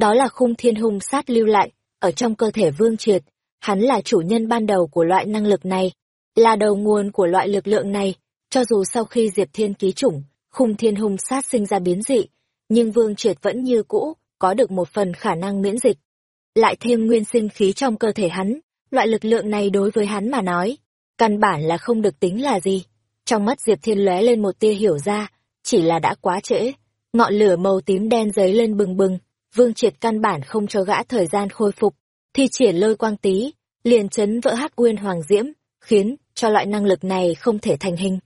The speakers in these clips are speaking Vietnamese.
Đó là khung thiên hung sát lưu lại, ở trong cơ thể Vương Triệt. Hắn là chủ nhân ban đầu của loại năng lực này, là đầu nguồn của loại lực lượng này. Cho dù sau khi Diệp Thiên ký chủng, khung thiên hung sát sinh ra biến dị, nhưng Vương Triệt vẫn như cũ, có được một phần khả năng miễn dịch. Lại thêm nguyên sinh khí trong cơ thể hắn, loại lực lượng này đối với hắn mà nói, căn bản là không được tính là gì. Trong mắt Diệp Thiên lóe lên một tia hiểu ra, chỉ là đã quá trễ. Ngọn lửa màu tím đen dấy lên bừng bừng, Vương Triệt căn bản không cho gã thời gian khôi phục, thi triển lôi quang tí, liền chấn vỡ hắc uyên hoàng diễm, khiến cho loại năng lực này không thể thành hình.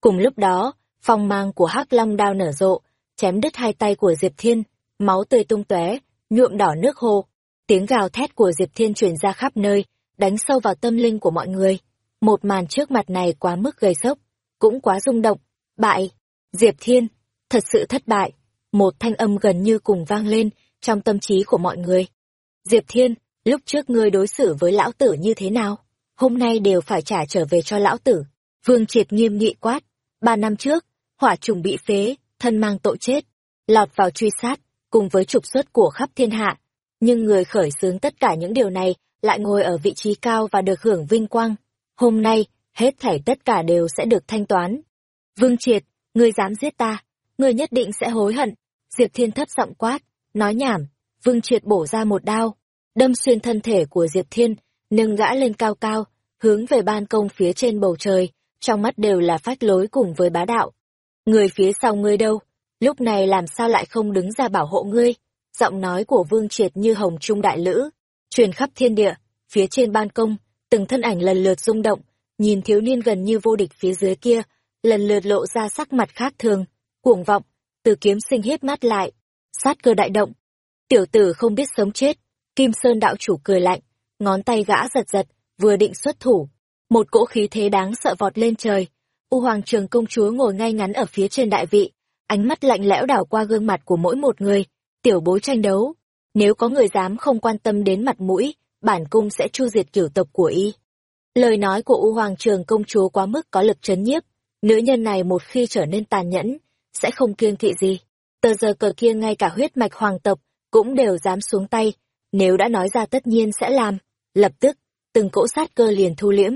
Cùng lúc đó, phong mang của hắc long đao nở rộ, chém đứt hai tay của Diệp Thiên, máu tươi tung tóe, nhuộm đỏ nước hồ. Tiếng gào thét của Diệp Thiên truyền ra khắp nơi, đánh sâu vào tâm linh của mọi người. Một màn trước mặt này quá mức gây sốc, cũng quá rung động. Bại! Diệp Thiên! Thật sự thất bại! Một thanh âm gần như cùng vang lên trong tâm trí của mọi người. Diệp Thiên, lúc trước ngươi đối xử với lão tử như thế nào? Hôm nay đều phải trả trở về cho lão tử. Vương Triệt nghiêm nghị quát. Ba năm trước, hỏa trùng bị phế, thân mang tội chết, lọt vào truy sát, cùng với trục xuất của khắp thiên hạ. Nhưng người khởi xướng tất cả những điều này lại ngồi ở vị trí cao và được hưởng vinh quang. Hôm nay, hết thảy tất cả đều sẽ được thanh toán. Vương Triệt, ngươi dám giết ta, ngươi nhất định sẽ hối hận. Diệp Thiên thấp giọng quát, nói nhảm, Vương Triệt bổ ra một đao, đâm xuyên thân thể của Diệp Thiên, nâng gã lên cao cao, hướng về ban công phía trên bầu trời, trong mắt đều là phách lối cùng với bá đạo. Người phía sau ngươi đâu? Lúc này làm sao lại không đứng ra bảo hộ ngươi? Giọng nói của Vương Triệt như hồng trung đại lữ, truyền khắp thiên địa, phía trên ban công, từng thân ảnh lần lượt rung động, nhìn thiếu niên gần như vô địch phía dưới kia, lần lượt lộ ra sắc mặt khác thường, cuồng vọng, từ kiếm sinh hiếp mắt lại, sát cơ đại động. Tiểu tử không biết sống chết, Kim Sơn đạo chủ cười lạnh, ngón tay gã giật giật, vừa định xuất thủ. Một cỗ khí thế đáng sợ vọt lên trời. U Hoàng Trường công chúa ngồi ngay ngắn ở phía trên đại vị, ánh mắt lạnh lẽo đảo qua gương mặt của mỗi một người, tiểu bối tranh đấu. Nếu có người dám không quan tâm đến mặt mũi, bản cung sẽ chu diệt kiểu tộc của y. Lời nói của U Hoàng Trường công chúa quá mức có lực chấn nhiếp, nữ nhân này một khi trở nên tàn nhẫn, sẽ không kiêng kỵ gì. Tờ giờ cờ kia ngay cả huyết mạch hoàng tộc cũng đều dám xuống tay, nếu đã nói ra tất nhiên sẽ làm. Lập tức, từng cỗ sát cơ liền thu liễm.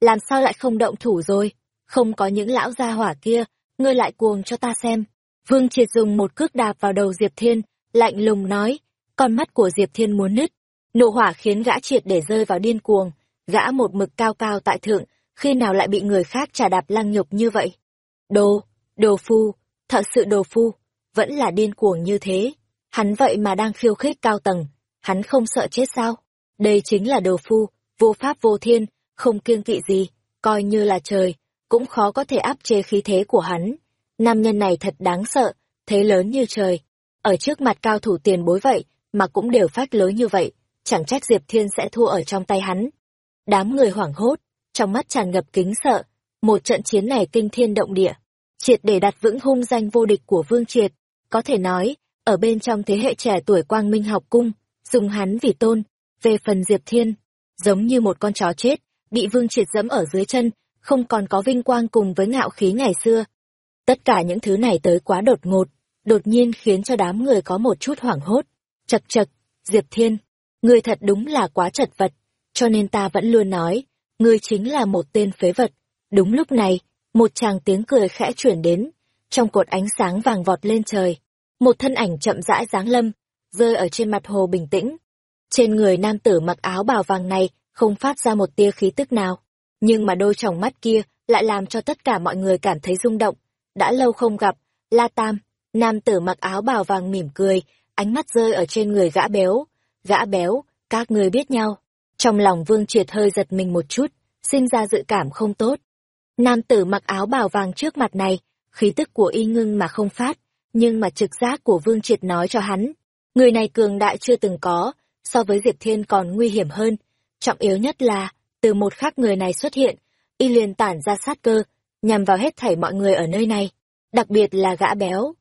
Làm sao lại không động thủ rồi? Không có những lão gia hỏa kia, ngươi lại cuồng cho ta xem. Vương Triệt dùng một cước đạp vào đầu Diệp Thiên, lạnh lùng nói, con mắt của Diệp Thiên muốn nứt. Nộ hỏa khiến gã triệt để rơi vào điên cuồng, gã một mực cao cao tại thượng, khi nào lại bị người khác trả đạp lăng nhục như vậy? Đồ, đồ phu, thật sự đồ phu, vẫn là điên cuồng như thế. Hắn vậy mà đang khiêu khích cao tầng, hắn không sợ chết sao? Đây chính là đồ phu, vô pháp vô thiên, không kiêng kỵ gì, coi như là trời, cũng khó có thể áp chế khí thế của hắn. Nam nhân này thật đáng sợ, thế lớn như trời. Ở trước mặt cao thủ tiền bối vậy, mà cũng đều phách lối như vậy, chẳng trách Diệp Thiên sẽ thua ở trong tay hắn. Đám người hoảng hốt, trong mắt tràn ngập kính sợ, một trận chiến này kinh thiên động địa, triệt để đặt vững hung danh vô địch của Vương Triệt, có thể nói, ở bên trong thế hệ trẻ tuổi Quang Minh học cung, dùng hắn vì tôn, về phần Diệp Thiên, giống như một con chó chết, bị Vương Triệt dẫm ở dưới chân, không còn có vinh quang cùng với ngạo khí ngày xưa. Tất cả những thứ này tới quá đột ngột, đột nhiên khiến cho đám người có một chút hoảng hốt. Chật chật, Diệp Thiên, người thật đúng là quá chật vật, cho nên ta vẫn luôn nói, ngươi chính là một tên phế vật. Đúng lúc này, một chàng tiếng cười khẽ chuyển đến, trong cột ánh sáng vàng vọt lên trời, một thân ảnh chậm rãi giáng lâm, rơi ở trên mặt hồ bình tĩnh. Trên người nam tử mặc áo bào vàng này không phát ra một tia khí tức nào, nhưng mà đôi tròng mắt kia lại làm cho tất cả mọi người cảm thấy rung động. Đã lâu không gặp, La Tam, nam tử mặc áo bào vàng mỉm cười, ánh mắt rơi ở trên người gã béo. Gã béo, các người biết nhau. Trong lòng Vương Triệt hơi giật mình một chút, sinh ra dự cảm không tốt. Nam tử mặc áo bào vàng trước mặt này, khí tức của y ngưng mà không phát, nhưng mà trực giác của Vương Triệt nói cho hắn, người này cường đại chưa từng có, so với Diệp Thiên còn nguy hiểm hơn. Trọng yếu nhất là, từ một khắc người này xuất hiện, y liền tản ra sát cơ, nhằm vào hết thảy mọi người ở nơi này, đặc biệt là gã béo.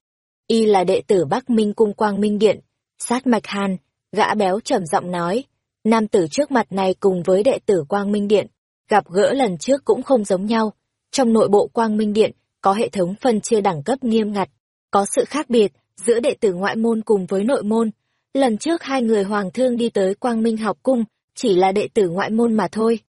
Y là đệ tử Bắc Minh Cung Quang Minh Điện, sát mạch hàn, gã béo trầm giọng nói, nam tử trước mặt này cùng với đệ tử Quang Minh Điện, gặp gỡ lần trước cũng không giống nhau. Trong nội bộ Quang Minh Điện, có hệ thống phân chia đẳng cấp nghiêm ngặt, có sự khác biệt giữa đệ tử ngoại môn cùng với nội môn. lần trước hai người hoàng thương đi tới Quang Minh học cung, chỉ là đệ tử ngoại môn mà thôi.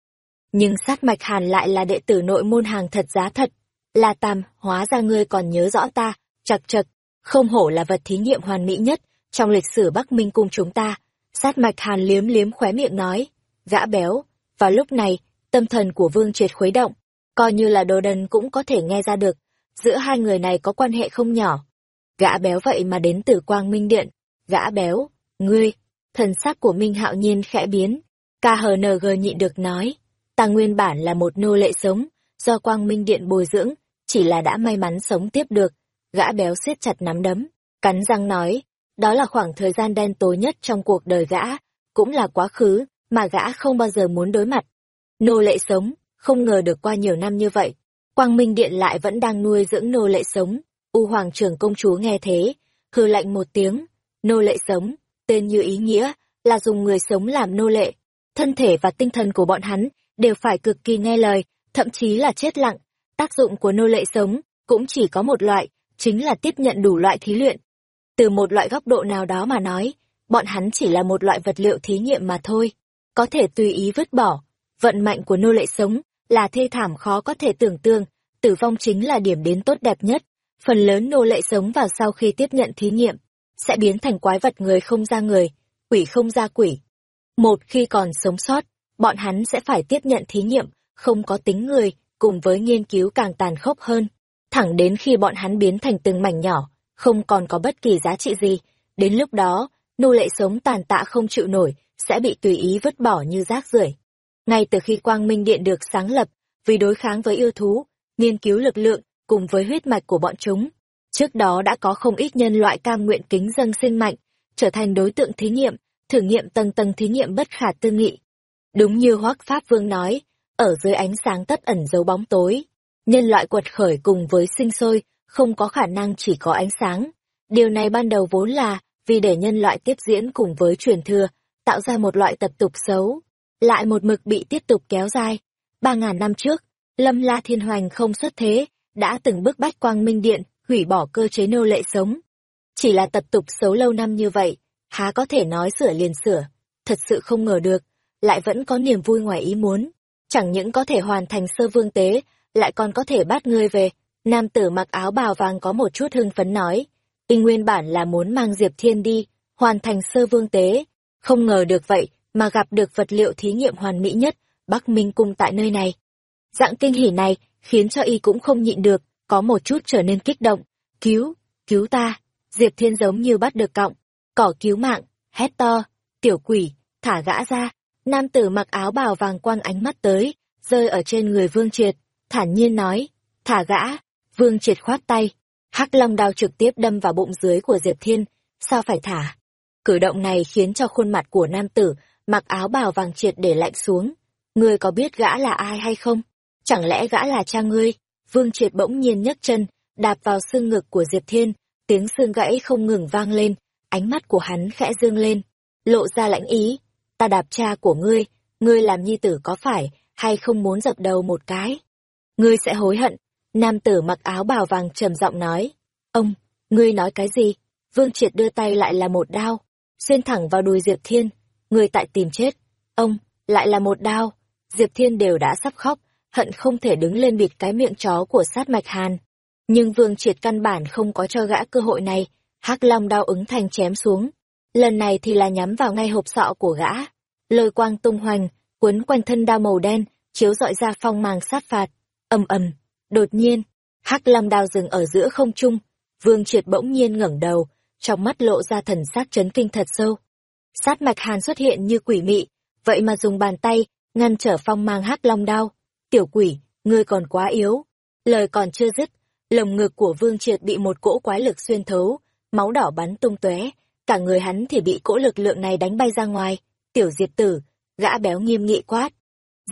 Nhưng sát mạch hàn lại là đệ tử nội môn hàng thật giá thật. là Tam, hóa ra ngươi còn nhớ rõ ta, chật chật, không hổ là vật thí nghiệm hoàn mỹ nhất trong lịch sử Bắc Minh cung chúng ta. Sát mạch hàn liếm liếm khóe miệng nói, gã béo. Vào lúc này, tâm thần của Vương Triệt khuấy động, coi như là đồ đần cũng có thể nghe ra được. Giữa hai người này có quan hệ không nhỏ. Gã béo vậy mà đến từ Quang Minh Điện. Gã béo, ngươi, thần sắc của Minh Hạo Nhiên khẽ biến. KHNG nhịn được nói, ta nguyên bản là một nô lệ sống, do Quang Minh Điện bồi dưỡng, chỉ là đã may mắn sống tiếp được. Gã béo siết chặt nắm đấm, cắn răng nói, đó là khoảng thời gian đen tối nhất trong cuộc đời gã, cũng là quá khứ, mà gã không bao giờ muốn đối mặt. Nô lệ sống, không ngờ được qua nhiều năm như vậy. Quang Minh Điện lại vẫn đang nuôi dưỡng nô lệ sống. U Hoàng trưởng công chúa nghe thế, hư lạnh một tiếng, nô lệ sống, tên như ý nghĩa, là dùng người sống làm nô lệ. Thân thể và tinh thần của bọn hắn đều phải cực kỳ nghe lời, thậm chí là chết lặng. Tác dụng của nô lệ sống cũng chỉ có một loại, chính là tiếp nhận đủ loại thí luyện. Từ một loại góc độ nào đó mà nói, bọn hắn chỉ là một loại vật liệu thí nghiệm mà thôi, có thể tùy ý vứt bỏ. Vận mệnh của nô lệ sống là thê thảm khó có thể tưởng tượng, tử vong chính là điểm đến tốt đẹp nhất. Phần lớn nô lệ sống vào sau khi tiếp nhận thí nghiệm, sẽ biến thành quái vật người không ra người, quỷ không ra quỷ. Một khi còn sống sót, bọn hắn sẽ phải tiếp nhận thí nghiệm, không có tính người, cùng với nghiên cứu càng tàn khốc hơn. Thẳng đến khi bọn hắn biến thành từng mảnh nhỏ, không còn có bất kỳ giá trị gì, đến lúc đó, nô lệ sống tàn tạ không chịu nổi, sẽ bị tùy ý vứt bỏ như rác rưởi. Ngay từ khi Quang Minh Điện được sáng lập, vì đối kháng với yêu thú, nghiên cứu lực lượng, cùng với huyết mạch của bọn chúng, trước đó đã có không ít nhân loại cam nguyện kính dâng sinh mạnh, trở thành đối tượng thí nghiệm, thử nghiệm tầng tầng thí nghiệm bất khả tư nghị. Đúng như Hoắc Pháp Vương nói, ở dưới ánh sáng tất ẩn dấu bóng tối, nhân loại quật khởi cùng với sinh sôi, không có khả năng chỉ có ánh sáng. Điều này ban đầu vốn là vì để nhân loại tiếp diễn cùng với truyền thừa, tạo ra một loại tập tục xấu, lại một mực bị tiếp tục kéo dài. Ba ngàn năm trước, Lâm La Thiên Hoành không xuất thế, đã từng bước bách Quang Minh Điện, hủy bỏ cơ chế nô lệ sống. Chỉ là tập tục xấu lâu năm như vậy, há có thể nói sửa liền sửa, thật sự không ngờ được, lại vẫn có niềm vui ngoài ý muốn. Chẳng những có thể hoàn thành sơ vương tế, lại còn có thể bắt ngươi về. Nam tử mặc áo bào vàng có một chút hưng phấn nói, y nguyên bản là muốn mang Diệp Thiên đi, hoàn thành sơ vương tế. Không ngờ được vậy, mà gặp được vật liệu thí nghiệm hoàn mỹ nhất, Bắc Minh Cung tại nơi này. Dạng kinh hỉ này, khiến cho y cũng không nhịn được, có một chút trở nên kích động. Cứu, cứu ta, Diệp Thiên giống như bắt được cọng, cỏ cứu mạng, hét to, tiểu quỷ, thả gã ra. Nam tử mặc áo bào vàng quang ánh mắt tới, rơi ở trên người Vương Triệt, thản nhiên nói, thả gã, Vương Triệt khoát tay, hắc long đao trực tiếp đâm vào bụng dưới của Diệp Thiên, sao phải thả? Cử động này khiến cho khuôn mặt của nam tử mặc áo bào vàng triệt để lạnh xuống. Ngươi có biết gã là ai hay không? Chẳng lẽ gã là cha ngươi? Vương triệt bỗng nhiên nhấc chân, đạp vào xương ngực của Diệp Thiên, tiếng xương gãy không ngừng vang lên, ánh mắt của hắn khẽ dương lên, lộ ra lãnh ý. Ta đạp cha của ngươi, ngươi làm nhi tử có phải, hay không muốn dập đầu một cái? Ngươi sẽ hối hận. Nam tử mặc áo bào vàng trầm giọng nói. Ông, ngươi nói cái gì? Vương triệt đưa tay lại là một đao, xuyên thẳng vào đùi Diệp Thiên người tại tìm chết. Ông, lại là một đao. Diệp Thiên đều đã sắp khóc, hận không thể đứng lên bịt cái miệng chó của sát mạch hàn. Nhưng Vương Triệt căn bản không có cho gã cơ hội này, hắc long đao ứng thành chém xuống. Lần này thì là nhắm vào ngay hộp sọ của gã. Lôi quang tung hoành, quấn quanh thân đao màu đen, chiếu dọi ra phong màng sát phạt. ầm ầm, đột nhiên, hắc long đao dừng ở giữa không trung. Vương Triệt bỗng nhiên ngẩng đầu, trong mắt lộ ra thần sắc chấn kinh thật sâu. Sát mạch hàn xuất hiện như quỷ mị, vậy mà dùng bàn tay, ngăn trở phong mang hắc long đao. Tiểu quỷ, ngươi còn quá yếu. Lời còn chưa dứt, lồng ngực của vương triệt bị một cỗ quái lực xuyên thấu, máu đỏ bắn tung tóe cả người hắn thì bị cỗ lực lượng này đánh bay ra ngoài. Tiểu diệp tử, gã béo nghiêm nghị quát.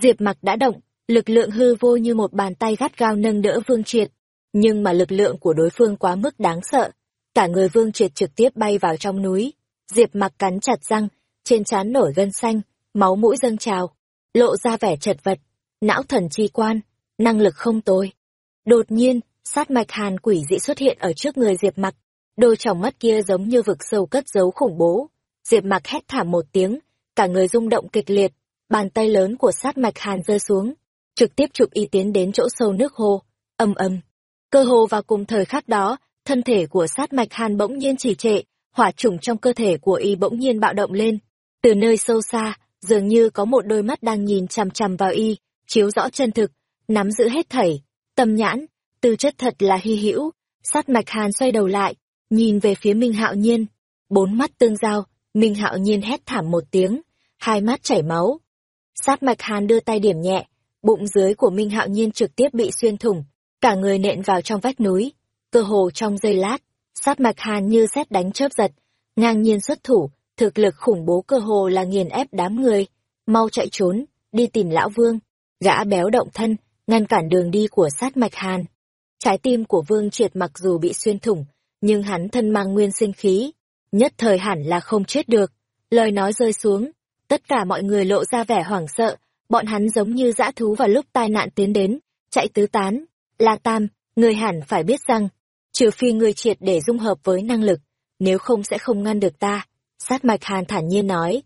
Diệp mặc đã động, lực lượng hư vô như một bàn tay gắt gao nâng đỡ vương triệt. Nhưng mà lực lượng của đối phương quá mức đáng sợ. Cả người vương triệt trực tiếp bay vào trong núi. Diệp mặc cắn chặt răng, trên trán nổi gân xanh, máu mũi dâng trào, lộ ra vẻ chật vật, não thần chi quan, năng lực không tồi. Đột nhiên, sát mạch hàn quỷ dị xuất hiện ở trước người Diệp mặc, đôi tròng mắt kia giống như vực sâu cất giấu khủng bố. Diệp Mặc hét thảm một tiếng, cả người rung động kịch liệt, bàn tay lớn của sát mạch hàn rơi xuống, trực tiếp chụp y tiến đến chỗ sâu nước hồ, âm âm. Cơ hồ vào cùng thời khắc đó, thân thể của sát mạch hàn bỗng nhiên chỉ trệ, hỏa chủng trong cơ thể của y bỗng nhiên bạo động lên. Từ nơi sâu xa, dường như có một đôi mắt đang nhìn chằm chằm vào y, chiếu rõ chân thực, nắm giữ hết thảy, tâm nhãn, tư chất thật là hy hữu. Sát mạch hàn xoay đầu lại, nhìn về phía Minh Hạo Nhiên, bốn mắt tương giao, Minh Hạo Nhiên hét thảm một tiếng, hai mắt chảy máu. Sát mạch hàn đưa tay điểm nhẹ, bụng dưới của Minh Hạo Nhiên trực tiếp bị xuyên thủng, cả người nện vào trong vách núi, cơ hồ trong giây lát, sát mạch hàn như xét đánh chớp giật, ngang nhiên xuất thủ, thực lực khủng bố cơ hồ là nghiền ép đám người, mau chạy trốn, đi tìm lão vương. Gã béo động thân, ngăn cản đường đi của sát mạch hàn. Trái tim của vương triệt mặc dù bị xuyên thủng, nhưng hắn thân mang nguyên sinh khí, nhất thời hẳn là không chết được. Lời nói rơi xuống, tất cả mọi người lộ ra vẻ hoảng sợ, bọn hắn giống như dã thú vào lúc tai nạn tiến đến, chạy tứ tán. La Tam, người hẳn phải biết rằng, trừ phi người triệt để dung hợp với năng lực, nếu không sẽ không ngăn được ta. Sát mạch hàn thản nhiên nói.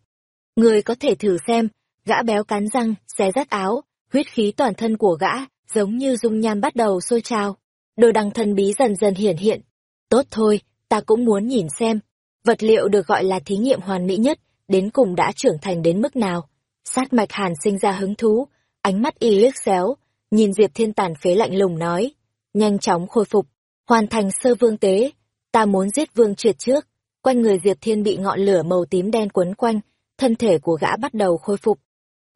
Người có thể thử xem, gã béo cắn răng, xé rách áo, huyết khí toàn thân của gã, giống như dung nham bắt đầu sôi trào. Đồ đăng thân bí dần dần hiển hiện. Tốt thôi, ta cũng muốn nhìn xem, vật liệu được gọi là thí nghiệm hoàn mỹ nhất, đến cùng đã trưởng thành đến mức nào. Sát mạch hàn sinh ra hứng thú, ánh mắt y liếc xéo, nhìn Diệp Thiên tàn phế lạnh lùng nói, nhanh chóng khôi phục, hoàn thành sơ vương tế, ta muốn giết vương triệt trước. Quanh người Diệp Thiên bị ngọn lửa màu tím đen quấn quanh, thân thể của gã bắt đầu khôi phục.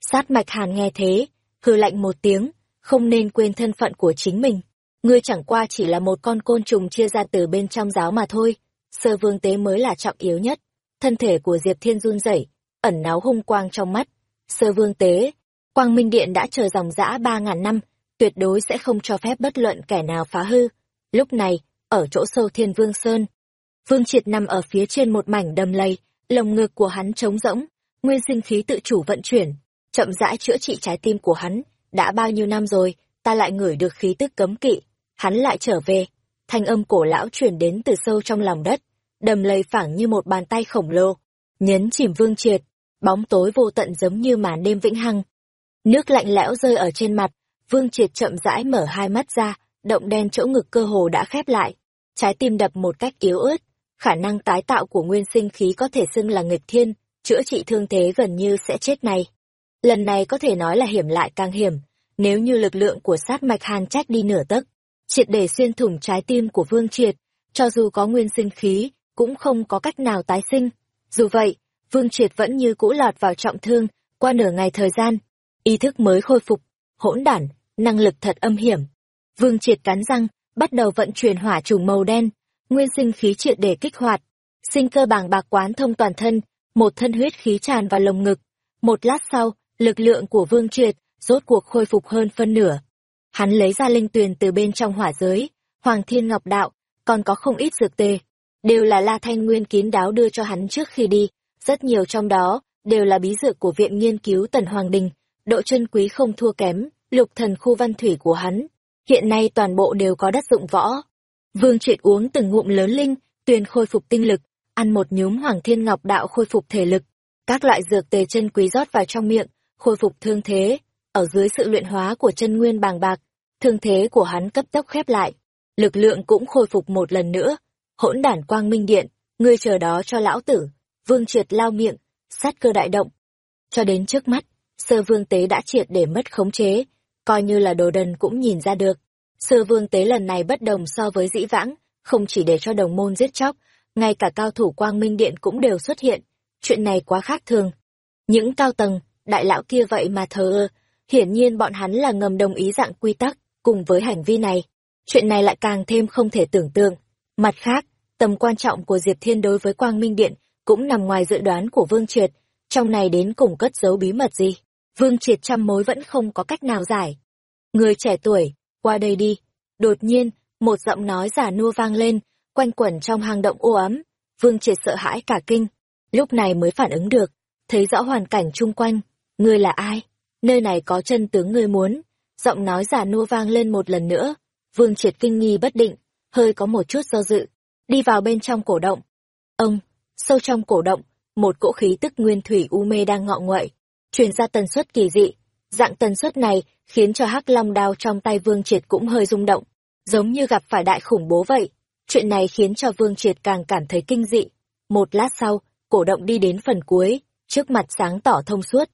Sát mạch hàn nghe thế, hừ lạnh một tiếng, không nên quên thân phận của chính mình. Ngươi chẳng qua chỉ là một con côn trùng chia ra từ bên trong giáo mà thôi. Sơ vương tế mới là trọng yếu nhất. Thân thể của Diệp Thiên run rẩy, ẩn náu hung quang trong mắt. Sơ vương tế, quang minh điện đã chờ dòng dã ba ngàn năm, tuyệt đối sẽ không cho phép bất luận kẻ nào phá hư. Lúc này, ở chỗ sâu thiên vương sơn, vương triệt nằm ở phía trên một mảnh đầm lầy, lồng ngực của hắn trống rỗng, nguyên sinh khí tự chủ vận chuyển, chậm rãi chữa trị trái tim của hắn. Đã bao nhiêu năm rồi, ta lại ngửi được khí tức cấm kỵ, hắn lại trở về. Thanh âm cổ lão truyền đến từ sâu trong lòng đất, đầm lầy phẳng như một bàn tay khổng lồ, nhấn chìm vương triệt, bóng tối vô tận giống như màn đêm vĩnh hằng. Nước lạnh lẽo rơi ở trên mặt, vương triệt chậm rãi mở hai mắt ra, động đen chỗ ngực cơ hồ đã khép lại. Trái tim đập một cách yếu ớt, khả năng tái tạo của nguyên sinh khí có thể xưng là nghịch thiên, chữa trị thương thế gần như sẽ chết này. Lần này có thể nói là hiểm lại càng hiểm, nếu như lực lượng của sát mạch hàn trách đi nửa tấc, triệt để xuyên thủng trái tim của Vương Triệt, cho dù có nguyên sinh khí, cũng không có cách nào tái sinh. Dù vậy, Vương Triệt vẫn như cũ lọt vào trọng thương, qua nửa ngày thời gian, ý thức mới khôi phục, hỗn đản, năng lực thật âm hiểm. Vương Triệt cắn răng, bắt đầu vận chuyển hỏa trùng màu đen, nguyên sinh khí triệt để kích hoạt, sinh cơ bàng bạc quán thông toàn thân, một thân huyết khí tràn vào lồng ngực. Một lát sau, lực lượng của Vương Triệt rốt cuộc khôi phục hơn phân nửa. Hắn lấy ra linh tuyền từ bên trong hỏa giới, Hoàng Thiên Ngọc Đạo, còn có không ít dược tê, đều là La Thanh Nguyên kín đáo đưa cho hắn trước khi đi, rất nhiều trong đó đều là bí dược của Viện Nghiên cứu Tần Hoàng Đình, độ chân quý không thua kém, lục thần khu văn thủy của hắn. Hiện nay toàn bộ đều có đất dụng võ. Vương Triệt uống từng ngụm lớn linh, tuyền khôi phục tinh lực, ăn một nhúm Hoàng Thiên Ngọc Đạo khôi phục thể lực. Các loại dược tề chân quý rót vào trong miệng, khôi phục thương thế, ở dưới sự luyện hóa của chân nguyên bàng bạc, thương thế của hắn cấp tốc khép lại, lực lượng cũng khôi phục một lần nữa. Hỗn đản quang minh điện, ngươi chờ đó cho lão tử, vương triệt lao miệng, sát cơ đại động. Cho đến trước mắt, sơ vương tế đã triệt để mất khống chế, coi như là đồ đần cũng nhìn ra được. Sơ vương tế lần này bất đồng so với dĩ vãng, không chỉ để cho đồng môn giết chóc, ngay cả cao thủ quang minh điện cũng đều xuất hiện. Chuyện này quá khác thường. Những cao tầng, đại lão kia vậy mà thờ ơ, hiển nhiên bọn hắn là ngầm đồng ý dạng quy tắc, cùng với hành vi này. Chuyện này lại càng thêm không thể tưởng tượng. Mặt khác, tầm quan trọng của Diệp Thiên đối với Quang Minh Điện cũng nằm ngoài dự đoán của Vương Triệt, trong này đến cùng cất giấu bí mật gì. Vương Triệt trăm mối vẫn không có cách nào giải. Người trẻ tuổi, qua đây đi. Đột nhiên, một giọng nói giả nua vang lên, quanh quẩn trong hang động ô ấm. Vương Triệt sợ hãi cả kinh, lúc này mới phản ứng được, thấy rõ hoàn cảnh chung quanh. Ngươi là ai? Nơi này có chân tướng ngươi muốn. Giọng nói giả nua vang lên một lần nữa. Vương triệt kinh nghi bất định, hơi có một chút do dự. Đi vào bên trong cổ động. Ông, sâu trong cổ động, một cỗ khí tức nguyên thủy u mê đang ngọ nguậy, truyền ra tần suất kỳ dị. Dạng tần suất này khiến cho hắc long đao trong tay Vương Triệt cũng hơi rung động, giống như gặp phải đại khủng bố vậy. Chuyện này khiến cho Vương Triệt càng cảm thấy kinh dị. Một lát sau, cổ động đi đến phần cuối, trước mặt sáng tỏ thông suốt.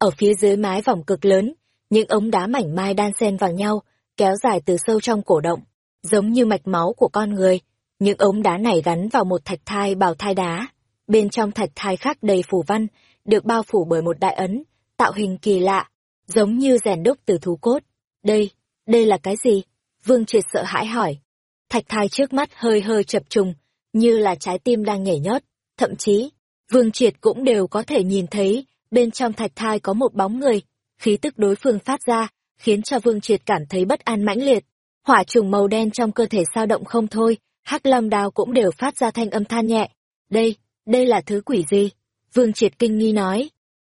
Ở phía dưới mái vòng cực lớn, những ống đá mảnh mai đan xen vào nhau, kéo dài từ sâu trong cổ động, giống như mạch máu của con người. Những ống đá này gắn vào một thạch thai bào thai đá. Bên trong thạch thai khác đầy phủ văn, được bao phủ bởi một đại ấn, tạo hình kỳ lạ, giống như rèn đúc từ thú cốt. Đây, đây là cái gì? Vương Triệt sợ hãi hỏi. Thạch thai trước mắt hơi hơi chập trùng, như là trái tim đang nhảy nhót. Thậm chí, Vương Triệt cũng đều có thể nhìn thấy, bên trong thạch thai có một bóng người, khí tức đối phương phát ra, khiến cho Vương Triệt cảm thấy bất an mãnh liệt. Hỏa trùng màu đen trong cơ thể sao động không thôi, hắc long đao cũng đều phát ra thanh âm than nhẹ. Đây, đây là thứ quỷ gì? Vương Triệt kinh nghi nói.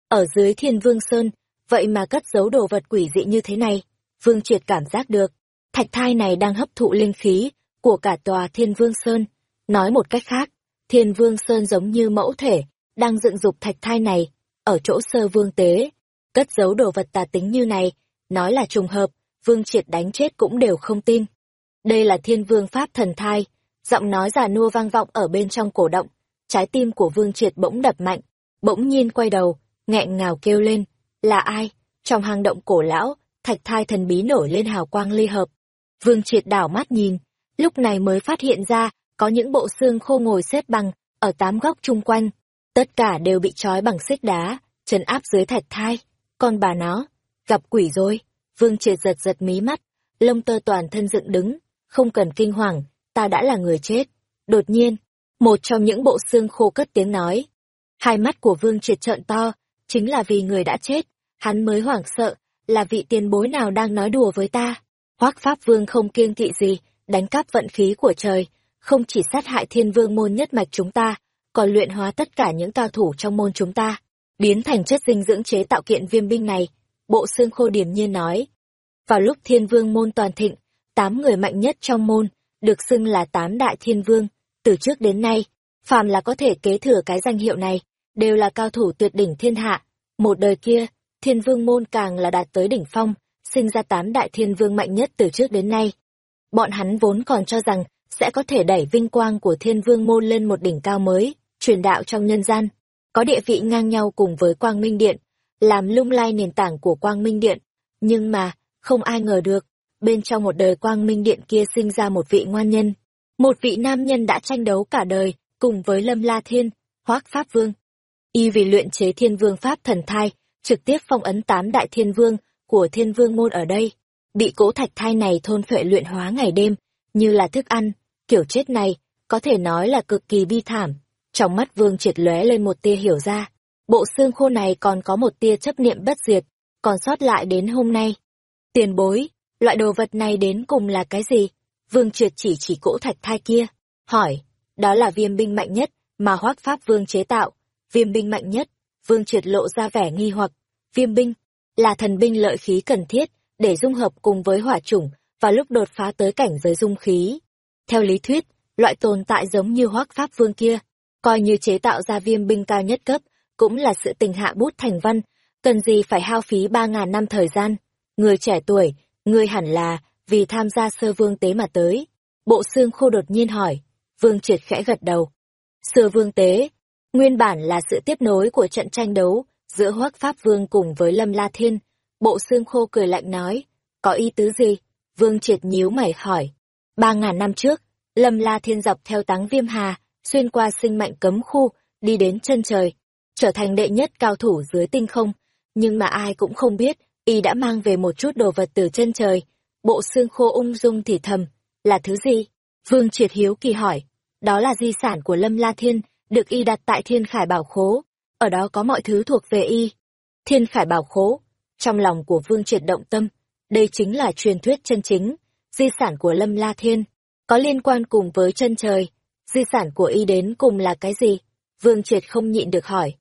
Ở dưới thiên vương sơn, vậy mà cất giấu đồ vật quỷ dị như thế này. Vương Triệt cảm giác được, thạch thai này đang hấp thụ linh khí của cả tòa thiên vương sơn. Nói một cách khác, thiên vương sơn giống như mẫu thể, đang dựng dục thạch thai này, ở chỗ sơ vương tế. Cất giấu đồ vật tà tính như này, nói là trùng hợp, vương triệt đánh chết cũng đều không tin. Đây là thiên vương pháp thần thai, giọng nói già nua vang vọng ở bên trong cổ động, trái tim của vương triệt bỗng đập mạnh, bỗng nhiên quay đầu, nghẹn ngào kêu lên, là ai? Trong hang động cổ lão, thạch thai thần bí nổi lên hào quang ly hợp. Vương triệt đảo mắt nhìn, lúc này mới phát hiện ra, có những bộ xương khô ngồi xếp bằng, ở tám góc chung quanh. Tất cả đều bị trói bằng xích đá, trấn áp dưới thạch thai. Còn bà nó, gặp quỷ rồi. Vương triệt giật giật mí mắt, lông tơ toàn thân dựng đứng, không cần kinh hoàng, ta đã là người chết. Đột nhiên, một trong những bộ xương khô cất tiếng nói. Hai mắt của vương triệt trợn to, chính là vì người đã chết, hắn mới hoảng sợ, là vị tiền bối nào đang nói đùa với ta. Hoác Pháp Vương không kiêng kỵ gì, đánh cắp vận khí của trời, không chỉ sát hại thiên vương môn nhất mạch chúng ta, còn luyện hóa tất cả những cao thủ trong môn chúng ta, biến thành chất dinh dưỡng chế tạo kiện viêm binh này. Bộ xương khô điểm nhiên nói. Vào lúc thiên vương môn toàn thịnh, tám người mạnh nhất trong môn, được xưng là tám đại thiên vương, từ trước đến nay, phàm là có thể kế thừa cái danh hiệu này, đều là cao thủ tuyệt đỉnh thiên hạ. Một đời kia, thiên vương môn càng là đạt tới đỉnh phong, sinh ra tám đại thiên vương mạnh nhất từ trước đến nay. Bọn hắn vốn còn cho rằng sẽ có thể đẩy vinh quang của thiên vương môn lên một đỉnh cao mới, truyền đạo trong nhân gian, có địa vị ngang nhau cùng với quang minh điện, làm lung lai nền tảng của quang minh điện. Nhưng mà, không ai ngờ được, bên trong một đời quang minh điện kia sinh ra một vị ngoan nhân, một vị nam nhân đã tranh đấu cả đời, cùng với Lâm La Thiên, Hoác Pháp Vương. Y vì luyện chế thiên vương Pháp thần thai, trực tiếp phong ấn tám đại thiên vương của thiên vương môn ở đây. Bị cỗ thạch thai này thôn phệ luyện hóa ngày đêm, như là thức ăn, kiểu chết này, có thể nói là cực kỳ bi thảm. Trong mắt vương triệt lóe lên một tia hiểu ra, bộ xương khô này còn có một tia chấp niệm bất diệt, còn sót lại đến hôm nay. Tiền bối, loại đồ vật này đến cùng là cái gì? Vương Triệt chỉ chỉ cỗ thạch thai kia, hỏi, đó là viêm binh mạnh nhất mà Hoắc Pháp Vương chế tạo, viêm binh mạnh nhất, Vương Triệt lộ ra vẻ nghi hoặc, viêm binh là thần binh lợi khí cần thiết để dung hợp cùng với hỏa chủng và lúc đột phá tới cảnh giới dung khí. Theo lý thuyết, loại tồn tại giống như Hoắc Pháp Vương kia, coi như chế tạo ra viêm binh cao nhất cấp, cũng là sự tình hạ bút thành văn, cần gì phải hao phí ba ngàn năm thời gian. Người trẻ tuổi, người hẳn là vì tham gia sơ vương tế mà tới. Bộ xương khô đột nhiên hỏi, vương triệt khẽ gật đầu. Sơ vương tế, nguyên bản là sự tiếp nối của trận tranh đấu giữa hoắc pháp vương cùng với lâm la thiên. Bộ xương khô cười lạnh nói, có ý tứ gì? Vương triệt nhíu mày hỏi. Ba ngàn năm trước, lâm la thiên dọc theo táng viêm hà, xuyên qua sinh mệnh cấm khu, đi đến chân trời, trở thành đệ nhất cao thủ dưới tinh không. Nhưng mà ai cũng không biết, y đã mang về một chút đồ vật từ chân trời, bộ xương khô ung dung thì thầm, là thứ gì? Vương Triệt Hiếu kỳ hỏi, đó là di sản của Lâm La Thiên, được y đặt tại Thiên Khải Bảo Khố, ở đó có mọi thứ thuộc về y. Thiên Khải Bảo Khố, trong lòng của Vương Triệt động tâm, đây chính là truyền thuyết chân chính, di sản của Lâm La Thiên, có liên quan cùng với chân trời, di sản của y đến cùng là cái gì? Vương Triệt không nhịn được hỏi.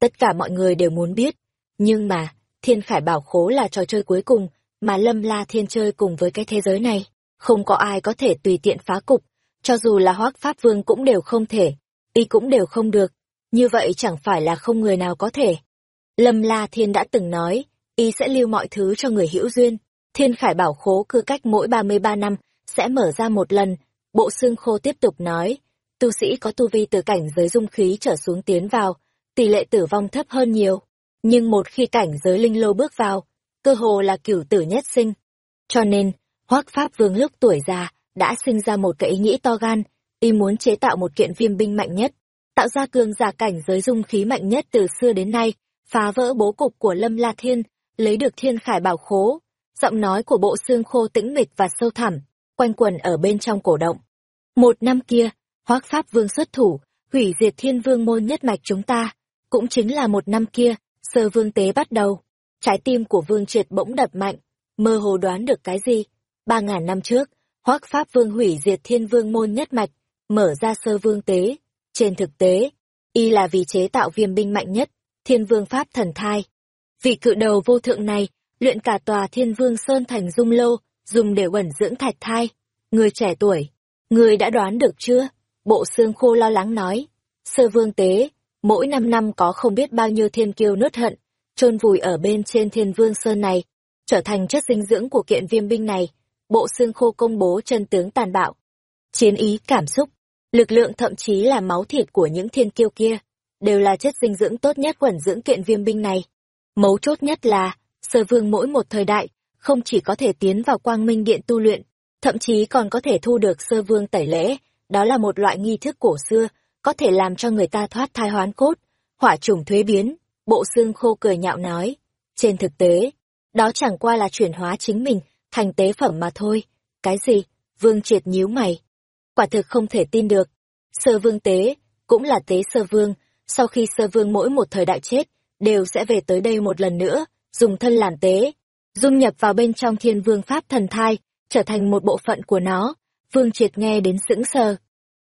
Tất cả mọi người đều muốn biết, nhưng mà, Thiên Khải Bảo Khố là trò chơi cuối cùng mà Lâm La Thiên chơi cùng với cái thế giới này, không có ai có thể tùy tiện phá cục, cho dù là Hoắc Pháp Vương cũng đều không thể, y cũng đều không được. như vậy chẳng phải là không người nào có thể. Lâm La Thiên đã từng nói, y sẽ lưu mọi thứ cho người hữu duyên. Thiên Khải bảo khố cứ cách mỗi 33 năm, sẽ mở ra một lần. Bộ xương khô tiếp tục nói, tu sĩ có tu vi từ cảnh giới dung khí trở xuống tiến vào, tỷ lệ tử vong thấp hơn nhiều. Nhưng một khi cảnh giới linh lô bước vào, cơ hồ là cửu tử nhất sinh. Cho nên, Hoác Pháp Vương lúc tuổi già, đã sinh ra một cái ý nghĩ to gan, y muốn chế tạo một kiện viêm binh mạnh nhất, tạo ra cường giả cảnh giới dung khí mạnh nhất từ xưa đến nay, phá vỡ bố cục của Lâm La Thiên, lấy được thiên khải bảo khố. Giọng nói của bộ xương khô tĩnh mịch và sâu thẳm, quanh quần ở bên trong cổ động. Một năm kia, Hoác Pháp Vương xuất thủ, hủy diệt thiên vương môn nhất mạch chúng ta. Cũng chính là một năm kia, sơ vương tế bắt đầu. Trái tim của vương triệt bỗng đập mạnh, mơ hồ đoán được cái gì. Ba ngàn năm trước, Hoác Pháp Vương hủy diệt thiên vương môn nhất mạch, mở ra sơ vương tế. Trên thực tế, y là vì chế tạo viêm binh mạnh nhất, thiên vương Pháp thần thai. vì cự đầu vô thượng này, luyện cả tòa thiên vương sơn thành dung lô, dùng để uẩn dưỡng thạch thai. Người trẻ tuổi, người đã đoán được chưa? Bộ xương khô lo lắng nói. Sơ vương tế, mỗi năm năm có không biết bao nhiêu thiên kiêu nốt hận, chôn vùi ở bên trên thiên vương sơn này, trở thành chất dinh dưỡng của kiện viêm binh này. Bộ xương khô công bố chân tướng tàn bạo. Chiến ý cảm xúc, lực lượng thậm chí là máu thịt của những thiên kiêu kia, đều là chất dinh dưỡng tốt nhất quẩn dưỡng kiện viêm binh này. Mấu chốt nhất là, sơ vương mỗi một thời đại, không chỉ có thể tiến vào quang minh điện tu luyện, thậm chí còn có thể thu được sơ vương tẩy lễ, đó là một loại nghi thức cổ xưa, có thể làm cho người ta thoát thai hoán cốt, hỏa trùng thuế biến, bộ xương khô cười nhạo nói. Trên thực tế, đó chẳng qua là chuyển hóa chính mình thành tế phẩm mà thôi. Cái gì? Vương triệt nhíu mày. Quả thực không thể tin được. Sơ vương tế, cũng là tế sơ vương, sau khi sơ vương mỗi một thời đại chết, đều sẽ về tới đây một lần nữa, dùng thân làm tế, dung nhập vào bên trong thiên vương pháp thần thai, trở thành một bộ phận của nó. Vương triệt nghe đến sững sờ.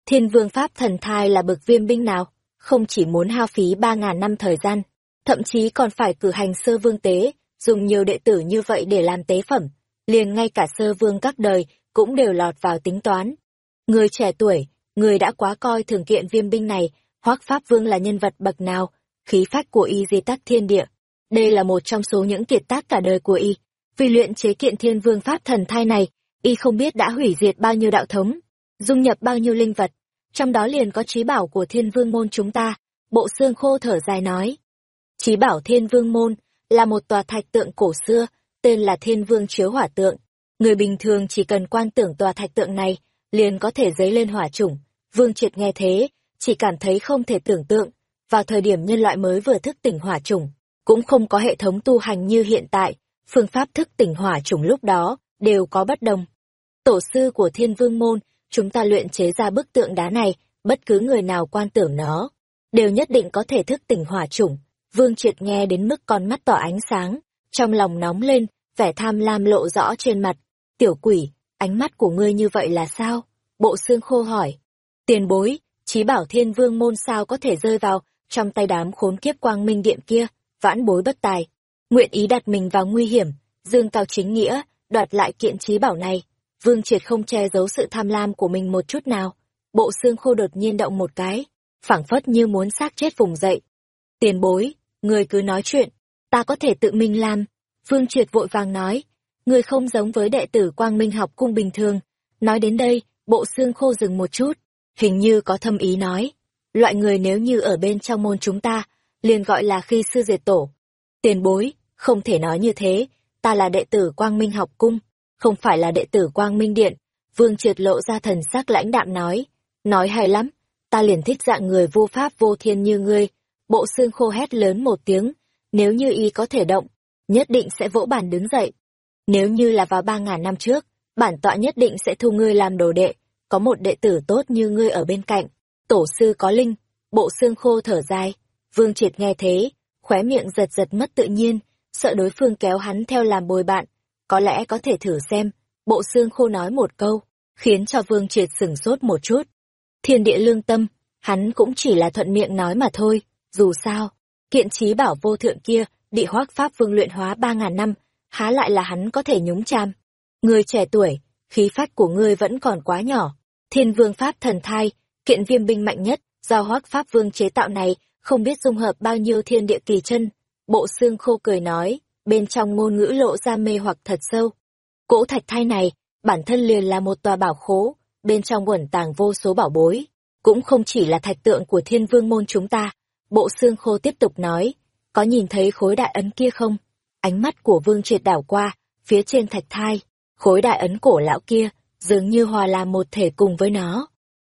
Thiên vương pháp thần thai là bậc viêm binh nào, không chỉ muốn hao phí ba ngàn năm thời gian, thậm chí còn phải cử hành sơ vương tế, dùng nhiều đệ tử như vậy để làm tế phẩm, liền ngay cả sơ vương các đời cũng đều lọt vào tính toán. Người trẻ tuổi, người đã quá coi thường kiện viêm binh này, hoắc pháp vương là nhân vật bậc nào, khí phách của y di tắc thiên địa. Đây là một trong số những kiệt tác cả đời của y. Vì luyện chế kiện thiên vương pháp thần thai này, y không biết đã hủy diệt bao nhiêu đạo thống, dung nhập bao nhiêu linh vật, trong đó liền có trí bảo của thiên vương môn chúng ta. Bộ xương khô thở dài nói. Trí bảo thiên vương môn là một tòa thạch tượng cổ xưa, tên là thiên vương chiếu hỏa tượng. Người bình thường chỉ cần quan tưởng tòa thạch tượng này, liền có thể dấy lên hỏa chủng. Vương triệt nghe thế, chỉ cảm thấy không thể tưởng tượng. Vào thời điểm nhân loại mới vừa thức tỉnh hỏa chủng, cũng không có hệ thống tu hành như hiện tại, phương pháp thức tỉnh hỏa chủng lúc đó đều có bất đồng. Tổ sư của thiên vương môn, chúng ta luyện chế ra bức tượng đá này, bất cứ người nào quan tưởng nó, đều nhất định có thể thức tỉnh hỏa chủng. Vương triệt nghe đến mức con mắt tỏ ánh sáng, trong lòng nóng lên, vẻ tham lam lộ rõ trên mặt. Tiểu quỷ, ánh mắt của ngươi như vậy là sao? Bộ xương khô hỏi. Tiền bối, trí bảo thiên vương môn sao có thể rơi vào trong tay đám khốn kiếp quang minh điện kia, vãn bối bất tài. Nguyện ý đặt mình vào nguy hiểm, dương cao chính nghĩa, đoạt lại kiện trí bảo này. Vương triệt không che giấu sự tham lam của mình một chút nào. Bộ xương khô đột nhiên động một cái, phảng phất như muốn xác chết vùng dậy. Tiền bối, người cứ nói chuyện, ta có thể tự mình làm. Vương triệt vội vàng nói, người không giống với đệ tử quang minh học cung bình thường. Nói đến đây, bộ xương khô dừng một chút, hình như có thâm ý nói. Loại người nếu như ở bên trong môn chúng ta, liền gọi là khi sư diệt tổ. Tiền bối, không thể nói như thế, ta là đệ tử quang minh học cung, không phải là đệ tử quang minh điện. Vương triệt lộ ra thần sắc lãnh đạm nói, nói hay lắm, ta liền thích dạng người vô pháp vô thiên như ngươi. Bộ xương khô hét lớn một tiếng, nếu như y có thể động, nhất định sẽ vỗ bản đứng dậy. Nếu như là vào ba ngàn năm trước, bản tọa nhất định sẽ thu ngươi làm đồ đệ, có một đệ tử tốt như ngươi ở bên cạnh. Tổ sư có linh, bộ xương khô thở dài. Vương triệt nghe thế, khóe miệng giật giật mất tự nhiên, sợ đối phương kéo hắn theo làm bồi bạn. Có lẽ có thể thử xem, bộ xương khô nói một câu, khiến cho vương triệt sửng sốt một chút. Thiên địa lương tâm, hắn cũng chỉ là thuận miệng nói mà thôi, dù sao, kiện trí bảo vô thượng kia, bị hoác pháp vương luyện hóa ba ngàn năm, há lại là hắn có thể nhúng cham. Người trẻ tuổi, khí phách của ngươi vẫn còn quá nhỏ. Thiên vương pháp thần thai, kiện viêm binh mạnh nhất, do hoác pháp vương chế tạo này, không biết dung hợp bao nhiêu thiên địa kỳ chân. Bộ xương khô cười nói, bên trong ngôn ngữ lộ ra mê hoặc thật sâu. Cỗ thạch thai này, bản thân liền là một tòa bảo khố, bên trong quẩn tàng vô số bảo bối. Cũng không chỉ là thạch tượng của thiên vương môn chúng ta. Bộ xương khô tiếp tục nói, có nhìn thấy khối đại ấn kia không? Ánh mắt của vương triệt đảo qua, phía trên thạch thai, khối đại ấn cổ lão kia, dường như hòa làm một thể cùng với nó.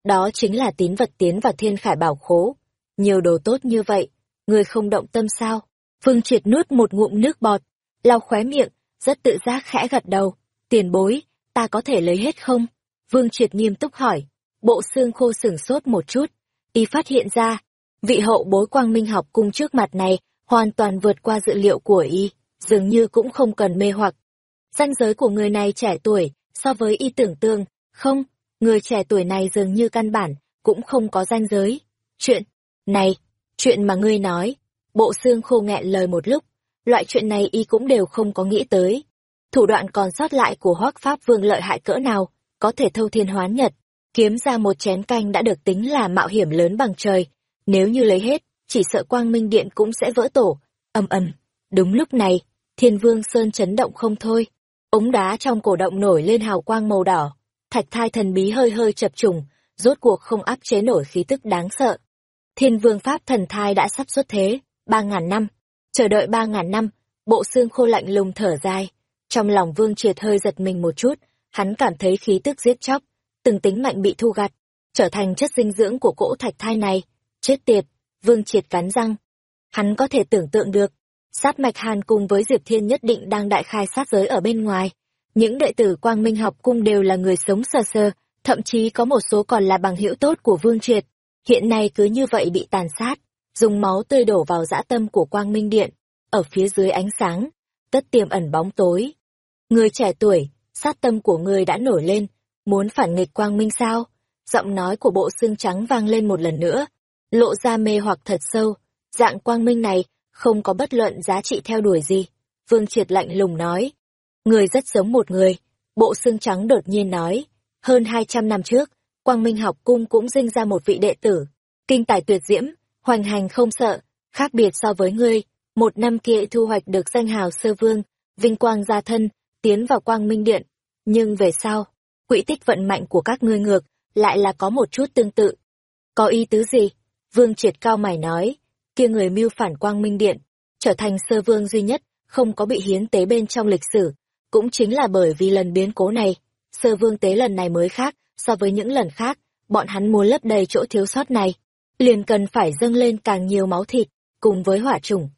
Đó chính là tín vật tiến vào thiên khải bảo khố. Nhiều đồ tốt như vậy, người không động tâm sao? Vương triệt nuốt một ngụm nước bọt, lau khóe miệng, rất tự giác khẽ gật đầu. Tiền bối, ta có thể lấy hết không? Vương triệt nghiêm túc hỏi. Bộ xương khô sửng sốt một chút. Y phát hiện ra, vị hậu bối quang minh học cung trước mặt này hoàn toàn vượt qua dự liệu của y, dường như cũng không cần mê hoặc. Danh giới của người này trẻ tuổi, so với y tưởng tượng, không, người trẻ tuổi này dường như căn bản, cũng không có danh giới. Chuyện, này, chuyện mà ngươi nói, bộ xương khô nghẹn lời một lúc, loại chuyện này y cũng đều không có nghĩ tới. Thủ đoạn còn sót lại của hoác pháp vương lợi hại cỡ nào, có thể thâu thiên hoán nhật, kiếm ra một chén canh đã được tính là mạo hiểm lớn bằng trời. Nếu như lấy hết, chỉ sợ quang minh điện cũng sẽ vỡ tổ. Âm ầm, đúng lúc này, thiên vương sơn chấn động không thôi. Ống đá trong cổ động nổi lên hào quang màu đỏ. Thạch thai thần bí hơi hơi chập trùng, rốt cuộc không áp chế nổi khí tức đáng sợ. Thiên vương pháp thần thai đã sắp xuất thế, ba ngàn năm. Chờ đợi ba ngàn năm, bộ xương khô lạnh lùng thở dài. Trong lòng vương triệt hơi giật mình một chút, hắn cảm thấy khí tức giết chóc, từng tính mạnh bị thu gặt, trở thành chất dinh dưỡng của cỗ thạch thai này. Chết tiệt, vương triệt cắn răng. Hắn có thể tưởng tượng được, sát mạch hàn cùng với Diệp Thiên nhất định đang đại khai sát giới ở bên ngoài. Những đệ tử Quang Minh học cung đều là người sống sờ sờ, thậm chí có một số còn là bằng hữu tốt của Vương Triệt. Hiện nay cứ như vậy bị tàn sát, dùng máu tươi đổ vào dã tâm của Quang Minh Điện, ở phía dưới ánh sáng, tất tiềm ẩn bóng tối. Người trẻ tuổi, sát tâm của người đã nổi lên, muốn phản nghịch Quang Minh sao? Giọng nói của bộ xương trắng vang lên một lần nữa, lộ ra mê hoặc thật sâu, dạng Quang Minh này không có bất luận giá trị theo đuổi gì. Vương Triệt lạnh lùng nói. Người rất giống một người. Bộ xương trắng đột nhiên nói. Hơn 200 năm trước, Quang Minh học cung cũng sinh ra một vị đệ tử. Kinh tài tuyệt diễm, hoành hành không sợ, khác biệt so với ngươi. Một năm kia thu hoạch được danh hào sơ vương, vinh quang gia thân, tiến vào Quang Minh Điện. Nhưng về sau, quỹ tích vận mạnh của các ngươi ngược, lại là có một chút tương tự. Có ý tứ gì? Vương Triệt cao mày nói kia người mưu phản quang minh điện, trở thành sơ vương duy nhất, không có bị hiến tế bên trong lịch sử. Cũng chính là bởi vì lần biến cố này, sơ vương tế lần này mới khác, so với những lần khác, bọn hắn muốn lấp đầy chỗ thiếu sót này. Liền cần phải dâng lên càng nhiều máu thịt, cùng với hỏa trùng.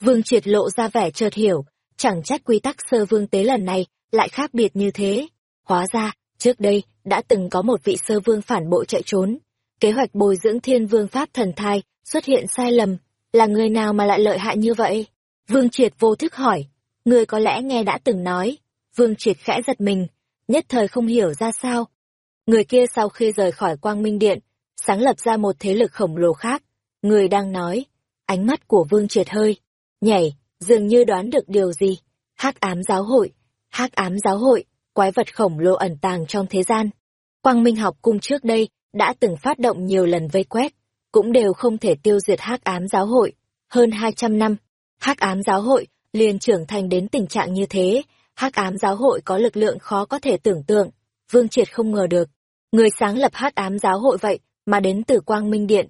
Vương triệt lộ ra vẻ chợt hiểu, chẳng trách quy tắc sơ vương tế lần này lại khác biệt như thế. Hóa ra, trước đây, đã từng có một vị sơ vương phản bội chạy trốn. Kế hoạch bồi dưỡng thiên vương pháp thần thai xuất hiện sai lầm, là người nào mà lại lợi hại như vậy? Vương Triệt vô thức hỏi, người có lẽ nghe đã từng nói. Vương Triệt khẽ giật mình, nhất thời không hiểu ra sao. Người kia sau khi rời khỏi Quang Minh Điện, sáng lập ra một thế lực khổng lồ khác. Người đang nói, ánh mắt của Vương Triệt hơi, nhảy, dường như đoán được điều gì. hắc ám giáo hội, hắc ám giáo hội, quái vật khổng lồ ẩn tàng trong thế gian. Quang Minh học cung trước đây đã từng phát động nhiều lần vây quét, cũng đều không thể tiêu diệt hắc ám giáo hội. Hơn 200 năm, hắc ám giáo hội liền trưởng thành đến tình trạng như thế, hắc ám giáo hội có lực lượng khó có thể tưởng tượng. Vương Triệt không ngờ được, người sáng lập hắc ám giáo hội vậy mà đến từ Quang Minh Điện.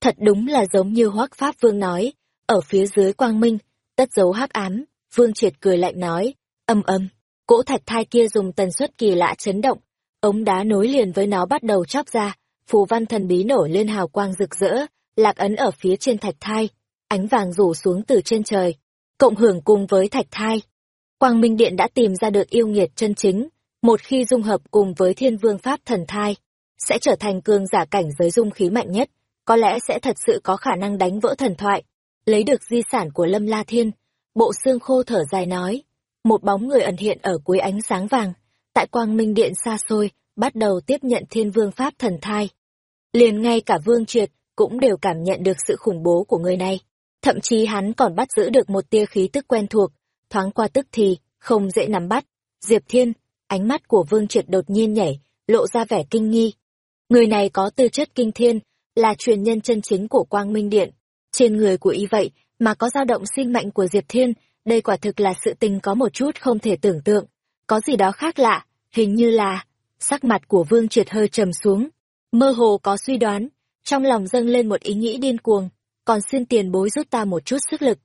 Thật đúng là giống như Hoắc Pháp Vương nói, ở phía dưới Quang Minh, tất dấu hắc ám, Vương Triệt cười lạnh nói, âm âm, cỗ thạch thai kia dùng tần suất kỳ lạ chấn động, ống đá nối liền với nó bắt đầu chóc ra, phù văn thần bí nổi lên hào quang rực rỡ, lạc ấn ở phía trên thạch thai, ánh vàng rủ xuống từ trên trời, cộng hưởng cùng với thạch thai. Quang Minh Điện đã tìm ra được yêu nghiệt chân chính, một khi dung hợp cùng với thiên vương pháp thần thai, sẽ trở thành cường giả cảnh giới dung khí mạnh nhất, có lẽ sẽ thật sự có khả năng đánh vỡ thần thoại, lấy được di sản của Lâm La Thiên. Bộ xương khô thở dài nói, một bóng người ẩn hiện ở cuối ánh sáng vàng, tại Quang Minh Điện xa xôi, bắt đầu tiếp nhận thiên vương pháp thần thai. Liền ngay cả Vương Triệt cũng đều cảm nhận được sự khủng bố của người này. Thậm chí hắn còn bắt giữ được một tia khí tức quen thuộc, thoáng qua tức thì, không dễ nắm bắt. Diệp Thiên, ánh mắt của Vương Triệt đột nhiên nhảy, lộ ra vẻ kinh nghi. Người này có tư chất kinh thiên, là truyền nhân chân chính của Quang Minh Điện. Trên người của y vậy mà có dao động sinh mệnh của Diệp Thiên, đây quả thực là sự tình có một chút không thể tưởng tượng. Có gì đó khác lạ, hình như là... Sắc mặt của Vương Triệt hơi trầm xuống. Mơ hồ có suy đoán, trong lòng dâng lên một ý nghĩ điên cuồng, còn xin tiền bối giúp ta một chút sức lực.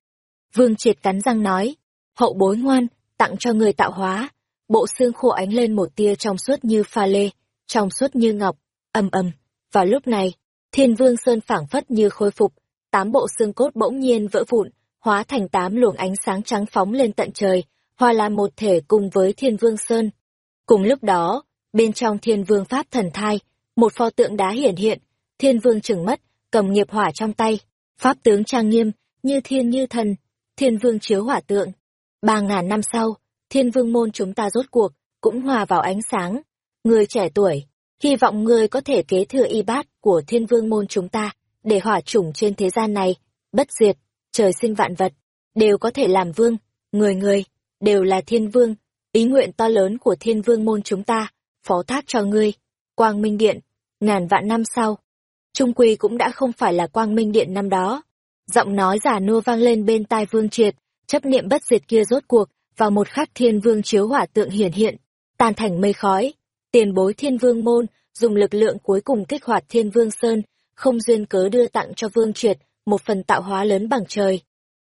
Vương Triệt cắn răng nói, hậu bối ngoan, tặng cho người tạo hóa. Bộ xương khô ánh lên một tia trong suốt như pha lê, trong suốt như ngọc, ầm ầm. Vào lúc này, Thiên Vương Sơn phảng phất như khôi phục, tám bộ xương cốt bỗng nhiên vỡ vụn, hóa thành tám luồng ánh sáng trắng phóng lên tận trời, hòa làm một thể cùng với Thiên Vương Sơn. Cùng lúc đó, bên trong Thiên Vương Pháp thần thai, một pho tượng đá hiển hiện, Thiên Vương trừng mắt, cầm nghiệp hỏa trong tay, pháp tướng trang nghiêm, như thiên như thần, Thiên Vương chiếu hỏa tượng. Ba ngàn năm sau, Thiên Vương môn chúng ta rốt cuộc, cũng hòa vào ánh sáng. Người trẻ tuổi, hy vọng người có thể kế thừa y bát của Thiên Vương môn chúng ta, để hỏa chủng trên thế gian này, bất diệt, trời sinh vạn vật, đều có thể làm vương, người người, đều là thiên vương, ý nguyện to lớn của thiên vương môn chúng ta, phó thác cho ngươi, quang minh điện, ngàn vạn năm sau. Trung Quy cũng đã không phải là quang minh điện năm đó. Giọng nói giả nua vang lên bên tai vương triệt, chấp niệm bất diệt kia rốt cuộc, vào một khắc thiên vương chiếu hỏa tượng hiển hiện, tan thành mây khói. Tiền bối thiên vương môn, dùng lực lượng cuối cùng kích hoạt thiên vương sơn, không duyên cớ đưa tặng cho vương triệt một phần tạo hóa lớn bằng trời.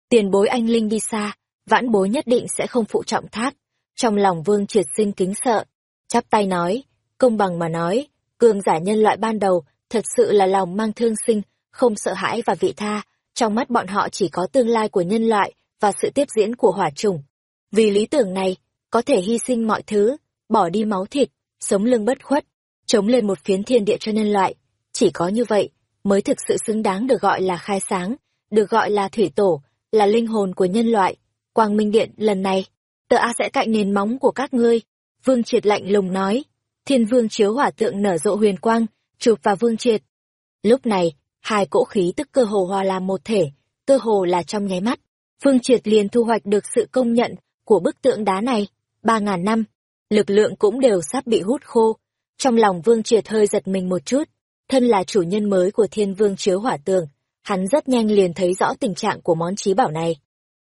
Tiền bối anh linh đi xa, vãn bối nhất định sẽ không phụ trọng thác. Trong lòng vương triệt sinh kính sợ, chắp tay nói, công bằng mà nói, cường giả nhân loại ban đầu, thật sự là lòng mang thương sinh, không sợ hãi và vị tha, trong mắt bọn họ chỉ có tương lai của nhân loại và sự tiếp diễn của hỏa trùng. Vì lý tưởng này, có thể hy sinh mọi thứ, bỏ đi máu thịt, sống lưng bất khuất, chống lên một phiến thiên địa cho nhân loại. Chỉ có như vậy, mới thực sự xứng đáng được gọi là khai sáng, được gọi là thủy tổ, là linh hồn của nhân loại. Quang Minh Điện lần này, tờ A sẽ cạnh nền móng của các ngươi. Vương Triệt lạnh lùng nói. Thiên Vương chiếu hỏa tượng nở rộ huyền quang, chụp vào Vương Triệt. Lúc này, hai cỗ khí tức cơ hồ hòa làm một thể, cơ hồ là trong nháy mắt. Vương Triệt liền thu hoạch được sự công nhận của bức tượng đá này. Ba ngàn năm, lực lượng cũng đều sắp bị hút khô. Trong lòng Vương Triệt hơi giật mình một chút, thân là chủ nhân mới của thiên vương chiếu hỏa tường, hắn rất nhanh liền thấy rõ tình trạng của món trí bảo này.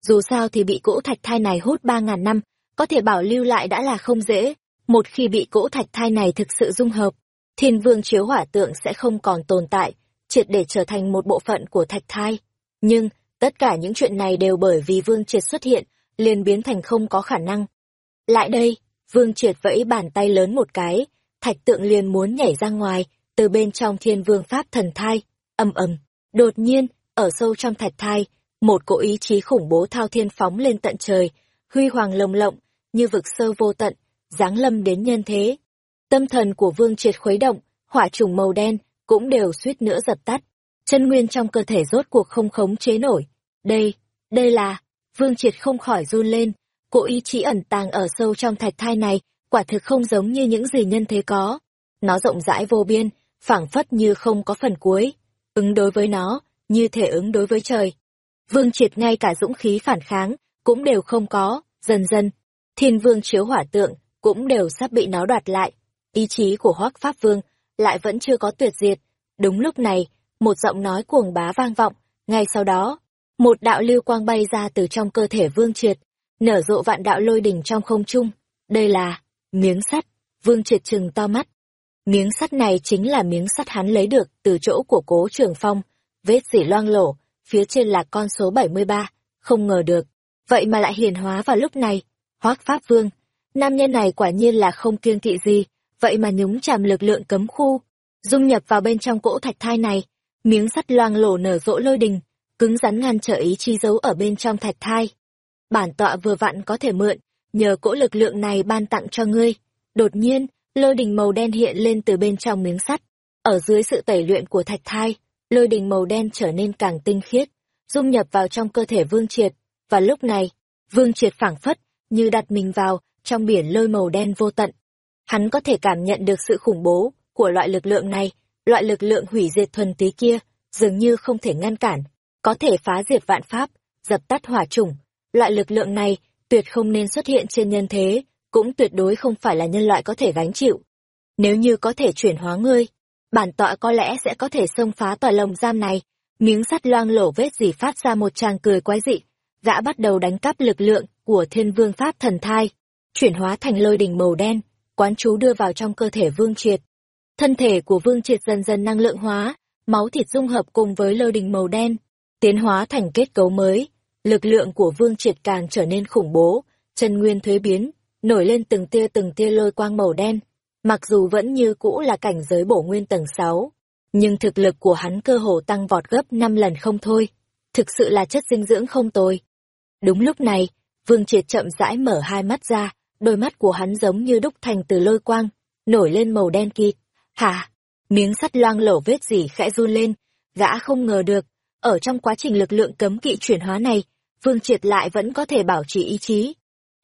Dù sao thì bị cỗ thạch thai này hút ba ngàn năm, có thể bảo lưu lại đã là không dễ. Một khi bị cỗ thạch thai này thực sự dung hợp, thiên vương chiếu hỏa tượng sẽ không còn tồn tại, triệt để trở thành một bộ phận của thạch thai. Nhưng, tất cả những chuyện này đều bởi vì vương triệt xuất hiện, liền biến thành không có khả năng. Lại đây, vương triệt vẫy bàn tay lớn một cái, thạch tượng liền muốn nhảy ra ngoài, từ bên trong thiên vương pháp thần thai, ầm ầm, đột nhiên, ở sâu trong thạch thai, một cỗ ý chí khủng bố thao thiên phóng lên tận trời, huy hoàng lồng lộng, như vực sơ vô tận, giáng lâm đến nhân thế. Tâm thần của vương triệt khuấy động, hỏa trùng màu đen, cũng đều suýt nữa dập tắt. Chân nguyên trong cơ thể rốt cuộc không khống chế nổi. Đây, đây là, vương triệt không khỏi run lên, cỗ ý chí ẩn tàng ở sâu trong thạch thai này, quả thực không giống như những gì nhân thế có. Nó rộng rãi vô biên, phảng phất như không có phần cuối, ứng đối với nó, như thể ứng đối với trời. Vương triệt ngay cả dũng khí phản kháng, cũng đều không có, dần dần, thiên vương chiếu hỏa tượng, cũng đều sắp bị nó đoạt lại. Ý chí của hoác pháp vương, lại vẫn chưa có tuyệt diệt. Đúng lúc này, một giọng nói cuồng bá vang vọng, ngay sau đó, một đạo lưu quang bay ra từ trong cơ thể vương triệt, nở rộ vạn đạo lôi đỉnh trong không trung. Đây là, miếng sắt, vương triệt trừng to mắt, Miếng sắt này chính là miếng sắt hắn lấy được từ chỗ của cố trường phong, vết dỉ loang lổ, phía trên là con số 73, không ngờ được. Vậy mà lại hiền hóa vào lúc này. Hoắc Pháp Vương, nam nhân này quả nhiên là không kiêng kỵ gì, vậy mà nhúng chàm lực lượng cấm khu, dung nhập vào bên trong cỗ thạch thai này. Miếng sắt loang lổ nở rộ lôi đình, cứng rắn ngăn trở ý chi dấu ở bên trong thạch thai. Bản tọa vừa vặn có thể mượn, nhờ cỗ lực lượng này ban tặng cho ngươi. Đột nhiên, lôi đình màu đen hiện lên từ bên trong miếng sắt. Ở dưới sự tẩy luyện của thạch thai, lôi đình màu đen trở nên càng tinh khiết, dung nhập vào trong cơ thể Vương Triệt. Và lúc này, Vương Triệt phảng phất, như đặt mình vào trong biển lôi màu đen vô tận. Hắn có thể cảm nhận được sự khủng bố của loại lực lượng này, loại lực lượng hủy diệt thuần túy kia, dường như không thể ngăn cản, có thể phá diệt vạn pháp, dập tắt hỏa chủng. Loại lực lượng này tuyệt không nên xuất hiện trên nhân thế, cũng tuyệt đối không phải là nhân loại có thể gánh chịu. Nếu như có thể chuyển hóa ngươi, bản tọa có lẽ sẽ có thể xông phá tòa lồng giam này, miếng sắt loang lổ vết gì phát ra một tràng cười quái dị, gã bắt đầu đánh cắp lực lượng của thiên vương pháp thần thai, chuyển hóa thành lôi đỉnh màu đen, quán chú đưa vào trong cơ thể vương triệt. Thân thể của vương triệt dần dần năng lượng hóa, máu thịt dung hợp cùng với lôi đỉnh màu đen, tiến hóa thành kết cấu mới. Lực lượng của vương triệt càng trở nên khủng bố, chân nguyên thuế biến, nổi lên từng tia từng tia lôi quang màu đen. Mặc dù vẫn như cũ là cảnh giới bổ nguyên tầng 6, nhưng thực lực của hắn cơ hồ tăng vọt gấp 5 lần không thôi. Thực sự là chất dinh dưỡng không tồi. Đúng lúc này, Vương Triệt chậm rãi mở hai mắt ra, đôi mắt của hắn giống như đúc thành từ lôi quang, nổi lên màu đen kịt. Hả? Miếng sắt loang lổ vết gì khẽ run lên, gã không ngờ được, ở trong quá trình lực lượng cấm kỵ chuyển hóa này, Vương Triệt lại vẫn có thể bảo trì ý chí.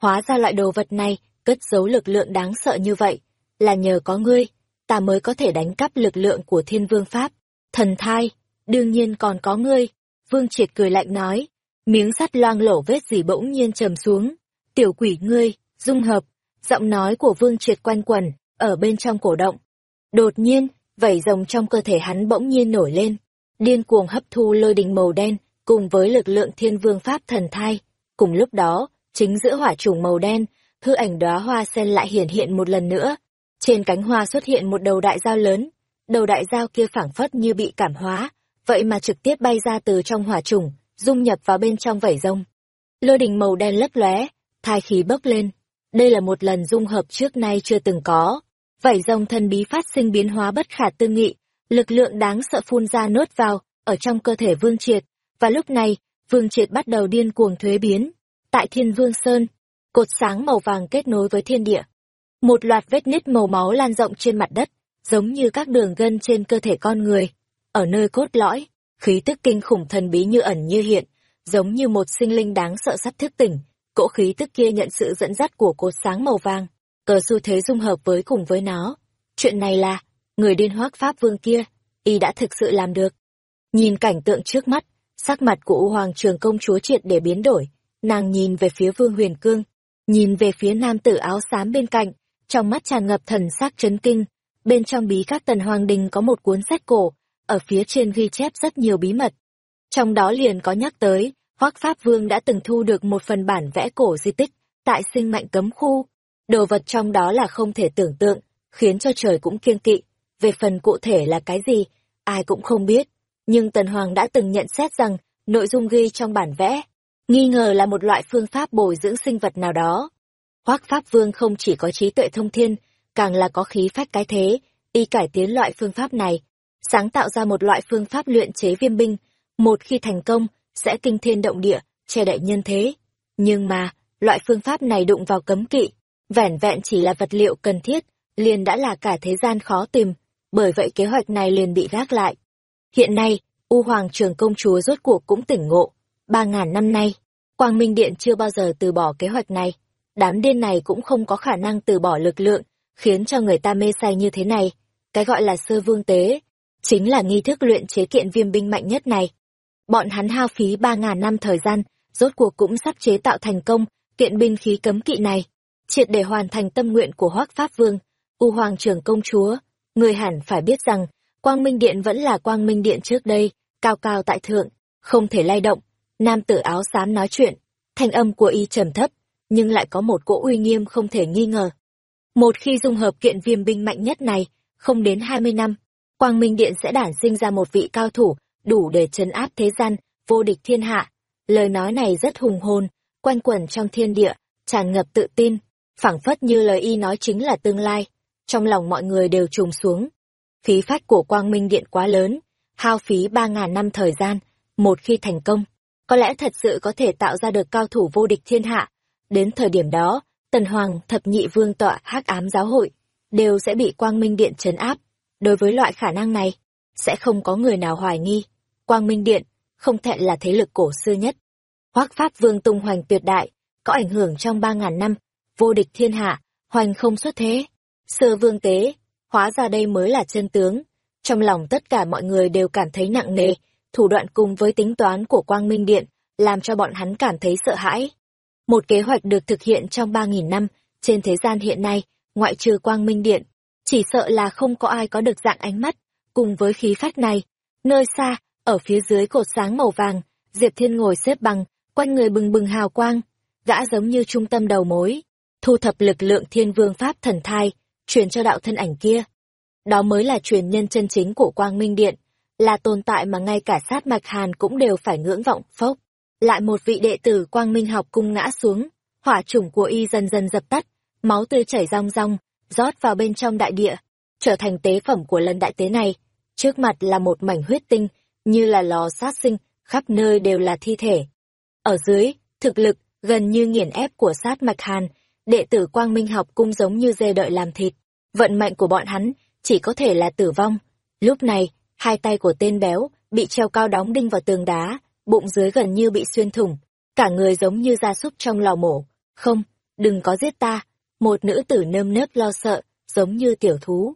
Hóa ra loại đồ vật này, cất giấu lực lượng đáng sợ như vậy, là nhờ có ngươi, ta mới có thể đánh cắp lực lượng của thiên vương Pháp. Thần thai, đương nhiên còn có ngươi. Vương Triệt cười lạnh nói, miếng sắt loang lổ vết gì bỗng nhiên trầm xuống. Tiểu quỷ ngươi, dung hợp, giọng nói của Vương Triệt quanh quẩn, ở bên trong cổ động. Đột nhiên, vảy rồng trong cơ thể hắn bỗng nhiên nổi lên, điên cuồng hấp thu lôi đình màu đen, cùng với lực lượng thiên vương pháp thần thai. Cùng lúc đó, chính giữa hỏa trùng màu đen, hư ảnh đóa hoa sen lại hiển hiện một lần nữa. Trên cánh hoa xuất hiện một đầu đại dao lớn, đầu đại dao kia phảng phất như bị cảm hóa, vậy mà trực tiếp bay ra từ trong hỏa trùng, dung nhập vào bên trong vảy rồng. Lôi đình màu đen lấp lóe, thai khí bốc lên. Đây là một lần dung hợp trước nay chưa từng có. Vảy rồng thần bí phát sinh biến hóa bất khả tư nghị, lực lượng đáng sợ phun ra nốt vào, ở trong cơ thể Vương Triệt. Và lúc này, Vương Triệt bắt đầu điên cuồng thuế biến. Tại Thiên Vương Sơn, cột sáng màu vàng kết nối với thiên địa. Một loạt vết nứt màu máu lan rộng trên mặt đất, giống như các đường gân trên cơ thể con người. Ở nơi cốt lõi, khí tức kinh khủng thần bí như ẩn như hiện, giống như một sinh linh đáng sợ sắp thức tỉnh. Cỗ khí tức kia nhận sự dẫn dắt của cột sáng màu vàng, cờ xu thế dung hợp với cùng với nó. Chuyện này là, người điên hoác pháp vương kia, y đã thực sự làm được. Nhìn cảnh tượng trước mắt, sắc mặt của U Hoàng Trường công chúa triệt để biến đổi, nàng nhìn về phía Vương Huyền Cương, nhìn về phía nam tử áo xám bên cạnh, trong mắt tràn ngập thần sắc chấn kinh. Bên trong bí các tần hoàng đình có một cuốn sách cổ, ở phía trên ghi chép rất nhiều bí mật. Trong đó liền có nhắc tới, Hoắc Pháp Vương đã từng thu được một phần bản vẽ cổ di tích, tại sinh mạnh cấm khu. Đồ vật trong đó là không thể tưởng tượng, khiến cho trời cũng kiêng kỵ. Về phần cụ thể là cái gì, ai cũng không biết. Nhưng Tần Hoàng đã từng nhận xét rằng, nội dung ghi trong bản vẽ, nghi ngờ là một loại phương pháp bồi dưỡng sinh vật nào đó. Hoác Pháp Vương không chỉ có trí tuệ thông thiên, càng là có khí phách cái thế, y cải tiến loại phương pháp này, sáng tạo ra một loại phương pháp luyện chế viêm binh, một khi thành công, sẽ kinh thiên động địa, che đậy nhân thế. Nhưng mà, loại phương pháp này đụng vào cấm kỵ, vẻn vẹn chỉ là vật liệu cần thiết, liền đã là cả thế gian khó tìm, bởi vậy kế hoạch này liền bị gác lại. Hiện nay, U Hoàng Trường Công Chúa rốt cuộc cũng tỉnh ngộ, ba ngàn năm nay, Quang Minh Điện chưa bao giờ từ bỏ kế hoạch này. Đám điên này cũng không có khả năng từ bỏ lực lượng, khiến cho người ta mê say như thế này. Cái gọi là sơ vương tế, chính là nghi thức luyện chế kiện viêm binh mạnh nhất này. Bọn hắn hao phí ba ngàn năm thời gian, rốt cuộc cũng sắp chế tạo thành công kiện binh khí cấm kỵ này, triệt để hoàn thành tâm nguyện của Hoắc Pháp Vương, U Hoàng Trường Công Chúa. Người hẳn phải biết rằng, Quang Minh Điện vẫn là Quang Minh Điện trước đây, cao cao tại thượng, không thể lay động. Nam tử áo xám nói chuyện, thanh âm của y trầm thấp, nhưng lại có một cỗ uy nghiêm không thể nghi ngờ. Một khi dung hợp kiện viêm binh mạnh nhất này, không đến 20 năm, Quang Minh Điện sẽ đản sinh ra một vị cao thủ, đủ để trấn áp thế gian, vô địch thiên hạ. Lời nói này rất hùng hồn, quanh quẩn trong thiên địa, tràn ngập tự tin, phảng phất như lời y nói chính là tương lai. Trong lòng mọi người đều trùng xuống phí phách của Quang Minh Điện quá lớn, hao phí 3.000 năm thời gian, một khi thành công, có lẽ thật sự có thể tạo ra được cao thủ vô địch thiên hạ. Đến thời điểm đó, Tần Hoàng, Thập Nhị Vương tọa, hắc ám giáo hội, đều sẽ bị Quang Minh Điện trấn áp. Đối với loại khả năng này, sẽ không có người nào hoài nghi. Quang Minh Điện, không thẹn là thế lực cổ xưa nhất. Hoác Pháp Vương tung hoành tuyệt đại, có ảnh hưởng trong ba ngàn năm, vô địch thiên hạ, hoành không xuất thế. Sơ vương tế, hóa ra đây mới là chân tướng. Trong lòng tất cả mọi người đều cảm thấy nặng nề, thủ đoạn cùng với tính toán của Quang Minh Điện, làm cho bọn hắn cảm thấy sợ hãi. Một kế hoạch được thực hiện trong ba nghìn năm, trên thế gian hiện nay, ngoại trừ Quang Minh Điện, chỉ sợ là không có ai có được dạng ánh mắt, cùng với khí phách này. Nơi xa, Ở phía dưới cột sáng màu vàng, Diệp Thiên ngồi xếp bằng, quanh người bừng bừng hào quang, gã giống như trung tâm đầu mối, thu thập lực lượng thiên vương pháp thần thai, truyền cho đạo thân ảnh kia. Đó mới là truyền nhân chân chính của Quang Minh Điện, là tồn tại mà ngay cả sát mạch hàn cũng đều phải ngưỡng vọng, phốc. Lại một vị đệ tử Quang Minh học cung ngã xuống, hỏa chủng của y dần dần dập tắt, máu tươi chảy rong rong, rót vào bên trong đại địa, trở thành tế phẩm của lần đại tế này. Trước mặt là một mảnh huyết tinh, như là lò sát sinh, khắp nơi đều là thi thể. Ở dưới, thực lực, gần như nghiền ép của sát mạch hàn, đệ tử quang minh học cung giống như dê đợi làm thịt. Vận mệnh của bọn hắn chỉ có thể là tử vong. Lúc này, hai tay của tên béo bị treo cao đóng đinh vào tường đá, bụng dưới gần như bị xuyên thủng, cả người giống như gia súc trong lò mổ. Không, đừng có giết ta. Một nữ tử nơm nớp lo sợ, giống như tiểu thú.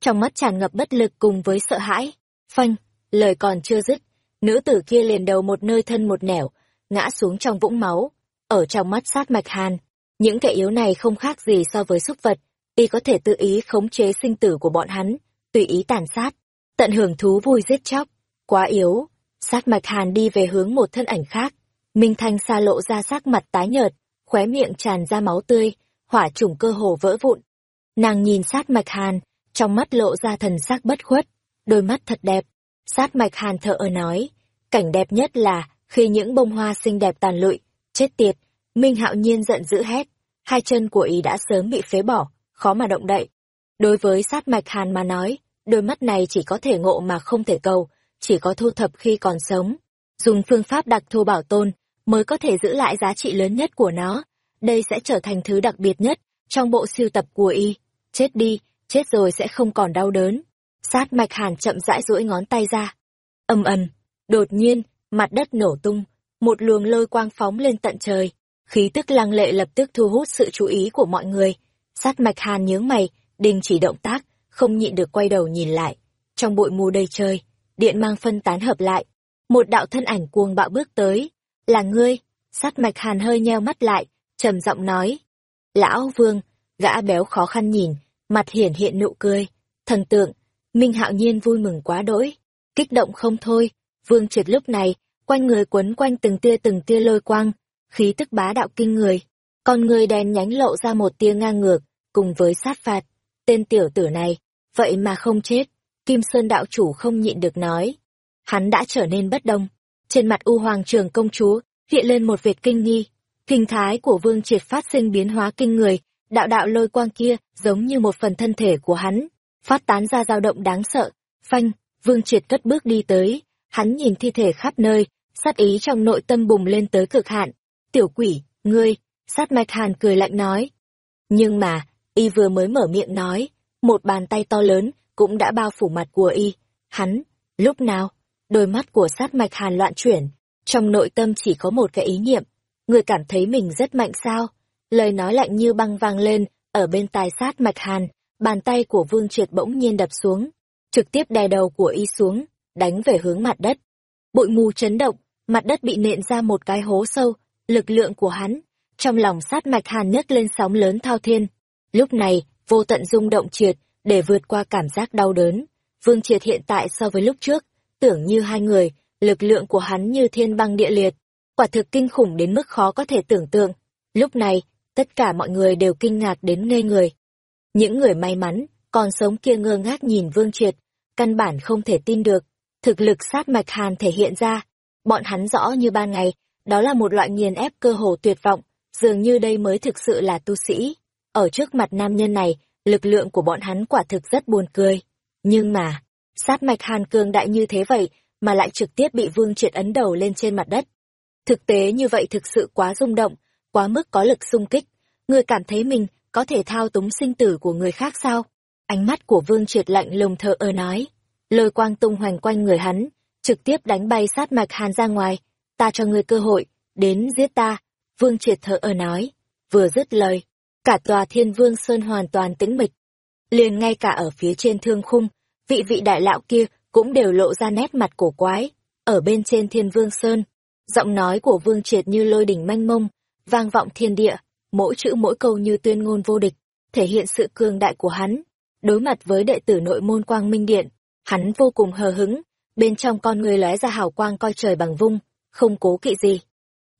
Trong mắt tràn ngập bất lực cùng với sợ hãi. Phanh, lời còn chưa dứt, nữ tử kia liền đầu một nơi thân một nẻo, ngã xuống trong vũng máu. Ở trong mắt sát mạch hàn, những kẻ yếu này không khác gì so với súc vật, y có thể tự ý khống chế sinh tử của bọn hắn, tùy ý tàn sát, tận hưởng thú vui giết chóc. Quá yếu, sát mạch hàn đi về hướng một thân ảnh khác. Minh Thanh xa lộ ra sắc mặt tái nhợt, khóe miệng tràn ra máu tươi, hỏa chủng cơ hồ vỡ vụn. Nàng nhìn sát mạch hàn, trong mắt lộ ra thần sắc bất khuất, đôi mắt thật đẹp. Sát mạch hàn thở ở nói, cảnh đẹp nhất là khi những bông hoa xinh đẹp tàn lụi, chết tiệt, Minh Hạo Nhiên giận dữ hét, hai chân của y đã sớm bị phế bỏ, khó mà động đậy. Đối với sát mạch hàn mà nói, đôi mắt này chỉ có thể ngộ mà không thể cầu, chỉ có thu thập khi còn sống. Dùng phương pháp đặc thù bảo tồn, mới có thể giữ lại giá trị lớn nhất của nó. Đây sẽ trở thành thứ đặc biệt nhất trong bộ siêu tập của y. Chết đi, chết rồi sẽ không còn đau đớn. Sát mạch hàn chậm rãi duỗi ngón tay ra. Âm ầm, đột nhiên, mặt đất nổ tung, một luồng lôi quang phóng lên tận trời. Khí tức lăng lệ lập tức thu hút sự chú ý của mọi người. Sát mạch hàn nhướng mày, đình chỉ động tác, không nhịn được quay đầu nhìn lại. Trong bụi mù đầy trời, điện mang phân tán hợp lại. Một đạo thân ảnh cuồng bạo bước tới. Là ngươi, sát mạch hàn hơi nheo mắt lại, trầm giọng nói. Lão vương, gã béo khó khăn nhìn, mặt hiển hiện nụ cười. Thần tượng, Minh hạo nhiên vui mừng quá đỗi, kích động không thôi. Vương triệt lúc này, quanh người quấn quanh từng tia từng tia lôi quang, khí tức bá đạo kinh người. Con người đèn nhánh lộ ra một tia ngang ngược, cùng với sát phạt. Tên tiểu tử này, vậy mà không chết. Kim Sơn đạo chủ không nhịn được nói. Hắn đã trở nên bất đông. Trên mặt U Hoàng trường công chúa, hiện lên một vệt kinh nghi. Kinh thái của vương triệt phát sinh biến hóa kinh người, đạo đạo lôi quang kia giống như một phần thân thể của hắn, phát tán ra dao động đáng sợ. Phanh, vương triệt cất bước đi tới, hắn nhìn thi thể khắp nơi, sát ý trong nội tâm bùng lên tới cực hạn. Tiểu quỷ, ngươi, sát mạch hàn cười lạnh nói. Nhưng mà, y vừa mới mở miệng nói, một bàn tay to lớn cũng đã bao phủ mặt của y. Hắn, lúc nào, đôi mắt của sát mạch hàn loạn chuyển, trong nội tâm chỉ có một cái ý niệm. Người cảm thấy mình rất mạnh sao? Lời nói lạnh như băng vang lên, ở bên tai sát mạch hàn, bàn tay của vương triệt bỗng nhiên đập xuống, trực tiếp đè đầu của y xuống, đánh về hướng mặt đất. Bụi mù chấn động, mặt đất bị nện ra một cái hố sâu, lực lượng của hắn, trong lòng sát mạch hàn nhấc lên sóng lớn thao thiên. Lúc này, vô tận rung động triệt, để vượt qua cảm giác đau đớn. Vương triệt hiện tại so với lúc trước, tưởng như hai người, lực lượng của hắn như thiên băng địa liệt, quả thực kinh khủng đến mức khó có thể tưởng tượng. Lúc này, tất cả mọi người đều kinh ngạc đến ngây người. Những người may mắn, còn sống kia ngơ ngác nhìn Vương Triệt, căn bản không thể tin được. Thực lực sát mạch hàn thể hiện ra, bọn hắn rõ như ban ngày, đó là một loại nghiền ép cơ hồ tuyệt vọng, dường như đây mới thực sự là tu sĩ. Ở trước mặt nam nhân này, lực lượng của bọn hắn quả thực rất buồn cười. Nhưng mà, sát mạch hàn cường đại như thế vậy, mà lại trực tiếp bị vương triệt ấn đầu lên trên mặt đất. Thực tế như vậy thực sự quá rung động, quá mức có lực xung kích. Người cảm thấy mình có thể thao túng sinh tử của người khác sao? Ánh mắt của vương triệt lạnh lùng thở ơ nói. Lôi quang tung hoành quanh người hắn, trực tiếp đánh bay sát mạch hàn ra ngoài. Ta cho ngươi cơ hội, đến giết ta. Vương triệt thở ở nói. Vừa dứt lời, cả tòa thiên vương sơn hoàn toàn tĩnh mịch. Liền ngay cả ở phía trên thương khung, vị vị đại lão kia cũng đều lộ ra nét mặt cổ quái. Ở bên trên thiên vương sơn, giọng nói của vương triệt như lôi đỉnh manh mông, vang vọng thiên địa, mỗi chữ mỗi câu như tuyên ngôn vô địch, thể hiện sự cường đại của hắn. Đối mặt với đệ tử nội môn quang minh điện, hắn vô cùng hờ hứng, bên trong con người lóe ra hào quang coi trời bằng vung, không cố kỵ gì.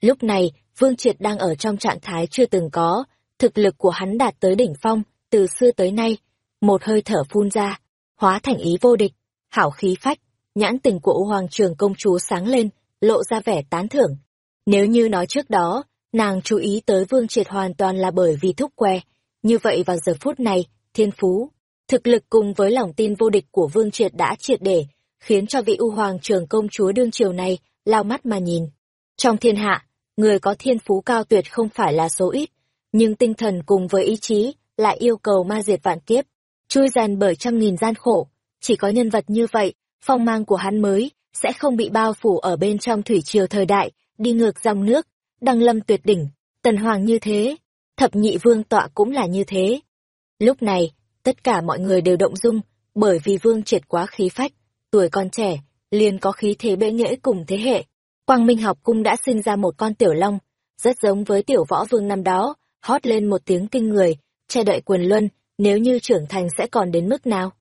Lúc này, Vương Triệt đang ở trong trạng thái chưa từng có, thực lực của hắn đạt tới đỉnh phong, từ xưa tới nay, một hơi thở phun ra, hóa thành ý vô địch, hảo khí phách, nhãn tình của Hoàng Trường công chúa sáng lên, lộ ra vẻ tán thưởng. Nếu như nói trước đó, nàng chú ý tới Vương Triệt hoàn toàn là bởi vì thúc que, như vậy vào giờ phút này, thiên phú, thực lực cùng với lòng tin vô địch của Vương Triệt đã triệt để, khiến cho vị U Hoàng Trường công chúa đương triều này lao mắt mà nhìn. Trong thiên hạ, người có thiên phú cao tuyệt không phải là số ít, nhưng tinh thần cùng với ý chí lại yêu cầu ma diệt vạn kiếp, chui rèn bởi trăm nghìn gian khổ. Chỉ có nhân vật như vậy, phong mang của hắn mới sẽ không bị bao phủ ở bên trong thủy triều thời đại, đi ngược dòng nước, đăng lâm tuyệt đỉnh, tần hoàng như thế, thập nhị vương tọa cũng là như thế. Lúc này, tất cả mọi người đều động dung, bởi vì vương triệt quá khí phách, tuổi còn trẻ, liền có khí thế bệ nghệ cùng thế hệ. Quang Minh học cung đã sinh ra một con tiểu long, rất giống với tiểu võ vương năm đó, hót lên một tiếng kinh người, che đậy quyền luân, nếu như trưởng thành sẽ còn đến mức nào.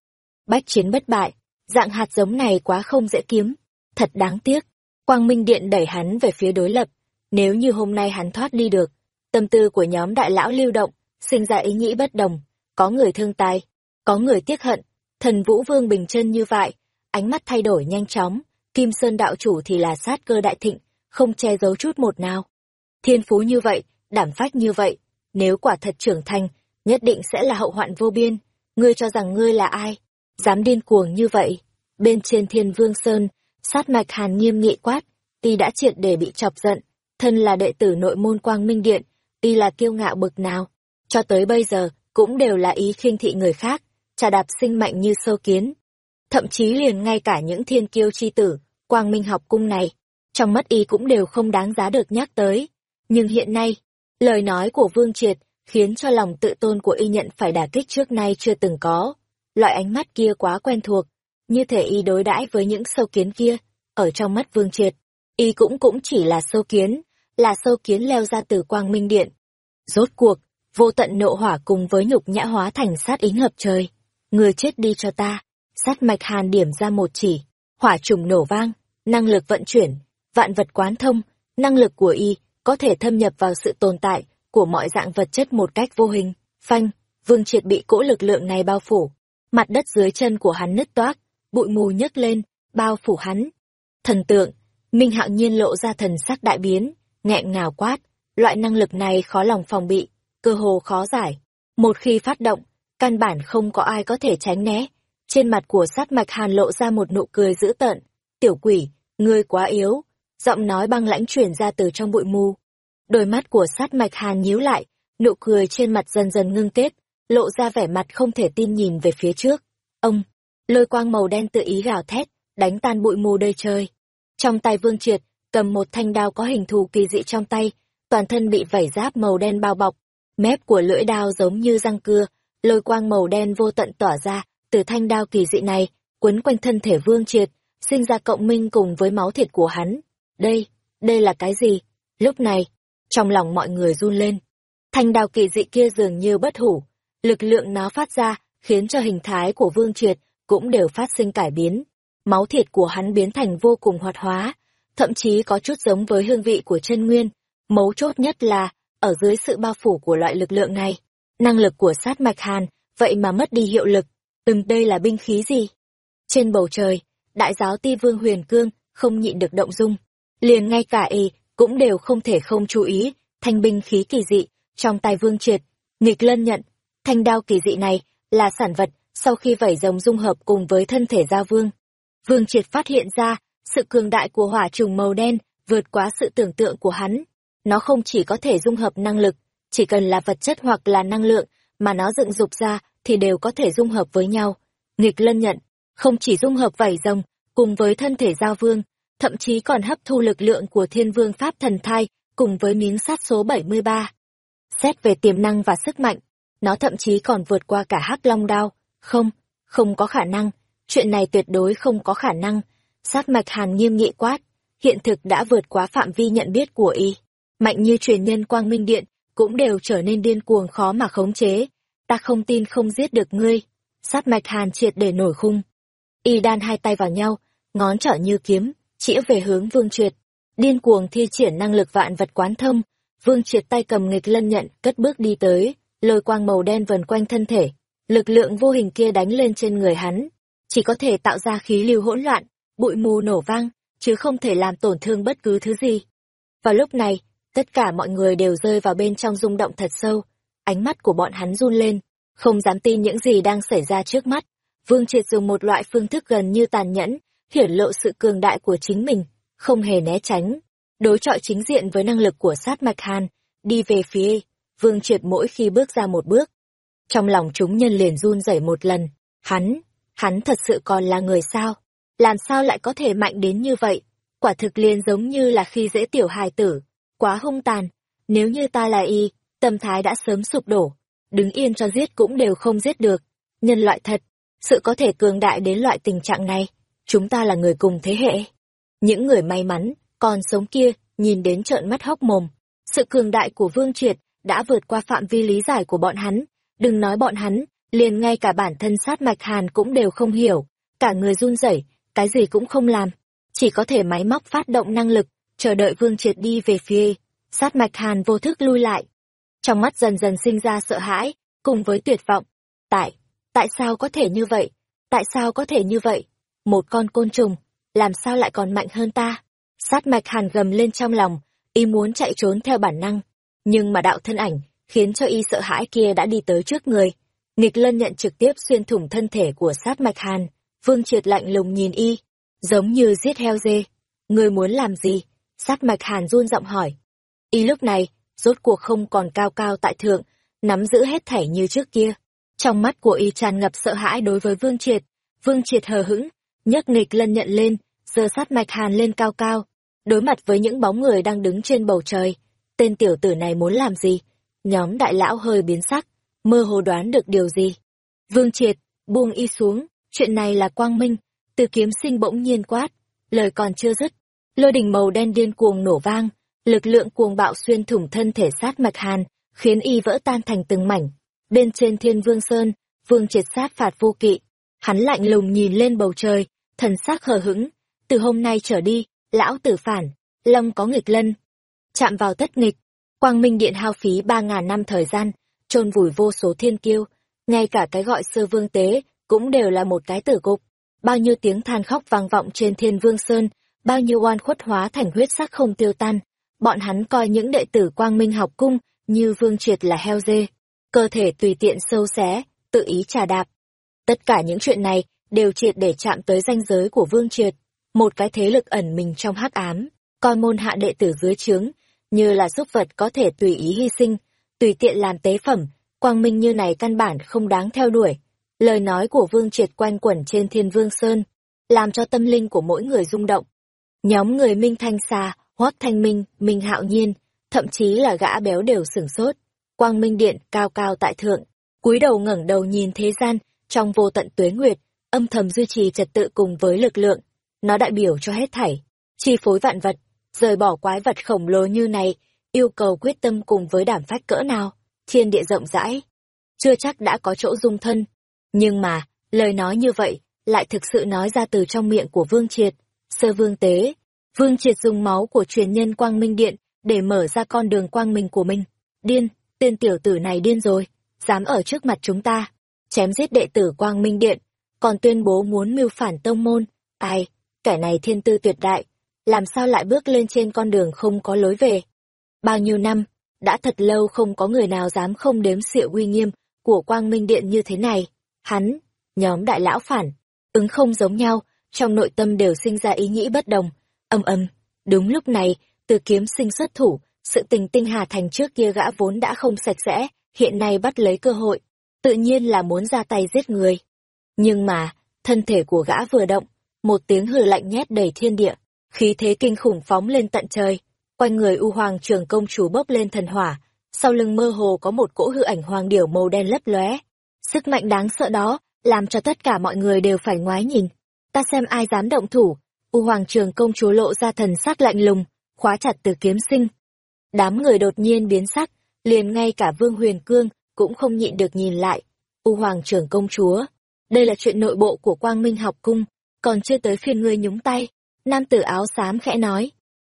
Bách chiến bất bại, dạng hạt giống này quá không dễ kiếm, thật đáng tiếc. Quang Minh Điện đẩy hắn về phía đối lập, nếu như hôm nay hắn thoát đi được, tâm tư của nhóm đại lão lưu động, sinh ra ý nghĩ bất đồng, có người thương tài, có người tiếc hận, thần Vũ Vương bình chân như vậy, ánh mắt thay đổi nhanh chóng, Kim Sơn đạo chủ thì là sát cơ đại thịnh, không che giấu chút một nào. Thiên phú như vậy, đảm phách như vậy, nếu quả thật trưởng thành, nhất định sẽ là hậu hoạn vô biên. Ngươi cho rằng ngươi là ai? Dám điên cuồng như vậy? Bên trên thiên vương sơn, sát mạch hàn nghiêm nghị quát, y đã triệt để bị chọc giận, thân là đệ tử nội môn quang minh điện, y là kiêu ngạo bực nào. Cho tới bây giờ, cũng đều là ý khinh thị người khác, trà đạp sinh mạnh như sâu kiến. Thậm chí liền ngay cả những thiên kiêu chi tử, quang minh học cung này, trong mắt y cũng đều không đáng giá được nhắc tới. Nhưng hiện nay, lời nói của Vương Triệt khiến cho lòng tự tôn của y nhận phải đả kích trước nay chưa từng có. Loại ánh mắt kia quá quen thuộc, như thể y đối đãi với những sâu kiến kia, ở trong mắt Vương Triệt, y cũng cũng chỉ là sâu kiến, là sâu kiến leo ra từ quang minh điện. Rốt cuộc, vô tận nộ hỏa cùng với nhục nhã hóa thành sát ý ngập trời. Người chết đi cho ta, sát mạch hàn điểm ra một chỉ, hỏa trùng nổ vang, năng lực vận chuyển, vạn vật quán thông, năng lực của y có thể thâm nhập vào sự tồn tại của mọi dạng vật chất một cách vô hình. Phanh, Vương Triệt bị cỗ lực lượng này bao phủ. Mặt đất dưới chân của hắn nứt toác, bụi mù nhấc lên, bao phủ hắn. Thần tượng, Minh Hạo Nhiên lộ ra thần sắc đại biến, nghẹn ngào quát, loại năng lực này khó lòng phòng bị, cơ hồ khó giải. Một khi phát động, căn bản không có ai có thể tránh né. Trên mặt của sát mạch hàn lộ ra một nụ cười dữ tợn. Tiểu quỷ, ngươi quá yếu. Giọng nói băng lãnh chuyển ra từ trong bụi mù. Đôi mắt của sát mạch hàn nhíu lại, nụ cười trên mặt dần dần ngưng kết, lộ ra vẻ mặt không thể tin nhìn về phía trước. Ông, lôi quang màu đen tự ý gào thét, đánh tan bụi mù đầy trời. Trong tay vương triệt, cầm một thanh đao có hình thù kỳ dị trong tay, toàn thân bị vảy giáp màu đen bao bọc, mép của lưỡi đao giống như răng cưa, lôi quang màu đen vô tận tỏa ra, từ thanh đao kỳ dị này, quấn quanh thân thể vương triệt, sinh ra cộng minh cùng với máu thịt của hắn. Đây, đây là cái gì? Lúc này, trong lòng mọi người run lên. Thanh đao kỳ dị kia dường như bất hủ, lực lượng nó phát ra, khiến cho hình thái của vương triệt cũng đều phát sinh cải biến. Máu thịt của hắn biến thành vô cùng hoạt hóa, thậm chí có chút giống với hương vị của chân nguyên. Mấu chốt nhất là, ở dưới sự bao phủ của loại lực lượng này, năng lực của sát mạch hàn, vậy mà mất đi hiệu lực từng đây là binh khí gì? Trên bầu trời, đại giáo ti vương huyền cương, không nhịn được động dung. Liền ngay cả y, cũng đều không thể không chú ý, thanh binh khí kỳ dị, trong tay vương triệt, nghịch lân nhận. Thanh đao kỳ dị này, là sản vật, sau khi vảy rồng dung hợp cùng với thân thể giao vương. Vương triệt phát hiện ra, sự cường đại của hỏa trùng màu đen vượt quá sự tưởng tượng của hắn. Nó không chỉ có thể dung hợp năng lực, chỉ cần là vật chất hoặc là năng lượng mà nó dựng dục ra thì đều có thể dung hợp với nhau. Nghịch lân nhận, không chỉ dung hợp vảy rồng cùng với thân thể giao vương, thậm chí còn hấp thu lực lượng của thiên vương pháp thần thai cùng với miếng sát số 73. Xét về tiềm năng và sức mạnh, nó thậm chí còn vượt qua cả hắc long đao. Không, không có khả năng, chuyện này tuyệt đối không có khả năng sát mạch hàn nghiêm nghị quát, hiện thực đã vượt quá phạm vi nhận biết của y. Mạnh như truyền nhân quang minh điện, cũng đều trở nên điên cuồng khó mà khống chế. Ta không tin không giết được ngươi. Sát mạch hàn triệt để nổi khung. Y đan hai tay vào nhau, ngón trỏ như kiếm, chĩa về hướng Vương Triệt. Điên cuồng thi triển năng lực vạn vật quán thông, Vương Triệt tay cầm nghịch lân nhận, cất bước đi tới, lôi quang màu đen vần quanh thân thể. Lực lượng vô hình kia đánh lên trên người hắn, chỉ có thể tạo ra khí lưu hỗn loạn, bụi mù nổ vang, chứ không thể làm tổn thương bất cứ thứ gì. Vào lúc này, tất cả mọi người đều rơi vào bên trong rung động thật sâu, ánh mắt của bọn hắn run lên, không dám tin những gì đang xảy ra trước mắt. Vương Triệt dùng một loại phương thức gần như tàn nhẫn, hiển lộ sự cường đại của chính mình, không hề né tránh. Đối chọi chính diện với năng lực của sát mạch hàn, đi về phía Vương Triệt mỗi khi bước ra một bước. Trong lòng chúng nhân liền run rẩy một lần, hắn, hắn thật sự còn là người sao? Làm sao lại có thể mạnh đến như vậy? Quả thực liền giống như là khi dễ tiểu hài tử, quá hung tàn. Nếu như ta là y, tâm thái đã sớm sụp đổ, đứng yên cho giết cũng đều không giết được. Nhân loại thật, sự có thể cường đại đến loại tình trạng này, chúng ta là người cùng thế hệ. Những người may mắn, còn sống kia, nhìn đến trợn mắt hốc mồm. Sự cường đại của Vương Triệt đã vượt qua phạm vi lý giải của bọn hắn. Đừng nói bọn hắn, liền ngay cả bản thân sát mạch hàn cũng đều không hiểu. Cả người run rẩy, cái gì cũng không làm. Chỉ có thể máy móc phát động năng lực, chờ đợi Vương Triệt đi về phía. Sát mạch hàn vô thức lui lại. Trong mắt dần dần sinh ra sợ hãi, cùng với tuyệt vọng. Tại, tại sao có thể như vậy? Tại sao có thể như vậy? Một con côn trùng, làm sao lại còn mạnh hơn ta? Sát mạch hàn gầm lên trong lòng, y muốn chạy trốn theo bản năng. Nhưng mà đạo thân ảnh, khiến cho y sợ hãi kia đã đi tới trước người. Nghịch lân nhận trực tiếp xuyên thủng thân thể của sát mạch hàn. Vương triệt lạnh lùng nhìn y, giống như giết heo dê. Người muốn làm gì? Sát mạch hàn run giọng hỏi. Y lúc này, rốt cuộc không còn cao cao tại thượng, nắm giữ hết thảy như trước kia. Trong mắt của y tràn ngập sợ hãi đối với Vương Triệt. Vương Triệt hờ hững, nhấc nghịch lân nhận lên, giơ sát mạch hàn lên cao cao, đối mặt với những bóng người đang đứng trên bầu trời. Tên tiểu tử này muốn làm gì? Nhóm đại lão hơi biến sắc, mơ hồ đoán được điều gì. Vương Triệt, buông y xuống, chuyện này là quang minh, từ kiếm sinh bỗng nhiên quát, lời còn chưa dứt. Lôi đỉnh màu đen điên cuồng nổ vang, lực lượng cuồng bạo xuyên thủng thân thể sát mạch hàn, khiến y vỡ tan thành từng mảnh. Bên trên thiên vương sơn, vương triệt sát phạt vô kỵ. Hắn lạnh lùng nhìn lên bầu trời, thần sắc hờ hững. Từ hôm nay trở đi, lão tử phản, long có nghịch lân. Chạm vào tất nghịch, quang minh điện hao phí ba ngàn năm thời gian, chôn vùi vô số thiên kiêu. Ngay cả cái gọi sơ vương tế, cũng đều là một cái tử cục. Bao nhiêu tiếng than khóc vang vọng trên thiên vương sơn, bao nhiêu oan khuất hóa thành huyết sắc không tiêu tan. Bọn hắn coi những đệ tử quang minh học cung như vương triệt là heo dê cơ thể tùy tiện sâu xé, tự ý trà đạp. Tất cả những chuyện này đều triệt để chạm tới ranh giới của Vương Triệt, một cái thế lực ẩn mình trong hắc ám, coi môn hạ đệ tử dưới trướng, như là súc vật có thể tùy ý hy sinh, tùy tiện làm tế phẩm, quang minh như này căn bản không đáng theo đuổi. Lời nói của Vương Triệt quanh quẩn trên Thiên Vương Sơn, làm cho tâm linh của mỗi người rung động. Nhóm người Minh Thanh xa. Hoác Thanh Minh, Minh Hạo Nhiên, thậm chí là gã béo đều sửng sốt. Quang minh điện cao cao tại thượng cúi đầu ngẩng đầu nhìn thế gian trong vô tận tuế nguyệt âm thầm duy trì trật tự cùng với lực lượng. Nó đại biểu cho hết thảy chi phối vạn vật rời bỏ quái vật khổng lồ như này yêu cầu quyết tâm cùng với đảm phách cỡ nào thiên địa rộng rãi. Chưa chắc đã có chỗ dung thân nhưng mà lời nói như vậy lại thực sự nói ra từ trong miệng của vương triệt. Sơ vương tế vương triệt dùng máu của truyền nhân quang minh điện để mở ra con đường quang minh của mình điên tên tiểu tử này điên rồi, dám ở trước mặt chúng ta, chém giết đệ tử Quang Minh Điện, còn tuyên bố muốn mưu phản tông môn, ai, kẻ này thiên tư tuyệt đại, làm sao lại bước lên trên con đường không có lối về. Bao nhiêu năm, đã thật lâu không có người nào dám không đếm xịa uy nghiêm của Quang Minh Điện như thế này. Hắn, nhóm đại lão phản, ứng không giống nhau, trong nội tâm đều sinh ra ý nghĩ bất đồng, âm âm. Đúng lúc này, từ kiếm sinh xuất thủ, sự tình tinh hà thành trước kia gã vốn đã không sạch sẽ, hiện nay bắt lấy cơ hội, tự nhiên là muốn ra tay giết người. Nhưng mà, thân thể của gã vừa động, một tiếng hừ lạnh nhét đầy thiên địa, khí thế kinh khủng phóng lên tận trời, quanh người U Hoàng trường công chủ bốc lên thần hỏa, sau lưng mơ hồ có một cỗ hư ảnh hoàng điểu màu đen lấp lóe. Sức mạnh đáng sợ đó, làm cho tất cả mọi người đều phải ngoái nhìn. Ta xem ai dám động thủ, U Hoàng trường công chúa lộ ra thần sắc lạnh lùng, khóa chặt từ kiếm sinh, Đám người đột nhiên biến sắc, liền ngay cả Vương Huyền Cương cũng không nhịn được nhìn lại. U Hoàng trưởng công chúa, đây là chuyện nội bộ của Quang Minh học cung, còn chưa tới phiên ngươi nhúng tay. Nam tử áo xám khẽ nói.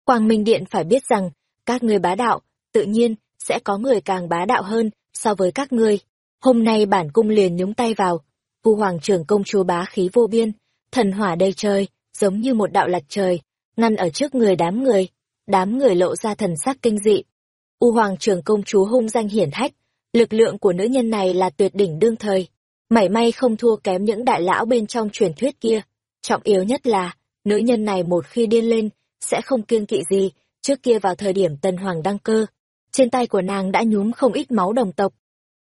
Quang Minh Điện phải biết rằng, các ngươi bá đạo, tự nhiên, sẽ có người càng bá đạo hơn so với các ngươi. Hôm nay bản cung liền nhúng tay vào. U hoàng trưởng công chúa bá khí vô biên, thần hỏa đầy trời, giống như một đạo lạch trời, ngăn ở trước người đám người. Đám người lộ ra thần sắc kinh dị. U hoàng trưởng công chúa hung danh hiển hách, lực lượng của nữ nhân này là tuyệt đỉnh đương thời. Mảy may không thua kém những đại lão bên trong truyền thuyết kia. Trọng yếu nhất là, nữ nhân này một khi điên lên, sẽ không kiêng kỵ gì, trước kia vào thời điểm tần hoàng đăng cơ. Trên tay của nàng đã nhúm không ít máu đồng tộc.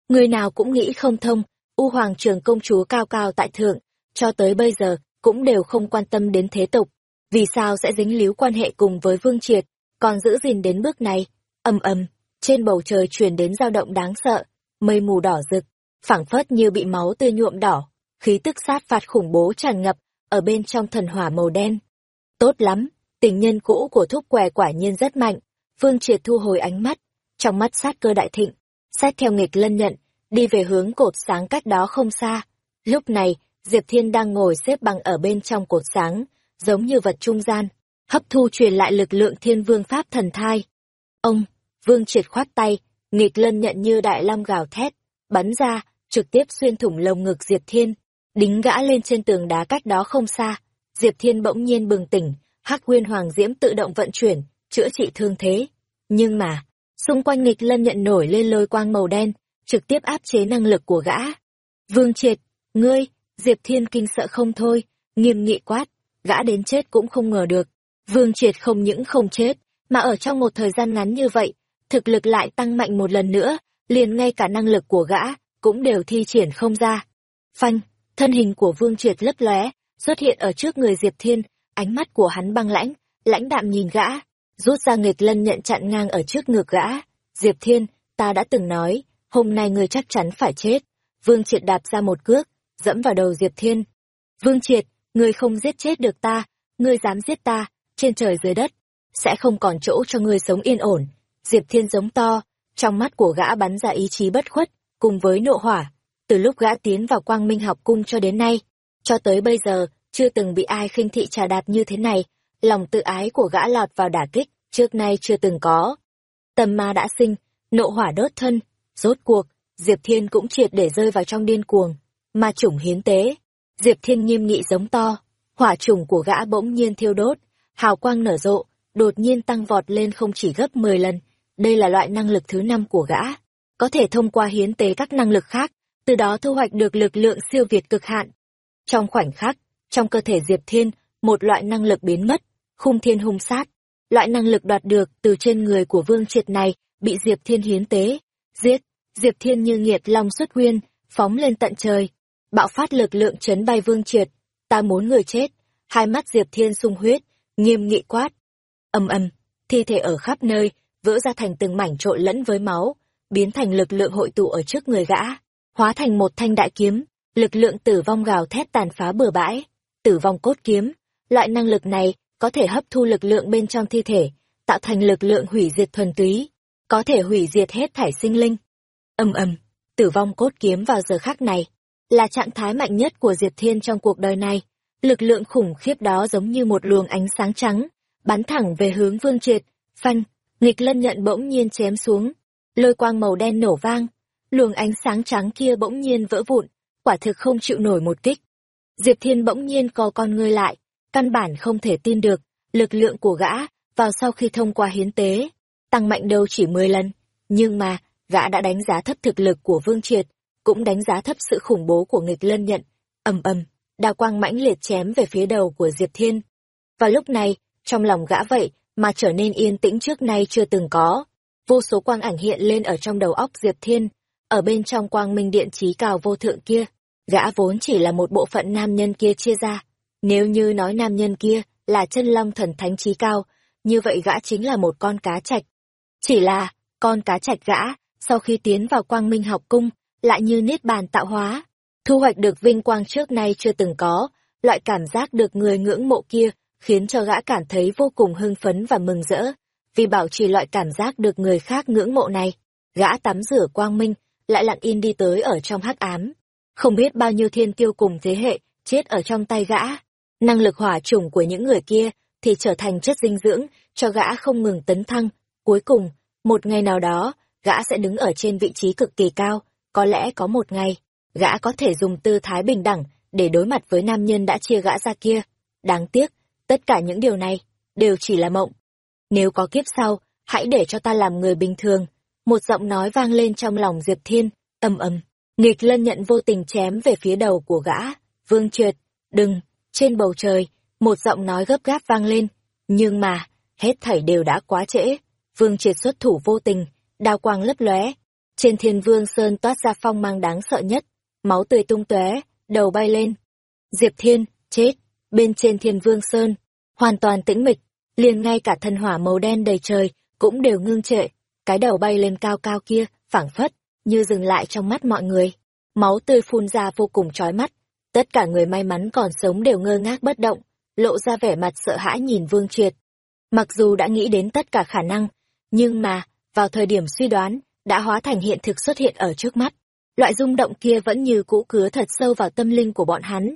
Người nào cũng nghĩ không thông, U Hoàng trường công chúa cao cao tại thượng, cho tới bây giờ, cũng đều không quan tâm đến thế tục. Vì sao sẽ dính líu quan hệ cùng với Vương Triệt, còn giữ gìn đến bước này? ầm ầm, trên bầu trời truyền đến dao động đáng sợ, mây mù đỏ rực, phảng phất như bị máu tươi nhuộm đỏ, khí tức sát phạt khủng bố tràn ngập ở bên trong thần hỏa màu đen. Tốt lắm, tình nhân cũ của thúc què quả nhiên rất mạnh. Vương Triệt thu hồi ánh mắt, trong mắt sát cơ đại thịnh, xét theo nghịch lân nhận, đi về hướng cột sáng cách đó không xa. Lúc này, Diệp Thiên đang ngồi xếp bằng ở bên trong cột sáng, giống như vật trung gian, hấp thu truyền lại lực lượng thiên vương pháp thần thai. Ông, Vương Triệt khoát tay, nghịch lân nhận như đại long gào thét, bắn ra, trực tiếp xuyên thủng lồng ngực Diệp Thiên, đính gã lên trên tường đá cách đó không xa. Diệp Thiên bỗng nhiên bừng tỉnh, hắc nguyên hoàng diễm tự động vận chuyển, chữa trị thương thế. Nhưng mà, xung quanh nghịch lân nhận nổi lên lôi quang màu đen, trực tiếp áp chế năng lực của gã. Vương Triệt, ngươi, Diệp Thiên kinh sợ không thôi, nghiêm nghị quát, gã đến chết cũng không ngờ được. Vương Triệt không những không chết, mà ở trong một thời gian ngắn như vậy, thực lực lại tăng mạnh một lần nữa, liền ngay cả năng lực của gã cũng đều thi triển không ra. Phanh, thân hình của Vương Triệt lấp lóe, xuất hiện ở trước người Diệp Thiên, ánh mắt của hắn băng lãnh, lãnh đạm nhìn gã, rút ra nghịch lân nhận chặn ngang ở trước ngực gã. Diệp Thiên, ta đã từng nói, hôm nay ngươi chắc chắn phải chết. Vương Triệt đạp ra một cước, dẫm vào đầu Diệp Thiên. Vương Triệt, ngươi không giết chết được ta, ngươi dám giết ta, trên trời dưới đất, sẽ không còn chỗ cho ngươi sống yên ổn. Diệp Thiên giống to, trong mắt của gã bắn ra ý chí bất khuất, cùng với nộ hỏa. Từ lúc gã tiến vào quang minh học cung cho đến nay, cho tới bây giờ, chưa từng bị ai khinh thị trà đạp như thế này, lòng tự ái của gã lọt vào đả kích, trước nay chưa từng có. Tầm ma đã sinh, nộ hỏa đốt thân, rốt cuộc, Diệp Thiên cũng triệt để rơi vào trong điên cuồng, ma chủng hiến tế. Diệp Thiên nghiêm nghị giống to, hỏa chủng của gã bỗng nhiên thiêu đốt, hào quang nở rộ, đột nhiên tăng vọt lên không chỉ gấp 10 lần, đây là loại năng lực thứ năm của gã, có thể thông qua hiến tế các năng lực khác, từ đó thu hoạch được lực lượng siêu việt cực hạn. Trong khoảnh khắc, trong cơ thể Diệp Thiên, một loại năng lực biến mất, khung thiên hung sát. Loại năng lực đoạt được từ trên người của vương triệt này bị Diệp Thiên hiến tế. Giết, Diệp Thiên như nghiệt long xuất huyên, phóng lên tận trời. Bạo phát lực lượng chấn bay vương triệt. Ta muốn người chết. Hai mắt Diệp Thiên sung huyết, nghiêm nghị quát. ầm ầm, thi thể ở khắp nơi, vỡ ra thành từng mảnh trộn lẫn với máu, biến thành lực lượng hội tụ ở trước người gã, hóa thành một thanh đại kiếm, lực lượng tử vong gào thét tàn phá bừa bãi tử vong cốt kiếm. Loại năng lực này có thể hấp thu lực lượng bên trong thi thể, tạo thành lực lượng hủy diệt thuần túy, có thể hủy diệt hết thải sinh linh. Ầm ầm, tử vong cốt kiếm vào giờ khắc này là trạng thái mạnh nhất của Diệp Thiên trong cuộc đời này. Lực lượng khủng khiếp đó giống như một luồng ánh sáng trắng, bắn thẳng về hướng Vương Triệt, phanh, nghịch lân nhận bỗng nhiên chém xuống, lôi quang màu đen nổ vang, luồng ánh sáng trắng kia bỗng nhiên vỡ vụn, quả thực không chịu nổi một kích. Diệp Thiên bỗng nhiên co con ngươi lại, căn bản không thể tin được, lực lượng của gã, vào sau khi thông qua hiến tế, tăng mạnh đâu chỉ 10 lần, nhưng mà, gã đã đánh giá thấp thực lực của Vương Triệt, cũng đánh giá thấp sự khủng bố của nghịch lân nhận. ầm ầm, đao quang mãnh liệt chém về phía đầu của Diệp Thiên. Và lúc này, trong lòng gã vậy mà trở nên yên tĩnh trước nay chưa từng có. Vô số quang ảnh hiện lên ở trong đầu óc Diệp Thiên, ở bên trong quang minh điện trí cao vô thượng kia gã vốn chỉ là một bộ phận nam nhân kia chia ra. Nếu như nói nam nhân kia là chân long thần thánh trí cao, như vậy gã chính là một con cá trạch. Chỉ là, con cá trạch gã, sau khi tiến vào quang minh học cung, lại như niết bàn tạo hóa, thu hoạch được vinh quang trước nay chưa từng có, loại cảm giác được người ngưỡng mộ kia, khiến cho gã cảm thấy vô cùng hưng phấn và mừng rỡ. Vì bảo trì loại cảm giác được người khác ngưỡng mộ này, gã tắm rửa quang minh, lại lặng in đi tới ở trong hắc ám, không biết bao nhiêu thiên tiêu cùng thế hệ chết ở trong tay gã. Năng lực hỏa chủng của những người kia thì trở thành chất dinh dưỡng cho gã không ngừng tấn thăng. Cuối cùng, một ngày nào đó, gã sẽ đứng ở trên vị trí cực kỳ cao, có lẽ có một ngày, gã có thể dùng tư thái bình đẳng để đối mặt với nam nhân đã chia gã ra kia. Đáng tiếc, tất cả những điều này đều chỉ là mộng. Nếu có kiếp sau, hãy để cho ta làm người bình thường. Một giọng nói vang lên trong lòng Diệp Thiên, âm ầm. Nghịch lân nhận vô tình chém về phía đầu của gã. Vương Triệt, đừng, trên bầu trời, một giọng nói gấp gáp vang lên. Nhưng mà, hết thảy đều đã quá trễ. Vương Triệt xuất thủ vô tình, đao quang lấp lóe. Trên thiên vương sơn toát ra phong mang đáng sợ nhất. Máu tươi tung tóe, đầu bay lên. Diệp Thiên, chết, bên trên thiên vương sơn, hoàn toàn tĩnh mịch, liền ngay cả thân hỏa màu đen đầy trời cũng đều ngưng trệ, cái đầu bay lên cao cao kia, phảng phất, như dừng lại trong mắt mọi người. Máu tươi phun ra vô cùng chói mắt, tất cả người may mắn còn sống đều ngơ ngác bất động, lộ ra vẻ mặt sợ hãi nhìn Vương Triệt. Mặc dù đã nghĩ đến tất cả khả năng, nhưng mà, vào thời điểm suy đoán, đã hóa thành hiện thực xuất hiện ở trước mắt. Loại rung động kia vẫn như cũ cứa thật sâu vào tâm linh của bọn hắn.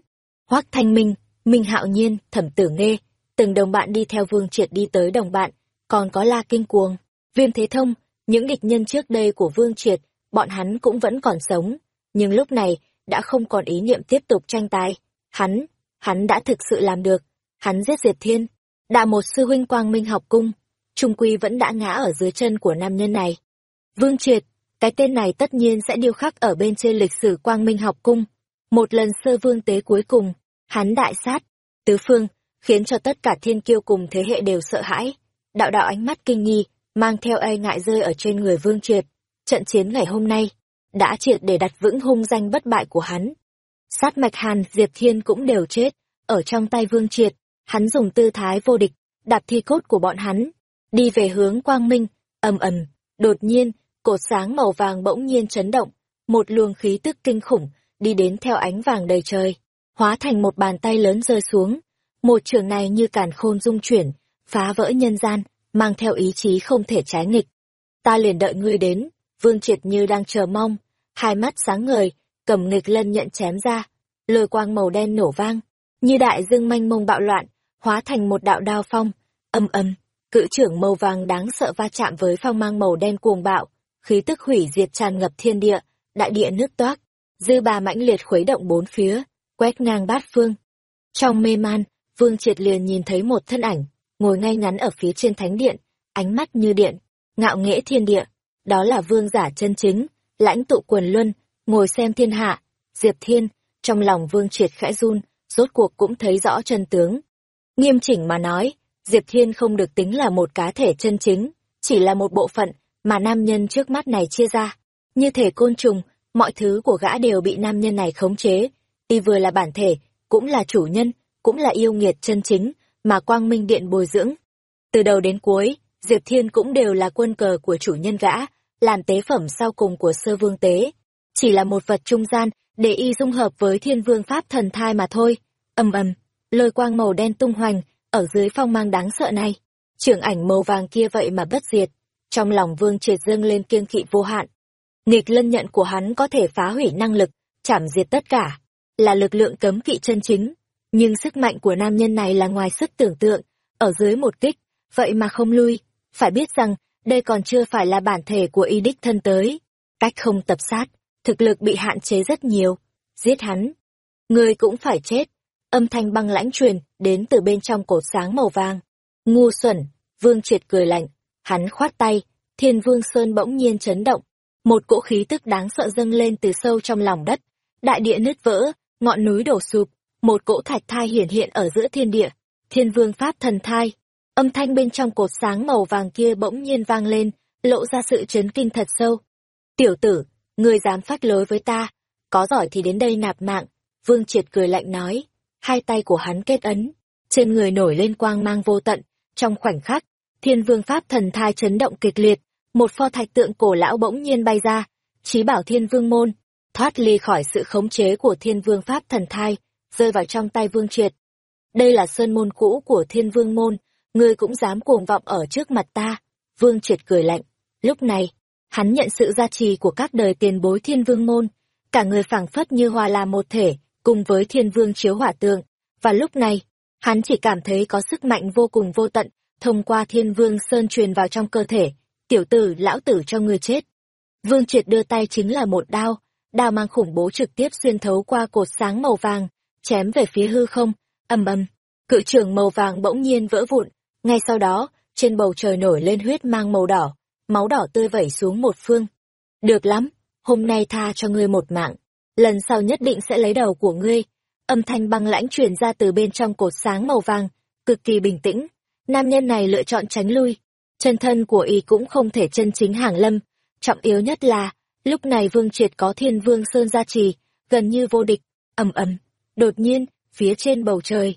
Hoác Thanh Minh, Minh Hạo Nhiên, Thẩm Tử Nghê, từng đồng bạn đi theo Vương Triệt đi tới đồng bạn, còn có La Kinh Cuồng, Viêm Thế Thông, những địch nhân trước đây của Vương Triệt, bọn hắn cũng vẫn còn sống, nhưng lúc này đã không còn ý niệm tiếp tục tranh tài. Hắn, hắn đã thực sự làm được, hắn giết Diệp Thiên, đã một sư huynh quang minh học cung, trung quy vẫn đã ngã ở dưới chân của nam nhân này. Vương Triệt, cái tên này tất nhiên sẽ điêu khắc ở bên trên lịch sử quang minh học cung. Một lần sơ vương tế cuối cùng, hắn đại sát, tứ phương, khiến cho tất cả thiên kiêu cùng thế hệ đều sợ hãi. Đạo đạo ánh mắt kinh nghi, mang theo e ngại rơi ở trên người Vương Triệt. Trận chiến ngày hôm nay, đã triệt để đặt vững hung danh bất bại của hắn. Sát mạch hàn Diệp Thiên cũng đều chết, ở trong tay Vương Triệt, hắn dùng tư thái vô địch, đạp thi cốt của bọn hắn, đi về hướng quang minh, ầm ầm, đột nhiên, cột sáng màu vàng bỗng nhiên chấn động, một luồng khí tức kinh khủng, đi đến theo ánh vàng đầy trời, hóa thành một bàn tay lớn rơi xuống. Một trường này như càn khôn dung chuyển, phá vỡ nhân gian, mang theo ý chí không thể trái nghịch. Ta liền đợi ngươi đến, Vương Triệt như đang chờ mong, hai mắt sáng ngời, cầm nghịch lân nhận chém ra, lôi quang màu đen nổ vang, như đại dương manh mông bạo loạn, hóa thành một đạo đao phong, âm âm, cự trưởng màu vàng đáng sợ va chạm với phong mang màu đen cuồng bạo, khí tức hủy diệt tràn ngập thiên địa, đại địa nước toát, dư bà mãnh liệt khuấy động bốn phía, quét ngang bát phương. Trong mê man, Vương Triệt liền nhìn thấy một thân ảnh, ngồi ngay ngắn ở phía trên thánh điện, ánh mắt như điện, ngạo nghễ thiên địa. Đó là vương giả chân chính, lãnh tụ quần luân, ngồi xem thiên hạ. Diệp Thiên, trong lòng Vương Triệt khẽ run, rốt cuộc cũng thấy rõ chân tướng. Nghiêm chỉnh mà nói, Diệp Thiên không được tính là một cá thể chân chính, chỉ là một bộ phận mà nam nhân trước mắt này chia ra. Như thể côn trùng, mọi thứ của gã đều bị nam nhân này khống chế. Y vừa là bản thể, cũng là chủ nhân, cũng là yêu nghiệt chân chính, mà Quang Minh Điện bồi dưỡng. Từ đầu đến cuối, Diệp Thiên cũng đều là quân cờ của chủ nhân gã, làm tế phẩm sau cùng của sơ vương tế. Chỉ là một vật trung gian, để y dung hợp với thiên vương pháp thần thai mà thôi. ầm ầm, lôi quang màu đen tung hoành, ở dưới phong mang đáng sợ này. Trưởng ảnh màu vàng kia vậy mà bất diệt. Trong lòng vương triệt dâng lên kiêng kỵ vô hạn. Nghịch lân nhận của hắn có thể phá hủy năng lực, chảm diệt tất cả. Là lực lượng cấm kỵ chân chính. Nhưng sức mạnh của nam nhân này là ngoài sức tưởng tượng, ở dưới một kích, vậy mà không lui. Phải biết rằng, đây còn chưa phải là bản thể của y đích thân tới. Cách không tập sát, thực lực bị hạn chế rất nhiều. Giết hắn. Người cũng phải chết. Âm thanh băng lãnh truyền đến từ bên trong cột sáng màu vàng. Ngu xuẩn, vương triệt cười lạnh. Hắn khoát tay, thiên vương sơn bỗng nhiên chấn động. Một cỗ khí tức đáng sợ dâng lên từ sâu trong lòng đất. Đại địa nứt vỡ, ngọn núi đổ sụp, một cỗ thạch thai hiển hiện ở giữa thiên địa. Thiên vương pháp thần thai. Âm thanh bên trong cột sáng màu vàng kia bỗng nhiên vang lên, lộ ra sự chấn kinh thật sâu. Tiểu tử, ngươi dám phát lối với ta, có giỏi thì đến đây nạp mạng. Vương triệt cười lạnh nói, hai tay của hắn kết ấn, trên người nổi lên quang mang vô tận, trong khoảnh khắc, thiên vương pháp thần thai chấn động kịch liệt, một pho thạch tượng cổ lão bỗng nhiên bay ra, chí bảo thiên vương môn, thoát ly khỏi sự khống chế của thiên vương pháp thần thai, rơi vào trong tay Vương Triệt. Đây là sơn môn cũ của thiên vương môn, ngươi cũng dám cuồng vọng ở trước mặt ta. Vương Triệt cười lạnh. Lúc này, hắn nhận sự gia trì của các đời tiền bối thiên vương môn, cả người phảng phất như hòa làm một thể, cùng với thiên vương chiếu hỏa tượng. Và lúc này, Hắn chỉ cảm thấy có sức mạnh vô cùng vô tận, thông qua thiên vương sơn truyền vào trong cơ thể. Tiểu tử, lão tử cho người chết. Vương triệt đưa tay chính là một đao, đao mang khủng bố trực tiếp xuyên thấu qua cột sáng màu vàng, chém về phía hư không, ầm ầm. Cự trường màu vàng bỗng nhiên vỡ vụn, ngay sau đó, trên bầu trời nổi lên huyết mang màu đỏ, máu đỏ tươi vẩy xuống một phương. Được lắm, hôm nay tha cho ngươi một mạng, lần sau nhất định sẽ lấy đầu của ngươi. Âm thanh băng lãnh truyền ra từ bên trong cột sáng màu vàng, cực kỳ bình tĩnh. Nam nhân này lựa chọn tránh lui. Chân thân của y cũng không thể chân chính hàng lâm. Trọng yếu nhất là, lúc này Vương Triệt có thiên vương sơn gia trì, gần như vô địch, ầm ầm. Đột nhiên, phía trên bầu trời,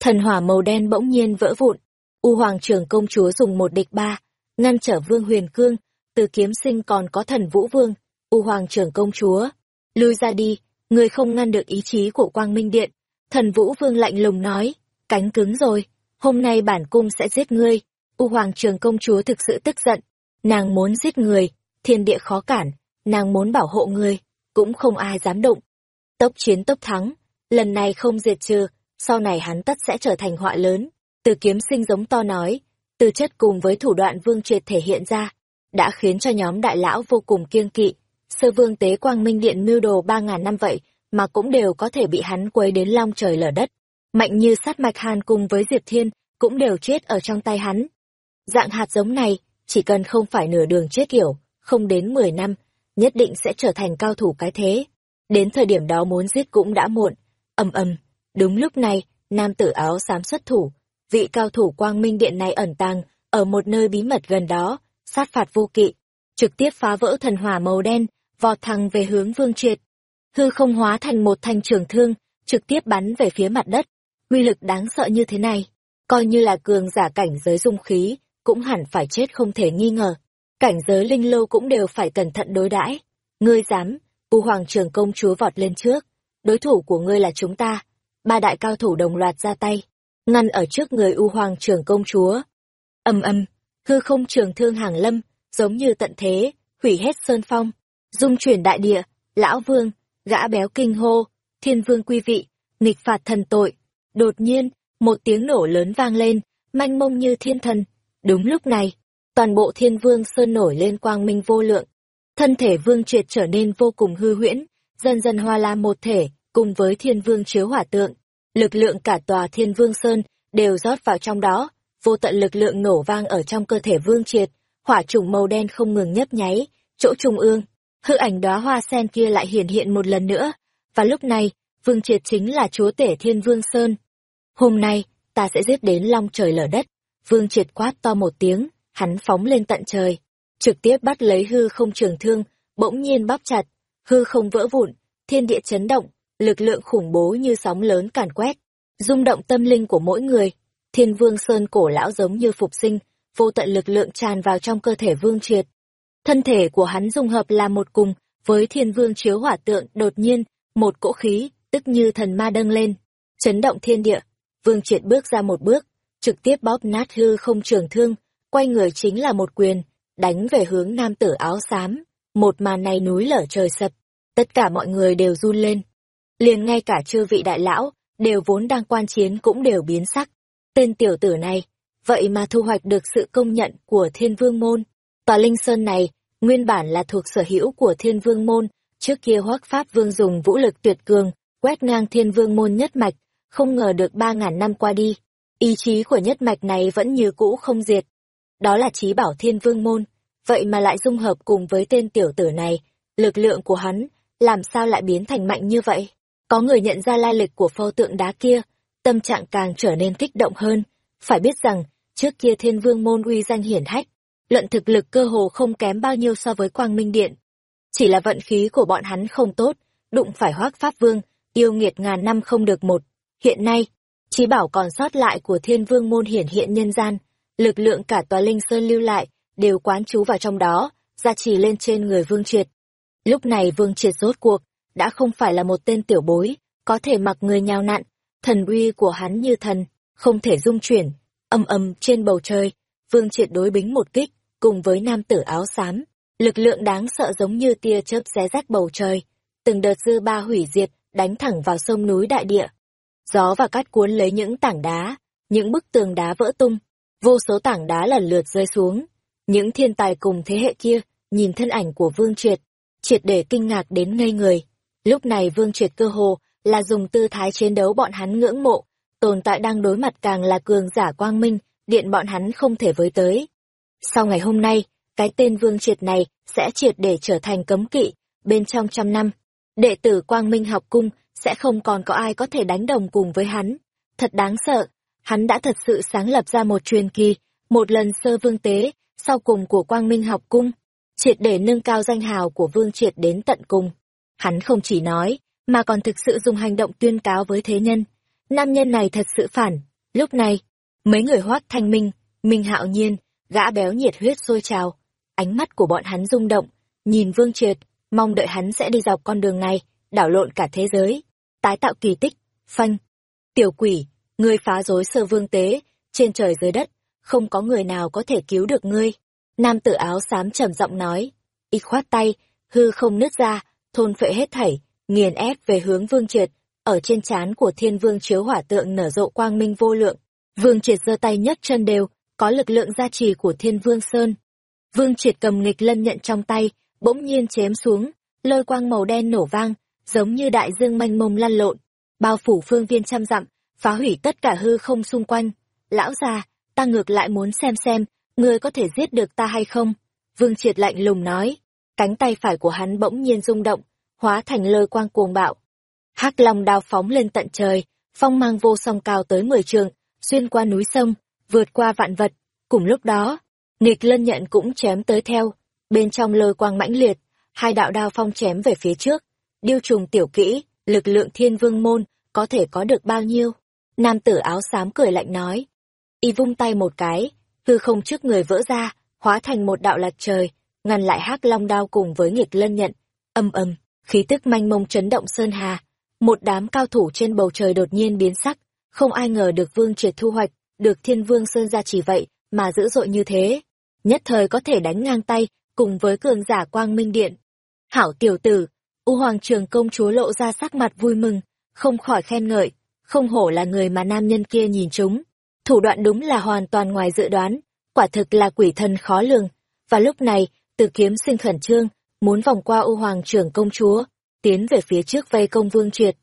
thần hỏa màu đen bỗng nhiên vỡ vụn. U Hoàng trưởng công chúa dùng một địch ba, ngăn trở Vương Huyền Cương, từ kiếm sinh còn có thần Vũ Vương, U Hoàng trưởng công chúa. Lui ra đi, người không ngăn được ý chí của Quang Minh Điện. Thần Vũ Vương lạnh lùng nói, cánh cứng rồi, hôm nay bản cung sẽ giết ngươi. U Hoàng trường công chúa thực sự tức giận, nàng muốn giết người, thiên địa khó cản, nàng muốn bảo hộ người, cũng không ai dám động. Tốc chiến tốc thắng, lần này không diệt trừ, sau này hắn tất sẽ trở thành họa lớn. Từ kiếm sinh giống to nói, từ chất cùng với thủ đoạn vương triệt thể hiện ra, đã khiến cho nhóm đại lão vô cùng kiêng kỵ. Sơ vương tế quang minh điện mưu đồ ba ngàn năm vậy, mà cũng đều có thể bị hắn quấy đến long trời lở đất. Mạnh như sát mạch hàn cùng với Diệp Thiên, cũng đều chết ở trong tay hắn. Dạng hạt giống này, chỉ cần không phải nửa đường chết kiểu, không đến mười năm, nhất định sẽ trở thành cao thủ cái thế. Đến thời điểm đó muốn giết cũng đã muộn. ầm ầm, đúng lúc này, nam tử áo xám xuất thủ, vị cao thủ quang minh điện này ẩn tàng ở một nơi bí mật gần đó, sát phạt vô kỵ, trực tiếp phá vỡ thần hỏa màu đen, vọt thẳng về hướng vương triệt. Hư không hóa thành một thanh trường thương, trực tiếp bắn về phía mặt đất. Uy lực đáng sợ như thế này, coi như là cường giả cảnh giới dung khí, cũng hẳn phải chết không thể nghi ngờ. Cảnh giới linh lâu cũng đều phải cẩn thận đối đãi. Ngươi dám, U Hoàng trường công chúa vọt lên trước, đối thủ của ngươi là chúng ta. Ba đại cao thủ đồng loạt ra tay, ngăn ở trước người U Hoàng trưởng công chúa. Âm âm, hư không trường thương hàng lâm, giống như tận thế, hủy hết sơn phong, dung chuyển đại địa, lão vương, gã béo kinh hô, thiên vương quy vị, nghịch phạt thần tội. Đột nhiên, một tiếng nổ lớn vang lên, manh mông như thiên thần. Đúng lúc này, toàn bộ thiên vương sơn nổi lên quang minh vô lượng. Thân thể vương triệt trở nên vô cùng hư huyễn, dần dần hoa la một thể, cùng với thiên vương chiếu hỏa tượng lực lượng cả tòa thiên vương sơn đều rót vào trong đó, vô tận lực lượng nổ vang ở trong cơ thể vương triệt, hỏa trùng màu đen không ngừng nhấp nháy, chỗ trung ương, hư ảnh đóa hoa sen kia lại hiển hiện một lần nữa, và lúc này, vương triệt chính là chúa tể thiên vương sơn. Hôm nay, ta sẽ giết đến long trời lở đất, vương triệt quát to một tiếng, hắn phóng lên tận trời, trực tiếp bắt lấy hư không trường thương, bỗng nhiên bóp chặt, hư không vỡ vụn, thiên địa chấn động, lực lượng khủng bố như sóng lớn càn quét, rung động tâm linh của mỗi người. Thiên Vương Sơn cổ lão giống như phục sinh, vô tận lực lượng tràn vào trong cơ thể Vương Triệt. Thân thể của hắn dung hợp là một cùng với Thiên Vương chiếu hỏa tượng, đột nhiên, một cỗ khí, tức như thần ma đâng lên, chấn động thiên địa. Vương Triệt bước ra một bước, trực tiếp bóp nát hư không trường thương, quay người chính là một quyền, đánh về hướng nam tử áo xám. Một màn này núi lở trời sập, tất cả mọi người đều run lên liền ngay cả chư vị đại lão, đều vốn đang quan chiến cũng đều biến sắc. Tên tiểu tử này, vậy mà thu hoạch được sự công nhận của thiên vương môn. Tòa linh sơn này, nguyên bản là thuộc sở hữu của thiên vương môn, trước kia hoác pháp vương dùng vũ lực tuyệt cường, quét ngang thiên vương môn nhất mạch, không ngờ được ba ngàn năm qua đi. Ý chí của nhất mạch này vẫn như cũ không diệt. Đó là trí bảo thiên vương môn, vậy mà lại dung hợp cùng với tên tiểu tử này, lực lượng của hắn, làm sao lại biến thành mạnh như vậy? Có người nhận ra lai lịch của pho tượng đá kia, tâm trạng càng trở nên kích động hơn. Phải biết rằng, trước kia thiên vương môn uy danh hiển hách, luận thực lực cơ hồ không kém bao nhiêu so với quang minh điện. Chỉ là vận khí của bọn hắn không tốt, đụng phải hoác pháp vương, yêu nghiệt ngàn năm không được một. Hiện nay, trí bảo còn sót lại của thiên vương môn hiển hiện nhân gian, lực lượng cả tòa linh sơn lưu lại, đều quán trú vào trong đó, gia trì lên trên người vương triệt. Lúc này vương triệt rốt cuộc, đã không phải là một tên tiểu bối, có thể mặc người nhào nặn, thần uy của hắn như thần, không thể dung chuyển, âm âm trên bầu trời, vương triệt đối bính một kích, cùng với nam tử áo xám, lực lượng đáng sợ giống như tia chớp xé rách bầu trời, từng đợt dư ba hủy diệt, đánh thẳng vào sông núi đại địa. gió và cát cuốn lấy những tảng đá, những bức tường đá vỡ tung, vô số tảng đá lần lượt rơi xuống. Những thiên tài cùng thế hệ kia, nhìn thân ảnh của Vương Triệt, triệt để kinh ngạc đến ngây người. Lúc này Vương Triệt cơ hồ là dùng tư thái chiến đấu bọn hắn ngưỡng mộ, tồn tại đang đối mặt càng là cường giả quang minh, điện bọn hắn không thể với tới. Sau ngày hôm nay, cái tên Vương Triệt này sẽ triệt để trở thành cấm kỵ, bên trong trăm năm. Đệ tử Quang Minh học cung sẽ không còn có ai có thể đánh đồng cùng với hắn. Thật đáng sợ, hắn đã thật sự sáng lập ra một truyền kỳ, một lần sơ vương tế, sau cùng của Quang Minh học cung, triệt để nâng cao danh hào của Vương Triệt đến tận cùng. Hắn không chỉ nói, mà còn thực sự dùng hành động tuyên cáo với thế nhân. Nam nhân này thật sự phản. Lúc này, mấy người hoác thanh minh, minh hạo nhiên, gã béo nhiệt huyết sôi trào. Ánh mắt của bọn hắn rung động, nhìn Vương Triệt, mong đợi hắn sẽ đi dọc con đường này, đảo lộn cả thế giới, tái tạo kỳ tích, phanh. Tiểu quỷ, ngươi phá rối sơ vương tế, trên trời dưới đất, không có người nào có thể cứu được ngươi. Nam tử áo xám trầm giọng nói, y khoát tay, hư không nứt ra, thôn phệ hết thảy, nghiền ép về hướng vương triệt, ở trên trán của thiên vương chiếu hỏa tượng nở rộ quang minh vô lượng. Vương triệt giơ tay nhấc chân đều, có lực lượng gia trì của thiên vương sơn. Vương triệt cầm nghịch lân nhận trong tay, bỗng nhiên chém xuống, lôi quang màu đen nổ vang, giống như đại dương mênh mông lăn lộn, bao phủ phương viên trăm dặm, phá hủy tất cả hư không xung quanh. Lão già, ta ngược lại muốn xem xem, ngươi có thể giết được ta hay không? Vương Triệt lạnh lùng nói, cánh tay phải của hắn bỗng nhiên rung động, hóa thành lôi quang cuồng bạo. hắc long đao phóng lên tận trời, phong mang vô song cao tới mười trường, xuyên qua núi sông, vượt qua vạn vật. Cùng lúc đó, nghịch lân nhận cũng chém tới theo, bên trong lôi quang mãnh liệt, hai đạo đao phong chém về phía trước. Điêu trùng tiểu kỹ, lực lượng thiên vương môn, có thể có được bao nhiêu? Nam tử áo xám cười lạnh nói. Y vung tay một cái, hư không trước người vỡ ra, hóa thành một đạo lạc trời, ngăn lại hắc long đao cùng với nghịch lân nhận. Âm âm, khí tức manh mông chấn động sơn hà. Một đám cao thủ trên bầu trời đột nhiên biến sắc, không ai ngờ được vương triệt thu hoạch, được thiên vương sơn ra chỉ vậy, mà dữ dội như thế. Nhất thời có thể đánh ngang tay, cùng với cường giả quang minh điện. Hảo tiểu tử, U Hoàng Trường công chúa lộ ra sắc mặt vui mừng, không khỏi khen ngợi, không hổ là người mà nam nhân kia nhìn chúng. Thủ đoạn đúng là hoàn toàn ngoài dự đoán, quả thực là quỷ thần khó lường. Và lúc này, từ kiếm sinh khẩn trương, muốn vòng qua U Hoàng Trường công chúa, tiến về phía trước vây công vương triệt.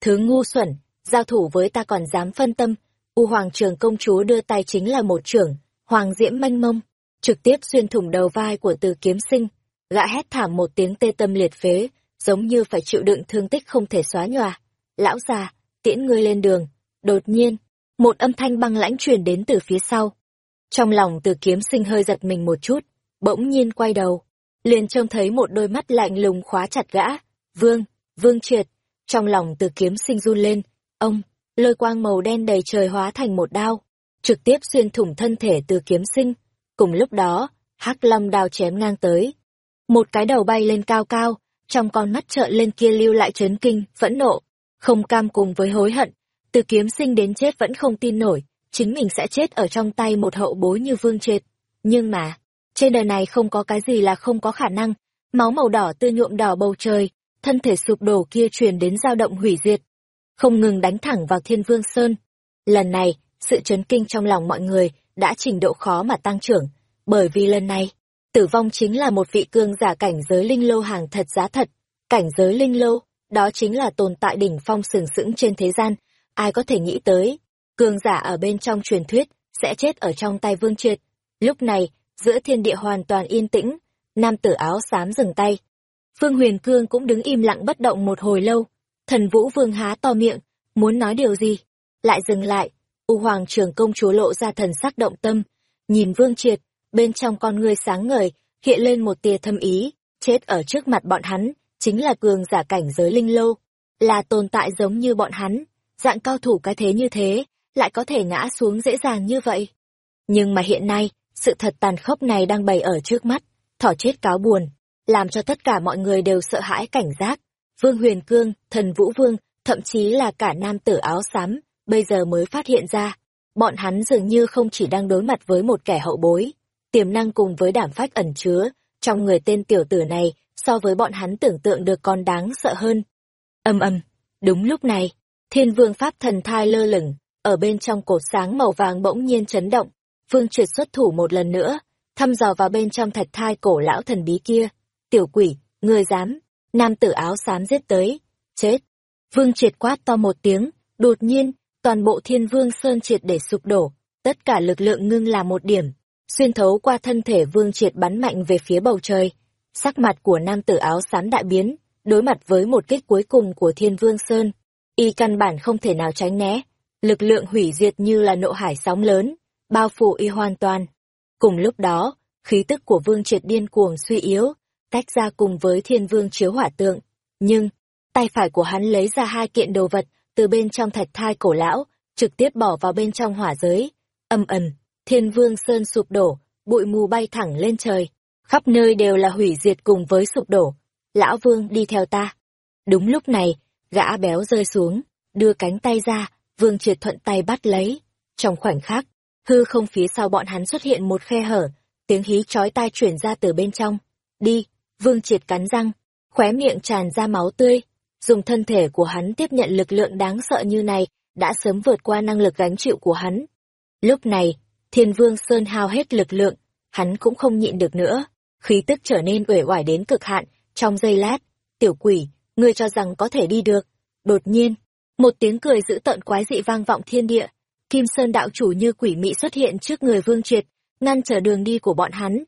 Thứ ngu xuẩn, giao thủ với ta còn dám phân tâm, U Hoàng Trường công chúa đưa tay chính là một trưởng, Hoàng Diễm manh mông, trực tiếp xuyên thủng đầu vai của từ kiếm sinh. Gã hét thảm một tiếng tê tâm liệt phế, giống như phải chịu đựng thương tích không thể xóa nhòa. Lão già, tiễn ngươi lên đường. Đột nhiên, một âm thanh băng lãnh truyền đến từ phía sau. Trong lòng từ kiếm sinh hơi giật mình một chút, bỗng nhiên quay đầu. Liền trông thấy một đôi mắt lạnh lùng khóa chặt gã. Vương, vương triệt. Trong lòng từ kiếm sinh run lên. Ông, lôi quang màu đen đầy trời hóa thành một đao. Trực tiếp xuyên thủng thân thể từ kiếm sinh. Cùng lúc đó, hắc long đao chém ngang tới. Một cái đầu bay lên cao cao, trong con mắt trợn lên kia lưu lại chấn kinh, phẫn nộ, không cam cùng với hối hận. Từ kiếm sinh đến chết vẫn không tin nổi, chính mình sẽ chết ở trong tay một hậu bối như vương triệt. Nhưng mà, trên đời này không có cái gì là không có khả năng. Máu màu đỏ tươi nhuộm đỏ bầu trời, thân thể sụp đổ kia truyền đến dao động hủy diệt. Không ngừng đánh thẳng vào thiên vương sơn. Lần này, sự chấn kinh trong lòng mọi người đã trình độ khó mà tăng trưởng, bởi vì lần này, tử vong chính là một vị cương giả cảnh giới linh lô hàng thật giá thật. Cảnh giới linh lô, đó chính là tồn tại đỉnh phong sừng sững trên thế gian, ai có thể nghĩ tới, cương giả ở bên trong truyền thuyết, sẽ chết ở trong tay vương triệt. Lúc này, giữa thiên địa hoàn toàn yên tĩnh, nam tử áo xám dừng tay. Phương Huyền Cương cũng đứng im lặng bất động một hồi lâu, thần vũ vương há to miệng, muốn nói điều gì, lại dừng lại, U Hoàng trưởng công chúa lộ ra thần sắc động tâm, nhìn vương triệt, bên trong con ngươi sáng ngời, hiện lên một tia thâm ý, chết ở trước mặt bọn hắn, chính là cường giả cảnh giới linh lô, là tồn tại giống như bọn hắn, dạng cao thủ cái thế như thế, lại có thể ngã xuống dễ dàng như vậy. Nhưng mà hiện nay, sự thật tàn khốc này đang bày ở trước mắt, thỏ chết cáo buồn, làm cho tất cả mọi người đều sợ hãi cảnh giác. Vương Huyền Cương, thần Vũ Vương, thậm chí là cả nam tử áo xám, bây giờ mới phát hiện ra, bọn hắn dường như không chỉ đang đối mặt với một kẻ hậu bối, tiềm năng cùng với đảm phách ẩn chứa, trong người tên tiểu tử này so với bọn hắn tưởng tượng được còn đáng sợ hơn. Âm âm, đúng lúc này, Thiên vương pháp thần thai lơ lửng, ở bên trong cột sáng màu vàng bỗng nhiên chấn động. Vương triệt xuất thủ một lần nữa, thăm dò vào bên trong thạch thai cổ lão thần bí kia. Tiểu quỷ, người dám, nam tử áo xám giết tới. Chết! Vương triệt quát to một tiếng, đột nhiên, toàn bộ thiên vương sơn triệt để sụp đổ, tất cả lực lượng ngưng là một điểm, xuyên thấu qua thân thể vương triệt bắn mạnh về phía bầu trời. Sắc mặt của nam tử áo xám đại biến, đối mặt với một kích cuối cùng của thiên vương sơn. Y căn bản không thể nào tránh né, lực lượng hủy diệt như là nộ hải sóng lớn, bao phủ y hoàn toàn. Cùng lúc đó, khí tức của vương triệt điên cuồng suy yếu, tách ra cùng với thiên vương chiếu hỏa tượng. Nhưng, tay phải của hắn lấy ra hai kiện đồ vật từ bên trong thạch thai cổ lão, trực tiếp bỏ vào bên trong hỏa giới. Âm ầm, thiên vương sơn sụp đổ, bụi mù bay thẳng lên trời. Khắp nơi đều là hủy diệt cùng với sụp đổ. Lão vương đi theo ta. Đúng lúc này, gã béo rơi xuống, đưa cánh tay ra, vương triệt thuận tay bắt lấy. Trong khoảnh khắc, hư không phía sau bọn hắn xuất hiện một khe hở, tiếng hí chói tai chuyển ra từ bên trong. Đi, vương triệt cắn răng, khóe miệng tràn ra máu tươi, dùng thân thể của hắn tiếp nhận lực lượng đáng sợ như này, đã sớm vượt qua năng lực gánh chịu của hắn. Lúc này, thiên vương Sơn hao hết lực lượng, hắn cũng không nhịn được nữa, khí tức trở nên uể oải đến cực hạn, trong giây lát, tiểu quỷ, ngươi cho rằng có thể đi được. Đột nhiên, một tiếng cười dữ tợn quái dị vang vọng thiên địa, Kim Sơn đạo chủ như quỷ mị xuất hiện trước người Vương Triệt, ngăn trở đường đi của bọn hắn.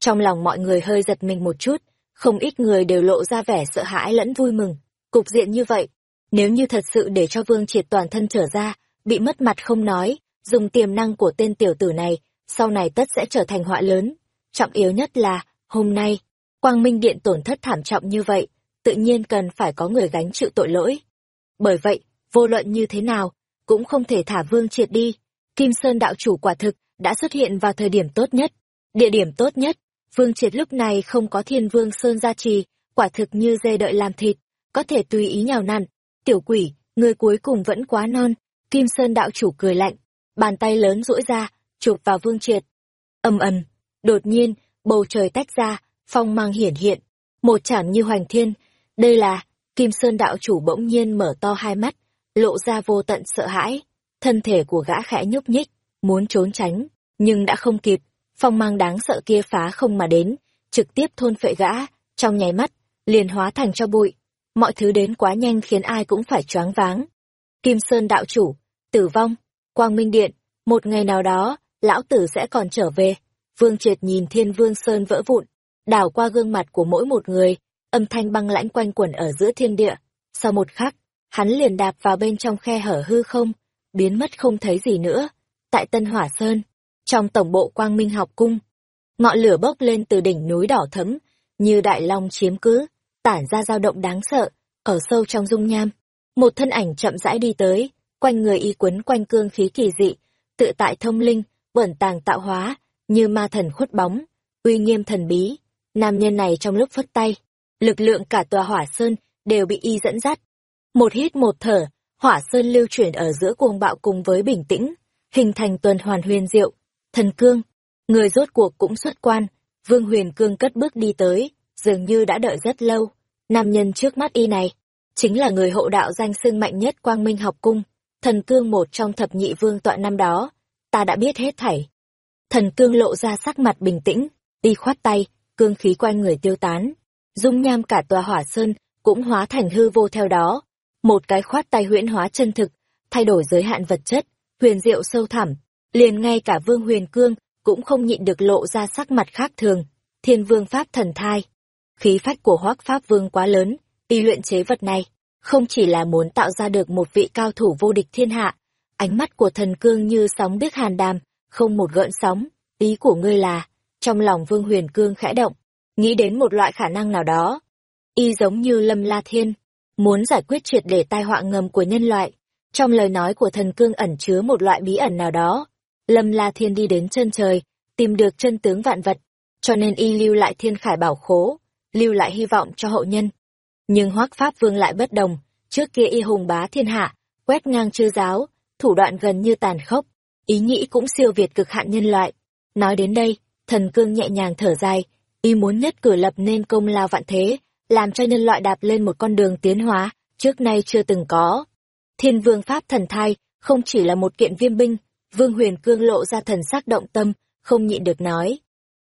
Trong lòng mọi người hơi giật mình một chút, không ít người đều lộ ra vẻ sợ hãi lẫn vui mừng. Cục diện như vậy, nếu như thật sự để cho Vương Triệt toàn thân trở ra, bị mất mặt không nói, dùng tiềm năng của tên tiểu tử này, sau này tất sẽ trở thành họa lớn. Trọng yếu nhất là, hôm nay, Quang Minh Điện tổn thất thảm trọng như vậy, tự nhiên cần phải có người gánh chịu tội lỗi. Bởi vậy, vô luận như thế nào, cũng không thể thả Vương Triệt đi. Kim Sơn đạo chủ quả thực đã xuất hiện vào thời điểm tốt nhất, địa điểm tốt nhất. Vương Triệt lúc này không có Thiên Vương Sơn gia trì, quả thực như dê đợi làm thịt, có thể tùy ý nhào nặn. Tiểu quỷ, người cuối cùng vẫn quá non. Kim Sơn đạo chủ cười lạnh, bàn tay lớn duỗi ra, chụp vào Vương Triệt. Âm ầm, đột nhiên, bầu trời tách ra, phong mang hiển hiện, một chản như hoành thiên. Đây là, Kim Sơn đạo chủ bỗng nhiên mở to hai mắt, lộ ra vô tận sợ hãi. Thân thể của gã khẽ nhúc nhích, muốn trốn tránh, nhưng đã không kịp, phong mang đáng sợ kia phá không mà đến, trực tiếp thôn phệ gã, trong nháy mắt, liền hóa thành cho bụi. Mọi thứ đến quá nhanh khiến ai cũng phải choáng váng. Kim Sơn đạo chủ, tử vong, quang minh điện, một ngày nào đó, lão tử sẽ còn trở về. Vương Triệt nhìn thiên vương Sơn vỡ vụn, đảo qua gương mặt của mỗi một người, âm thanh băng lãnh quanh quẩn ở giữa thiên địa. Sau một khắc, hắn liền đạp vào bên trong khe hở hư không, biến mất không thấy gì nữa. Tại Tân Hỏa Sơn, trong tổng bộ Quang Minh học cung, ngọn lửa bốc lên từ đỉnh núi đỏ thấm, như đại long chiếm cứ, tản ra dao động đáng sợ, ở sâu trong dung nham. Một thân ảnh chậm rãi đi tới, quanh người y quấn quanh cương khí kỳ dị, tự tại thông linh, bẩn tàng tạo hóa, như ma thần khuất bóng, uy nghiêm thần bí. Nam nhân này trong lúc phất tay, lực lượng cả tòa hỏa sơn đều bị y dẫn dắt. Một hít một thở, hỏa sơn lưu chuyển ở giữa cuồng bạo cùng với bình tĩnh, hình thành tuần hoàn huyền diệu. Thần cương, người rốt cuộc cũng xuất quan, vương huyền cương cất bước đi tới, dường như đã đợi rất lâu. Nam nhân trước mắt y này, chính là người hộ đạo danh xưng mạnh nhất quang minh học cung, thần cương một trong thập nhị vương tọa năm đó. Ta đã biết hết thảy. Thần cương lộ ra sắc mặt bình tĩnh, đi khoát tay, cương khí quanh người tiêu tán. Dung nham cả tòa hỏa sơn cũng hóa thành hư vô theo đó. Một cái khoát tay huyễn hóa chân thực, thay đổi giới hạn vật chất, huyền diệu sâu thẳm. Liền ngay cả vương huyền cương cũng không nhịn được lộ ra sắc mặt khác thường. Thiên vương pháp thần thai. Khí phách của hoác pháp vương quá lớn, y luyện chế vật này, không chỉ là muốn tạo ra được một vị cao thủ vô địch thiên hạ. Ánh mắt của thần cương như sóng biết hàn đàm, không một gợn sóng. Ý của ngươi là, trong lòng Vương Huyền Cương khẽ động, nghĩ đến một loại khả năng nào đó. Y giống như Lâm La Thiên, muốn giải quyết triệt để tai họa ngầm của nhân loại. Trong lời nói của thần cương ẩn chứa một loại bí ẩn nào đó. Lâm La Thiên đi đến chân trời, tìm được chân tướng vạn vật, cho nên y lưu lại thiên khải bảo khố, lưu lại hy vọng cho hậu nhân. Nhưng Hoắc Pháp Vương lại bất đồng, trước kia y hùng bá thiên hạ, quét ngang chư giáo, thủ đoạn gần như tàn khốc, ý nghĩ cũng siêu việt cực hạn nhân loại. Nói đến đây, thần cương nhẹ nhàng thở dài, y muốn nhất cử lập nên công lao vạn thế, làm cho nhân loại đạp lên một con đường tiến hóa, trước nay chưa từng có. Thiên vương pháp thần thai, không chỉ là một kiện viêm binh, Vương Huyền Cương lộ ra thần sắc động tâm, không nhịn được nói.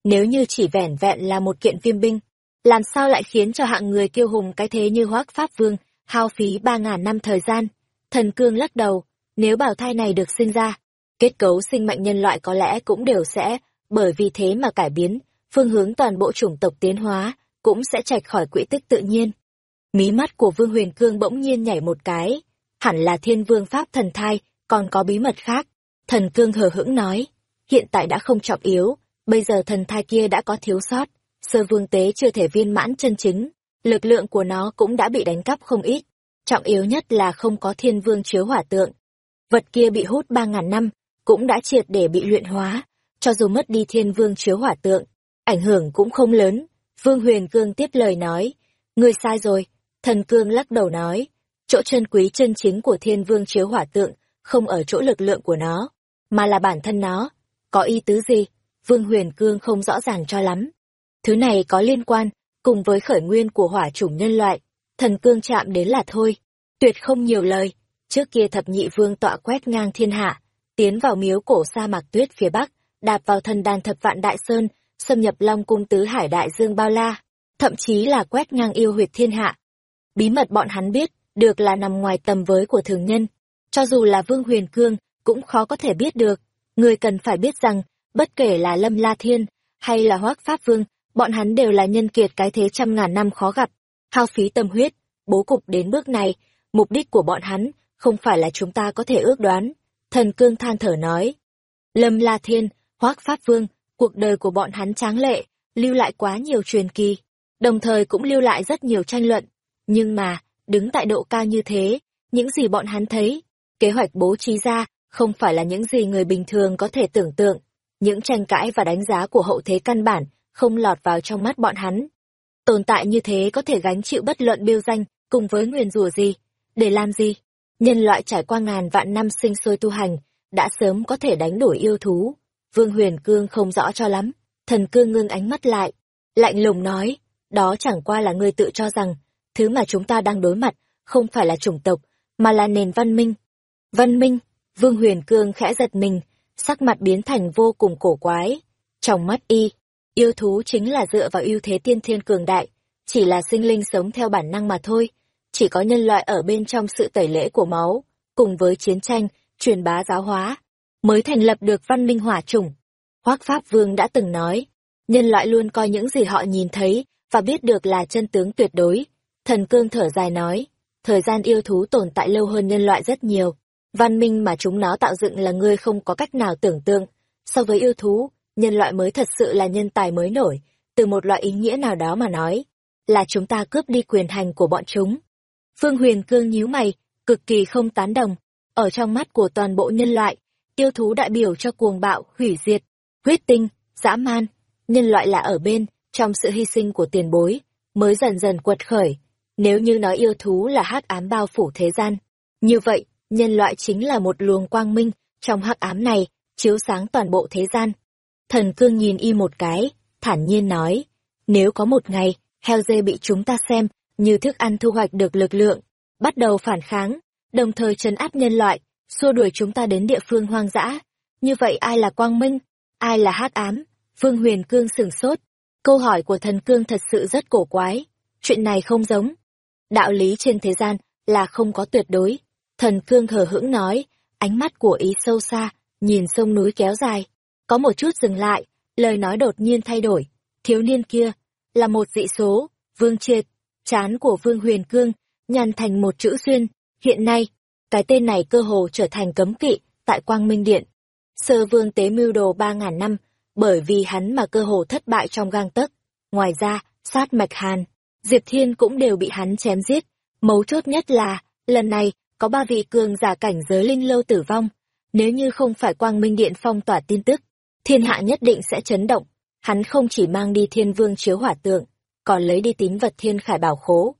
Nếu như chỉ vẻn vẹn là một kiện viêm binh, làm sao lại khiến cho hạng người kiêu hùng cái thế như hoác pháp vương, hao phí ba ngàn năm thời gian. Thần cương lắc đầu, nếu bảo thai này được sinh ra, kết cấu sinh mệnh nhân loại có lẽ cũng đều sẽ, bởi vì thế mà cải biến, phương hướng toàn bộ chủng tộc tiến hóa, cũng sẽ chạch khỏi quỹ tích tự nhiên. Mí mắt của Vương Huyền Cương bỗng nhiên nhảy một cái, hẳn là thiên vương pháp thần thai, còn có bí mật khác. Thần Cương hờ hững nói, hiện tại đã không trọng yếu, bây giờ thần thai kia đã có thiếu sót, sơ vương tế chưa thể viên mãn chân chính, lực lượng của nó cũng đã bị đánh cắp không ít. Trọng yếu nhất là không có thiên vương chiếu hỏa tượng. Vật kia bị hút ba ngàn năm, cũng đã triệt để bị luyện hóa, cho dù mất đi thiên vương chiếu hỏa tượng, ảnh hưởng cũng không lớn. Vương Huyền Cương tiếp lời nói, ngươi sai rồi, thần cương lắc đầu nói, chỗ chân quý chân chính của thiên vương chiếu hỏa tượng, không ở chỗ lực lượng của nó, mà là bản thân nó. Có ý tứ gì? Vương Huyền Cương không rõ ràng cho lắm. Thứ này có liên quan, cùng với khởi nguyên của hỏa chủng nhân loại, thần cương chạm đến là thôi. Tuyệt không nhiều lời, trước kia thập nhị vương tọa quét ngang thiên hạ, tiến vào miếu cổ sa mạc tuyết phía bắc, đạp vào thần đàn thập vạn đại sơn, xâm nhập long cung tứ hải đại dương bao la, thậm chí là quét ngang yêu huyệt thiên hạ. Bí mật bọn hắn biết, được là nằm ngoài tầm với của thường nhân, cho dù là Vương Huyền Cương, cũng khó có thể biết được. Người cần phải biết rằng, bất kể là Lâm La Thiên, hay là Hoác Pháp Vương, bọn hắn đều là nhân kiệt cái thế trăm ngàn năm khó gặp, hao phí tâm huyết, bố cục đến bước này, mục đích của bọn hắn không phải là chúng ta có thể ước đoán. Thần Cương than thở nói. Lâm La Thiên, Hoác Pháp Vương, cuộc đời của bọn hắn tráng lệ, lưu lại quá nhiều truyền kỳ, đồng thời cũng lưu lại rất nhiều tranh luận. Nhưng mà, đứng tại độ cao như thế, những gì bọn hắn thấy, Kế hoạch bố trí ra không phải là những gì người bình thường có thể tưởng tượng. Những tranh cãi và đánh giá của hậu thế căn bản không lọt vào trong mắt bọn hắn. Tồn tại như thế có thể gánh chịu bất luận biêu danh cùng với nguyền rủa gì. Để làm gì? Nhân loại trải qua ngàn vạn năm sinh sôi tu hành, đã sớm có thể đánh đuổi yêu thú. Vương Huyền Cương không rõ cho lắm, thần cương ngưng ánh mắt lại. Lạnh lùng nói, đó chẳng qua là ngươi tự cho rằng, thứ mà chúng ta đang đối mặt không phải là chủng tộc, mà là nền văn minh, Văn Minh, Vương Huyền Cương khẽ giật mình, sắc mặt biến thành vô cùng cổ quái. Trong mắt y, yêu thú chính là dựa vào ưu thế tiên thiên cường đại, chỉ là sinh linh sống theo bản năng mà thôi. Chỉ có nhân loại ở bên trong sự tẩy lễ của máu, cùng với chiến tranh, truyền bá giáo hóa, mới thành lập được văn minh hỏa chủng. Hoác Pháp Vương đã từng nói, nhân loại luôn coi những gì họ nhìn thấy và biết được là chân tướng tuyệt đối. Thần cương thở dài nói, thời gian yêu thú tồn tại lâu hơn nhân loại rất nhiều Văn minh mà chúng nó tạo dựng là ngươi không có cách nào tưởng tượng. So với yêu thú, nhân loại mới thật sự là nhân tài mới nổi, từ một loại ý nghĩa nào đó mà nói, là chúng ta cướp đi quyền hành của bọn chúng. Phương Huyền Cương nhíu mày, cực kỳ không tán đồng. Ở trong mắt của toàn bộ nhân loại, yêu thú đại biểu cho cuồng bạo, hủy diệt, huyết tinh, dã man. Nhân loại là ở bên, trong sự hy sinh của tiền bối, mới dần dần quật khởi. Nếu như nói yêu thú là hắc ám bao phủ thế gian, như vậy, nhân loại chính là một luồng quang minh trong hắc ám này chiếu sáng toàn bộ thế gian thần cương nhìn y một cái thản nhiên nói nếu có một ngày heo dê bị chúng ta xem như thức ăn thu hoạch được lực lượng bắt đầu phản kháng đồng thời trấn áp nhân loại xua đuổi chúng ta đến địa phương hoang dã như vậy ai là quang minh ai là hắc ám? Vương huyền cương sửng sốt. Câu hỏi của thần cương thật sự rất cổ quái. Chuyện này không giống. Đạo lý trên thế gian là không có tuyệt đối. Thần cương hờ hững nói, ánh mắt của ý sâu xa, nhìn sông núi kéo dài. Có một chút dừng lại, lời nói đột nhiên thay đổi. Thiếu niên kia, là một dị số, vương triệt, chán của vương huyền cương, nhằn thành một chữ xuyên. Hiện nay, cái tên này cơ hồ trở thành cấm kỵ tại Quang Minh Điện. Sơ vương tế mưu đồ ba ngàn năm, bởi vì hắn mà cơ hồ thất bại trong gang tấc. Ngoài ra, sát mạch hàn, Diệp Thiên cũng đều bị hắn chém giết. Mấu chốt nhất là, lần này, có ba vị cường giả cảnh giới linh lâu tử vong. Nếu như không phải quang minh điện phong tỏa tin tức, thiên hạ nhất định sẽ chấn động. Hắn không chỉ mang đi thiên vương chiếu hỏa tượng, còn lấy đi tín vật thiên khải bảo khố.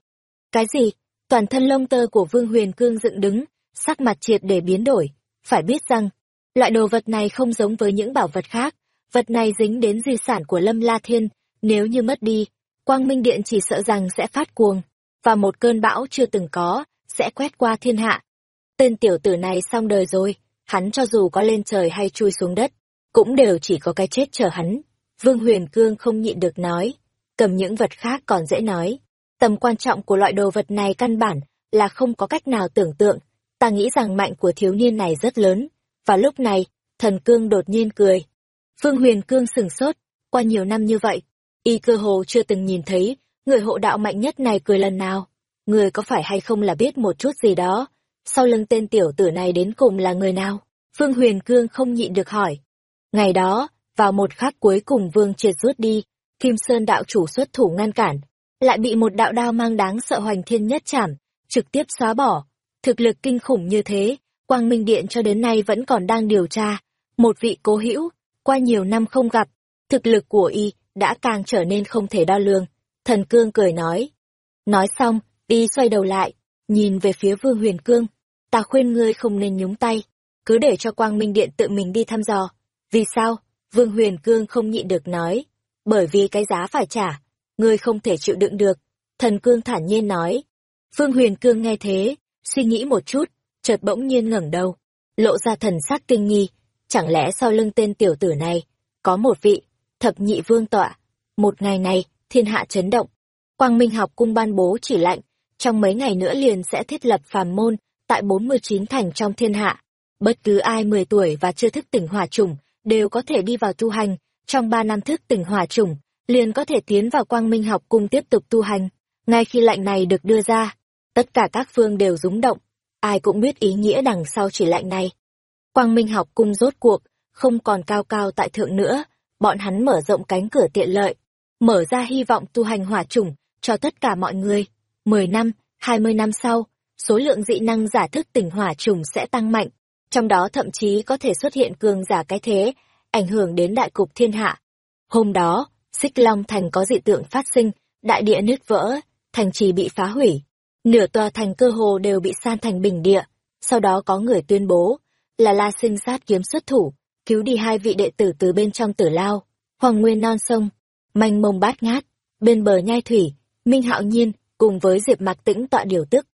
Cái gì? Toàn thân lông tơ của vương huyền cương dựng đứng, sắc mặt triệt để biến đổi. Phải biết rằng, loại đồ vật này không giống với những bảo vật khác. Vật này dính đến di sản của Lâm La Thiên, nếu như mất đi, Quang Minh Điện chỉ sợ rằng sẽ phát cuồng, và một cơn bão chưa từng có, sẽ quét qua thiên hạ. tên tiểu tử này xong đời rồi, hắn cho dù có lên trời hay chui xuống đất, cũng đều chỉ có cái chết chờ hắn. Vương Huyền Cương không nhịn được nói, cầm những vật khác còn dễ nói. Tầm quan trọng của loại đồ vật này căn bản là không có cách nào tưởng tượng. Ta nghĩ rằng mạnh của thiếu niên này rất lớn. Và lúc này, thần cương đột nhiên cười. Vương Huyền Cương sừng sốt, qua nhiều năm như vậy, y cơ hồ chưa từng nhìn thấy người hộ đạo mạnh nhất này cười lần nào. Người có phải hay không là biết một chút gì đó, sau lưng tên tiểu tử này đến cùng là người nào? Vương Huyền Cương không nhịn được hỏi. Ngày đó, vào một khắc cuối cùng Vương triệt rút đi, Kim Sơn đạo chủ xuất thủ ngăn cản, lại bị một đạo đao mang đáng sợ hoành thiên nhất chảm, trực tiếp xóa bỏ. Thực lực kinh khủng như thế, Quang Minh Điện cho đến nay vẫn còn đang điều tra. Một vị cố hữu, qua nhiều năm không gặp, thực lực của y đã càng trở nên không thể đo lường. Thần Cương cười nói. Nói xong, y xoay đầu lại, nhìn về phía Vương Huyền Cương. Ta khuyên ngươi không nên nhúng tay, cứ để cho Quang Minh Điện tự mình đi thăm dò. Vì sao? Vương Huyền Cương không nhịn được nói. Bởi vì cái giá phải trả, ngươi không thể chịu đựng được. Thần Cương thản nhiên nói. Vương Huyền Cương nghe thế, suy nghĩ một chút, chợt bỗng nhiên ngẩng đầu, lộ ra thần sắc kinh nghi. Chẳng lẽ sau lưng tên tiểu tử này, có một vị, thập nhị vương tọa. Một ngày này, thiên hạ chấn động. Quang Minh học cung ban bố chỉ lạnh, trong mấy ngày nữa liền sẽ thiết lập phàm môn tại 49 thành trong thiên hạ. Bất cứ ai 10 tuổi và chưa thức tỉnh hòa chủng đều có thể đi vào tu hành, trong 3 năm thức tỉnh hỏa chủng, liền có thể tiến vào quang minh học cung tiếp tục tu hành. Ngay khi lệnh này được đưa ra, tất cả các phương đều rúng động, ai cũng biết ý nghĩa đằng sau chỉ lệnh này. Quang minh học cung rốt cuộc, không còn cao cao tại thượng nữa, bọn hắn mở rộng cánh cửa tiện lợi, mở ra hy vọng tu hành hỏa chủng cho tất cả mọi người. 10 năm, 20 năm sau, số lượng dị năng giả thức tỉnh hỏa trùng sẽ tăng mạnh, trong đó thậm chí có thể xuất hiện cường giả cái thế, ảnh hưởng đến đại cục thiên hạ. Hôm đó, Xích Long Thành có dị tượng phát sinh, đại địa nứt vỡ, thành trì bị phá hủy. Nửa tòa thành cơ hồ đều bị san thành bình địa, sau đó có người tuyên bố, là La Sinh sát kiếm xuất thủ, cứu đi hai vị đệ tử từ bên trong tử lao, hoàng nguyên non sông, manh mông bát ngát, bên bờ nhai thủy, Minh Hạo Nhiên, cùng với Diệp Mạc Tĩnh tọa điều tức.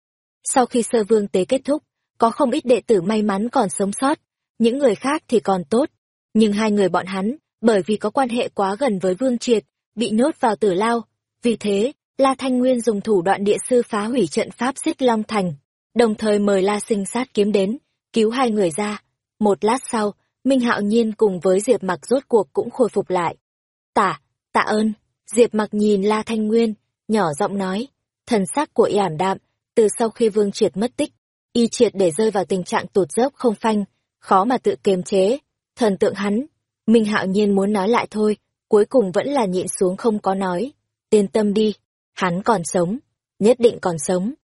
Sau khi sơ vương tế kết thúc, có không ít đệ tử may mắn còn sống sót, những người khác thì còn tốt. Nhưng hai người bọn hắn, bởi vì có quan hệ quá gần với Vương Triệt, bị nhốt vào tử lao. Vì thế, La Thanh Nguyên dùng thủ đoạn địa sư phá hủy trận pháp xích Long Thành, đồng thời mời La Sinh sát kiếm đến, cứu hai người ra. Một lát sau, Minh Hạo Nhiên cùng với Diệp Mặc rốt cuộc cũng khôi phục lại. Tả, tạ ơn, Diệp Mặc nhìn La Thanh Nguyên, nhỏ giọng nói, thần sắc của y ảm đạm, từ sau khi Vương Triệt mất tích, y triệt để rơi vào tình trạng tụt dốc không phanh, khó mà tự kiềm chế. Thần tượng hắn, Minh Hạo Nhiên muốn nói lại thôi, cuối cùng vẫn là nhịn xuống không có nói. Yên tâm đi, hắn còn sống, nhất định còn sống.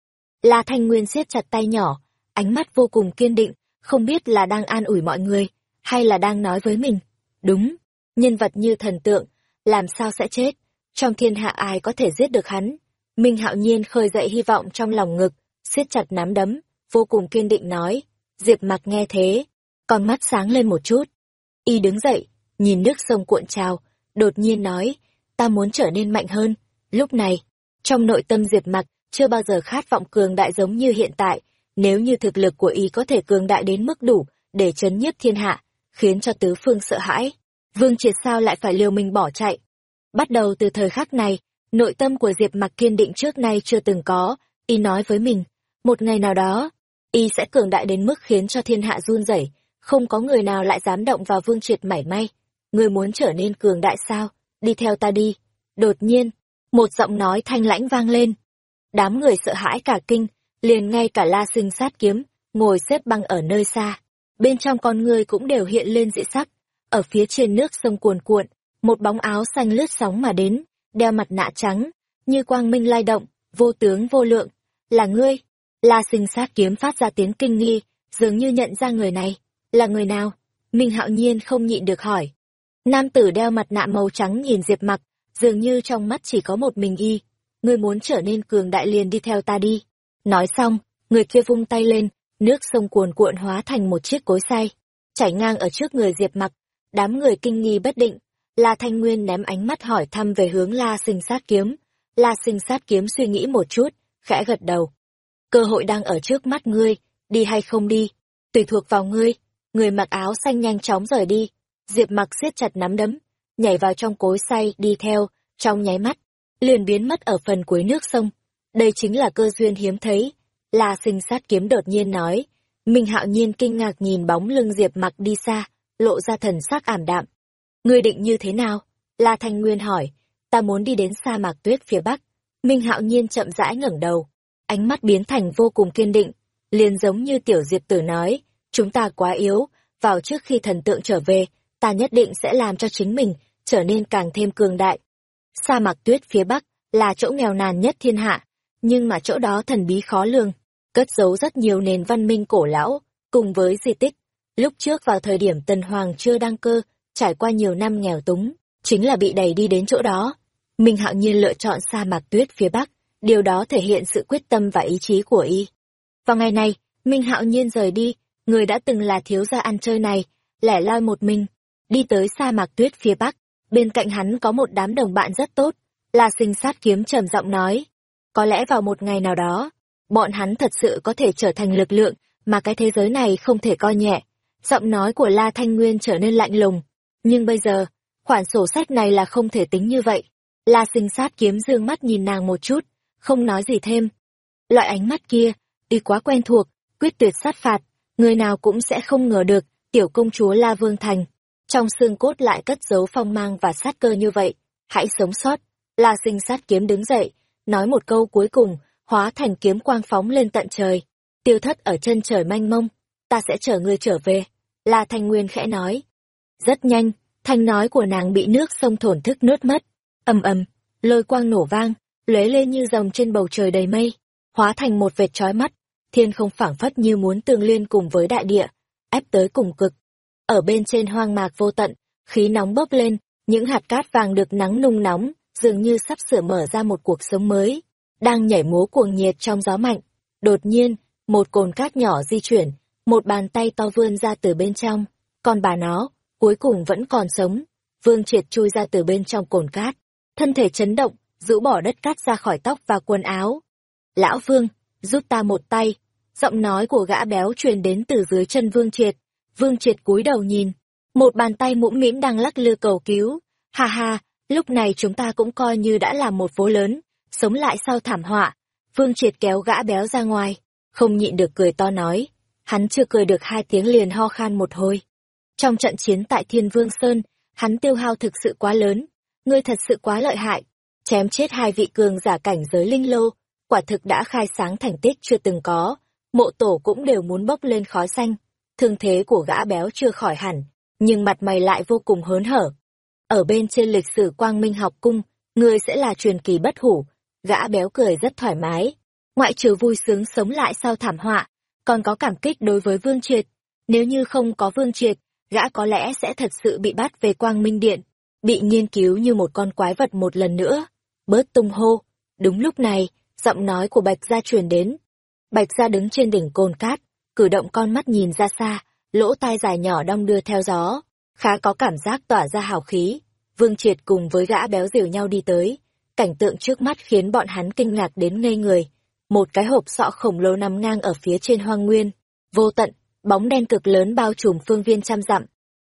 La Thanh Nguyên siết chặt tay nhỏ, ánh mắt vô cùng kiên định, không biết là đang an ủi mọi người, hay là đang nói với mình. Đúng, nhân vật như thần tượng, làm sao sẽ chết, trong thiên hạ ai có thể giết được hắn. Minh hạo nhiên khơi dậy hy vọng trong lòng ngực, siết chặt nắm đấm, vô cùng kiên định nói. Diệp mặc nghe thế, con mắt sáng lên một chút. Y đứng dậy, nhìn nước sông cuộn trào, đột nhiên nói, ta muốn trở nên mạnh hơn. Lúc này, trong nội tâm Diệp mặc, chưa bao giờ khát vọng cường đại giống như hiện tại, nếu như thực lực của y có thể cường đại đến mức đủ để chấn nhiếp thiên hạ, khiến cho tứ phương sợ hãi. Vương Triệt sao lại phải liều mình bỏ chạy? Bắt đầu từ thời khắc này, nội tâm của Diệp Mặc kiên định trước nay chưa từng có, y nói với mình, một ngày nào đó, y sẽ cường đại đến mức khiến cho thiên hạ run rẩy, không có người nào lại dám động vào Vương Triệt mảy may. Người muốn trở nên cường đại sao? Đi theo ta đi. Đột nhiên, một giọng nói thanh lãnh vang lên. Đám người sợ hãi cả kinh, liền ngay cả La Sinh sát kiếm, ngồi xếp băng ở nơi xa. Bên trong con người cũng đều hiện lên dị sắc. Ở phía trên nước sông cuồn cuộn, một bóng áo xanh lướt sóng mà đến, đeo mặt nạ trắng, như quang minh lai động, vô tướng vô lượng. Là ngươi? La sinh sát kiếm phát ra tiếng kinh nghi, dường như nhận ra người này. Là người nào? Minh hạo nhiên không nhịn được hỏi. Nam tử đeo mặt nạ màu trắng nhìn Diệp mặc, dường như trong mắt chỉ có một mình y. Ngươi muốn trở nên cường đại liền đi theo ta đi. Nói xong, người kia vung tay lên, nước sông cuồn cuộn hóa thành một chiếc cối say, chảy ngang ở trước người Diệp mặc. Đám người kinh nghi bất định, La Thanh Nguyên ném ánh mắt hỏi thăm về hướng La Sinh Sát Kiếm. La Sinh Sát Kiếm suy nghĩ một chút, khẽ gật đầu. Cơ hội đang ở trước mắt ngươi, đi hay không đi, tùy thuộc vào ngươi. Người mặc áo xanh nhanh chóng rời đi, Diệp mặc siết chặt nắm đấm, nhảy vào trong cối say đi theo, trong nháy mắt, liền biến mất ở phần cuối nước sông. Đây chính là cơ duyên hiếm thấy. là sinh sát kiếm đột nhiên nói. Minh hạo nhiên kinh ngạc nhìn bóng lưng Diệp mặc đi xa, lộ ra thần sắc ảm đạm. Ngươi định như thế nào? La Thanh Nguyên hỏi. Ta muốn đi đến sa mạc tuyết phía bắc. Minh hạo nhiên chậm rãi ngẩng đầu. Ánh mắt biến thành vô cùng kiên định. Liền giống như tiểu Diệp tử nói. Chúng ta quá yếu, vào trước khi thần tượng trở về, ta nhất định sẽ làm cho chính mình trở nên càng thêm cường đại. Sa mạc tuyết phía Bắc là chỗ nghèo nàn nhất thiên hạ, nhưng mà chỗ đó thần bí khó lường, cất giấu rất nhiều nền văn minh cổ lão, cùng với di tích. Lúc trước vào thời điểm Tần Hoàng chưa đăng cơ, trải qua nhiều năm nghèo túng, chính là bị đẩy đi đến chỗ đó. Minh Hạo Nhiên lựa chọn sa mạc tuyết phía Bắc, điều đó thể hiện sự quyết tâm và ý chí của y. Vào ngày này, Minh Hạo Nhiên rời đi, người đã từng là thiếu gia ăn chơi này, lẻ loi một mình, đi tới sa mạc tuyết phía Bắc, bên cạnh hắn có một đám đồng bạn rất tốt, La Sinh sát kiếm trầm giọng nói. Có lẽ vào một ngày nào đó, bọn hắn thật sự có thể trở thành lực lượng mà cái thế giới này không thể coi nhẹ. Giọng nói của La Thanh Nguyên trở nên lạnh lùng. Nhưng bây giờ, khoản sổ sách này là không thể tính như vậy. La sinh sát kiếm dương mắt nhìn nàng một chút, không nói gì thêm. Loại ánh mắt kia, đi quá quen thuộc, quyết tuyệt sát phạt, người nào cũng sẽ không ngờ được, tiểu công chúa La Vương Thành trong xương cốt lại cất giấu phong mang và sát cơ như vậy. Hãy sống sót. La sinh sát kiếm đứng dậy, nói một câu cuối cùng, hóa thành kiếm quang phóng lên tận trời. Tiêu thất ở chân trời manh mông, ta sẽ chở ngươi trở về. La Thanh Nguyên khẽ nói. Rất nhanh, thanh nói của nàng bị nước sông thổn thức nuốt mất. ầm ầm, lôi quang nổ vang, lóe lên như dòng trên bầu trời đầy mây, hóa thành một vệt trói mắt. Thiên không phảng phất như muốn tương liên cùng với đại địa, ép tới cùng cực. Ở bên trên hoang mạc vô tận, khí nóng bốc lên, những hạt cát vàng được nắng nung nóng, dường như sắp sửa mở ra một cuộc sống mới, đang nhảy múa cuồng nhiệt trong gió mạnh. Đột nhiên, một cồn cát nhỏ di chuyển, một bàn tay to vươn ra từ bên trong, còn bà nó, cuối cùng vẫn còn sống. Vương triệt chui ra từ bên trong cồn cát, thân thể chấn động, rũ bỏ đất cát ra khỏi tóc và quần áo. Lão Vương, giúp ta một tay, giọng nói của gã béo truyền đến từ dưới chân Vương triệt. Vương Triệt cúi đầu nhìn, một bàn tay mũm mĩm đang lắc lư cầu cứu. Ha ha, lúc này chúng ta cũng coi như đã là một phố lớn, sống lại sau thảm họa. Vương Triệt kéo gã béo ra ngoài, không nhịn được cười to nói. Hắn chưa cười được hai tiếng liền ho khan một hồi. Trong trận chiến tại Thiên Vương Sơn, hắn tiêu hao thực sự quá lớn. Ngươi thật sự quá lợi hại. Chém chết hai vị cường giả cảnh giới linh lô, quả thực đã khai sáng thành tích chưa từng có. Mộ tổ cũng đều muốn bốc lên khói xanh thương thế của gã béo chưa khỏi hẳn, nhưng mặt mày lại vô cùng hớn hở. Ở bên trên lịch sử quang minh học cung, người sẽ là truyền kỳ bất hủ, gã béo cười rất thoải mái. Ngoại trừ vui sướng sống lại sau thảm họa, còn có cảm kích đối với Vương Triệt. Nếu như không có Vương Triệt, gã có lẽ sẽ thật sự bị bắt về quang minh điện, bị nghiên cứu như một con quái vật một lần nữa. Bớt tung hô. Đúng lúc này, giọng nói của Bạch Gia truyền đến. Bạch Gia đứng trên đỉnh cồn cát, cử động con mắt nhìn ra xa, lỗ tai dài nhỏ đong đưa theo gió, khá có cảm giác tỏa ra hào khí. Vương Triệt cùng với gã béo dìu nhau đi tới, cảnh tượng trước mắt khiến bọn hắn kinh ngạc đến ngây người. Một cái hộp sọ khổng lồ nằm ngang ở phía trên hoang nguyên, vô tận, bóng đen cực lớn bao trùm phương viên trăm dặm.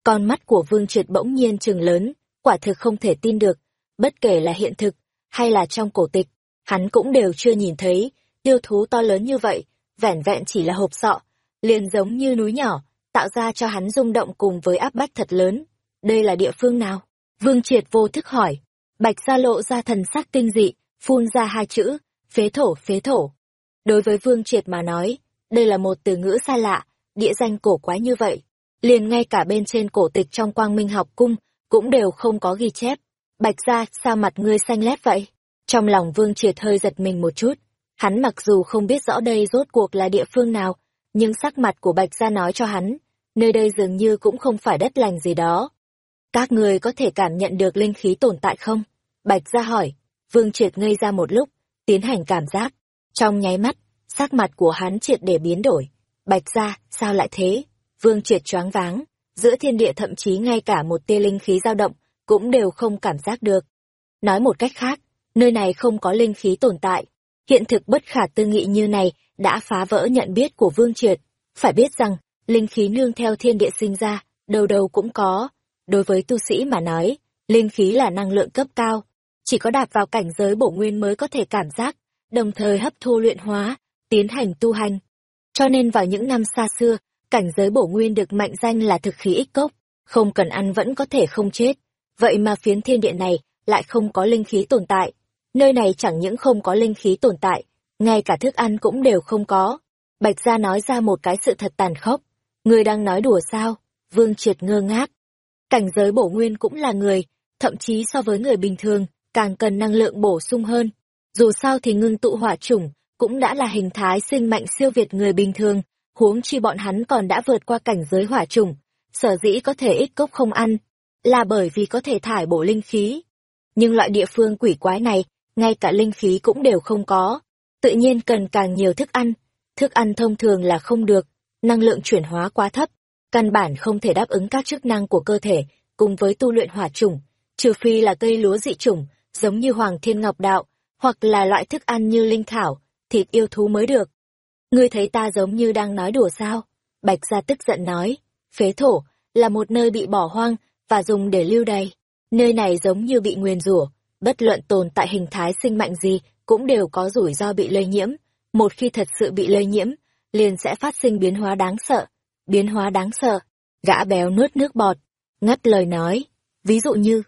Con mắt của Vương Triệt bỗng nhiên trừng lớn, quả thực không thể tin được, bất kể là hiện thực hay là trong cổ tịch, hắn cũng đều chưa nhìn thấy tiêu thú to lớn như vậy, vẻn vẹn chỉ là hộp sọ, liền giống như núi nhỏ, tạo ra cho hắn rung động cùng với áp bách thật lớn. Đây là địa phương nào? Vương Triệt vô thức hỏi. Bạch gia lộ ra thần sắc tinh dị, phun ra hai chữ, phế thổ phế thổ. Đối với Vương Triệt mà nói, đây là một từ ngữ xa lạ, địa danh cổ quái như vậy. Liền ngay cả bên trên cổ tịch trong quang minh học cung, cũng đều không có ghi chép. Bạch gia, sao mặt ngươi xanh lét vậy? Trong lòng Vương Triệt hơi giật mình một chút. Hắn mặc dù không biết rõ đây rốt cuộc là địa phương nào, nhưng sắc mặt của Bạch Gia nói cho hắn, nơi đây dường như cũng không phải đất lành gì đó. Các người có thể cảm nhận được linh khí tồn tại không? Bạch Gia hỏi, Vương Triệt ngây ra một lúc, tiến hành cảm giác. Trong nháy mắt, sắc mặt của hắn triệt để biến đổi. Bạch Gia, sao lại thế? Vương Triệt choáng váng, giữa thiên địa thậm chí ngay cả một tia linh khí dao động, cũng đều không cảm giác được. Nói một cách khác, nơi này không có linh khí tồn tại. Hiện thực bất khả tư nghị như này đã phá vỡ nhận biết của Vương Triệt, Phải biết rằng, linh khí nương theo thiên địa sinh ra, đầu đầu cũng có. Đối với tu sĩ mà nói, linh khí là năng lượng cấp cao. Chỉ có đạp vào cảnh giới bổ nguyên mới có thể cảm giác, đồng thời hấp thu luyện hóa, tiến hành tu hành. Cho nên vào những năm xa xưa, cảnh giới bổ nguyên được mệnh danh là thực khí ích cốc, không cần ăn vẫn có thể không chết. Vậy mà phiến thiên địa này lại không có linh khí tồn tại. Nơi này chẳng những không có linh khí tồn tại, ngay cả thức ăn cũng đều không có. Bạch Gia nói ra một cái sự thật tàn khốc. Người đang nói đùa sao? Vương Triệt ngơ ngác. Cảnh giới bổ nguyên cũng là người, thậm chí so với người bình thường, càng cần năng lượng bổ sung hơn. Dù sao thì ngưng tụ hỏa chủng, cũng đã là hình thái sinh mạnh siêu việt người bình thường, huống chi bọn hắn còn đã vượt qua cảnh giới hỏa chủng. Sở dĩ có thể ít cốc không ăn, là bởi vì có thể thải bổ linh khí. Nhưng loại địa phương quỷ quái này, ngay cả linh khí cũng đều không có. Tự nhiên cần càng nhiều thức ăn. Thức ăn thông thường là không được, năng lượng chuyển hóa quá thấp, căn bản không thể đáp ứng các chức năng của cơ thể, cùng với tu luyện hỏa chủng, trừ phi là cây lúa dị chủng, giống như Hoàng Thiên Ngọc Đạo, hoặc là loại thức ăn như linh thảo, thịt yêu thú mới được. Ngươi thấy ta giống như đang nói đùa sao? Bạch gia tức giận nói, phế thổ, là một nơi bị bỏ hoang, và dùng để lưu đày. Nơi này giống như bị nguyền rủa, bất luận tồn tại hình thái sinh mạnh gì, cũng đều có rủi ro bị lây nhiễm. Một khi thật sự bị lây nhiễm, liền sẽ phát sinh biến hóa đáng sợ. Biến hóa đáng sợ. Gã béo nuốt nước bọt, ngắt lời nói. Ví dụ như,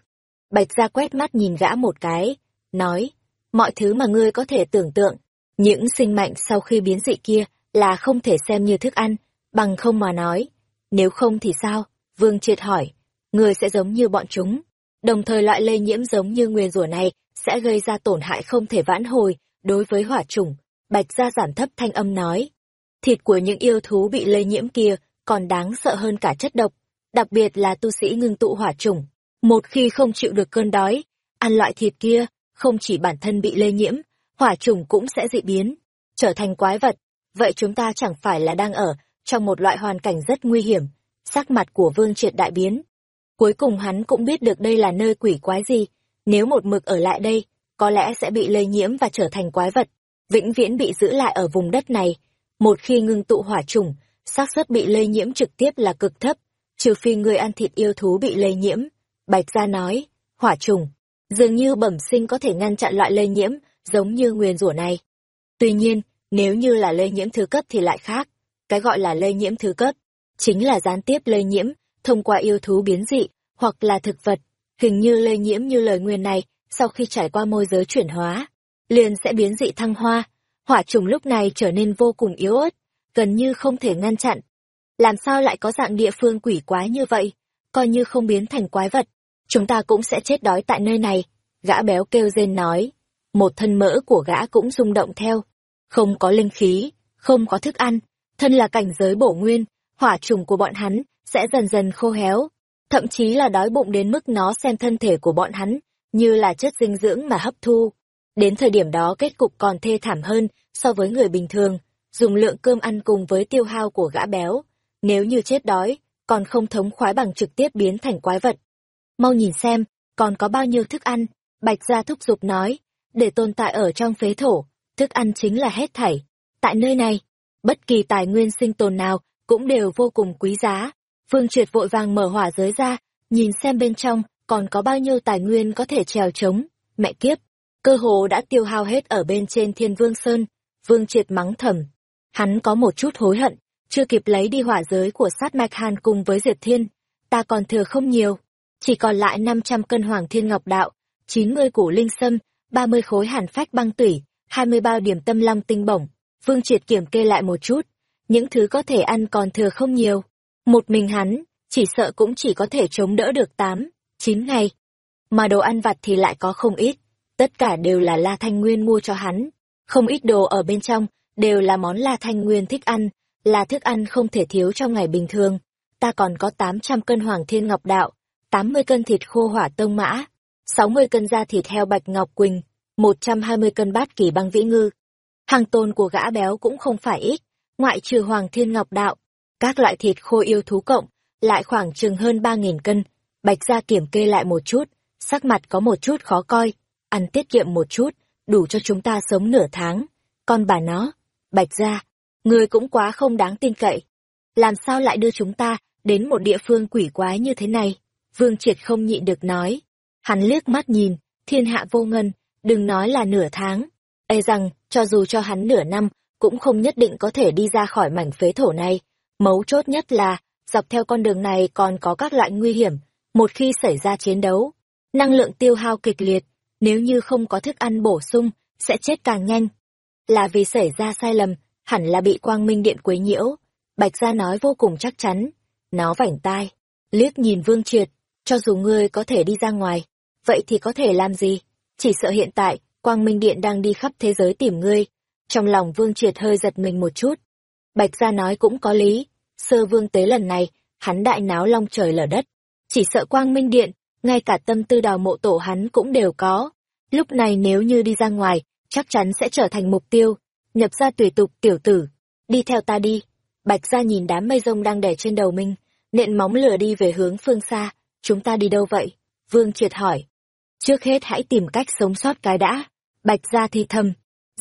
Bạch ra quét mắt nhìn gã một cái, nói, mọi thứ mà ngươi có thể tưởng tượng, những sinh mạnh sau khi biến dị kia là không thể xem như thức ăn, bằng không mà nói. Nếu không thì sao? Vương Triệt hỏi, người sẽ giống như bọn chúng. Đồng thời loại lây nhiễm giống như nguyên rủa này sẽ gây ra tổn hại không thể vãn hồi đối với hỏa chủng. Bạch gia giảm thấp thanh âm nói. Thịt của những yêu thú bị lây nhiễm kia còn đáng sợ hơn cả chất độc, đặc biệt là tu sĩ ngưng tụ hỏa chủng. Một khi không chịu được cơn đói, ăn loại thịt kia, không chỉ bản thân bị lây nhiễm, hỏa trùng cũng sẽ dị biến, trở thành quái vật. Vậy chúng ta chẳng phải là đang ở trong một loại hoàn cảnh rất nguy hiểm. Sắc mặt của Vương Triệt đại biến. Cuối cùng hắn cũng biết được đây là nơi quỷ quái gì. Nếu một mực ở lại đây, có lẽ sẽ bị lây nhiễm và trở thành quái vật. Vĩnh viễn bị giữ lại ở vùng đất này. Một khi ngưng tụ hỏa trùng, xác suất bị lây nhiễm trực tiếp là cực thấp, trừ phi người ăn thịt yêu thú bị lây nhiễm. Bạch Gia nói, hỏa trùng, dường như bẩm sinh có thể ngăn chặn loại lây nhiễm, giống như nguyền rủa này. Tuy nhiên, nếu như là lây nhiễm thứ cấp thì lại khác. Cái gọi là lây nhiễm thứ cấp, chính là gián tiếp lây nhiễm, thông qua yêu thú biến dị, hoặc là thực vật. Hình như lây nhiễm như lời nguyên này, sau khi trải qua môi giới chuyển hóa, liền sẽ biến dị thăng hoa. Hỏa trùng lúc này trở nên vô cùng yếu ớt, gần như không thể ngăn chặn. Làm sao lại có dạng địa phương quỷ quái như vậy? Coi như không biến thành quái vật, chúng ta cũng sẽ chết đói tại nơi này. Gã béo kêu rên nói một thân mỡ của gã cũng rung động theo. Không có linh khí, không có thức ăn, thân là cảnh giới bổ nguyên, hỏa trùng của bọn hắn sẽ dần dần khô héo, thậm chí là đói bụng đến mức nó xem thân thể của bọn hắn như là chất dinh dưỡng mà hấp thu. Đến thời điểm đó kết cục còn thê thảm hơn so với người bình thường, dùng lượng cơm ăn cùng với tiêu hao của gã béo. Nếu như chết đói, còn không thống khoái bằng trực tiếp biến thành quái vật. Mau nhìn xem, còn có bao nhiêu thức ăn, Bạch Gia thúc giục nói, để tồn tại ở trong phế thổ, thức ăn chính là hết thảy. Tại nơi này, bất kỳ tài nguyên sinh tồn nào cũng đều vô cùng quý giá. Vương Triệt vội vàng mở hỏa giới ra, nhìn xem bên trong còn có bao nhiêu tài nguyên có thể trèo trống. Mẹ kiếp, cơ hồ đã tiêu hao hết ở bên trên Thiên Vương Sơn. Vương Triệt mắng thầm. Hắn có một chút hối hận, chưa kịp lấy đi hỏa giới của sát mạch hàn cùng với Diệt Thiên. Ta còn thừa không nhiều, chỉ còn lại 500 cân Hoàng Thiên Ngọc Đạo, 90 củ linh sâm, ba mươi khối hàn phách băng tủy, hai mươi bao điểm tâm long tinh bổng. Vương Triệt kiểm kê lại một chút, những thứ có thể ăn còn thừa không nhiều. Một mình hắn, chỉ sợ cũng chỉ có thể chống đỡ được tám, chín ngày. Mà đồ ăn vặt thì lại có không ít, tất cả đều là La Thanh Nguyên mua cho hắn. Không ít đồ ở bên trong, đều là món La Thanh Nguyên thích ăn, là thức ăn không thể thiếu trong ngày bình thường. Ta còn có 800 cân hoàng thiên ngọc đạo, 80 cân thịt khô hỏa tông mã, 60 cân da thịt heo bạch ngọc quỳnh, 120 cân bát kỳ băng vĩ ngư. Hàng tồn của gã béo cũng không phải ít, ngoại trừ hoàng thiên ngọc đạo. Các loại thịt khô yêu thú cộng, lại khoảng chừng hơn 3.000 cân. Bạch gia kiểm kê lại một chút, sắc mặt có một chút khó coi, ăn tiết kiệm một chút, đủ cho chúng ta sống nửa tháng. Con bà nó, bạch gia, người cũng quá không đáng tin cậy, làm sao lại đưa chúng ta đến một địa phương quỷ quái như thế này? Vương Triệt không nhịn được nói. Hắn liếc mắt nhìn, thiên hạ vô ngân, đừng nói là nửa tháng. E rằng, cho dù cho hắn nửa năm, cũng không nhất định có thể đi ra khỏi mảnh phế thổ này. Mấu chốt nhất là, dọc theo con đường này còn có các loại nguy hiểm. Một khi xảy ra chiến đấu, năng lượng tiêu hao kịch liệt, nếu như không có thức ăn bổ sung, sẽ chết càng nhanh. Là vì xảy ra sai lầm, hẳn là bị quang minh điện quấy nhiễu. Bạch Gia nói vô cùng chắc chắn. Nó vảnh tai, liếc nhìn Vương Triệt, cho dù ngươi có thể đi ra ngoài, vậy thì có thể làm gì? Chỉ sợ hiện tại, quang minh điện đang đi khắp thế giới tìm ngươi. Trong lòng Vương Triệt hơi giật mình một chút. Bạch Gia nói cũng có lý, sơ vương tế lần này, hắn đại náo long trời lở đất. Chỉ sợ quang minh điện, ngay cả tâm tư đào mộ tổ hắn cũng đều có. Lúc này nếu như đi ra ngoài, chắc chắn sẽ trở thành mục tiêu. Nhập ra tùy tục tiểu tử, đi theo ta đi. Bạch gia nhìn đám mây rông đang đè trên đầu mình, nện móng lửa đi về hướng phương xa. Chúng ta đi đâu vậy? Vương triệt hỏi. Trước hết hãy tìm cách sống sót cái đã. Bạch gia thì thầm.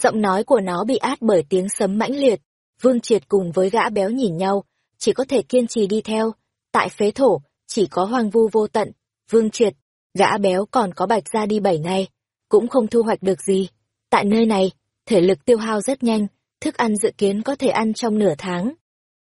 Giọng nói của nó bị át bởi tiếng sấm mãnh liệt. Vương triệt cùng với gã béo nhìn nhau, chỉ có thể kiên trì đi theo. Tại phế thổ, chỉ có hoang vu vô tận. Vương triệt, gã béo còn có bạch ra đi bảy ngày, cũng không thu hoạch được gì. Tại nơi này, thể lực tiêu hao rất nhanh, thức ăn dự kiến có thể ăn trong nửa tháng.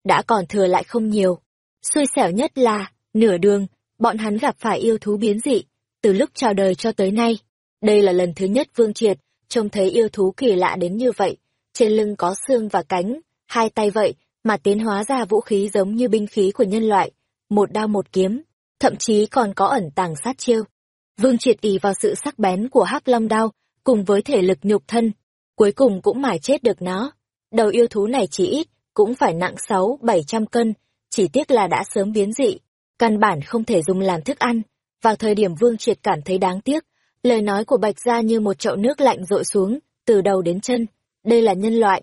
Đã còn thừa lại không nhiều. Xui xẻo nhất là, nửa đường, bọn hắn gặp phải yêu thú biến dị, từ lúc chào đời cho tới nay. Đây là lần thứ nhất Vương Triệt trông thấy yêu thú kỳ lạ đến như vậy. Trên lưng có xương và cánh, hai tay vậy mà tiến hóa ra vũ khí giống như binh khí của nhân loại, một đao một kiếm, thậm chí còn có ẩn tàng sát chiêu. Vương Triệt ỷ vào sự sắc bén của hắc long đao, cùng với thể lực nhục thân, cuối cùng cũng mải chết được nó. Đầu yêu thú này chỉ ít, cũng phải nặng sáu bảy trăm cân, chỉ tiếc là đã sớm biến dị, căn bản không thể dùng làm thức ăn. Vào thời điểm Vương Triệt cảm thấy đáng tiếc, lời nói của Bạch Gia như một chậu nước lạnh rội xuống, từ đầu đến chân. Đây là nhân loại.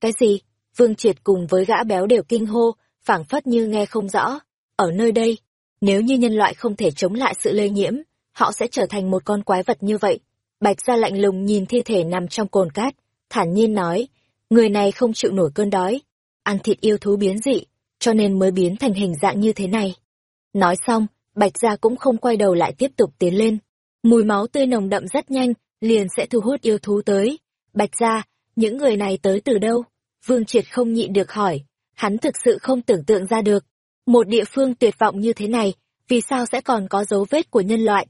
Cái gì? Vương Triệt cùng với gã béo đều kinh hô, phảng phất như nghe không rõ. Ở nơi đây, nếu như nhân loại không thể chống lại sự lây nhiễm, họ sẽ trở thành một con quái vật như vậy. Bạch gia lạnh lùng nhìn thi thể nằm trong cồn cát, thản nhiên nói, người này không chịu nổi cơn đói, ăn thịt yêu thú biến dị, cho nên mới biến thành hình dạng như thế này. Nói xong, Bạch gia cũng không quay đầu lại tiếp tục tiến lên. Mùi máu tươi nồng đậm rất nhanh, liền sẽ thu hút yêu thú tới. Bạch gia, những người này tới từ đâu? Vương Triệt không nhịn được hỏi, hắn thực sự không tưởng tượng ra được. Một địa phương tuyệt vọng như thế này, vì sao sẽ còn có dấu vết của nhân loại?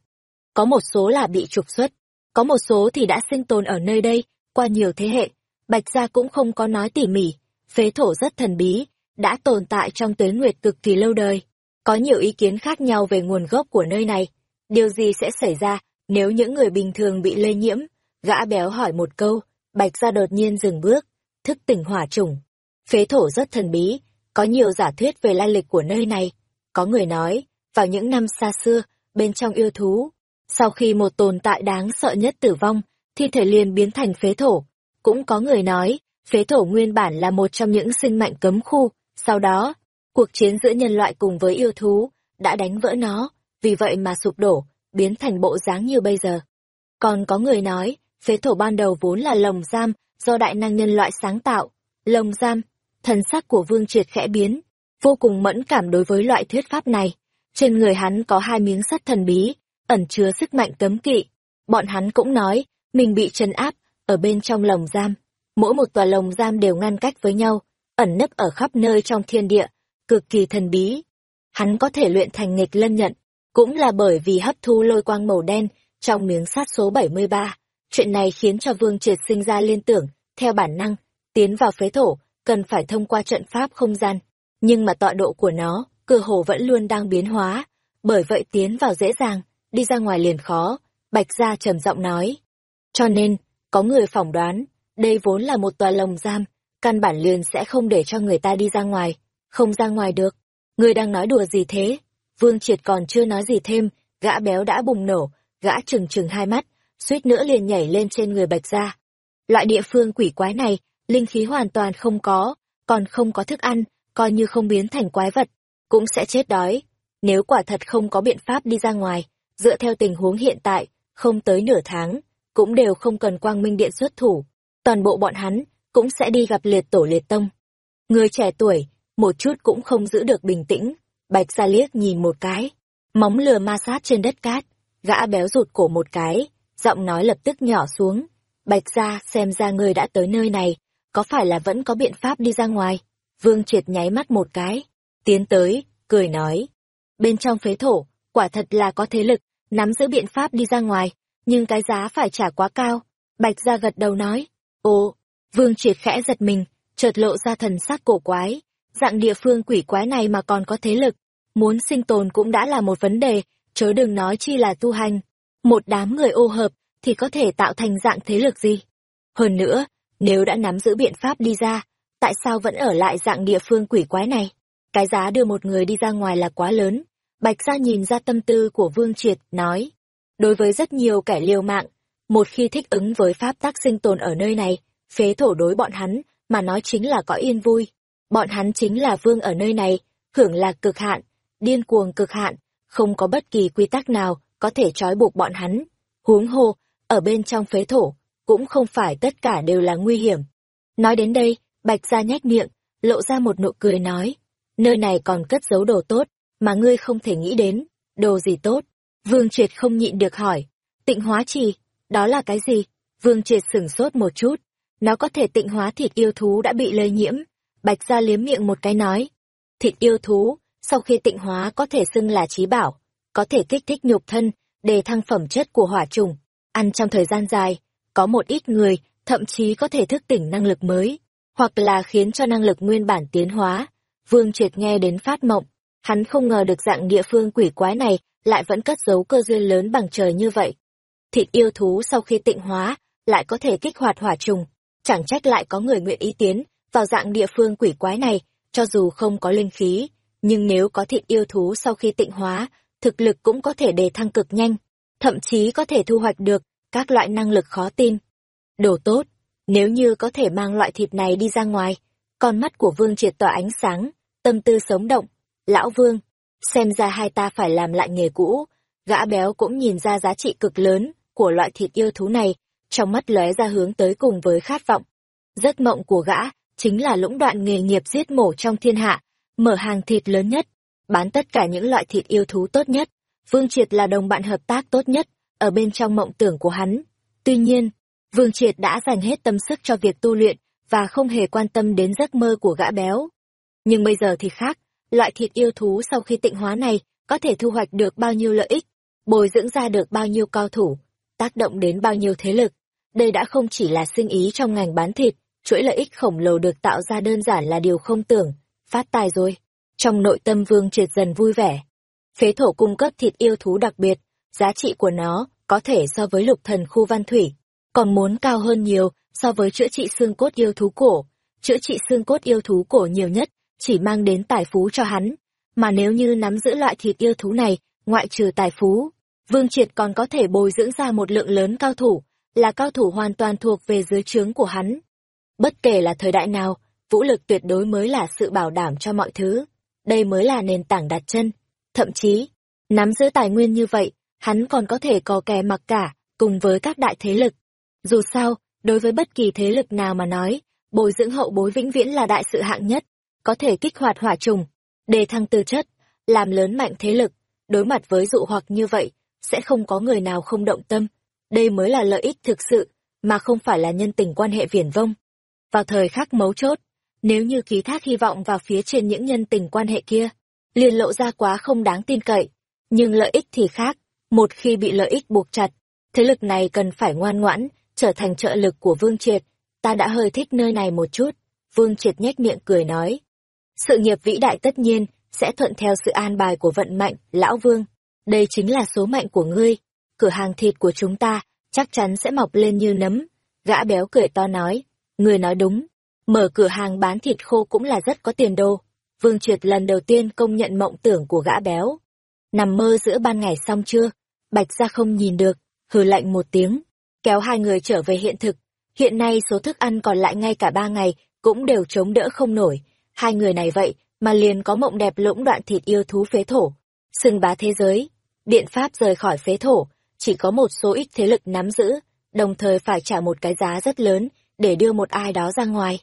Có một số là bị trục xuất, có một số thì đã sinh tồn ở nơi đây, qua nhiều thế hệ. Bạch Gia cũng không có nói tỉ mỉ, phế thổ rất thần bí, đã tồn tại trong tuế nguyệt cực kỳ lâu đời. Có nhiều ý kiến khác nhau về nguồn gốc của nơi này. Điều gì sẽ xảy ra nếu những người bình thường bị lây nhiễm? Gã béo hỏi một câu, Bạch Gia đột nhiên dừng bước, thức tỉnh hỏa trùng. Phế thổ rất thần bí, có nhiều giả thuyết về lai lịch của nơi này. Có người nói, vào những năm xa xưa, bên trong yêu thú, sau khi một tồn tại đáng sợ nhất tử vong, thi thể liền biến thành phế thổ. Cũng có người nói, phế thổ nguyên bản là một trong những sinh mệnh cấm khu, sau đó, cuộc chiến giữa nhân loại cùng với yêu thú đã đánh vỡ nó, vì vậy mà sụp đổ, biến thành bộ dáng như bây giờ. Còn có người nói, phế thổ ban đầu vốn là lồng giam do đại năng nhân loại sáng tạo. Lồng giam, thần sắc của Vương Triệt khẽ biến, vô cùng mẫn cảm đối với loại thuyết pháp này. Trên người hắn có hai miếng sắt thần bí, ẩn chứa sức mạnh cấm kỵ. Bọn hắn cũng nói, mình bị trấn áp, ở bên trong lồng giam. Mỗi một tòa lồng giam đều ngăn cách với nhau, ẩn nấp ở khắp nơi trong thiên địa, cực kỳ thần bí. Hắn có thể luyện thành nghịch lân nhận, cũng là bởi vì hấp thu lôi quang màu đen trong miếng sắt số 73. Chuyện này khiến cho Vương Triệt sinh ra liên tưởng, theo bản năng, tiến vào phế thổ, cần phải thông qua trận pháp không gian. Nhưng mà tọa độ của nó, cơ hồ vẫn luôn đang biến hóa, bởi vậy tiến vào dễ dàng, đi ra ngoài liền khó, Bạch Gia trầm giọng nói. Cho nên, có người phỏng đoán, đây vốn là một tòa lồng giam, căn bản liền sẽ không để cho người ta đi ra ngoài, không ra ngoài được. Người đang nói đùa gì thế? Vương Triệt còn chưa nói gì thêm, gã béo đã bùng nổ, gã trừng trừng hai mắt, suýt nữa liền nhảy lên trên người Bạch Gia. Loại địa phương quỷ quái này, linh khí hoàn toàn không có, còn không có thức ăn, coi như không biến thành quái vật, cũng sẽ chết đói. Nếu quả thật không có biện pháp đi ra ngoài, dựa theo tình huống hiện tại, không tới nửa tháng, cũng đều không cần quang minh điện xuất thủ. Toàn bộ bọn hắn cũng sẽ đi gặp liệt tổ liệt tông. Người trẻ tuổi, một chút cũng không giữ được bình tĩnh. Bạch Gia liếc nhìn một cái, móng lừa ma sát trên đất cát, gã béo rụt cổ một cái, giọng nói lập tức nhỏ xuống. Bạch Gia xem ra ngươi đã tới nơi này, có phải là vẫn có biện pháp đi ra ngoài? Vương Triệt nháy mắt một cái, tiến tới, cười nói. Bên trong phế thổ, quả thật là có thế lực, nắm giữ biện pháp đi ra ngoài, nhưng cái giá phải trả quá cao. Bạch Gia gật đầu nói, ồ, Vương Triệt khẽ giật mình, chợt lộ ra thần sắc cổ quái, dạng địa phương quỷ quái này mà còn có thế lực, muốn sinh tồn cũng đã là một vấn đề, chớ đừng nói chi là tu hành. Một đám người ô hợp thì có thể tạo thành dạng thế lực gì? Hơn nữa, nếu đã nắm giữ biện pháp đi ra, tại sao vẫn ở lại dạng địa phương quỷ quái này? Cái giá đưa một người đi ra ngoài là quá lớn. Bạch gia nhìn ra tâm tư của Vương Triệt, nói. Đối với rất nhiều kẻ liều mạng, một khi thích ứng với pháp tác sinh tồn ở nơi này, phế thổ đối bọn hắn, mà nói chính là có yên vui. Bọn hắn chính là vương ở nơi này, hưởng lạc cực hạn, điên cuồng cực hạn, không có bất kỳ quy tắc nào có thể trói buộc bọn hắn. Huống hồ, ở bên trong phế thổ, cũng không phải tất cả đều là nguy hiểm. Nói đến đây, Bạch Gia nhếch miệng, lộ ra một nụ cười nói, nơi này còn cất giấu đồ tốt, mà ngươi không thể nghĩ đến, đồ gì tốt. Vương Triệt không nhịn được hỏi, tịnh hóa trì, đó là cái gì? Vương Triệt sửng sốt một chút, nó có thể tịnh hóa thịt yêu thú đã bị lây nhiễm. Bạch Gia liếm miệng một cái nói, thịt yêu thú, sau khi tịnh hóa có thể xưng là trí bảo, có thể kích thích nhục thân, đề thăng phẩm chất của hỏa trùng. Ăn trong thời gian dài, có một ít người thậm chí có thể thức tỉnh năng lực mới, hoặc là khiến cho năng lực nguyên bản tiến hóa. Vương Triệt nghe đến phát mộng, hắn không ngờ được dạng địa phương quỷ quái này lại vẫn cất giấu cơ duyên lớn bằng trời như vậy. Thịt yêu thú sau khi tịnh hóa, lại có thể kích hoạt hỏa trùng, chẳng trách lại có người nguyện ý tiến vào dạng địa phương quỷ quái này, cho dù không có linh khí, nhưng nếu có thịt yêu thú sau khi tịnh hóa, thực lực cũng có thể đề thăng cực nhanh, thậm chí có thể thu hoạch được các loại năng lực khó tin. Đồ tốt, nếu như có thể mang loại thịt này đi ra ngoài, con mắt của Vương triệt tỏa ánh sáng, tâm tư sống động. Lão Vương, xem ra hai ta phải làm lại nghề cũ, gã béo cũng nhìn ra giá trị cực lớn của loại thịt yêu thú này, trong mắt lóe ra hướng tới cùng với khát vọng. Giấc mộng của gã chính là lũng đoạn nghề nghiệp giết mổ trong thiên hạ, mở hàng thịt lớn nhất, bán tất cả những loại thịt yêu thú tốt nhất. Vương Triệt là đồng bạn hợp tác tốt nhất, ở bên trong mộng tưởng của hắn. Tuy nhiên, Vương Triệt đã dành hết tâm sức cho việc tu luyện, và không hề quan tâm đến giấc mơ của gã béo. Nhưng bây giờ thì khác, loại thịt yêu thú sau khi tịnh hóa này có thể thu hoạch được bao nhiêu lợi ích, bồi dưỡng ra được bao nhiêu cao thủ, tác động đến bao nhiêu thế lực. Đây đã không chỉ là sinh ý trong ngành bán thịt, chuỗi lợi ích khổng lồ được tạo ra đơn giản là điều không tưởng, phát tài rồi. Trong nội tâm Vương Triệt dần vui vẻ. Phế thổ cung cấp thịt yêu thú đặc biệt, giá trị của nó có thể so với lục thần khu văn thủy, còn muốn cao hơn nhiều so với chữa trị xương cốt yêu thú cổ. Chữa trị xương cốt yêu thú cổ nhiều nhất, chỉ mang đến tài phú cho hắn. Mà nếu như nắm giữ loại thịt yêu thú này, ngoại trừ tài phú, Vương Triệt còn có thể bồi dưỡng ra một lượng lớn cao thủ, là cao thủ hoàn toàn thuộc về dưới trướng của hắn. Bất kể là thời đại nào, vũ lực tuyệt đối mới là sự bảo đảm cho mọi thứ. Đây mới là nền tảng đặt chân. Thậm chí, nắm giữ tài nguyên như vậy, hắn còn có thể có kè mặc cả, cùng với các đại thế lực. Dù sao, đối với bất kỳ thế lực nào mà nói, bồi dưỡng hậu bối vĩnh viễn là đại sự hạng nhất, có thể kích hoạt hỏa trùng, đề thăng tư chất, làm lớn mạnh thế lực, đối mặt với dụ hoặc như vậy, sẽ không có người nào không động tâm. Đây mới là lợi ích thực sự, mà không phải là nhân tình quan hệ viển vông. Vào thời khắc mấu chốt, nếu như ký thác hy vọng vào phía trên những nhân tình quan hệ kia, liền lộ ra quá không đáng tin cậy. Nhưng lợi ích thì khác, một khi bị lợi ích buộc chặt, thế lực này cần phải ngoan ngoãn, trở thành trợ lực của Vương Triệt. Ta đã hơi thích nơi này một chút. Vương Triệt nhếch miệng cười nói. Sự nghiệp vĩ đại tất nhiên, sẽ thuận theo sự an bài của vận mệnh, Lão Vương. Đây chính là số mệnh của ngươi. Cửa hàng thịt của chúng ta chắc chắn sẽ mọc lên như nấm. Gã béo cười to nói. Ngươi nói đúng. Mở cửa hàng bán thịt khô cũng là rất có tiền đô. Vương Triệt lần đầu tiên công nhận mộng tưởng của gã béo. Nằm mơ giữa ban ngày xong chưa? Bạch ra không nhìn được, hừ lạnh một tiếng, kéo hai người trở về hiện thực. Hiện nay số thức ăn còn lại ngay cả ba ngày cũng đều chống đỡ không nổi. Hai người này vậy mà liền có mộng đẹp lũng đoạn thịt yêu thú phế thổ. Sừng bá thế giới, biện pháp rời khỏi phế thổ, chỉ có một số ít thế lực nắm giữ, đồng thời phải trả một cái giá rất lớn để đưa một ai đó ra ngoài.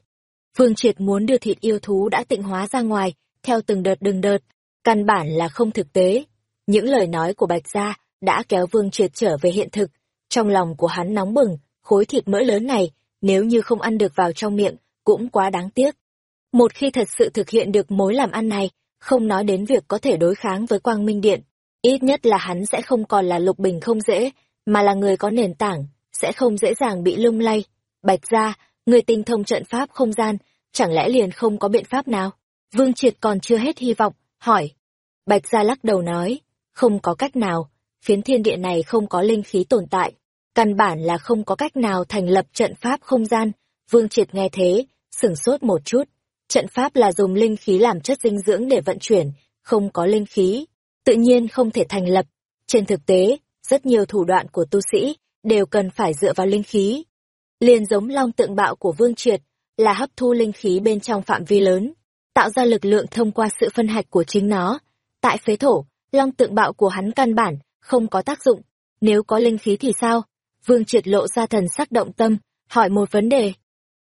Vương Triệt muốn đưa thịt yêu thú đã tịnh hóa ra ngoài, theo từng đợt từng đợt, căn bản là không thực tế. Những lời nói của Bạch Gia đã kéo Vương Triệt trở về hiện thực, trong lòng của hắn nóng bừng, khối thịt mỡ lớn này, nếu như không ăn được vào trong miệng, cũng quá đáng tiếc. Một khi thật sự thực hiện được mối làm ăn này, không nói đến việc có thể đối kháng với Quang Minh Điện, ít nhất là hắn sẽ không còn là lục bình không dễ, mà là người có nền tảng, sẽ không dễ dàng bị lung lay. Bạch Gia người tinh thông trận pháp không gian, chẳng lẽ liền không có biện pháp nào? Vương Triệt còn chưa hết hy vọng, hỏi. Bạch Gia lắc đầu nói, không có cách nào, phiến thiên địa này không có linh khí tồn tại, căn bản là không có cách nào thành lập trận pháp không gian. Vương Triệt nghe thế, sửng sốt một chút. Trận pháp là dùng linh khí làm chất dinh dưỡng để vận chuyển, không có linh khí, tự nhiên không thể thành lập. Trên thực tế, rất nhiều thủ đoạn của tu sĩ đều cần phải dựa vào linh khí. Liền giống long tượng bạo của Vương Triệt, là hấp thu linh khí bên trong phạm vi lớn, tạo ra lực lượng thông qua sự phân hạch của chính nó. Tại phế thổ, long tượng bạo của hắn căn bản, không có tác dụng. Nếu có linh khí thì sao? Vương Triệt lộ ra thần sắc động tâm, hỏi một vấn đề.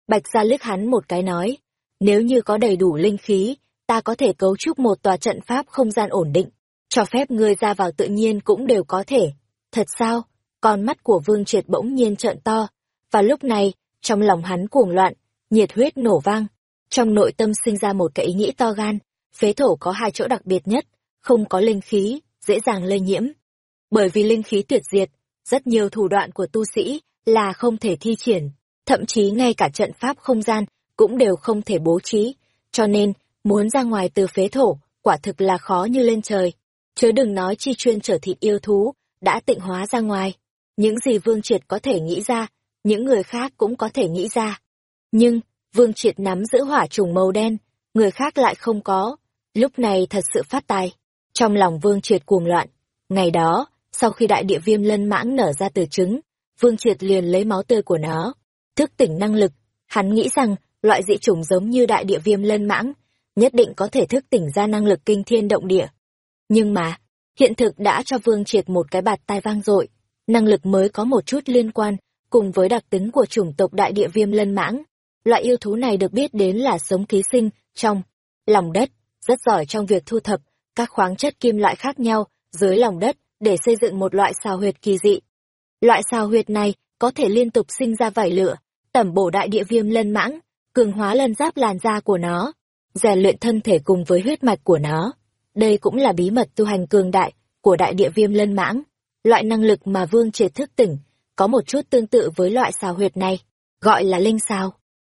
Bạch gia liếc hắn một cái nói, nếu như có đầy đủ linh khí, ta có thể cấu trúc một tòa trận pháp không gian ổn định, cho phép ngươi ra vào tự nhiên cũng đều có thể. Thật sao? Con mắt của Vương Triệt bỗng nhiên trợn to, và lúc này, trong lòng hắn cuồng loạn, nhiệt huyết nổ vang. Trong nội tâm sinh ra một cái ý nghĩ to gan, phế thổ có hai chỗ đặc biệt nhất, không có linh khí, dễ dàng lây nhiễm. Bởi vì linh khí tuyệt diệt, rất nhiều thủ đoạn của tu sĩ là không thể thi triển, thậm chí ngay cả trận pháp không gian cũng đều không thể bố trí, cho nên, muốn ra ngoài từ phế thổ, quả thực là khó như lên trời. Chớ đừng nói chi chuyên trở thịt yêu thú, đã tịnh hóa ra ngoài. Những gì Vương Triệt có thể nghĩ ra, những người khác cũng có thể nghĩ ra. Nhưng, Vương Triệt nắm giữ hỏa trùng màu đen, người khác lại không có. Lúc này thật sự phát tài. Trong lòng Vương Triệt cuồng loạn. Ngày đó, sau khi đại địa viêm lân mãng nở ra từ trứng, Vương Triệt liền lấy máu tươi của nó, thức tỉnh năng lực. Hắn nghĩ rằng, loại dị chủng giống như đại địa viêm lân mãng, nhất định có thể thức tỉnh ra năng lực kinh thiên động địa. Nhưng mà, hiện thực đã cho Vương Triệt một cái bạt tai vang dội, năng lực mới có một chút liên quan, cùng với đặc tính của chủng tộc đại địa viêm lân mãng. Loại yêu thú này được biết đến là sống ký sinh, trong lòng đất, rất giỏi trong việc thu thập các khoáng chất kim loại khác nhau dưới lòng đất để xây dựng một loại xào huyệt kỳ dị. Loại xào huyệt này có thể liên tục sinh ra vảy lửa, tẩm bổ đại địa viêm lân mãng, cường hóa lân giáp làn da của nó, rèn luyện thân thể cùng với huyết mạch của nó. Đây cũng là bí mật tu hành cường đại của đại địa viêm lân mãng. Loại năng lực mà Vương Triệt thức tỉnh, có một chút tương tự với loại xào huyệt này, gọi là linh xào.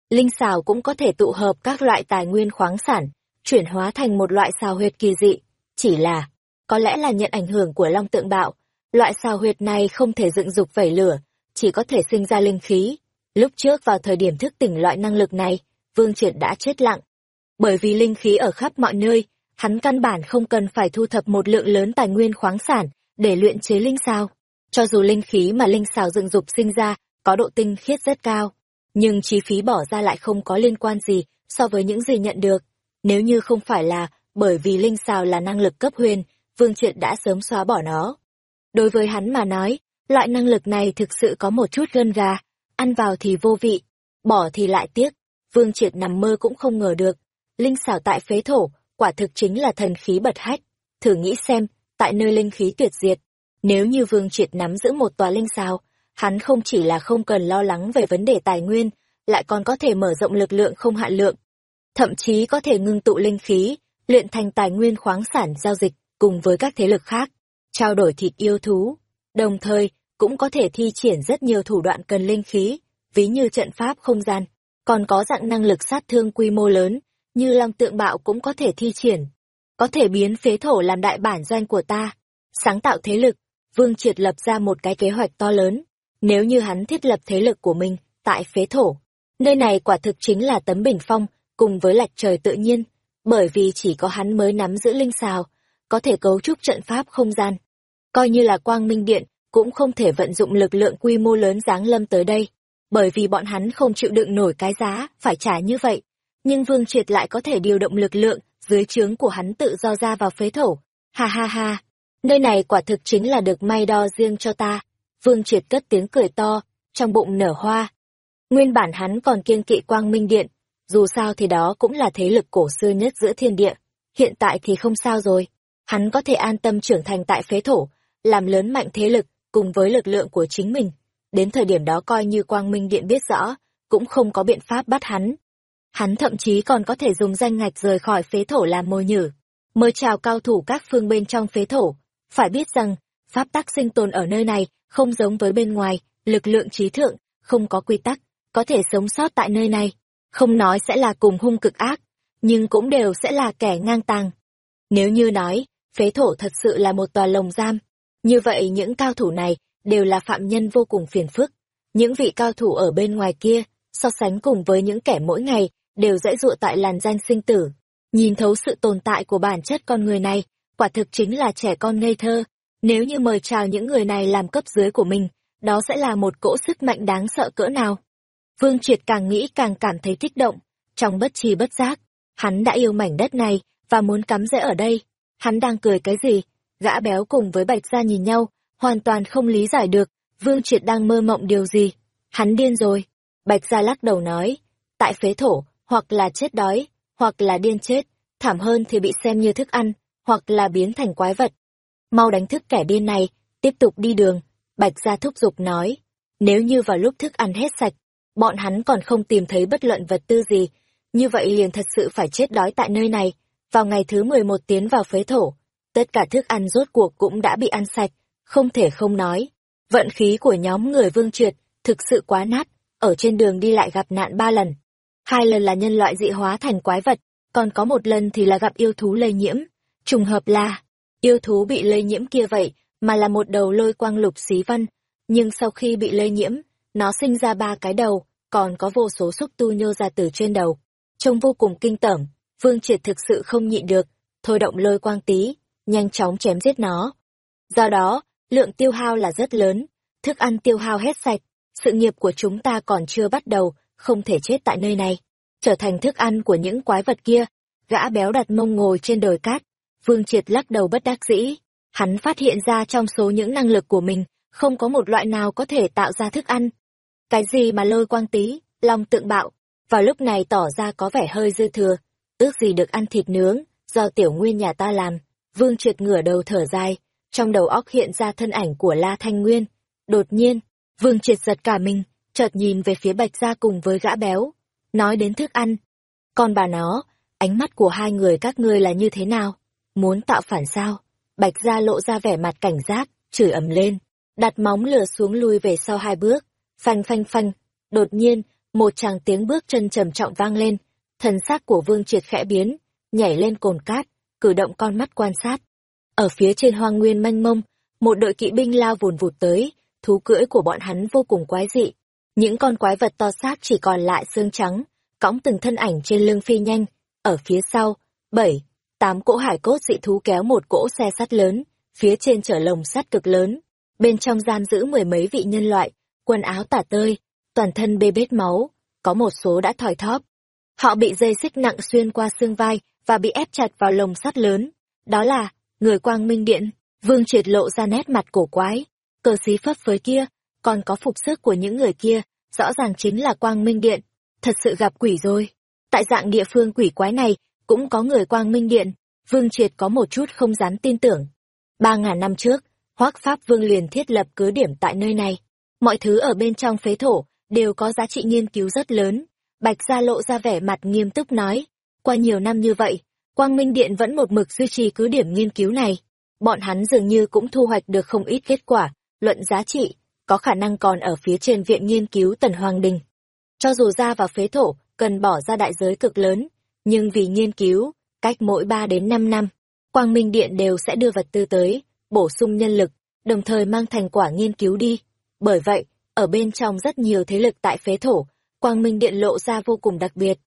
Linh xào cũng có thể tụ hợp các loại tài nguyên khoáng sản, chuyển hóa thành một loại xào huyệt kỳ dị. Chỉ là, có lẽ là nhận ảnh hưởng của long tượng bạo, loại xào huyệt này không thể dựng dục vẩy lửa, chỉ có thể sinh ra linh khí. Lúc trước vào thời điểm thức tỉnh loại năng lực này, Vương Triệt đã chết lặng. Bởi vì linh khí ở khắp mọi nơi, hắn căn bản không cần phải thu thập một lượng lớn tài nguyên khoáng sản để luyện chế linh sao. Cho dù linh khí mà linh xào dựng dục sinh ra có độ tinh khiết rất cao, nhưng chi phí bỏ ra lại không có liên quan gì so với những gì nhận được. Nếu như không phải là bởi vì linh xào là năng lực cấp huyền, Vương Triệt đã sớm xóa bỏ nó. Đối với hắn mà nói, loại năng lực này thực sự có một chút gân gà, ăn vào thì vô vị, bỏ thì lại tiếc. Vương Triệt nằm mơ cũng không ngờ được. Linh xảo tại phế thổ, quả thực chính là thần khí bật hách. Thử nghĩ xem, tại nơi linh khí tuyệt diệt, nếu như Vương Triệt nắm giữ một tòa linh xào, hắn không chỉ là không cần lo lắng về vấn đề tài nguyên, lại còn có thể mở rộng lực lượng không hạn lượng. Thậm chí có thể ngưng tụ linh khí, luyện thành tài nguyên khoáng sản giao dịch cùng với các thế lực khác, trao đổi thịt yêu thú, đồng thời cũng có thể thi triển rất nhiều thủ đoạn cần linh khí, ví như trận pháp không gian, còn có dạng năng lực sát thương quy mô lớn, như long tượng bạo cũng có thể thi triển. Có thể biến phế thổ làm đại bản doanh của ta, sáng tạo thế lực, Vương Triệt lập ra một cái kế hoạch to lớn. Nếu như hắn thiết lập thế lực của mình tại phế thổ, nơi này quả thực chính là tấm bình phong cùng với lạch trời tự nhiên, bởi vì chỉ có hắn mới nắm giữ linh xào, có thể cấu trúc trận pháp không gian. Coi như là quang minh điện, cũng không thể vận dụng lực lượng quy mô lớn giáng lâm tới đây, bởi vì bọn hắn không chịu đựng nổi cái giá, phải trả như vậy. Nhưng Vương Triệt lại có thể điều động lực lượng, dưới trướng của hắn tự do ra vào phế thổ. Ha ha ha, nơi này quả thực chính là được may đo riêng cho ta. Vương Triệt cất tiếng cười to, trong bụng nở hoa. Nguyên bản hắn còn kiêng kỵ quang minh điện, dù sao thì đó cũng là thế lực cổ xưa nhất giữa thiên địa. Hiện tại thì không sao rồi. Hắn có thể an tâm trưởng thành tại phế thổ, làm lớn mạnh thế lực, cùng với lực lượng của chính mình. Đến thời điểm đó coi như Quang Minh Điện biết rõ, cũng không có biện pháp bắt hắn. Hắn thậm chí còn có thể dùng danh ngạch rời khỏi phế thổ làm mồi nhử. Mời chào cao thủ các phương bên trong phế thổ. Phải biết rằng, pháp tắc sinh tồn ở nơi này không giống với bên ngoài, lực lượng trí thượng, không có quy tắc, có thể sống sót tại nơi này. Không nói sẽ là cùng hung cực ác, nhưng cũng đều sẽ là kẻ ngang tàng. Nếu như nói, phế thổ thật sự là một tòa lồng giam, như vậy những cao thủ này đều là phạm nhân vô cùng phiền phức. Những vị cao thủ ở bên ngoài kia, so sánh cùng với những kẻ mỗi ngày, đều dễ dụa tại làn danh sinh tử. Nhìn thấu sự tồn tại của bản chất con người này, quả thực chính là trẻ con ngây thơ. Nếu như mời chào những người này làm cấp dưới của mình, đó sẽ là một cỗ sức mạnh đáng sợ cỡ nào. Vương Triệt càng nghĩ càng cảm thấy kích động, trong bất tri bất giác, hắn đã yêu mảnh đất này và muốn cắm rễ ở đây. Hắn đang cười cái gì? Gã béo cùng với Bạch Gia nhìn nhau, hoàn toàn không lý giải được, Vương Triệt đang mơ mộng điều gì. Hắn điên rồi. Bạch Gia lắc đầu nói, tại phế thổ, hoặc là chết đói, hoặc là điên chết, thảm hơn thì bị xem như thức ăn, hoặc là biến thành quái vật. Mau đánh thức kẻ điên này, tiếp tục đi đường. Bạch Gia thúc giục nói, nếu như vào lúc thức ăn hết sạch, bọn hắn còn không tìm thấy bất luận vật tư gì, như vậy liền thật sự phải chết đói tại nơi này. Vào ngày thứ 11 tiến vào phế thổ, tất cả thức ăn rốt cuộc cũng đã bị ăn sạch, không thể không nói. Vận khí của nhóm người vương triệt, thực sự quá nát, ở trên đường đi lại gặp nạn ba lần. Hai lần là nhân loại dị hóa thành quái vật, còn có một lần thì là gặp yêu thú lây nhiễm. Trùng hợp là, yêu thú bị lây nhiễm kia vậy, mà là một đầu lôi quang lục xí văn. Nhưng sau khi bị lây nhiễm, nó sinh ra ba cái đầu, còn có vô số xúc tu nhô ra từ trên đầu. Trông vô cùng kinh tởm, Vương Triệt thực sự không nhịn được, thôi động lôi quang tí, nhanh chóng chém giết nó. Do đó, lượng tiêu hao là rất lớn, thức ăn tiêu hao hết sạch, sự nghiệp của chúng ta còn chưa bắt đầu, không thể chết tại nơi này, trở thành thức ăn của những quái vật kia. Gã béo đặt mông ngồi trên đồi cát, Vương Triệt lắc đầu bất đắc dĩ, hắn phát hiện ra trong số những năng lực của mình, không có một loại nào có thể tạo ra thức ăn. Cái gì mà lôi quang tí, long tượng bạo, vào lúc này tỏ ra có vẻ hơi dư thừa, ước gì được ăn thịt nướng, do tiểu nguyên nhà ta làm. Vương Triệt ngửa đầu thở dài, trong đầu óc hiện ra thân ảnh của La Thanh Nguyên. Đột nhiên, Vương Triệt giật cả mình, chợt nhìn về phía Bạch Gia cùng với gã béo. Nói đến thức ăn. Còn bà nó, ánh mắt của hai người các ngươi là như thế nào? Muốn tạo phản sao? Bạch Gia lộ ra vẻ mặt cảnh giác, chửi ầm lên, đặt móng lửa xuống lui về sau hai bước. Phanh phanh phanh, đột nhiên, một tràng tiếng bước chân trầm trọng vang lên, thần xác của Vương Triệt khẽ biến, nhảy lên cồn cát, cử động con mắt quan sát. Ở phía trên hoang nguyên manh mông, một đội kỵ binh lao vùn vụt tới, thú cưỡi của bọn hắn vô cùng quái dị. Những con quái vật to xác chỉ còn lại xương trắng, cõng từng thân ảnh trên lưng phi nhanh. Ở phía sau, bảy, tám cỗ hải cốt dị thú kéo một cỗ xe sắt lớn, phía trên chở lồng sắt cực lớn. Bên trong giam giữ mười mấy vị nhân loại, quần áo tả tơi, toàn thân bê bết máu, có một số đã thỏi thóp. Họ bị dây xích nặng xuyên qua xương vai và bị ép chặt vào lồng sắt lớn. Đó là, người quang minh điện, vương triệt lộ ra nét mặt cổ quái. Cờ xí phấp phới kia, còn có phục sức của những người kia, rõ ràng chính là quang minh điện. Thật sự gặp quỷ rồi. Tại dạng địa phương quỷ quái này, cũng có người quang minh điện, vương triệt có một chút không dám tin tưởng. Ba ngàn năm trước, hoác pháp vương liền thiết lập cứ điểm tại nơi này. Mọi thứ ở bên trong phế thổ, đều có giá trị nghiên cứu rất lớn. Bạch Gia lộ ra vẻ mặt nghiêm túc nói, qua nhiều năm như vậy, Quang Minh Điện vẫn một mực duy trì cứ điểm nghiên cứu này. Bọn hắn dường như cũng thu hoạch được không ít kết quả, luận giá trị, có khả năng còn ở phía trên viện nghiên cứu Tần Hoàng Đình. Cho dù ra vào phế thổ, cần bỏ ra đại giới cực lớn, nhưng vì nghiên cứu, cách mỗi 3 đến 5 năm, Quang Minh Điện đều sẽ đưa vật tư tới, bổ sung nhân lực, đồng thời mang thành quả nghiên cứu đi. Bởi vậy, ở bên trong rất nhiều thế lực tại phế thổ, Quang Minh Điện lộ ra vô cùng đặc biệt.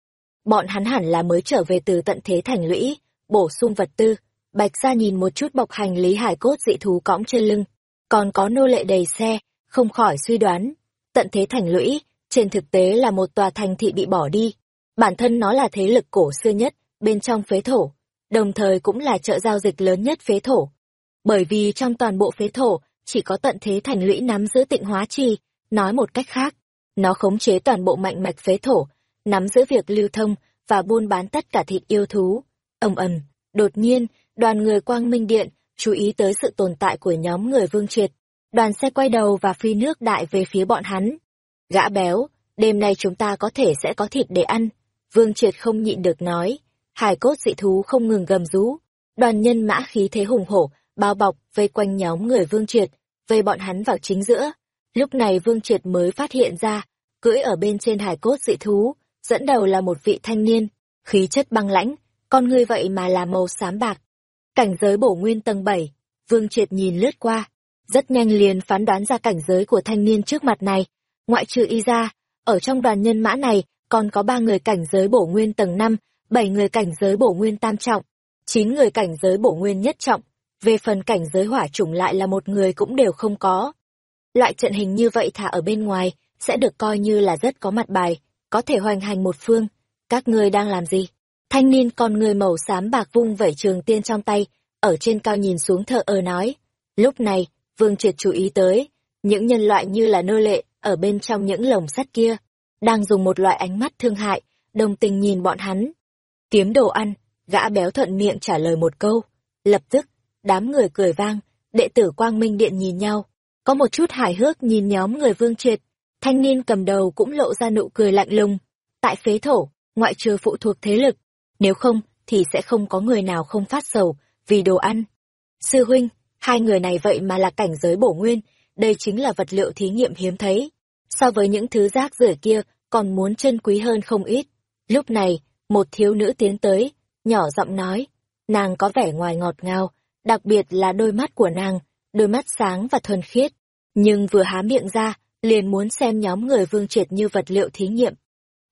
Bọn hắn hẳn là mới trở về từ tận thế thành lũy, bổ sung vật tư. Bạch ra nhìn một chút bọc hành lý hải cốt dị thú cõng trên lưng, còn có nô lệ đầy xe, không khỏi suy đoán. Tận thế thành lũy, trên thực tế là một tòa thành thị bị bỏ đi. Bản thân nó là thế lực cổ xưa nhất, bên trong phế thổ, đồng thời cũng là chợ giao dịch lớn nhất phế thổ. Bởi vì trong toàn bộ phế thổ, chỉ có tận thế thành lũy nắm giữ tịnh hóa chi, nói một cách khác, nó khống chế toàn bộ mạnh mạch phế thổ, nắm giữ việc lưu thông và buôn bán tất cả thịt yêu thú. Ầm ầm, đột nhiên, đoàn người Quang Minh Điện chú ý tới sự tồn tại của nhóm người Vương Triệt. Đoàn xe quay đầu và phi nước đại về phía bọn hắn. Gã béo, đêm nay chúng ta có thể sẽ có thịt để ăn. Vương Triệt không nhịn được nói. Hải cốt dị thú không ngừng gầm rú. Đoàn nhân mã khí thế hùng hổ, bao bọc, vây quanh nhóm người Vương Triệt, vây bọn hắn vào chính giữa. Lúc này Vương Triệt mới phát hiện ra, cưỡi ở bên trên hải cốt dị thú, dẫn đầu là một vị thanh niên, khí chất băng lãnh, con người vậy mà là màu xám bạc. Cảnh giới bổ nguyên tầng 7, Vương Triệt nhìn lướt qua, rất nhanh liền phán đoán ra cảnh giới của thanh niên trước mặt này. Ngoại trừ y ra, ở trong đoàn nhân mã này còn có ba người cảnh giới bổ nguyên tầng năm, bảy người cảnh giới bổ nguyên tam trọng, chín người cảnh giới bổ nguyên nhất trọng. Về phần cảnh giới hỏa chủng lại là một người cũng đều không có. Loại trận hình như vậy thả ở bên ngoài, sẽ được coi như là rất có mặt bài, có thể hoành hành một phương. Các ngươi đang làm gì? Thanh niên con người màu xám bạc vung vẩy trường tiên trong tay, ở trên cao nhìn xuống thợ ơ nói. Lúc này, Vương Triệt chú ý tới, những nhân loại như là nô lệ, ở bên trong những lồng sắt kia, đang dùng một loại ánh mắt thương hại, đồng tình nhìn bọn hắn. Kiếm đồ ăn, gã béo thuận miệng trả lời một câu. Lập tức, đám người cười vang, đệ tử Quang Minh Điện nhìn nhau. Có một chút hài hước nhìn nhóm người Vương Triệt, thanh niên cầm đầu cũng lộ ra nụ cười lạnh lùng. Tại phế thổ, ngoại trừ phụ thuộc thế lực, nếu không thì sẽ không có người nào không phát sầu vì đồ ăn. Sư huynh, hai người này vậy mà là cảnh giới bổ nguyên, đây chính là vật liệu thí nghiệm hiếm thấy. So với những thứ rác rưởi kia, còn muốn chân quý hơn không ít. Lúc này, một thiếu nữ tiến tới, nhỏ giọng nói, nàng có vẻ ngoài ngọt ngào, đặc biệt là đôi mắt của nàng, đôi mắt sáng và thuần khiết. Nhưng vừa há miệng ra, liền muốn xem nhóm người vương triệt như vật liệu thí nghiệm.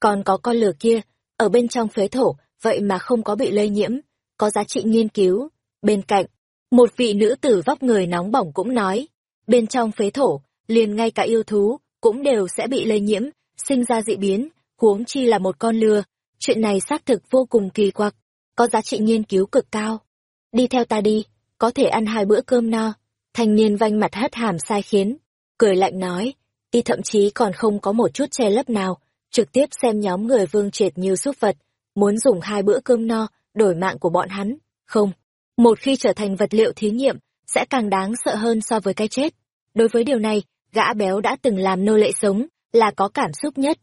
Còn có con lửa kia, ở bên trong phế thổ, vậy mà không có bị lây nhiễm, có giá trị nghiên cứu. Bên cạnh, một vị nữ tử vóc người nóng bỏng cũng nói, bên trong phế thổ, liền ngay cả yêu thú, cũng đều sẽ bị lây nhiễm, sinh ra dị biến, huống chi là một con lừa. Chuyện này xác thực vô cùng kỳ quặc, có giá trị nghiên cứu cực cao. Đi theo ta đi, có thể ăn hai bữa cơm no. Thanh niên vanh mặt hất hàm sai khiến, cười lạnh nói, y thậm chí còn không có một chút che lấp nào, trực tiếp xem nhóm người vương triệt như súc vật, muốn dùng hai bữa cơm no, đổi mạng của bọn hắn. Không, một khi trở thành vật liệu thí nghiệm, sẽ càng đáng sợ hơn so với cái chết. Đối với điều này, gã béo đã từng làm nô lệ sống, là có cảm xúc nhất.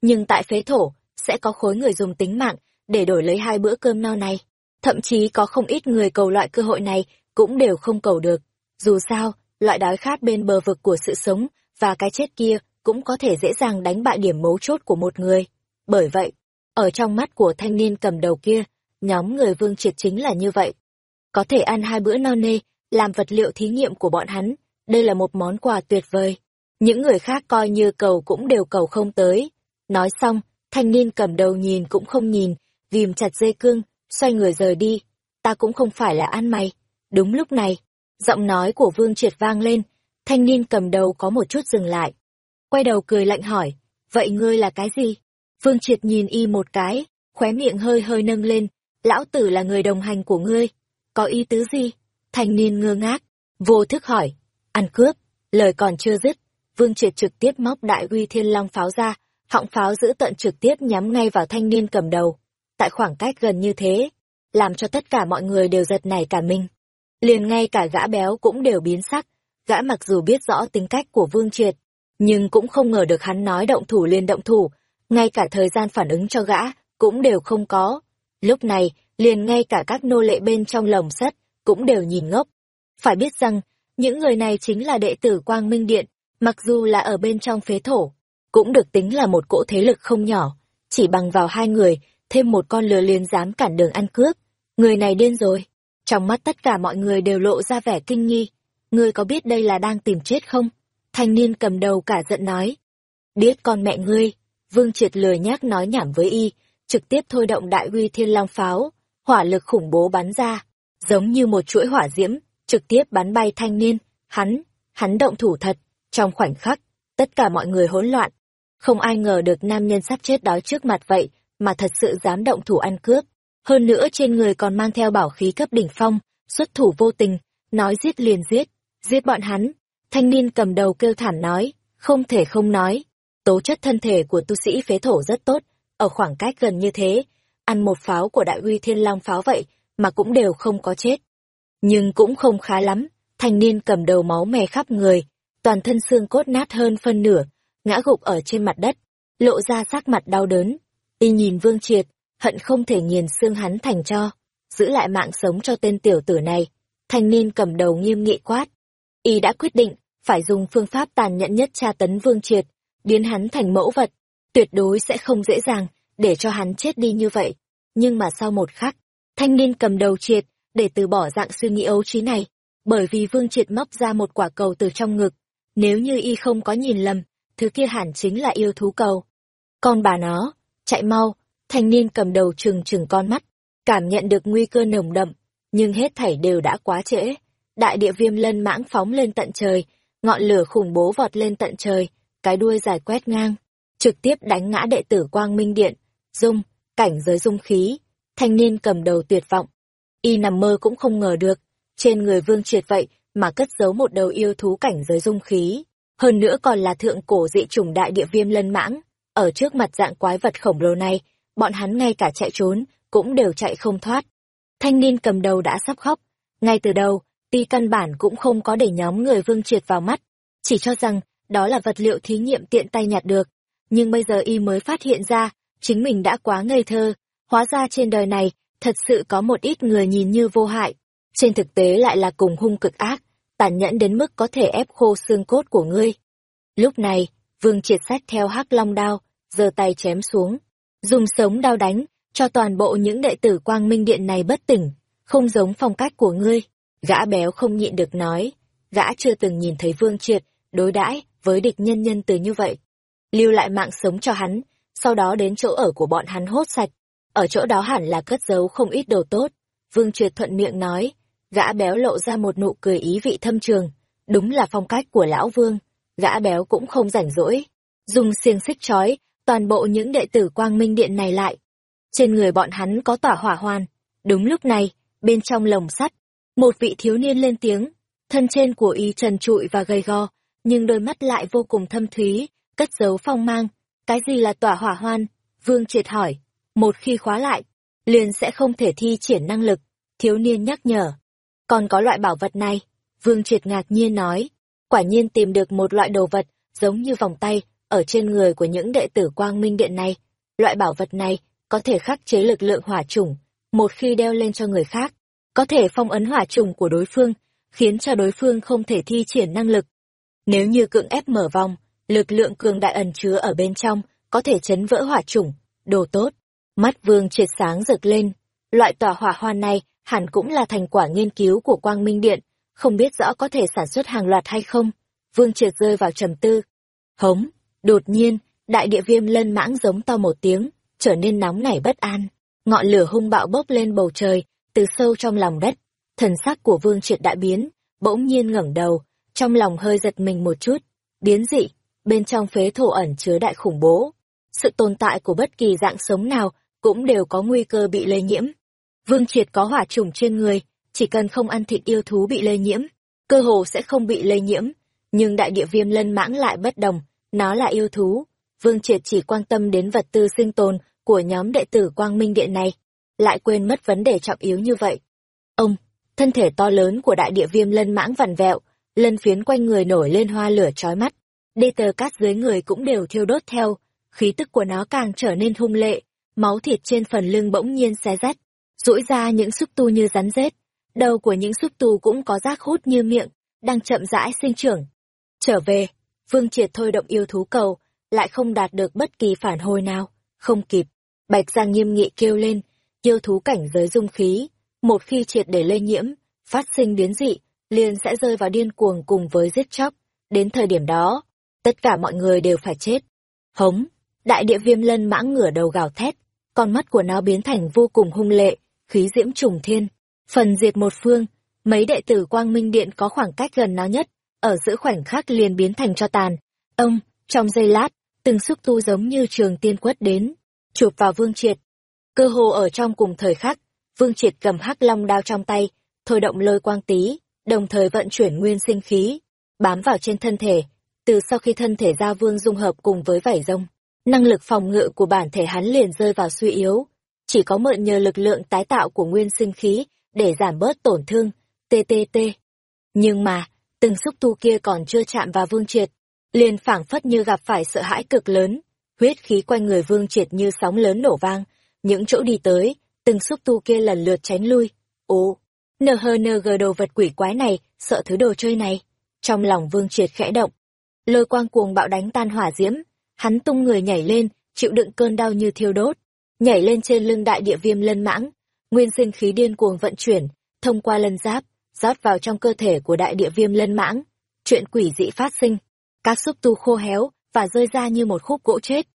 Nhưng tại phế thổ, sẽ có khối người dùng tính mạng để đổi lấy hai bữa cơm no này. Thậm chí có không ít người cầu loại cơ hội này cũng đều không cầu được. Dù sao, loại đói khát bên bờ vực của sự sống và cái chết kia cũng có thể dễ dàng đánh bại điểm mấu chốt của một người. Bởi vậy, ở trong mắt của thanh niên cầm đầu kia, nhóm người vương triệt chính là như vậy. Có thể ăn hai bữa no nê, làm vật liệu thí nghiệm của bọn hắn, đây là một món quà tuyệt vời. Những người khác coi như cầu cũng đều cầu không tới. Nói xong, thanh niên cầm đầu nhìn cũng không nhìn, ghim chặt dây cương, xoay người rời đi. Ta cũng không phải là ăn mày. Đúng lúc này, giọng nói của Vương Triệt vang lên, thanh niên cầm đầu có một chút dừng lại. Quay đầu cười lạnh hỏi, vậy ngươi là cái gì? Vương Triệt nhìn y một cái, khóe miệng hơi hơi nâng lên, lão tử là người đồng hành của ngươi. Có ý tứ gì? Thanh niên ngơ ngác, vô thức hỏi, ăn cướp, lời còn chưa dứt, Vương Triệt trực tiếp móc đại uy thiên long pháo ra, họng pháo giữ tận trực tiếp nhắm ngay vào thanh niên cầm đầu. Tại khoảng cách gần như thế, làm cho tất cả mọi người đều giật nảy cả mình. Liền ngay cả gã béo cũng đều biến sắc, gã mặc dù biết rõ tính cách của Vương Triệt, nhưng cũng không ngờ được hắn nói động thủ liền động thủ, ngay cả thời gian phản ứng cho gã cũng đều không có. Lúc này, liền ngay cả các nô lệ bên trong lồng sắt cũng đều nhìn ngốc. Phải biết rằng, những người này chính là đệ tử Quang Minh Điện, mặc dù là ở bên trong phế thổ, cũng được tính là một cỗ thế lực không nhỏ, chỉ bằng vào hai người, thêm một con lừa liền dám cản đường ăn cướp. Người này điên rồi. Trong mắt tất cả mọi người đều lộ ra vẻ kinh nghi. Ngươi có biết đây là đang tìm chết không? Thanh niên cầm đầu cả giận nói. Biết con mẹ ngươi. Vương triệt lười nhác nói nhảm với y, trực tiếp thôi động đại uy thiên long pháo, hỏa lực khủng bố bắn ra, giống như một chuỗi hỏa diễm, trực tiếp bắn bay thanh niên, hắn, hắn động thủ thật, trong khoảnh khắc, tất cả mọi người hỗn loạn. Không ai ngờ được nam nhân sắp chết đói trước mặt vậy, mà thật sự dám động thủ ăn cướp. Hơn nữa trên người còn mang theo bảo khí cấp đỉnh phong, xuất thủ vô tình, nói giết liền giết, giết bọn hắn. Thanh niên cầm đầu kêu thảm nói, không thể không nói. Tố chất thân thể của tu sĩ phế thổ rất tốt, ở khoảng cách gần như thế, ăn một pháo của đại uy thiên long pháo vậy mà cũng đều không có chết. Nhưng cũng không khá lắm, thanh niên cầm đầu máu me khắp người, toàn thân xương cốt nát hơn phân nửa, ngã gục ở trên mặt đất, lộ ra sắc mặt đau đớn. Y nhìn Vương Triệt, hận không thể nghiền xương hắn thành cho, giữ lại mạng sống cho tên tiểu tử này. Thanh niên cầm đầu nghiêm nghị quát. Y đã quyết định, phải dùng phương pháp tàn nhẫn nhất tra tấn Vương Triệt, biến hắn thành mẫu vật, tuyệt đối sẽ không dễ dàng để cho hắn chết đi như vậy. Nhưng mà sau một khắc, thanh niên cầm đầu triệt để từ bỏ dạng suy nghĩ ấu trí này, bởi vì Vương Triệt móc ra một quả cầu từ trong ngực. Nếu như y không có nhìn lầm, thứ kia hẳn chính là yêu thú cầu. Con bà nó, chạy mau, thanh niên cầm đầu trừng trừng con mắt, cảm nhận được nguy cơ nồng đậm, nhưng hết thảy đều đã quá trễ. Đại địa viêm lân mãng phóng lên tận trời, ngọn lửa khủng bố vọt lên tận trời, cái đuôi dài quét ngang, trực tiếp đánh ngã đệ tử Quang Minh Điện, dung, cảnh giới dung khí, thanh niên cầm đầu tuyệt vọng. Y nằm mơ cũng không ngờ được, trên người vương triệt vậy mà cất giấu một đầu yêu thú cảnh giới dung khí, hơn nữa còn là thượng cổ dị chủng đại địa viêm lân mãng, ở trước mặt dạng quái vật khổng lồ này, bọn hắn ngay cả chạy trốn, cũng đều chạy không thoát. Thanh niên cầm đầu đã sắp khóc, ngay từ đầu, ti căn bản cũng không có để nhóm người vương triệt vào mắt, chỉ cho rằng đó là vật liệu thí nghiệm tiện tay nhặt được. Nhưng bây giờ y mới phát hiện ra, chính mình đã quá ngây thơ, hóa ra trên đời này, thật sự có một ít người nhìn như vô hại. Trên thực tế lại là cùng hung cực ác, tàn nhẫn đến mức có thể ép khô xương cốt của ngươi. Lúc này, vương triệt sách theo hắc long đao, giơ tay chém xuống, dùng sống đao đánh, cho toàn bộ những đệ tử quang minh điện này bất tỉnh, không giống phong cách của ngươi. Gã béo không nhịn được nói, gã chưa từng nhìn thấy vương triệt, đối đãi với địch nhân nhân từ như vậy. Lưu lại mạng sống cho hắn, sau đó đến chỗ ở của bọn hắn hốt sạch. Ở chỗ đó hẳn là cất giấu không ít đồ tốt. Vương Triệt thuận miệng nói, gã béo lộ ra một nụ cười ý vị thâm trường. Đúng là phong cách của lão Vương. Gã béo cũng không rảnh rỗi. Dùng xiềng xích trói, toàn bộ những đệ tử quang minh điện này lại. Trên người bọn hắn có tỏa hỏa hoàn. Đúng lúc này, bên trong lồng sắt, một vị thiếu niên lên tiếng. Thân trên của y trần trụi và gầy gò nhưng đôi mắt lại vô cùng thâm thúy, cất giấu phong mang. Cái gì là tỏa hỏa hoan? Vương triệt hỏi. Một khi khóa lại, liền sẽ không thể thi triển năng lực. Thiếu niên nhắc nhở. Còn có loại bảo vật này. Vương triệt ngạc nhiên nói. Quả nhiên tìm được một loại đồ vật, giống như vòng tay, ở trên người của những đệ tử quang minh điện này. Loại bảo vật này có thể khắc chế lực lượng hỏa chủng. Một khi đeo lên cho người khác, có thể phong ấn hỏa chủng của đối phương, khiến cho đối phương không thể thi triển năng lực. Nếu như cưỡng ép mở vòng, lực lượng cường đại ẩn chứa ở bên trong, có thể chấn vỡ hỏa chủng, đồ tốt. Mắt vương triệt sáng rực lên, loại tỏa hỏa hoan này hẳn cũng là thành quả nghiên cứu của Quang Minh Điện, không biết rõ có thể sản xuất hàng loạt hay không. Vương triệt rơi vào trầm tư. Hống, đột nhiên, đại địa viêm lân mãng giống to một tiếng, trở nên nóng nảy bất an. Ngọn lửa hung bạo bốc lên bầu trời, từ sâu trong lòng đất. Thần sắc của vương triệt đại biến, bỗng nhiên ngẩng đầu, trong lòng hơi giật mình một chút, biến dị, bên trong phế thổ ẩn chứa đại khủng bố. Sự tồn tại của bất kỳ dạng sống nào cũng đều có nguy cơ bị lây nhiễm. Vương Triệt có hỏa trùng trên người, chỉ cần không ăn thịt yêu thú bị lây nhiễm, cơ hồ sẽ không bị lây nhiễm. Nhưng đại địa viêm lân mãng lại bất đồng, nó là yêu thú. Vương Triệt chỉ quan tâm đến vật tư sinh tồn của nhóm đệ tử Quang Minh Điện này, lại quên mất vấn đề trọng yếu như vậy. Ông, thân thể to lớn của đại địa viêm lân mãng vằn vẹo, lân phiến quanh người nổi lên hoa lửa chói mắt. Đê tờ cát dưới người cũng đều thiêu đốt theo, khí tức của nó càng trở nên hung lệ, máu thịt trên phần lưng bỗng nhiên xé rách, rũi ra những xúc tu như rắn rết. Đầu của những xúc tu cũng có rác hút như miệng, đang chậm rãi sinh trưởng. Trở về, Vương Triệt thôi động yêu thú cầu, lại không đạt được bất kỳ phản hồi nào, không kịp. Bạch Giang nghiêm nghị kêu lên, yêu thú cảnh giới dung khí, một khi triệt để lây nhiễm, phát sinh biến dị, liền sẽ rơi vào điên cuồng cùng với giết chóc. Đến thời điểm đó, tất cả mọi người đều phải chết. Hống, đại địa viêm lân mãng ngửa đầu gào thét, con mắt của nó biến thành vô cùng hung lệ, khí diễm trùng thiên. Phần diệt một phương, mấy đệ tử quang minh điện có khoảng cách gần nó nhất, ở giữa khoảnh khắc liền biến thành cho tàn. Ông, trong giây lát, từng xúc tu giống như trường tiên quất đến, chụp vào vương triệt. Cơ hồ ở trong cùng thời khắc, vương triệt cầm hắc long đao trong tay, thôi động lôi quang tí, đồng thời vận chuyển nguyên sinh khí, bám vào trên thân thể. Từ sau khi thân thể gia vương dung hợp cùng với vảy rông, năng lực phòng ngự của bản thể hắn liền rơi vào suy yếu. Chỉ có mượn nhờ lực lượng tái tạo của nguyên sinh khí để giảm bớt tổn thương. TTT. Nhưng mà, từng xúc tu kia còn chưa chạm vào Vương Triệt, liền phảng phất như gặp phải sợ hãi cực lớn, huyết khí quanh người Vương Triệt như sóng lớn nổ vang, những chỗ đi tới, từng xúc tu kia lần lượt tránh lui. Ồ, gờ đồ vật quỷ quái này, sợ thứ đồ chơi này. Trong lòng Vương Triệt khẽ động, lôi quang cuồng bạo đánh tan hỏa diễm, hắn tung người nhảy lên, chịu đựng cơn đau như thiêu đốt, nhảy lên trên lưng đại địa viêm lân mãng, nguyên sinh khí điên cuồng vận chuyển, thông qua lân giáp, rót vào trong cơ thể của đại địa viêm lân mãng. Chuyện quỷ dị phát sinh, các xúc tu khô héo và rơi ra như một khúc gỗ chết.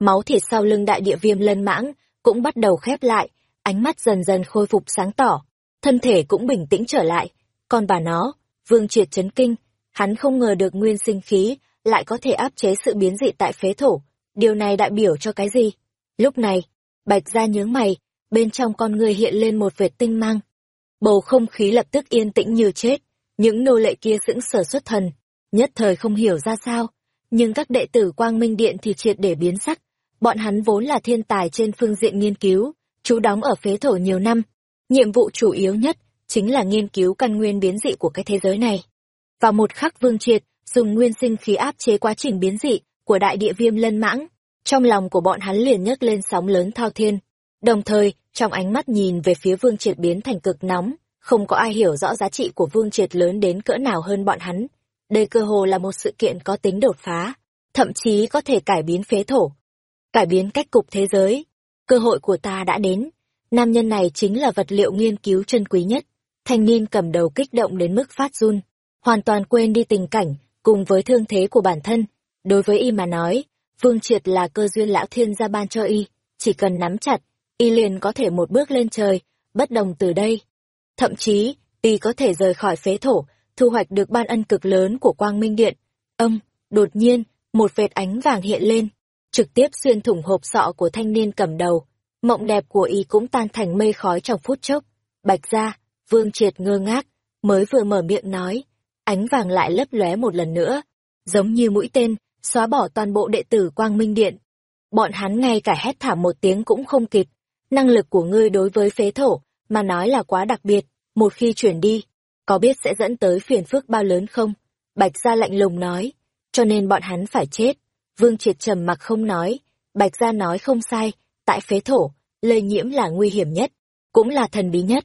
Máu thịt sau lưng đại địa viêm lân mãng cũng bắt đầu khép lại, ánh mắt dần dần khôi phục sáng tỏ, thân thể cũng bình tĩnh trở lại. Còn bà nó, Vương Triệt chấn kinh, hắn không ngờ được nguyên sinh khí lại có thể áp chế sự biến dị tại phế thổ. Điều này đại biểu cho cái gì? Lúc này, Bạch ra nhướng mày, bên trong con người hiện lên một vệt tinh mang. Bầu không khí lập tức yên tĩnh như chết, những nô lệ kia sững sờ xuất thần, nhất thời không hiểu ra sao, nhưng các đệ tử Quang Minh Điện thì triệt để biến sắc, bọn hắn vốn là thiên tài trên phương diện nghiên cứu, chú đóng ở phế thổ nhiều năm, nhiệm vụ chủ yếu nhất chính là nghiên cứu căn nguyên biến dị của cái thế giới này. Vào một khắc Vương Triệt dùng nguyên sinh khí áp chế quá trình biến dị của đại địa viêm lân mãng, trong lòng của bọn hắn liền nhấc lên sóng lớn thao thiên. Đồng thời, trong ánh mắt nhìn về phía Vương Triệt biến thành cực nóng, không có ai hiểu rõ giá trị của Vương Triệt lớn đến cỡ nào hơn bọn hắn. Đây cơ hồ là một sự kiện có tính đột phá, thậm chí có thể cải biến phế thổ, cải biến cách cục thế giới. Cơ hội của ta đã đến. Nam nhân này chính là vật liệu nghiên cứu chân quý nhất. Thanh niên cầm đầu kích động đến mức phát run, hoàn toàn quên đi tình cảnh, cùng với thương thế của bản thân. Đối với y mà nói, Vương Triệt là cơ duyên lão thiên gia ban cho y, chỉ cần nắm chặt, y liền có thể một bước lên trời, bất đồng từ đây. Thậm chí, y có thể rời khỏi phế thổ, thu hoạch được ban ân cực lớn của Quang Minh Điện. Âm, đột nhiên, một vệt ánh vàng hiện lên, trực tiếp xuyên thủng hộp sọ của thanh niên cầm đầu. Mộng đẹp của y cũng tan thành mây khói trong phút chốc. Bạch ra, Vương Triệt ngơ ngác, mới vừa mở miệng nói, ánh vàng lại lấp lóe một lần nữa, giống như mũi tên, xóa bỏ toàn bộ đệ tử Quang Minh Điện. Bọn hắn ngay cả hét thảm một tiếng cũng không kịp. Năng lực của ngươi đối với phế thổ, mà nói là quá đặc biệt, một khi chuyển đi, có biết sẽ dẫn tới phiền phức bao lớn không? Bạch gia lạnh lùng nói, cho nên bọn hắn phải chết. Vương Triệt trầm mặc không nói, Bạch gia nói không sai, tại phế thổ, lây nhiễm là nguy hiểm nhất, cũng là thần bí nhất.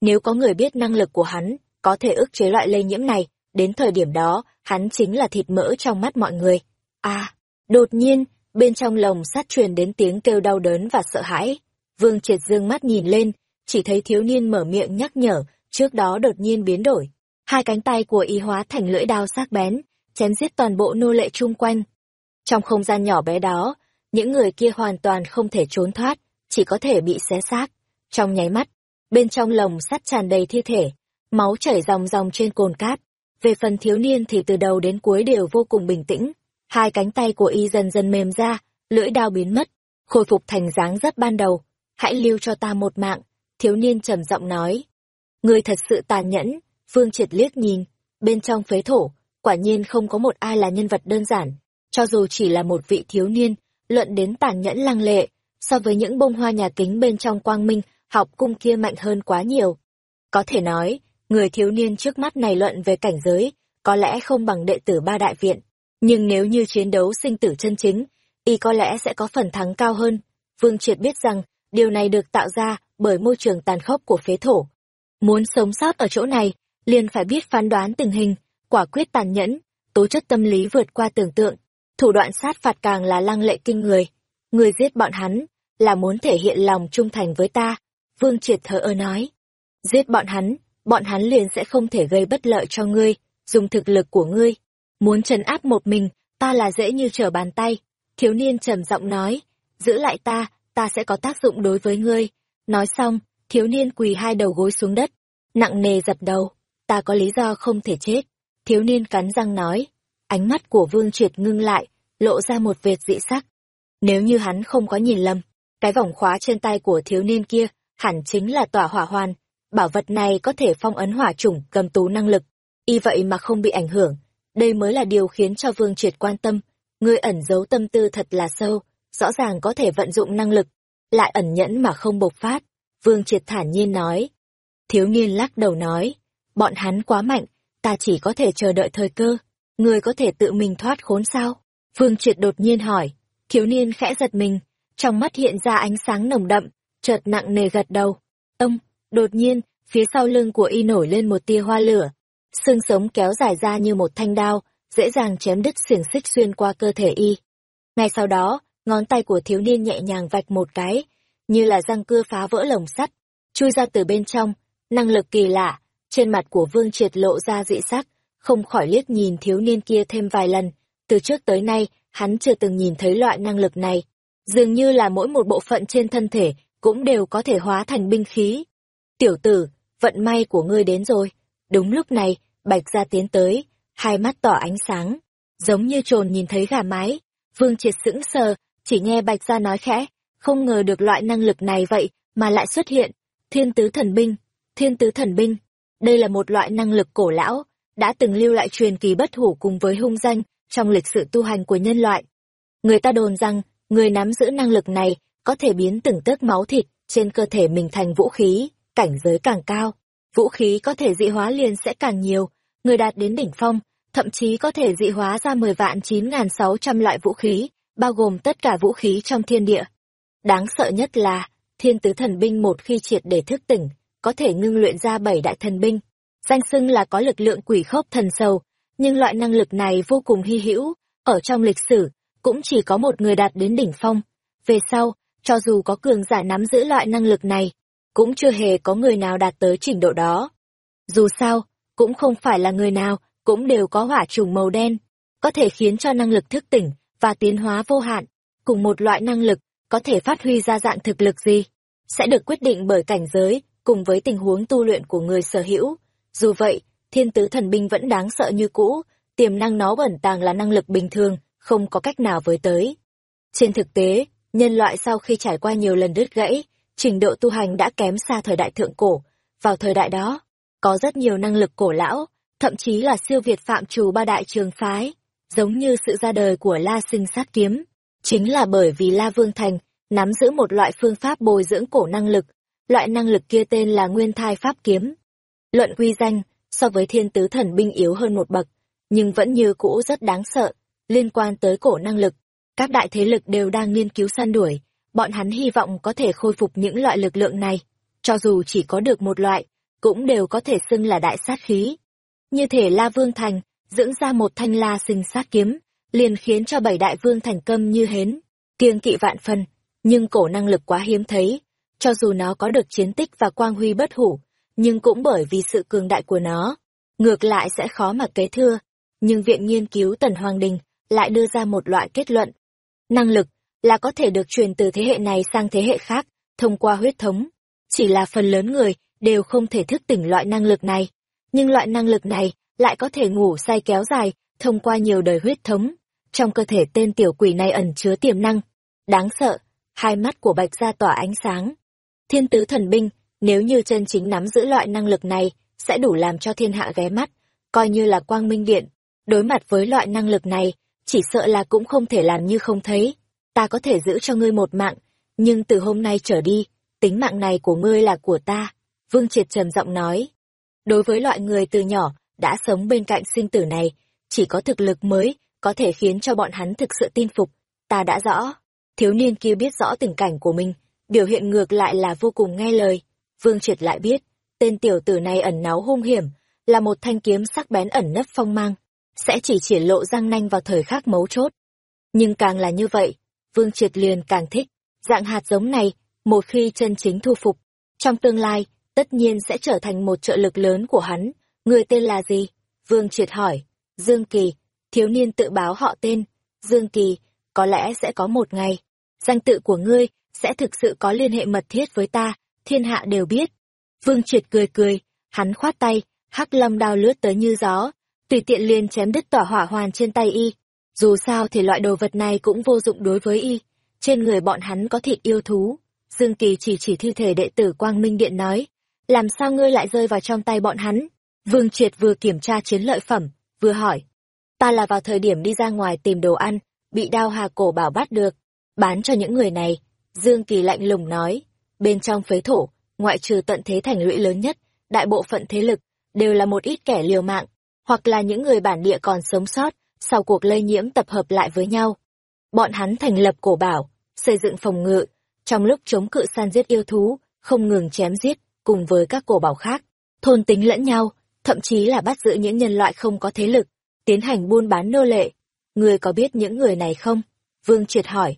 Nếu có người biết năng lực của hắn, có thể ức chế loại lây nhiễm này, đến thời điểm đó, hắn chính là thịt mỡ trong mắt mọi người. À, đột nhiên, bên trong lồng sắt truyền đến tiếng kêu đau đớn và sợ hãi. Vương triệt dương mắt nhìn lên, chỉ thấy thiếu niên mở miệng nhắc nhở, trước đó đột nhiên biến đổi. Hai cánh tay của y hóa thành lưỡi đao sắc bén, chém giết toàn bộ nô lệ chung quanh. Trong không gian nhỏ bé đó, những người kia hoàn toàn không thể trốn thoát, chỉ có thể bị xé xác. Trong nháy mắt, bên trong lồng sắt tràn đầy thi thể, máu chảy ròng ròng trên cồn cát. Về phần thiếu niên thì từ đầu đến cuối đều vô cùng bình tĩnh. Hai cánh tay của y dần dần mềm ra, lưỡi đao biến mất, khôi phục thành dáng rất ban đầu. Hãy lưu cho ta một mạng, thiếu niên trầm giọng nói. Người thật sự tàn nhẫn, Phương Triệt liếc nhìn, bên trong phế thổ, quả nhiên không có một ai là nhân vật đơn giản. Cho dù chỉ là một vị thiếu niên, luận đến tàn nhẫn lăng lệ, so với những bông hoa nhà kính bên trong quang minh, học cung kia mạnh hơn quá nhiều. Có thể nói, người thiếu niên trước mắt này luận về cảnh giới, có lẽ không bằng đệ tử ba đại viện, nhưng nếu như chiến đấu sinh tử chân chính, y có lẽ sẽ có phần thắng cao hơn. Vương Triệt biết rằng, điều này được tạo ra bởi môi trường tàn khốc của phế thổ. Muốn sống sót ở chỗ này, liền phải biết phán đoán tình hình, quả quyết tàn nhẫn, tố chất tâm lý vượt qua tưởng tượng, thủ đoạn sát phạt càng là lăng lệ kinh người. Người giết bọn hắn, là muốn thể hiện lòng trung thành với ta. Vương Triệt thở ơ nói. Giết bọn hắn, bọn hắn liền sẽ không thể gây bất lợi cho ngươi, dùng thực lực của ngươi. Muốn trấn áp một mình, ta là dễ như trở bàn tay. Thiếu niên trầm giọng nói, giữ lại ta, ta sẽ có tác dụng đối với ngươi. Nói xong, thiếu niên quỳ hai đầu gối xuống đất, nặng nề dập đầu, ta có lý do không thể chết. Thiếu niên cắn răng nói, ánh mắt của Vương Triệt ngưng lại, lộ ra một vệt dị sắc. Nếu như hắn không có nhìn lầm, cái vòng khóa trên tay của thiếu niên kia hẳn chính là tỏa hỏa hoàn, bảo vật này có thể phong ấn hỏa chủng cầm tú năng lực, y vậy mà không bị ảnh hưởng. Đây mới là điều khiến cho Vương Triệt quan tâm, ngươi ẩn giấu tâm tư thật là sâu, rõ ràng có thể vận dụng năng lực, lại ẩn nhẫn mà không bộc phát. Vương Triệt thản nhiên nói. Thiếu niên lắc đầu nói, bọn hắn quá mạnh, ta chỉ có thể chờ đợi thời cơ. Ngươi có thể tự mình thoát khốn sao? Vương Triệt đột nhiên hỏi. Thiếu niên khẽ giật mình, trong mắt hiện ra ánh sáng nồng đậm, chợt nặng nề gật đầu. Ông, đột nhiên, phía sau lưng của y nổi lên một tia hoa lửa. Xương sống kéo dài ra như một thanh đao, dễ dàng chém đứt xiềng xích xuyên qua cơ thể y. Ngay sau đó, ngón tay của thiếu niên nhẹ nhàng vạch một cái, như là răng cưa phá vỡ lồng sắt, chui ra từ bên trong, năng lực kỳ lạ, trên mặt của Vương Triệt lộ ra dị sắc, không khỏi liếc nhìn thiếu niên kia thêm vài lần, từ trước tới nay, hắn chưa từng nhìn thấy loại năng lực này, dường như là mỗi một bộ phận trên thân thể cũng đều có thể hóa thành binh khí. Tiểu tử, vận may của ngươi đến rồi. Đúng lúc này, Bạch Gia tiến tới, hai mắt tỏ ánh sáng, giống như trồn nhìn thấy gà mái. Vương Triệt sững sờ, chỉ nghe Bạch Gia nói khẽ, không ngờ được loại năng lực này vậy mà lại xuất hiện. Thiên tứ thần binh, thiên tứ thần binh, đây là một loại năng lực cổ lão, đã từng lưu lại truyền kỳ bất hủ cùng với hung danh trong lịch sử tu hành của nhân loại. Người ta đồn rằng, người nắm giữ năng lực này có thể biến từng tấc máu thịt trên cơ thể mình thành vũ khí, cảnh giới càng cao, vũ khí có thể dị hóa liền sẽ càng nhiều, người đạt đến đỉnh phong, thậm chí có thể dị hóa ra 10 vạn 9.600 loại vũ khí, bao gồm tất cả vũ khí trong thiên địa. Đáng sợ nhất là, thiên tứ thần binh một khi triệt để thức tỉnh, có thể ngưng luyện ra bảy đại thần binh. Danh xưng là có lực lượng quỷ khốc thần sầu, nhưng loại năng lực này vô cùng hy hữu, ở trong lịch sử, cũng chỉ có một người đạt đến đỉnh phong. Về sau, cho dù có cường giả nắm giữ loại năng lực này, cũng chưa hề có người nào đạt tới trình độ đó. Dù sao, cũng không phải là người nào, cũng đều có hỏa trùng màu đen, có thể khiến cho năng lực thức tỉnh và tiến hóa vô hạn, cùng một loại năng lực, có thể phát huy ra dạng thực lực gì, sẽ được quyết định bởi cảnh giới, cùng với tình huống tu luyện của người sở hữu. Dù vậy, thiên tứ thần binh vẫn đáng sợ như cũ, tiềm năng nó bẩn tàng là năng lực bình thường, không có cách nào với tới. Trên thực tế, nhân loại sau khi trải qua nhiều lần đứt gãy, trình độ tu hành đã kém xa thời đại thượng cổ. Vào thời đại đó, có rất nhiều năng lực cổ lão, thậm chí là siêu việt phạm trù ba đại trường phái, giống như sự ra đời của La Sinh Sát Kiếm. Chính là bởi vì La Vương Thành nắm giữ một loại phương pháp bồi dưỡng cổ năng lực, loại năng lực kia tên là Nguyên Thai Pháp Kiếm. Luận quy danh, so với thiên tứ thần binh yếu hơn một bậc, nhưng vẫn như cũ rất đáng sợ, liên quan tới cổ năng lực. Các đại thế lực đều đang nghiên cứu săn đuổi, bọn hắn hy vọng có thể khôi phục những loại lực lượng này, cho dù chỉ có được một loại, cũng đều có thể xưng là đại sát khí. Như thể La Vương Thành, dưỡng ra một thanh la sinh sát kiếm, liền khiến cho bảy đại vương thành câm như hến, kiêng kỵ vạn phần, nhưng cổ năng lực quá hiếm thấy, cho dù nó có được chiến tích và quang huy bất hủ, nhưng cũng bởi vì sự cường đại của nó, ngược lại sẽ khó mà kế thưa. Nhưng Viện Nghiên cứu Tần Hoàng Đình lại đưa ra một loại kết luận. Năng lực là có thể được truyền từ thế hệ này sang thế hệ khác, thông qua huyết thống. Chỉ là phần lớn người đều không thể thức tỉnh loại năng lực này. Nhưng loại năng lực này lại có thể ngủ say kéo dài, thông qua nhiều đời huyết thống. Trong cơ thể tên tiểu quỷ này ẩn chứa tiềm năng. Đáng sợ, hai mắt của Bạch Gia tỏa ánh sáng. Thiên tứ thần binh, nếu như chân chính nắm giữ loại năng lực này, sẽ đủ làm cho thiên hạ ghé mắt, coi như là quang minh điện. Đối mặt với loại năng lực này, chỉ sợ là cũng không thể làm như không thấy. Ta có thể giữ cho ngươi một mạng, nhưng từ hôm nay trở đi, tính mạng này của ngươi là của ta. Vương Triệt trầm giọng nói. Đối với loại người từ nhỏ, đã sống bên cạnh sinh tử này, chỉ có thực lực mới, có thể khiến cho bọn hắn thực sự tin phục. Ta đã rõ. Thiếu niên kia biết rõ tình cảnh của mình, biểu hiện ngược lại là vô cùng nghe lời. Vương Triệt lại biết, tên tiểu tử này ẩn náu hung hiểm, là một thanh kiếm sắc bén ẩn nấp phong mang sẽ chỉ triển lộ răng nanh vào thời khắc mấu chốt. Nhưng càng là như vậy, Vương Triệt liền càng thích, dạng hạt giống này, một khi chân chính thu phục, trong tương lai, tất nhiên sẽ trở thành một trợ lực lớn của hắn. Người tên là gì? Vương Triệt hỏi. Dương Kỳ, thiếu niên tự báo họ tên. Dương Kỳ, có lẽ sẽ có một ngày, danh tự của ngươi sẽ thực sự có liên hệ mật thiết với ta, thiên hạ đều biết. Vương Triệt cười cười, hắn khoát tay, hắc lâm đao lướt tới như gió, tùy tiện liền chém đứt tỏa hỏa hoàn trên tay y. Dù sao thì loại đồ vật này cũng vô dụng đối với y. Trên người bọn hắn có thịt yêu thú. Dương Kỳ chỉ chỉ thi thể đệ tử Quang Minh Điện nói. Làm sao ngươi lại rơi vào trong tay bọn hắn? Vương Triệt vừa kiểm tra chiến lợi phẩm, vừa hỏi. Ta là vào thời điểm đi ra ngoài tìm đồ ăn, bị đao hà cổ bảo bắt được. bán cho những người này. Dương Kỳ lạnh lùng nói, bên trong phế thổ, ngoại trừ tận thế thành lũy lớn nhất, đại bộ phận thế lực, đều là một ít kẻ liều mạng, hoặc là những người bản địa còn sống sót, sau cuộc lây nhiễm tập hợp lại với nhau. Bọn hắn thành lập cổ bảo, xây dựng phòng ngự, trong lúc chống cự san giết yêu thú, không ngừng chém giết, cùng với các cổ bảo khác, thôn tính lẫn nhau, thậm chí là bắt giữ những nhân loại không có thế lực, tiến hành buôn bán nô lệ. Người có biết những người này không? Vương Triệt hỏi.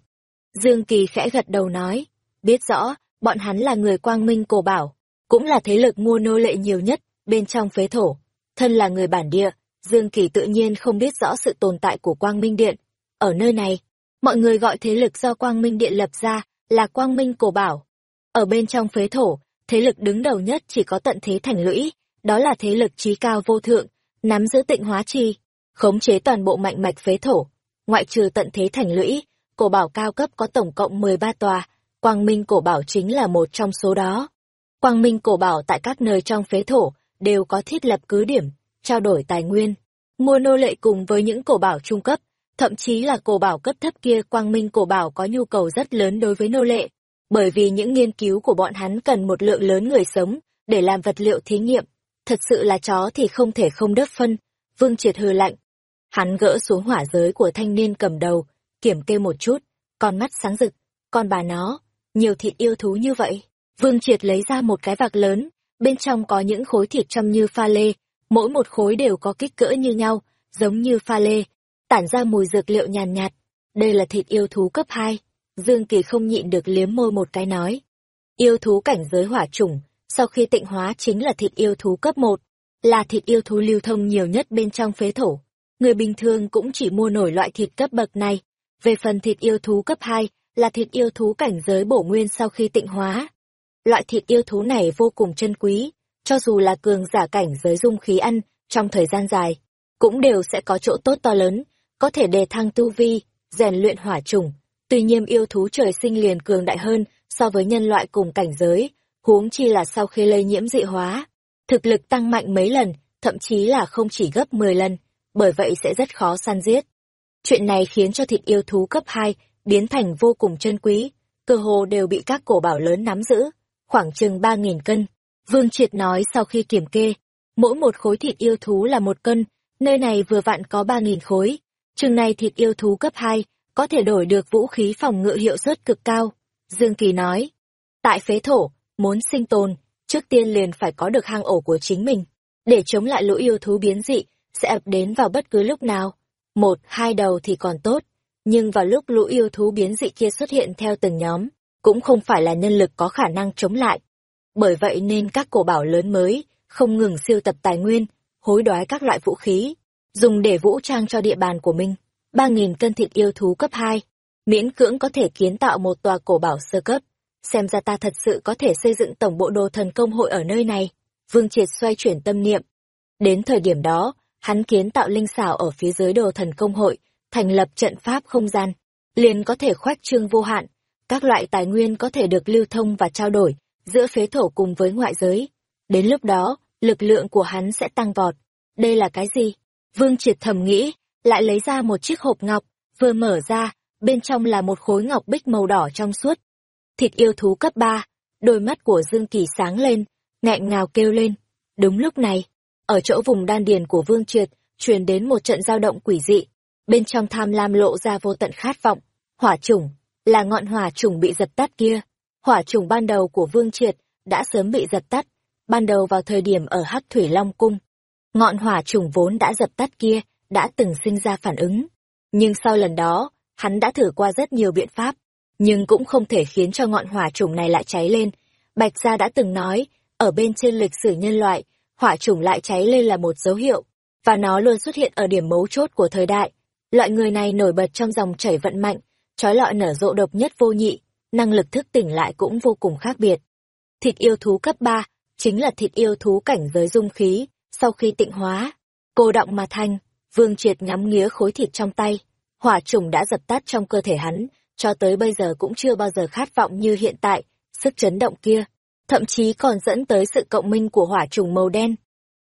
Dương Kỳ khẽ gật đầu nói, biết rõ, bọn hắn là người quang minh cổ bảo, cũng là thế lực mua nô lệ nhiều nhất bên trong phế thổ. Thân là người bản địa, Dương Kỳ tự nhiên không biết rõ sự tồn tại của Quang Minh Điện. Ở nơi này, mọi người gọi thế lực do Quang Minh Điện lập ra là Quang Minh Cổ Bảo. Ở bên trong phế thổ, thế lực đứng đầu nhất chỉ có tận thế thành lũy, đó là thế lực trí cao vô thượng, nắm giữ tịnh hóa chi, khống chế toàn bộ mạnh mạch phế thổ. Ngoại trừ tận thế thành lũy, cổ bảo cao cấp có tổng cộng 13 tòa, Quang Minh cổ bảo chính là một trong số đó. Quang Minh cổ bảo tại các nơi trong phế thổ đều có thiết lập cứ điểm, trao đổi tài nguyên, mua nô lệ cùng với những cổ bảo trung cấp, thậm chí là cổ bảo cấp thấp kia Quang Minh cổ bảo có nhu cầu rất lớn đối với nô lệ, bởi vì những nghiên cứu của bọn hắn cần một lượng lớn người sống để làm vật liệu thí nghiệm. Thật sự là chó thì không thể không đớp phân, Vương Triệt hừ lạnh. Hắn gỡ xuống hỏa giới của thanh niên cầm đầu, kiểm kê một chút, con mắt sáng rực, con bà nó, nhiều thịt yêu thú như vậy. Vương Triệt lấy ra một cái vạc lớn, bên trong có những khối thịt chăm như pha lê, mỗi một khối đều có kích cỡ như nhau, giống như pha lê, tản ra mùi dược liệu nhàn nhạt, Đây là thịt yêu thú cấp 2. Dương Kỳ không nhịn được liếm môi một cái nói. Yêu thú cảnh giới hỏa chủng, sau khi tịnh hóa chính là thịt yêu thú cấp 1, là thịt yêu thú lưu thông nhiều nhất bên trong phế thổ. Người bình thường cũng chỉ mua nổi loại thịt cấp bậc này. Về phần thịt yêu thú cấp 2, là thịt yêu thú cảnh giới bổ nguyên sau khi tịnh hóa. Loại thịt yêu thú này vô cùng chân quý, cho dù là cường giả cảnh giới dung khí ăn trong thời gian dài, cũng đều sẽ có chỗ tốt to lớn, có thể đề thăng tu vi, rèn luyện hỏa trùng. Tuy nhiên yêu thú trời sinh liền cường đại hơn so với nhân loại cùng cảnh giới, huống chi là sau khi lây nhiễm dị hóa. Thực lực tăng mạnh mấy lần, thậm chí là không chỉ gấp 10 lần, bởi vậy sẽ rất khó săn giết. Chuyện này khiến cho thịt yêu thú cấp 2 biến thành vô cùng chân quý, cơ hồ đều bị các cổ bảo lớn nắm giữ, khoảng chừng 3.000 cân. Vương Triệt nói sau khi kiểm kê, mỗi một khối thịt yêu thú là một cân, nơi này vừa vặn có 3.000 khối. Chừng này thịt yêu thú cấp 2, có thể đổi được vũ khí phòng ngự hiệu suất cực cao. Dương Kỳ nói, tại phế thổ, muốn sinh tồn, trước tiên liền phải có được hang ổ của chính mình, để chống lại lũ yêu thú biến dị, sẽ ập đến vào bất cứ lúc nào. Một, hai đầu thì còn tốt, nhưng vào lúc lũ yêu thú biến dị kia xuất hiện theo từng nhóm, cũng không phải là nhân lực có khả năng chống lại. Bởi vậy nên các cổ bảo lớn mới, không ngừng siêu tập tài nguyên, hối đoái các loại vũ khí, dùng để vũ trang cho địa bàn của mình. ba nghìn cân thịt yêu thú cấp 2, miễn cưỡng có thể kiến tạo một tòa cổ bảo sơ cấp. Xem ra ta thật sự có thể xây dựng tổng bộ đồ thần công hội ở nơi này. Vương Triệt xoay chuyển tâm niệm. Đến thời điểm đó, hắn kiến tạo linh xảo ở phía dưới đồ thần công hội, thành lập trận pháp không gian, liền có thể khoách trương vô hạn. Các loại tài nguyên có thể được lưu thông và trao đổi giữa phế thổ cùng với ngoại giới. Đến lúc đó, lực lượng của hắn sẽ tăng vọt. Đây là cái gì? Vương Triệt thầm nghĩ, lại lấy ra một chiếc hộp ngọc, vừa mở ra, bên trong là một khối ngọc bích màu đỏ trong suốt. Thịt yêu thú cấp 3, đôi mắt của Dương Kỳ sáng lên, nghẹn ngào kêu lên. Đúng lúc này, ở chỗ vùng đan điền của Vương Triệt, truyền đến một trận dao động quỷ dị. Bên trong tham lam lộ ra vô tận khát vọng, hỏa chủng, là ngọn hỏa chủng bị dập tắt kia. Hỏa chủng ban đầu của Vương Triệt đã sớm bị dập tắt, ban đầu vào thời điểm ở Hắc Thủy Long Cung. Ngọn hỏa chủng vốn đã dập tắt kia, đã từng sinh ra phản ứng. Nhưng sau lần đó, hắn đã thử qua rất nhiều biện pháp, nhưng cũng không thể khiến cho ngọn hỏa chủng này lại cháy lên. Bạch Gia đã từng nói, ở bên trên lịch sử nhân loại, hỏa chủng lại cháy lên là một dấu hiệu, và nó luôn xuất hiện ở điểm mấu chốt của thời đại. Loại người này nổi bật trong dòng chảy vận mạnh, trói lọi nở rộ độc nhất vô nhị, năng lực thức tỉnh lại cũng vô cùng khác biệt. Thịt yêu thú cấp 3 chính là thịt yêu thú cảnh giới dung khí, sau khi tịnh hóa, cô động mà thành, vương triệt ngắm nghía khối thịt trong tay, hỏa trùng đã dập tắt trong cơ thể hắn, cho tới bây giờ cũng chưa bao giờ khát vọng như hiện tại, sức chấn động kia, thậm chí còn dẫn tới sự cộng minh của hỏa trùng màu đen.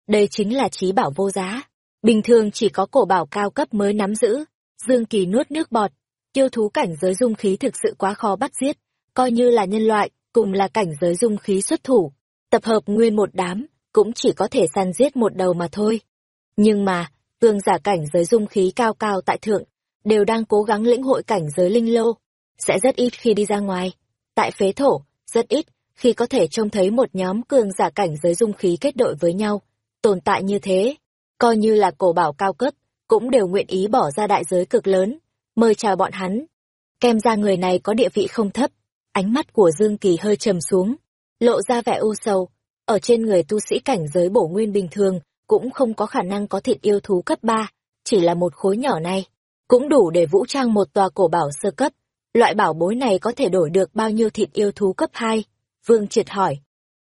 Đây chính là trí bảo vô giá, bình thường chỉ có cổ bảo cao cấp mới nắm giữ, Dương Kỳ nuốt nước bọt, yêu thú cảnh giới dung khí thực sự quá khó bắt giết, coi như là nhân loại, cùng là cảnh giới dung khí xuất thủ, tập hợp nguyên một đám, cũng chỉ có thể săn giết một đầu mà thôi. Nhưng mà, cường giả cảnh giới dung khí cao cao tại thượng, đều đang cố gắng lĩnh hội cảnh giới linh lô, sẽ rất ít khi đi ra ngoài. Tại phế thổ, rất ít khi có thể trông thấy một nhóm cường giả cảnh giới dung khí kết đội với nhau, tồn tại như thế, coi như là cổ bảo cao cấp, cũng đều nguyện ý bỏ ra đại giới cực lớn, mời chào bọn hắn. Kem ra người này có địa vị không thấp, ánh mắt của Dương Kỳ hơi trầm xuống, lộ ra vẻ u sầu, ở trên người tu sĩ cảnh giới bổ nguyên bình thường, cũng không có khả năng có thịt yêu thú cấp 3, chỉ là một khối nhỏ này, cũng đủ để vũ trang một tòa cổ bảo sơ cấp. Loại bảo bối này có thể đổi được bao nhiêu thịt yêu thú cấp 2? Vương Triệt hỏi.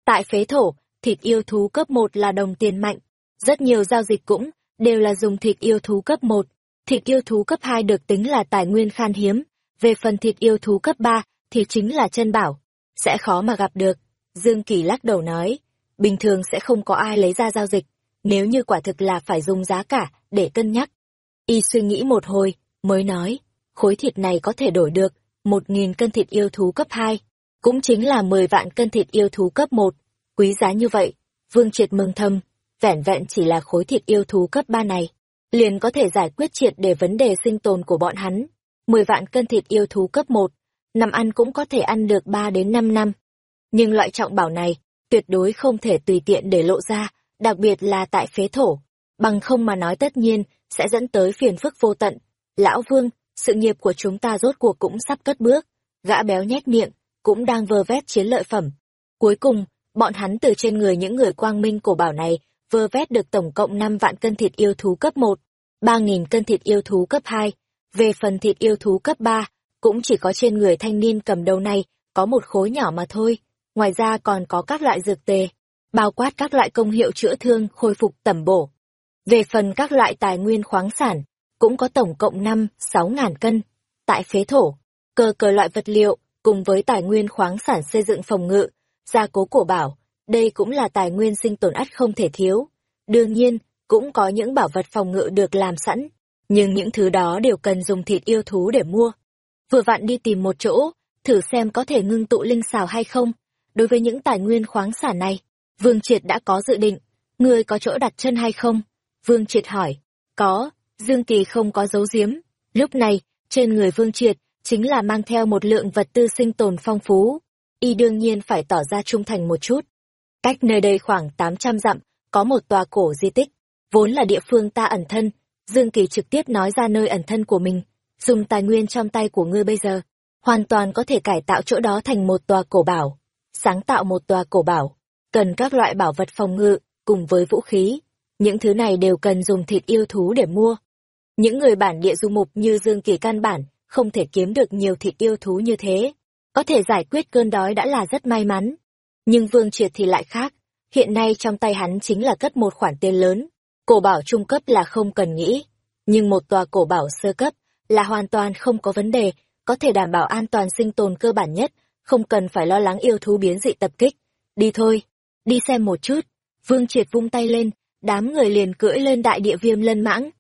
Tại phế thổ, thịt yêu thú cấp 1 là đồng tiền mạnh. Rất nhiều giao dịch cũng đều là dùng thịt yêu thú cấp 1. Thịt yêu thú cấp 2 được tính là tài nguyên khan hiếm. Về phần thịt yêu thú cấp 3 thì chính là chân bảo. Sẽ khó mà gặp được. Dương Kỳ lắc đầu nói. Bình thường sẽ không có ai lấy ra giao dịch. Nếu như quả thực là phải dùng giá cả để cân nhắc. Y suy nghĩ một hồi, mới nói. Khối thịt này có thể đổi được. Một nghìn cân thịt yêu thú cấp 2 cũng chính là 10 vạn cân thịt yêu thú cấp 1. Quý giá như vậy, Vương Triệt mừng thầm, vẻn vẹn chỉ là khối thịt yêu thú cấp 3 này, liền có thể giải quyết triệt để vấn đề sinh tồn của bọn hắn. 10 vạn cân thịt yêu thú cấp 1, năm ăn cũng có thể ăn được 3 đến 5 năm. Nhưng loại trọng bảo này, tuyệt đối không thể tùy tiện để lộ ra, đặc biệt là tại phế thổ. Bằng không mà nói tất nhiên, sẽ dẫn tới phiền phức vô tận. Lão Vương, sự nghiệp của chúng ta rốt cuộc cũng sắp cất bước. Gã béo nhét miệng, cũng đang vơ vét chiến lợi phẩm. Cuối cùng, bọn hắn từ trên người những người quang minh cổ bảo này vơ vét được tổng cộng 5 vạn cân thịt yêu thú cấp 1, 3.000 cân thịt yêu thú cấp 2. Về phần thịt yêu thú cấp 3, cũng chỉ có trên người thanh niên cầm đầu này có một khối nhỏ mà thôi. Ngoài ra còn có các loại dược tề, bao quát các loại công hiệu chữa thương, khôi phục tẩm bổ. Về phần các loại tài nguyên khoáng sản, cũng có tổng cộng 5, 6 ngàn cân. Tại phế thổ, cơ cờ loại vật liệu, cùng với tài nguyên khoáng sản xây dựng phòng ngự, gia cố cổ bảo, đây cũng là tài nguyên sinh tồn ắt không thể thiếu. Đương nhiên, cũng có những bảo vật phòng ngự được làm sẵn, nhưng những thứ đó đều cần dùng thịt yêu thú để mua. Vừa vặn đi tìm một chỗ, thử xem có thể ngưng tụ linh xào hay không. Đối với những tài nguyên khoáng sản này, Vương Triệt đã có dự định, người có chỗ đặt chân hay không? Vương Triệt hỏi, có, Dương Kỳ không có dấu giếm. Lúc này, trên người Vương Triệt chính là mang theo một lượng vật tư sinh tồn phong phú. Y đương nhiên phải tỏ ra trung thành một chút. Cách nơi đây khoảng 800 dặm, có một tòa cổ di tích, vốn là địa phương ta ẩn thân. Dương Kỳ trực tiếp nói ra nơi ẩn thân của mình, dùng tài nguyên trong tay của ngươi bây giờ, hoàn toàn có thể cải tạo chỗ đó thành một tòa cổ bảo. Sáng tạo một tòa cổ bảo, cần các loại bảo vật phòng ngự, cùng với vũ khí. Những thứ này đều cần dùng thịt yêu thú để mua. Những người bản địa du mục như Dương Kỳ căn bản không thể kiếm được nhiều thịt yêu thú như thế. Có thể giải quyết cơn đói đã là rất may mắn. Nhưng Vương Triệt thì lại khác. Hiện nay trong tay hắn chính là cất một khoản tiền lớn. Cổ bảo trung cấp là không cần nghĩ. Nhưng một tòa cổ bảo sơ cấp là hoàn toàn không có vấn đề, có thể đảm bảo an toàn sinh tồn cơ bản nhất, không cần phải lo lắng yêu thú biến dị tập kích. Đi thôi, đi xem một chút. Vương Triệt vung tay lên, đám người liền cưỡi lên đại địa viêm lân mãng.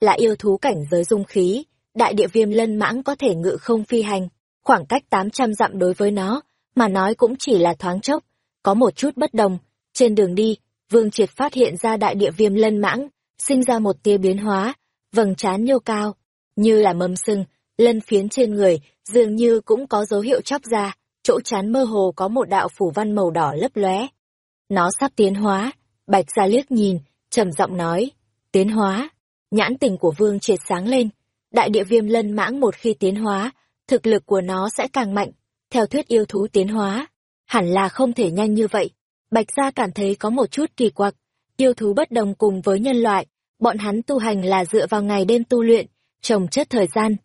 Là yêu thú cảnh giới dung khí, đại địa viêm lân mãng có thể ngự không phi hành, khoảng cách 800 dặm đối với nó, mà nói cũng chỉ là thoáng chốc, có một chút bất đồng. Trên đường đi, Vương Triệt phát hiện ra đại địa viêm lân mãng, sinh ra một tia biến hóa, vầng trán nhô cao, như là mầm sưng, lân phiến trên người, dường như cũng có dấu hiệu chóc ra, chỗ trán mơ hồ có một đạo phủ văn màu đỏ lấp lóe. Nó sắp tiến hóa, Bạch Gia liếc nhìn, trầm giọng nói, tiến hóa. Nhãn tình của Vương Triệt sáng lên, đại địa viêm lân mãng một khi tiến hóa, thực lực của nó sẽ càng mạnh. Theo thuyết yêu thú tiến hóa, hẳn là không thể nhanh như vậy. Bạch gia cảm thấy có một chút kỳ quặc, yêu thú bất đồng cùng với nhân loại, bọn hắn tu hành là dựa vào ngày đêm tu luyện, trồng chất thời gian.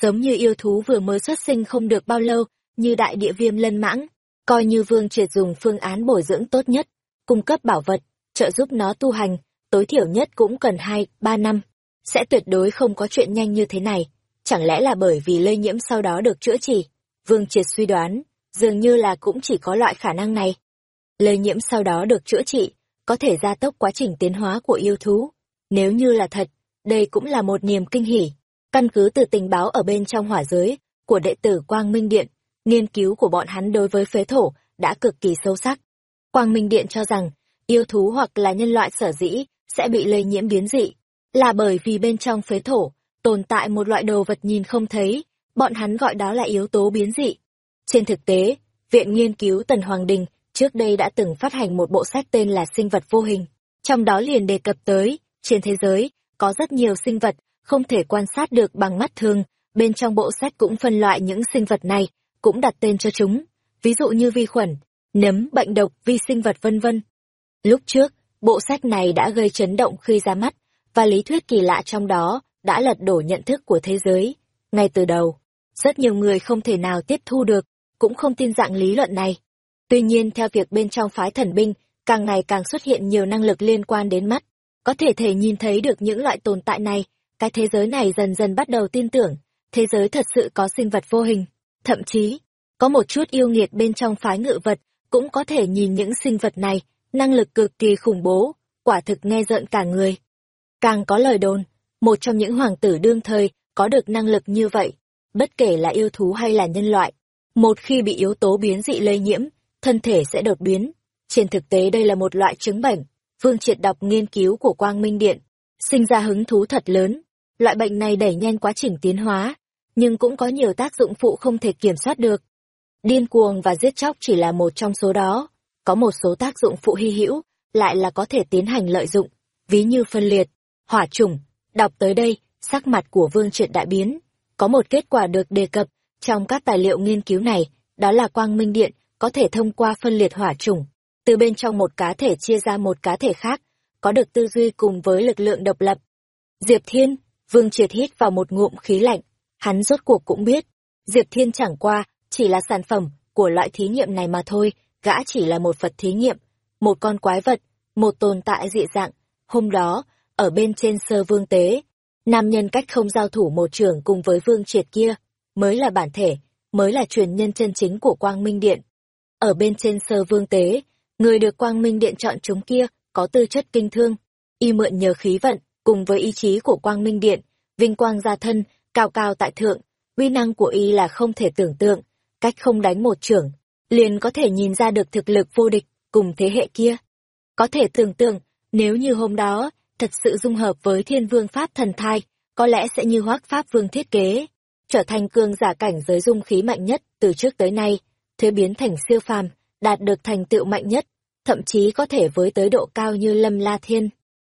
Giống như yêu thú vừa mới xuất sinh không được bao lâu, như đại địa viêm lân mãng, coi như vương triệt dùng phương án bồi dưỡng tốt nhất, cung cấp bảo vật, trợ giúp nó tu hành, tối thiểu nhất cũng cần hai ba năm sẽ tuyệt đối không có chuyện nhanh như thế này. Chẳng lẽ là bởi vì lây nhiễm sau đó được chữa trị? Vương Triệt suy đoán, dường như là cũng chỉ có loại khả năng này. Lây nhiễm sau đó được chữa trị, có thể gia tốc quá trình tiến hóa của yêu thú. Nếu như là thật, đây cũng là một niềm kinh hỉ. Căn cứ từ tình báo ở bên trong hỏa giới của đệ tử Quang Minh Điện, nghiên cứu của bọn hắn đối với phế thổ đã cực kỳ sâu sắc. Quang Minh Điện cho rằng, yêu thú hoặc là nhân loại sở dĩ sẽ bị lây nhiễm biến dị, là bởi vì bên trong phế thổ tồn tại một loại đồ vật nhìn không thấy, bọn hắn gọi đó là yếu tố biến dị. Trên thực tế, Viện Nghiên cứu Tần Hoàng Đình trước đây đã từng phát hành một bộ sách tên là Sinh vật vô hình, trong đó liền đề cập tới, trên thế giới, có rất nhiều sinh vật không thể quan sát được bằng mắt thường, bên trong bộ sách cũng phân loại những sinh vật này, cũng đặt tên cho chúng, ví dụ như vi khuẩn, nấm, bệnh độc, vi sinh vật vân vân. Lúc trước, bộ sách này đã gây chấn động khi ra mắt, và lý thuyết kỳ lạ trong đó đã lật đổ nhận thức của thế giới. Ngay từ đầu, rất nhiều người không thể nào tiếp thu được, cũng không tin dạng lý luận này. Tuy nhiên theo việc bên trong phái thần binh, càng ngày càng xuất hiện nhiều năng lực liên quan đến mắt, có thể thể nhìn thấy được những loại tồn tại này, cái thế giới này dần dần bắt đầu tin tưởng, thế giới thật sự có sinh vật vô hình, thậm chí, có một chút yêu nghiệt bên trong phái ngự vật, cũng có thể nhìn những sinh vật này, năng lực cực kỳ khủng bố, quả thực nghe rợn cả người. Càng có lời đồn, một trong những hoàng tử đương thời có được năng lực như vậy, bất kể là yêu thú hay là nhân loại, một khi bị yếu tố biến dị lây nhiễm, thân thể sẽ đột biến. Trên thực tế đây là một loại chứng bệnh, Vương Triệt đọc nghiên cứu của Quang Minh Điện, sinh ra hứng thú thật lớn. Loại bệnh này đẩy nhanh quá trình tiến hóa, nhưng cũng có nhiều tác dụng phụ không thể kiểm soát được. Điên cuồng và giết chóc chỉ là một trong số đó, có một số tác dụng phụ hy hữu, lại là có thể tiến hành lợi dụng, ví như phân liệt, hỏa chủng. Đọc tới đây, sắc mặt của Vương Triệt đại biến. Có một kết quả được đề cập trong các tài liệu nghiên cứu này, đó là quang minh điện có thể thông qua phân liệt hỏa chủng, từ bên trong một cá thể chia ra một cá thể khác, có được tư duy cùng với lực lượng độc lập. Diệp Thiên, Vương Triệt hít vào một ngụm khí lạnh, hắn rốt cuộc cũng biết, Diệp Thiên chẳng qua, chỉ là sản phẩm của loại thí nghiệm này mà thôi, gã chỉ là một vật thí nghiệm, một con quái vật, một tồn tại dị dạng. Hôm đó, ở bên trên sơ vương tế, nam nhân cách không giao thủ một trường cùng với vương triệt kia, mới là bản thể, mới là truyền nhân chân chính của Quang Minh Điện. Ở bên trên sơ vương tế, người được Quang Minh Điện chọn chúng kia có tư chất kinh thương, y mượn nhờ khí vận, cùng với ý chí của Quang Minh Điện, vinh quang gia thân, cao cao tại thượng, uy năng của y là không thể tưởng tượng, cách không đánh một trưởng, liền có thể nhìn ra được thực lực vô địch cùng thế hệ kia. Có thể tưởng tượng, nếu như hôm đó, thật sự dung hợp với thiên vương pháp thần thai, có lẽ sẽ như hoác pháp vương thiết kế, trở thành cương giả cảnh giới dung khí mạnh nhất từ trước tới nay, thuế biến thành siêu phàm, đạt được thành tựu mạnh nhất, thậm chí có thể với tới độ cao như lâm la thiên.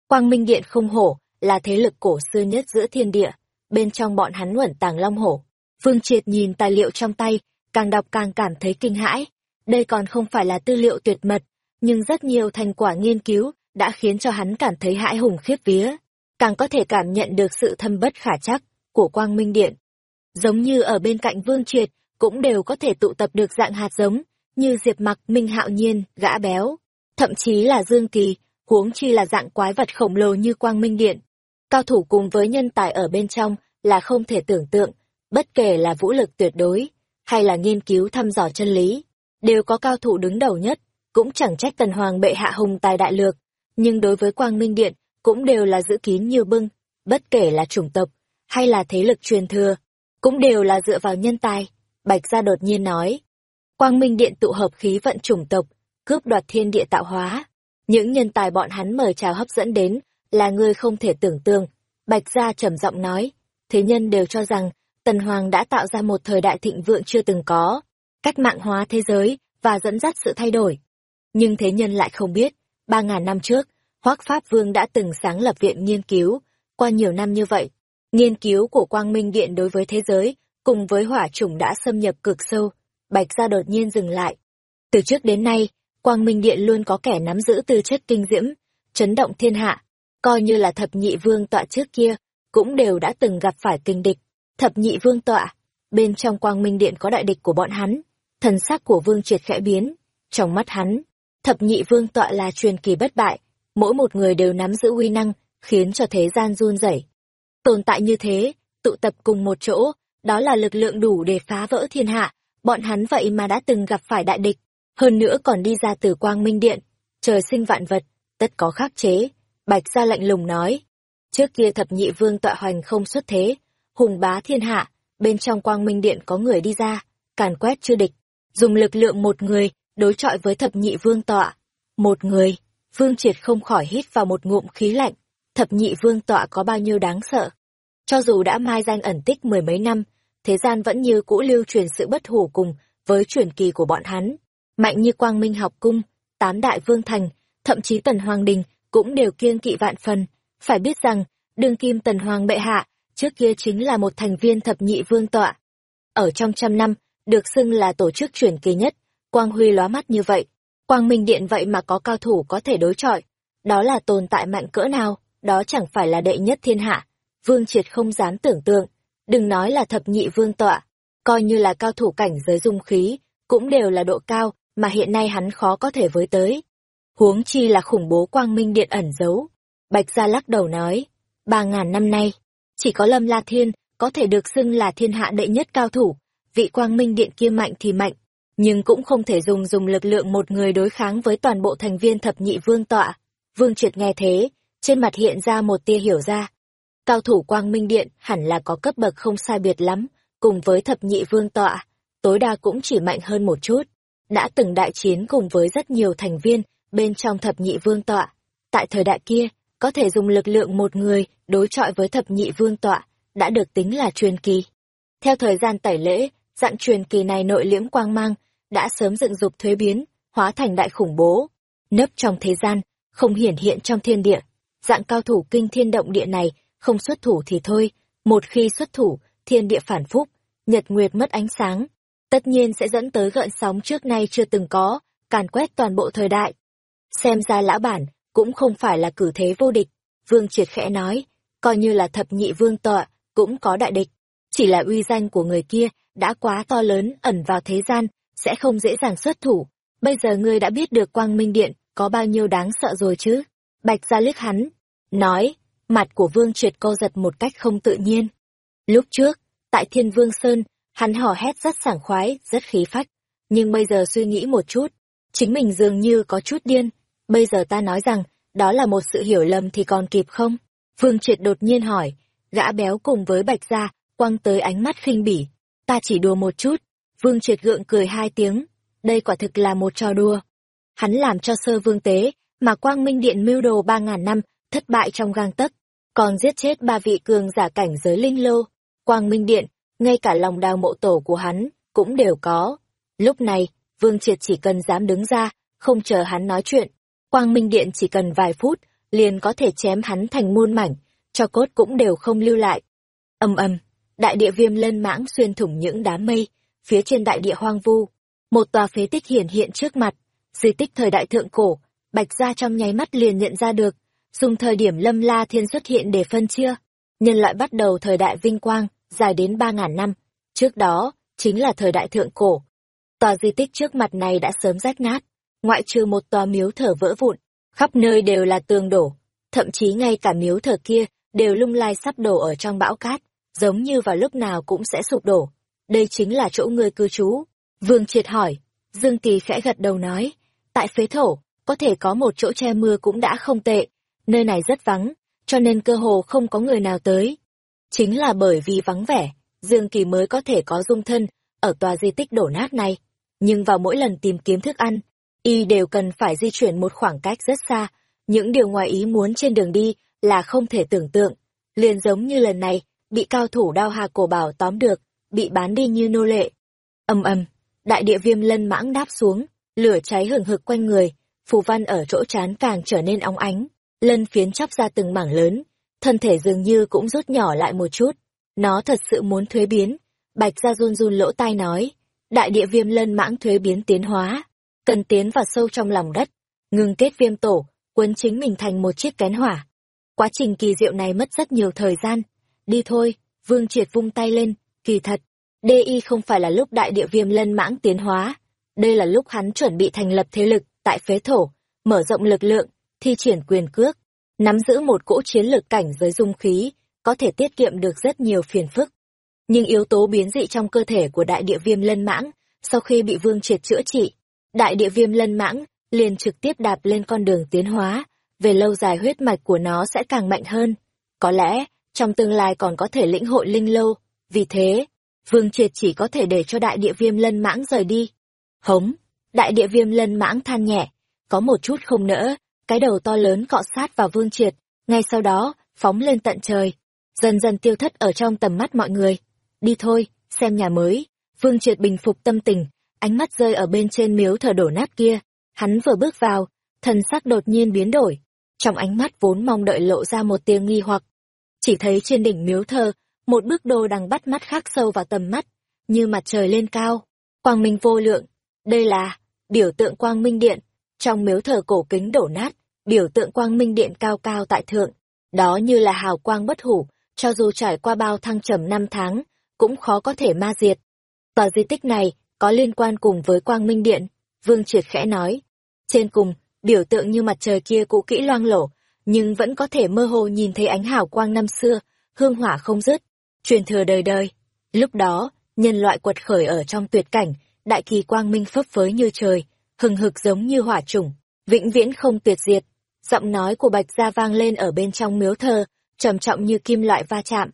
Quang Minh Điện không hổ, là thế lực cổ xưa nhất giữa thiên địa, bên trong bọn hắn huẩn tàng long hổ. Vương Triệt nhìn tài liệu trong tay, càng đọc càng cảm thấy kinh hãi. Đây còn không phải là tư liệu tuyệt mật, nhưng rất nhiều thành quả nghiên cứu đã khiến cho hắn cảm thấy hãi hùng khiếp vía, càng có thể cảm nhận được sự thâm bất khả chắc của Quang Minh Điện. Giống như ở bên cạnh Vương Triệt, cũng đều có thể tụ tập được dạng hạt giống, như Diệp Mặc, Minh Hạo Nhiên, gã béo, thậm chí là Dương Kỳ, huống chi là dạng quái vật khổng lồ như Quang Minh Điện. Cao thủ cùng với nhân tài ở bên trong là không thể tưởng tượng, bất kể là vũ lực tuyệt đối, hay là nghiên cứu thăm dò chân lý, đều có cao thủ đứng đầu nhất, cũng chẳng trách tần hoàng bệ hạ hùng tài đại lược, nhưng đối với Quang Minh Điện, cũng đều là giữ kín như bưng, bất kể là chủng tộc, hay là thế lực truyền thừa, cũng đều là dựa vào nhân tài. Bạch Gia đột nhiên nói, Quang Minh Điện tụ hợp khí vận chủng tộc, cướp đoạt thiên địa tạo hóa. Những nhân tài bọn hắn mời chào hấp dẫn đến, là người không thể tưởng tượng. Bạch Gia trầm giọng nói, thế nhân đều cho rằng, Tần Hoàng đã tạo ra một thời đại thịnh vượng chưa từng có, cách mạng hóa thế giới, và dẫn dắt sự thay đổi. Nhưng thế nhân lại không biết, ba ngàn năm trước, Hoác Pháp Vương đã từng sáng lập viện nghiên cứu, qua nhiều năm như vậy, nghiên cứu của Quang Minh Điện đối với thế giới, cùng với hỏa chủng đã xâm nhập cực sâu, Bạch Gia đột nhiên dừng lại. Từ trước đến nay, Quang Minh Điện luôn có kẻ nắm giữ tư chất kinh diễm, chấn động thiên hạ, coi như là thập nhị vương tọa trước kia, cũng đều đã từng gặp phải kinh địch. Thập nhị vương tọa, bên trong Quang Minh Điện có đại địch của bọn hắn, thần sắc của vương triệt khẽ biến, trong mắt hắn, thập nhị vương tọa là truyền kỳ bất bại, mỗi một người đều nắm giữ uy năng, khiến cho thế gian run rẩy. Tồn tại như thế, tụ tập cùng một chỗ, đó là lực lượng đủ để phá vỡ thiên hạ, bọn hắn vậy mà đã từng gặp phải đại địch, hơn nữa còn đi ra từ quang minh điện, trời sinh vạn vật, tất có khắc chế. Bạch gia lạnh lùng nói, trước kia thập nhị vương tọa hoành không xuất thế, hùng bá thiên hạ, bên trong quang minh điện có người đi ra, càn quét chưa địch, dùng lực lượng một người, đối chọi với thập nhị vương tọa. Một người, vương triệt không khỏi hít vào một ngụm khí lạnh, thập nhị vương tọa có bao nhiêu đáng sợ. Cho dù đã mai danh ẩn tích mười mấy năm, thế gian vẫn như cũ lưu truyền sự bất hủ cùng với truyền kỳ của bọn hắn. Mạnh như quang minh học cung, tám đại vương thành, thậm chí tần hoàng đình cũng đều kiêng kỵ vạn phần. Phải biết rằng, đương kim tần hoàng bệ hạ, trước kia chính là một thành viên thập nhị vương tọa. Ở trong trăm năm, được xưng là tổ chức truyền kỳ nhất, quang huy lóa mắt như vậy. Quang minh điện vậy mà có cao thủ có thể đối chọi. Đó là tồn tại mạnh cỡ nào, đó chẳng phải là đệ nhất thiên hạ. Vương triệt không dám tưởng tượng, đừng nói là thập nhị vương tọa, coi như là cao thủ cảnh giới dung khí, cũng đều là độ cao mà hiện nay hắn khó có thể với tới. Huống chi là khủng bố quang minh điện ẩn giấu. Bạch Gia lắc đầu nói, ba ngàn năm nay, chỉ có Lâm La Thiên có thể được xưng là thiên hạ đệ nhất cao thủ, vị quang minh điện kia mạnh thì mạnh, nhưng cũng không thể dùng dùng lực lượng một người đối kháng với toàn bộ thành viên thập nhị vương tọa. Vương Triệt nghe thế, trên mặt hiện ra một tia hiểu ra. Cao thủ quang minh điện hẳn là có cấp bậc không sai biệt lắm, cùng với thập nhị vương tọa, tối đa cũng chỉ mạnh hơn một chút. Đã từng đại chiến cùng với rất nhiều thành viên bên trong thập nhị vương tọa. Tại thời đại kia, có thể dùng lực lượng một người đối chọi với thập nhị vương tọa, đã được tính là truyền kỳ. Theo thời gian tẩy lễ, dạng truyền kỳ này nội liễm quang mang, đã sớm dựng dục thuế biến, hóa thành đại khủng bố. Nấp trong thế gian, không hiển hiện trong thiên địa. Dạng cao thủ kinh thiên động địa này, không xuất thủ thì thôi, một khi xuất thủ, thiên địa phản phúc, nhật nguyệt mất ánh sáng, tất nhiên sẽ dẫn tới gợn sóng trước nay chưa từng có, càn quét toàn bộ thời đại. Xem ra lão bản, cũng không phải là cử thế vô địch, Vương Triệt khẽ nói, coi như là thập nhị vương tọa, cũng có đại địch. Chỉ là uy danh của người kia đã quá to lớn ẩn vào thế gian, sẽ không dễ dàng xuất thủ. Bây giờ ngươi đã biết được quang minh điện có bao nhiêu đáng sợ rồi chứ? Bạch ra liếc hắn, nói, mặt của Vương Triệt co giật một cách không tự nhiên. Lúc trước, tại Thiên Vương Sơn, hắn hò hét rất sảng khoái, rất khí phách. Nhưng bây giờ suy nghĩ một chút, chính mình dường như có chút điên. Bây giờ ta nói rằng, đó là một sự hiểu lầm thì còn kịp không? Vương Triệt đột nhiên hỏi, gã béo cùng với Bạch Gia, quăng tới ánh mắt khinh bỉ. Ta chỉ đùa một chút. Vương Triệt gượng cười hai tiếng. Đây quả thực là một trò đùa. Hắn làm cho sơ vương tế, mà quang minh điện mưu đồ ba ngàn năm, thất bại trong gang tấc. Còn giết chết ba vị cường giả cảnh giới linh lô. Quang minh điện, ngay cả lòng đào mộ tổ của hắn, cũng đều có. Lúc này, Vương Triệt chỉ cần dám đứng ra, không chờ hắn nói chuyện. Quang Minh Điện chỉ cần vài phút, liền có thể chém hắn thành muôn mảnh, cho cốt cũng đều không lưu lại. Âm âm, đại địa viêm lân mãng xuyên thủng những đám mây, phía trên đại địa hoang vu. Một tòa phế tích hiển hiện trước mặt, di tích thời đại thượng cổ, bạch Gia trong nháy mắt liền nhận ra được, dùng thời điểm lâm la thiên xuất hiện để phân chia. Nhân loại bắt đầu thời đại vinh quang, dài đến ba ngàn năm. Trước đó, chính là thời đại thượng cổ. Tòa di tích trước mặt này đã sớm rách nát, ngoại trừ một tòa miếu thờ vỡ vụn, khắp nơi đều là tường đổ, thậm chí ngay cả miếu thờ kia đều lung lai sắp đổ ở trong bão cát, giống như vào lúc nào cũng sẽ sụp đổ. Đây chính là chỗ ngươi cư trú. Vương Triệt hỏi, Dương Kỳ khẽ gật đầu nói, tại phế thổ, có thể có một chỗ che mưa cũng đã không tệ, nơi này rất vắng, cho nên cơ hồ không có người nào tới. Chính là bởi vì vắng vẻ, Dương Kỳ mới có thể có dung thân ở tòa di tích đổ nát này. Nhưng vào mỗi lần tìm kiếm thức ăn, y đều cần phải di chuyển một khoảng cách rất xa. Những điều ngoài ý muốn trên đường đi là không thể tưởng tượng. Liền giống như lần này, bị cao thủ đao hà cổ bảo tóm được, bị bán đi như nô lệ. Âm âm, đại địa viêm lân mãng đáp xuống, lửa cháy hừng hực quanh người, phù văn ở chỗ chán càng trở nên óng ánh, lân phiến chóc ra từng mảng lớn, thân thể dường như cũng rút nhỏ lại một chút. Nó thật sự muốn thuế biến. Bạch ra run run lỗ tai nói, đại địa viêm lân mãng thuế biến tiến hóa, cần tiến vào sâu trong lòng đất, ngừng kết viêm tổ, quấn chính mình thành một chiếc kén hỏa. Quá trình kỳ diệu này mất rất nhiều thời gian. Đi thôi, Vương Triệt vung tay lên, kỳ thật. DI không phải là lúc đại địa viêm lân mãng tiến hóa. Đây là lúc hắn chuẩn bị thành lập thế lực tại phế thổ, mở rộng lực lượng, thi triển quyền cước, nắm giữ một cỗ chiến lược cảnh giới dung khí, có thể tiết kiệm được rất nhiều phiền phức. Nhưng yếu tố biến dị trong cơ thể của đại địa viêm lân mãng, sau khi bị vương triệt chữa trị, đại địa viêm lân mãng liền trực tiếp đạp lên con đường tiến hóa, về lâu dài huyết mạch của nó sẽ càng mạnh hơn. Có lẽ, trong tương lai còn có thể lĩnh hội linh lâu. Vì thế, Vương Triệt chỉ có thể để cho đại địa viêm lân mãng rời đi. Hống, đại địa viêm lân mãng than nhẹ, có một chút không nỡ, cái đầu to lớn cọ sát vào Vương Triệt, ngay sau đó, phóng lên tận trời, dần dần tiêu thất ở trong tầm mắt mọi người. Đi thôi, xem nhà mới. Vương Triệt bình phục tâm tình, ánh mắt rơi ở bên trên miếu thờ đổ nát kia. Hắn vừa bước vào, thần sắc đột nhiên biến đổi. Trong ánh mắt vốn mong đợi lộ ra một tiếng nghi hoặc. Chỉ thấy trên đỉnh miếu thờ, một bức đồ đang bắt mắt khắc sâu vào tầm mắt, như mặt trời lên cao. Quang minh vô lượng. Đây là biểu tượng quang minh điện. Trong miếu thờ cổ kính đổ nát, biểu tượng quang minh điện cao cao tại thượng. Đó như là hào quang bất hủ, cho dù trải qua bao thăng trầm năm tháng, cũng khó có thể ma diệt. Tòa di tích này có liên quan cùng với quang minh điện, Vương Triệt khẽ nói. Trên cùng, biểu tượng như mặt trời kia cũ kỹ loang lổ, nhưng vẫn có thể mơ hồ nhìn thấy ánh hào quang năm xưa, hương hỏa không dứt, truyền thừa đời đời. Lúc đó, nhân loại quật khởi ở trong tuyệt cảnh, đại kỳ quang minh phấp phới như trời, hừng hực giống như hỏa chủng, vĩnh viễn không tuyệt diệt. Giọng nói của Bạch Gia vang lên ở bên trong miếu thờ, trầm trọng như kim loại va chạm.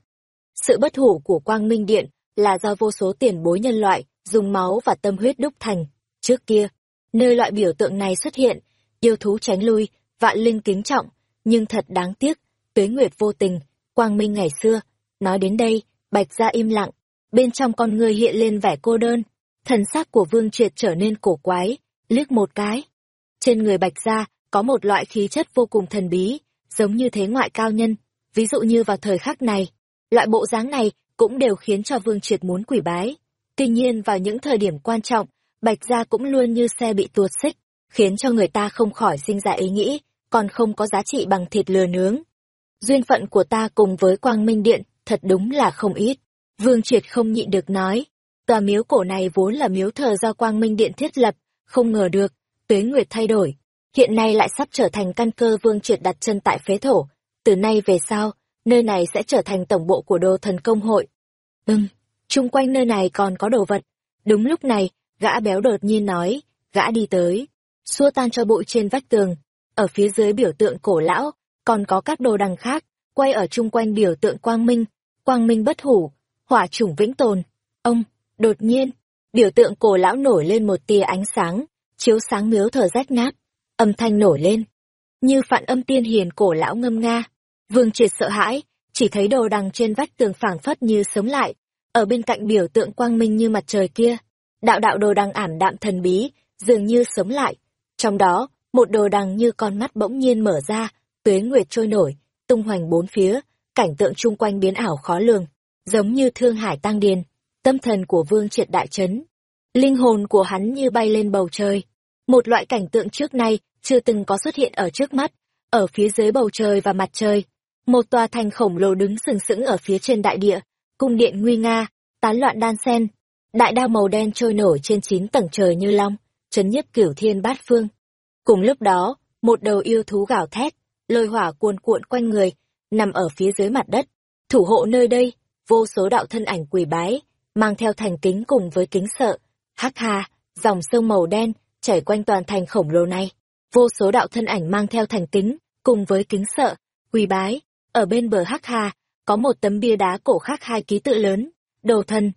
Sự bất hủ của Quang Minh Điện là do vô số tiền bối nhân loại dùng máu và tâm huyết đúc thành. Trước kia, nơi loại biểu tượng này xuất hiện, yêu thú tránh lui, vạn linh kính trọng, nhưng thật đáng tiếc, tuế nguyệt vô tình, Quang Minh ngày xưa. Nói đến đây, Bạch Gia im lặng, bên trong con người hiện lên vẻ cô đơn, thần sắc của Vương Triệt trở nên cổ quái, liếc một cái. Trên người Bạch Gia có một loại khí chất vô cùng thần bí, giống như thế ngoại cao nhân, ví dụ như vào thời khắc này, loại bộ dáng này cũng đều khiến cho Vương Triệt muốn quỷ bái. Tuy nhiên vào những thời điểm quan trọng, Bạch Gia cũng luôn như xe bị tuột xích, khiến cho người ta không khỏi sinh ra ý nghĩ, còn không có giá trị bằng thịt lừa nướng. Duyên phận của ta cùng với Quang Minh Điện thật đúng là không ít. Vương Triệt không nhịn được nói, tòa miếu cổ này vốn là miếu thờ do Quang Minh Điện thiết lập, không ngờ được, tuế nguyệt thay đổi, hiện nay lại sắp trở thành căn cơ Vương Triệt đặt chân tại phế thổ, từ nay về sau, nơi này sẽ trở thành tổng bộ của đồ thần công hội. Ừm, chung quanh nơi này còn có đồ vật. Đúng lúc này, gã béo đột nhiên nói, gã đi tới, xua tan cho bụi trên vách tường. Ở phía dưới biểu tượng cổ lão, còn có các đồ đằng khác, quay ở chung quanh biểu tượng quang minh, quang minh bất hủ, hỏa chủng vĩnh tồn. Ông, đột nhiên, biểu tượng cổ lão nổi lên một tia ánh sáng, chiếu sáng miếu thờ rách nát, âm thanh nổi lên, như phản âm tiên hiền cổ lão ngâm nga. Vương triệt sợ hãi, chỉ thấy đồ đằng trên vách tường phảng phất như sống lại, ở bên cạnh biểu tượng quang minh như mặt trời kia. Đạo đạo đồ đằng ảm đạm thần bí, dường như sống lại. Trong đó, một đồ đằng như con mắt bỗng nhiên mở ra, tuế nguyệt trôi nổi, tung hoành bốn phía, cảnh tượng chung quanh biến ảo khó lường, giống như thương hải tăng điền. Tâm thần của vương triệt đại chấn. Linh hồn của hắn như bay lên bầu trời. Một loại cảnh tượng trước nay chưa từng có xuất hiện ở trước mắt, ở phía dưới bầu trời và mặt trời. Một tòa thành khổng lồ đứng sừng sững ở phía trên đại địa, cung điện nguy nga, tán loạn đan sen. Đại đao màu đen trôi nổi trên chín tầng trời như long, chấn nhiếp cửu thiên bát phương. Cùng lúc đó, một đầu yêu thú gào thét, lôi hỏa cuồn cuộn quanh người, nằm ở phía dưới mặt đất. Thủ hộ nơi đây, vô số đạo thân ảnh quỷ bái, mang theo thành kính cùng với kính sợ. Hắc hà, dòng sông màu đen, chảy quanh toàn thành khổng lồ này vô số đạo thân ảnh mang theo thành kính, cùng với kính sợ, quỳ bái. Ở bên bờ Hắc Hà, có một tấm bia đá cổ khắc hai ký tự lớn, đồ thân.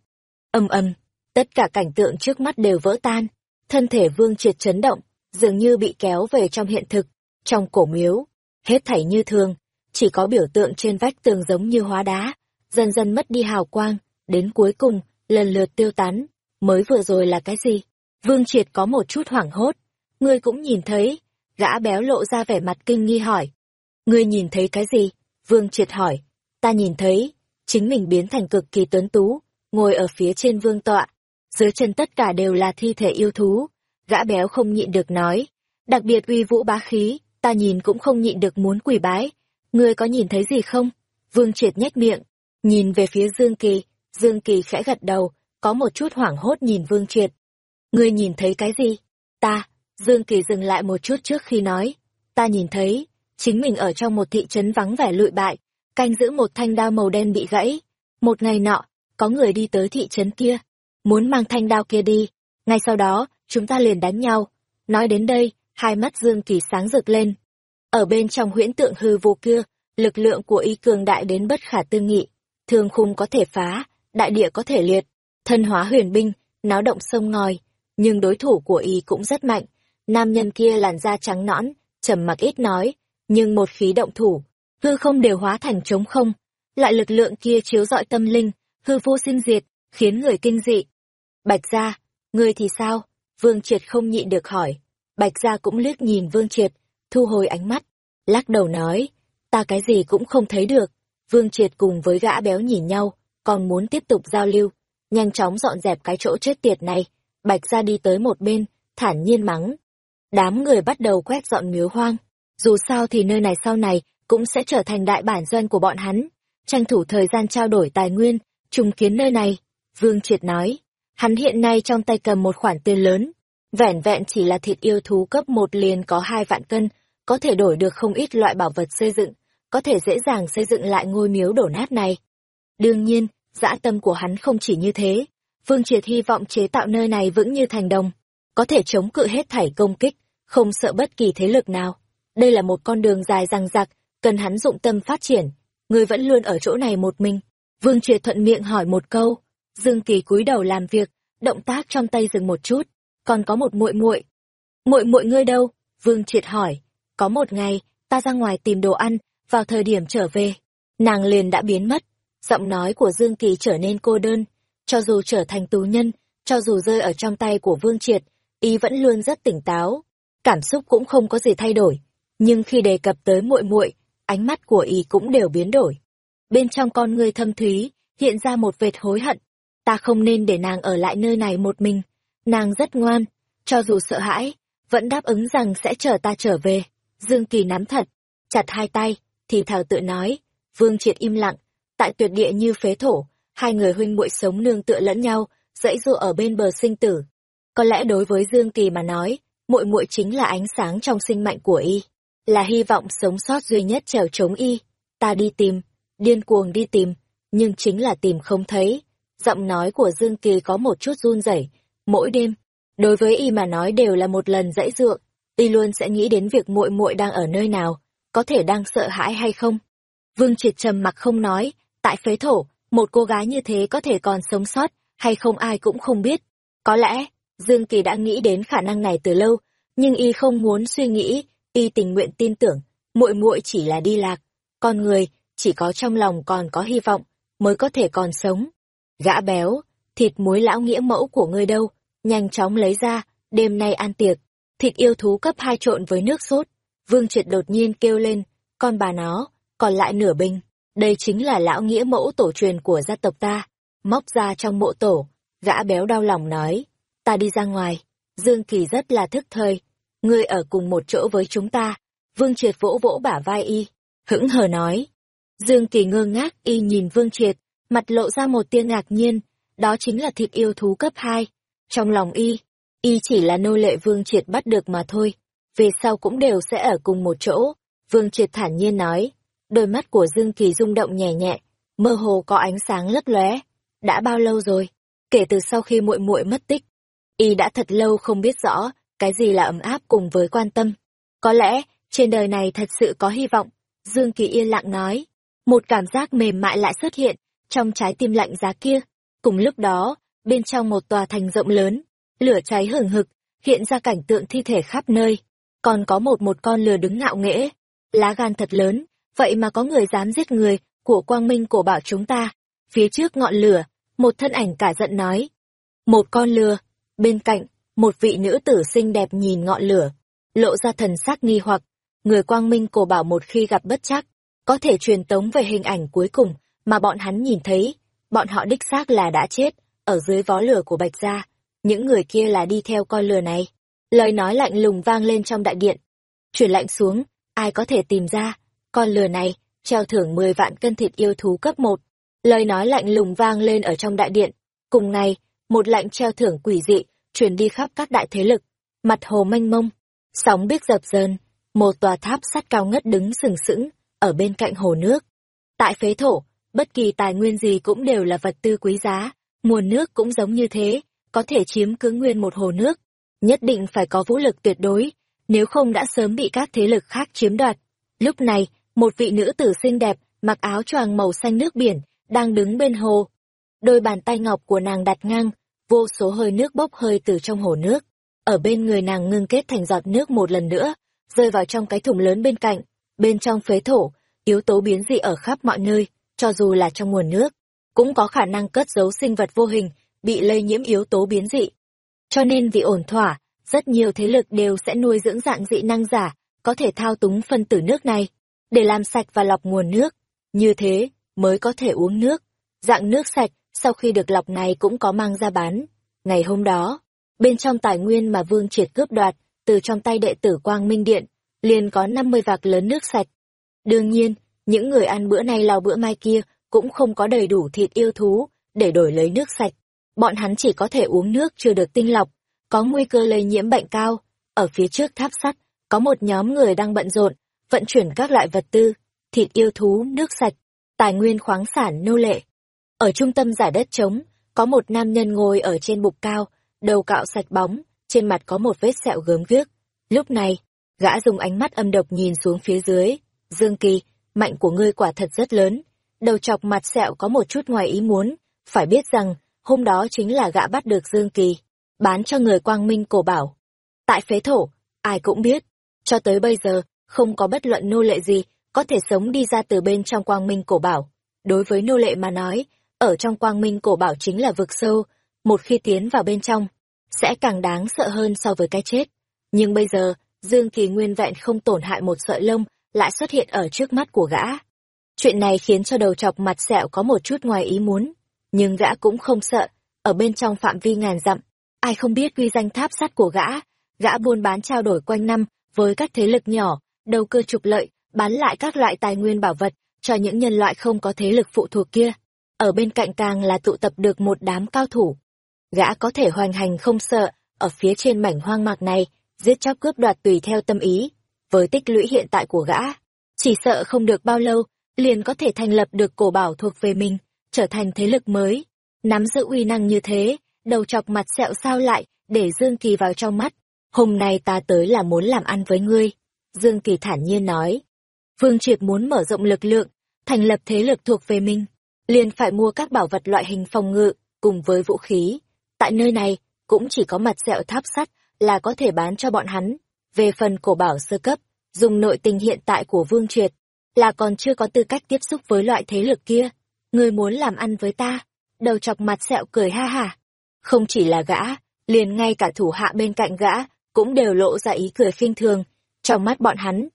Âm âm, tất cả cảnh tượng trước mắt đều vỡ tan, thân thể vương triệt chấn động, dường như bị kéo về trong hiện thực, trong cổ miếu. Hết thảy như thường, chỉ có biểu tượng trên vách tường giống như hóa đá, dần dần mất đi hào quang, đến cuối cùng, lần lượt tiêu tán. Mới vừa rồi là cái gì? Vương Triệt có một chút hoảng hốt. Ngươi cũng nhìn thấy, Gã béo lộ ra vẻ mặt kinh nghi hỏi. Ngươi nhìn thấy cái gì? Vương triệt hỏi. Ta nhìn thấy, chính mình biến thành cực kỳ tuấn tú, ngồi ở phía trên vương tọa. Dưới chân tất cả đều là thi thể yêu thú. Gã béo không nhịn được nói. Đặc biệt uy vũ bá khí, ta nhìn cũng không nhịn được muốn quỳ bái. Ngươi có nhìn thấy gì không? Vương triệt nhếch miệng, nhìn về phía Dương Kỳ. Dương Kỳ khẽ gật đầu, có một chút hoảng hốt nhìn Vương triệt. Ngươi nhìn thấy cái gì? Ta, Dương Kỳ dừng lại một chút trước khi nói, ta nhìn thấy, chính mình ở trong một thị trấn vắng vẻ lụi bại, canh giữ một thanh đao màu đen bị gãy. Một ngày nọ, có người đi tới thị trấn kia, muốn mang thanh đao kia đi. Ngay sau đó, chúng ta liền đánh nhau. Nói đến đây, hai mắt Dương Kỳ sáng rực lên. Ở bên trong huyễn tượng hư vô kia, lực lượng của y cường đại đến bất khả tư nghị, thương khung có thể phá, đại địa có thể liệt, thân hóa huyền binh, náo động sông ngòi, nhưng đối thủ của y cũng rất mạnh. Nam nhân kia làn da trắng nõn, trầm mặc ít nói, nhưng một khí động thủ, hư không đều hóa thành trống không. Loại lực lượng kia chiếu rọi tâm linh, hư vô sinh diệt, khiến người kinh dị. Bạch gia, ngươi thì sao? Vương Triệt không nhịn được hỏi. Bạch gia cũng liếc nhìn Vương Triệt, thu hồi ánh mắt, lắc đầu nói, ta cái gì cũng không thấy được. Vương Triệt cùng với gã béo nhìn nhau, còn muốn tiếp tục giao lưu, nhanh chóng dọn dẹp cái chỗ chết tiệt này. Bạch gia đi tới một bên, thản nhiên mắng. Đám người bắt đầu quét dọn miếu hoang. Dù sao thì nơi này sau này cũng sẽ trở thành đại bản doanh của bọn hắn. Tranh thủ thời gian trao đổi tài nguyên, trùng kiến nơi này. Vương Triệt nói, hắn hiện nay trong tay cầm một khoản tiền lớn. Vẻn vẹn chỉ là thịt yêu thú cấp một liền có hai vạn cân, có thể đổi được không ít loại bảo vật xây dựng, có thể dễ dàng xây dựng lại ngôi miếu đổ nát này. Đương nhiên, dã tâm của hắn không chỉ như thế. Vương Triệt hy vọng chế tạo nơi này vững như thành đồng, có thể chống cự hết thảy công kích, không sợ bất kỳ thế lực nào. Đây là một con đường dài răng rặc, cần hắn dụng tâm phát triển. Người vẫn luôn ở chỗ này một mình. Vương Triệt thuận miệng hỏi một câu. Dương Kỳ cúi đầu làm việc, động tác trong tay dừng một chút. Còn có một muội muội. Muội muội ngươi đâu? Vương Triệt hỏi. Có một ngày, ta ra ngoài tìm đồ ăn, vào thời điểm trở về, nàng liền đã biến mất. Giọng nói của Dương Kỳ trở nên cô đơn, cho dù trở thành tù nhân, cho dù rơi ở trong tay của Vương Triệt, y vẫn luôn rất tỉnh táo, cảm xúc cũng không có gì thay đổi, nhưng khi đề cập tới muội muội, ánh mắt của y cũng đều biến đổi. Bên trong con người thâm thúy, hiện ra một vệt hối hận, ta không nên để nàng ở lại nơi này một mình, nàng rất ngoan, cho dù sợ hãi, vẫn đáp ứng rằng sẽ chờ ta trở về. Dương Kỳ nắm thật, chặt hai tay, thì thảo tự nói, Vương Triệt im lặng, tại tuyệt địa như phế thổ, hai người huynh muội sống nương tựa lẫn nhau, dãy dụ ở bên bờ sinh tử. Có lẽ đối với Dương Kỳ mà nói, muội muội chính là ánh sáng trong sinh mệnh của y, là hy vọng sống sót duy nhất trèo chống y. Ta đi tìm, điên cuồng đi tìm, nhưng chính là tìm không thấy. Giọng nói của Dương Kỳ có một chút run rẩy, mỗi đêm, đối với y mà nói đều là một lần dãy dượng y luôn sẽ nghĩ đến việc muội muội đang ở nơi nào, có thể đang sợ hãi hay không. Vương Triệt trầm mặc không nói, tại phế thổ, một cô gái như thế có thể còn sống sót, hay không ai cũng không biết. Có lẽ, Dương Kỳ đã nghĩ đến khả năng này từ lâu, nhưng y không muốn suy nghĩ, y tình nguyện tin tưởng, muội muội chỉ là đi lạc, con người chỉ có trong lòng còn có hy vọng mới có thể còn sống. Gã béo, thịt muối lão nghĩa mẫu của ngươi đâu, nhanh chóng lấy ra, đêm nay ăn tiệc, thịt yêu thú cấp hai trộn với nước sốt. Vương Triệt đột nhiên kêu lên, con bà nó, còn lại nửa bình. Đây chính là lão nghĩa mẫu tổ truyền của gia tộc ta. Móc ra trong mộ tổ, gã béo đau lòng nói, ta đi ra ngoài. Dương Kỳ rất là thức thời, ngươi ở cùng một chỗ với chúng ta. Vương Triệt vỗ vỗ bả vai y, hững hờ nói. Dương Kỳ ngơ ngác y nhìn Vương Triệt, mặt lộ ra một tia ngạc nhiên, đó chính là thịt yêu thú cấp 2. Trong lòng y, y chỉ là nô lệ Vương Triệt bắt được mà thôi, về sau cũng đều sẽ ở cùng một chỗ. Vương Triệt thản nhiên nói, đôi mắt của Dương Kỳ rung động nhẹ nhẹ, mơ hồ có ánh sáng lấp lóe. Đã bao lâu rồi? Kể từ sau khi muội muội mất tích, y đã thật lâu không biết rõ cái gì là ấm áp cùng với quan tâm. Có lẽ, trên đời này thật sự có hy vọng. Dương Kỳ yên lặng nói, một cảm giác mềm mại lại xuất hiện trong trái tim lạnh giá kia. Cùng lúc đó, bên trong một tòa thành rộng lớn, lửa cháy hừng hực, hiện ra cảnh tượng thi thể khắp nơi. Còn có một một con lừa đứng ngạo nghễ, lá gan thật lớn, vậy mà có người dám giết người của quang minh cổ bảo chúng ta. Phía trước ngọn lửa, một thân ảnh cả giận nói. Một con lừa, bên cạnh, một vị nữ tử xinh đẹp nhìn ngọn lửa, lộ ra thần sắc nghi hoặc, người quang minh cổ bảo một khi gặp bất chắc, có thể truyền tống về hình ảnh cuối cùng mà bọn hắn nhìn thấy, bọn họ đích xác là đã chết, ở dưới vó lửa của Bạch Gia, những người kia là đi theo con lừa này. Lời nói lạnh lùng vang lên trong đại điện. Chuyển lạnh xuống, ai có thể tìm ra, con lừa này, treo thưởng 10 vạn cân thịt yêu thú cấp 1. Lời nói lạnh lùng vang lên ở trong đại điện. Cùng ngày, một lệnh treo thưởng quỷ dị, truyền đi khắp các đại thế lực. Mặt hồ mênh mông, sóng biếc dập dờn, một tòa tháp sắt cao ngất đứng sừng sững, ở bên cạnh hồ nước. Tại phế thổ, bất kỳ tài nguyên gì cũng đều là vật tư quý giá, nguồn nước cũng giống như thế, có thể chiếm cứ nguyên một hồ nước. Nhất định phải có vũ lực tuyệt đối, nếu không đã sớm bị các thế lực khác chiếm đoạt. Lúc này, một vị nữ tử xinh đẹp, mặc áo choàng màu xanh nước biển, đang đứng bên hồ. Đôi bàn tay ngọc của nàng đặt ngang, vô số hơi nước bốc hơi từ trong hồ nước. Ở bên người nàng ngưng kết thành giọt nước một lần nữa, rơi vào trong cái thùng lớn bên cạnh. Bên trong phế thổ, yếu tố biến dị ở khắp mọi nơi, cho dù là trong nguồn nước, cũng có khả năng cất giấu sinh vật vô hình, bị lây nhiễm yếu tố biến dị. Cho nên vì ổn thỏa, rất nhiều thế lực đều sẽ nuôi dưỡng dạng dị năng giả, có thể thao túng phân tử nước này, để làm sạch và lọc nguồn nước. Như thế, mới có thể uống nước. Dạng nước sạch, sau khi được lọc này cũng có mang ra bán. Ngày hôm đó, bên trong tài nguyên mà Vương Triệt cướp đoạt, từ trong tay đệ tử Quang Minh Điện, liền có 50 vạc lớn nước sạch. Đương nhiên, những người ăn bữa nay lao bữa mai kia cũng không có đầy đủ thịt yêu thú để đổi lấy nước sạch. Bọn hắn chỉ có thể uống nước chưa được tinh lọc, có nguy cơ lây nhiễm bệnh cao. Ở phía trước tháp sắt, có một nhóm người đang bận rộn, vận chuyển các loại vật tư, thịt yêu thú, nước sạch, tài nguyên khoáng sản nô lệ. Ở trung tâm giải đất trống, có một nam nhân ngồi ở trên bục cao, đầu cạo sạch bóng, trên mặt có một vết sẹo gớm ghiếc. Lúc này, gã dùng ánh mắt âm độc nhìn xuống phía dưới. Dương Kỳ, mạnh của ngươi quả thật rất lớn. Đầu chọc mặt sẹo có một chút ngoài ý muốn, phải biết rằng, hôm đó chính là gã bắt được Dương Kỳ, bán cho người quang minh cổ bảo. Tại phế thổ, ai cũng biết, cho tới bây giờ, không có bất luận nô lệ gì có thể sống đi ra từ bên trong quang minh cổ bảo. Đối với nô lệ mà nói, ở trong quang minh cổ bảo chính là vực sâu, một khi tiến vào bên trong, sẽ càng đáng sợ hơn so với cái chết. Nhưng bây giờ, Dương Kỳ nguyên vẹn không tổn hại một sợi lông, lại xuất hiện ở trước mắt của gã. Chuyện này khiến cho đầu chọc mặt sẹo có một chút ngoài ý muốn, nhưng gã cũng không sợ, ở bên trong phạm vi ngàn dặm, ai không biết uy danh tháp sắt của gã, gã buôn bán trao đổi quanh năm với các thế lực nhỏ, đầu cơ trục lợi, bán lại các loại tài nguyên bảo vật cho những nhân loại không có thế lực phụ thuộc kia. Ở bên cạnh càng là tụ tập được một đám cao thủ. Gã có thể hoành hành không sợ, ở phía trên mảnh hoang mạc này, giết chóc cướp đoạt tùy theo tâm ý. Với tích lũy hiện tại của gã, chỉ sợ không được bao lâu, liền có thể thành lập được cổ bảo thuộc về mình, trở thành thế lực mới. Nắm giữ uy năng như thế, đầu chọc mặt sẹo sao lại, để Dương Kỳ vào trong mắt. Hôm nay ta tới là muốn làm ăn với ngươi. Dương Kỳ thản nhiên nói. Vương Triệt muốn mở rộng lực lượng, thành lập thế lực thuộc về mình, liền phải mua các bảo vật loại hình phòng ngự, cùng với vũ khí. Tại nơi này, cũng chỉ có mặt sẹo tháp sắt là có thể bán cho bọn hắn. Về phần cổ bảo sơ cấp, dùng nội tình hiện tại của Vương Triệt, là còn chưa có tư cách tiếp xúc với loại thế lực kia. Người muốn làm ăn với ta, đầu chọc mặt sẹo cười ha hả. Không chỉ là gã, liền ngay cả thủ hạ bên cạnh gã, cũng đều lộ ra ý cười khinh thường. Trong mắt bọn hắn,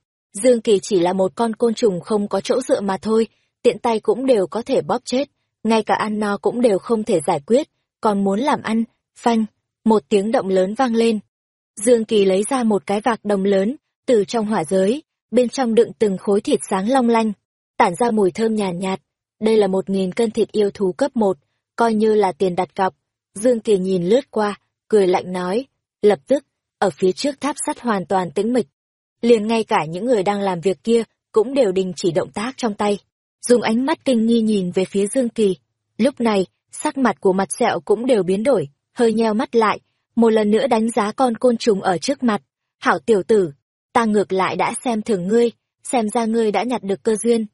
Dương Kỳ chỉ là một con côn trùng không có chỗ dựa mà thôi, tiện tay cũng đều có thể bóp chết, ngay cả ăn no cũng đều không thể giải quyết, còn muốn làm ăn, phanh, một tiếng động lớn vang lên. Dương Kỳ lấy ra một cái vạc đồng lớn, từ trong hỏa giới, bên trong đựng từng khối thịt sáng long lanh, tản ra mùi thơm nhàn nhạt, nhạt. Đây là một nghìn cân thịt yêu thú cấp một, coi như là tiền đặt cọc. Dương Kỳ nhìn lướt qua, cười lạnh nói, lập tức, ở phía trước tháp sắt hoàn toàn tĩnh mịch. Liền ngay cả những người đang làm việc kia cũng đều đình chỉ động tác trong tay, dùng ánh mắt kinh nghi nhìn về phía Dương Kỳ. Lúc này, sắc mặt của mặt sẹo cũng đều biến đổi, hơi nheo mắt lại, một lần nữa đánh giá con côn trùng ở trước mặt. Hảo tiểu tử, ta ngược lại đã xem thường ngươi, xem ra ngươi đã nhặt được cơ duyên.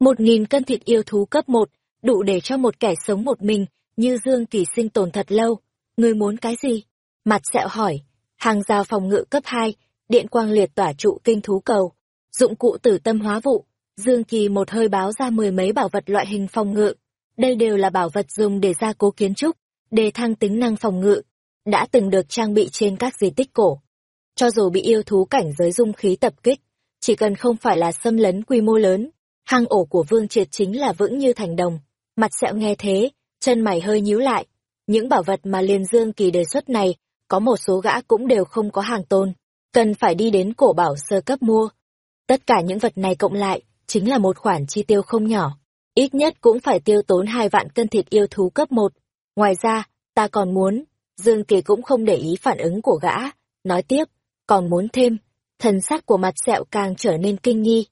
Một nghìn cân thịt yêu thú cấp một, đủ để cho một kẻ sống một mình, như Dương Kỳ sinh tồn thật lâu. Ngươi muốn cái gì? Mặt sẹo hỏi. Hàng rào phòng ngự cấp hai điện quang liệt tỏa trụ kinh thú cầu, dụng cụ tử tâm hóa vụ. Dương Kỳ một hơi báo ra mười mấy bảo vật loại hình phòng ngự. Đây đều là bảo vật dùng để gia cố kiến trúc, đề thăng tính năng phòng ngự, đã từng được trang bị trên các di tích cổ. Cho dù bị yêu thú cảnh giới dung khí tập kích, chỉ cần không phải là xâm lấn quy mô lớn, hang ổ của Vương Triệt chính là vững như thành đồng. Mặt sẹo nghe thế, chân mày hơi nhíu lại. Những bảo vật mà liền Dương Kỳ đề xuất này, có một số gã cũng đều không có hàng tôn, cần phải đi đến cổ bảo sơ cấp mua. Tất cả những vật này cộng lại, chính là một khoản chi tiêu không nhỏ. Ít nhất cũng phải tiêu tốn hai vạn cân thịt yêu thú cấp một. Ngoài ra, ta còn muốn, Dương Kỳ cũng không để ý phản ứng của gã, nói tiếp, còn muốn thêm, thần sắc của mặt sẹo càng trở nên kinh nghi.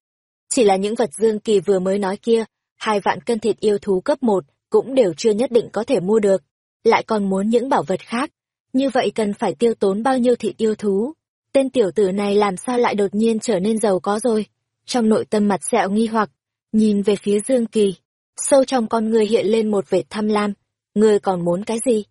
Chỉ là những vật Dương Kỳ vừa mới nói kia, hai vạn cân thịt yêu thú cấp một cũng đều chưa nhất định có thể mua được, lại còn muốn những bảo vật khác. Như vậy cần phải tiêu tốn bao nhiêu thịt yêu thú? Tên tiểu tử này làm sao lại đột nhiên trở nên giàu có rồi? trong nội tâm mặt sẹo nghi hoặc, nhìn về phía Dương Kỳ. Sâu trong con người hiện lên một vệt tham lam, ngươi còn muốn cái gì?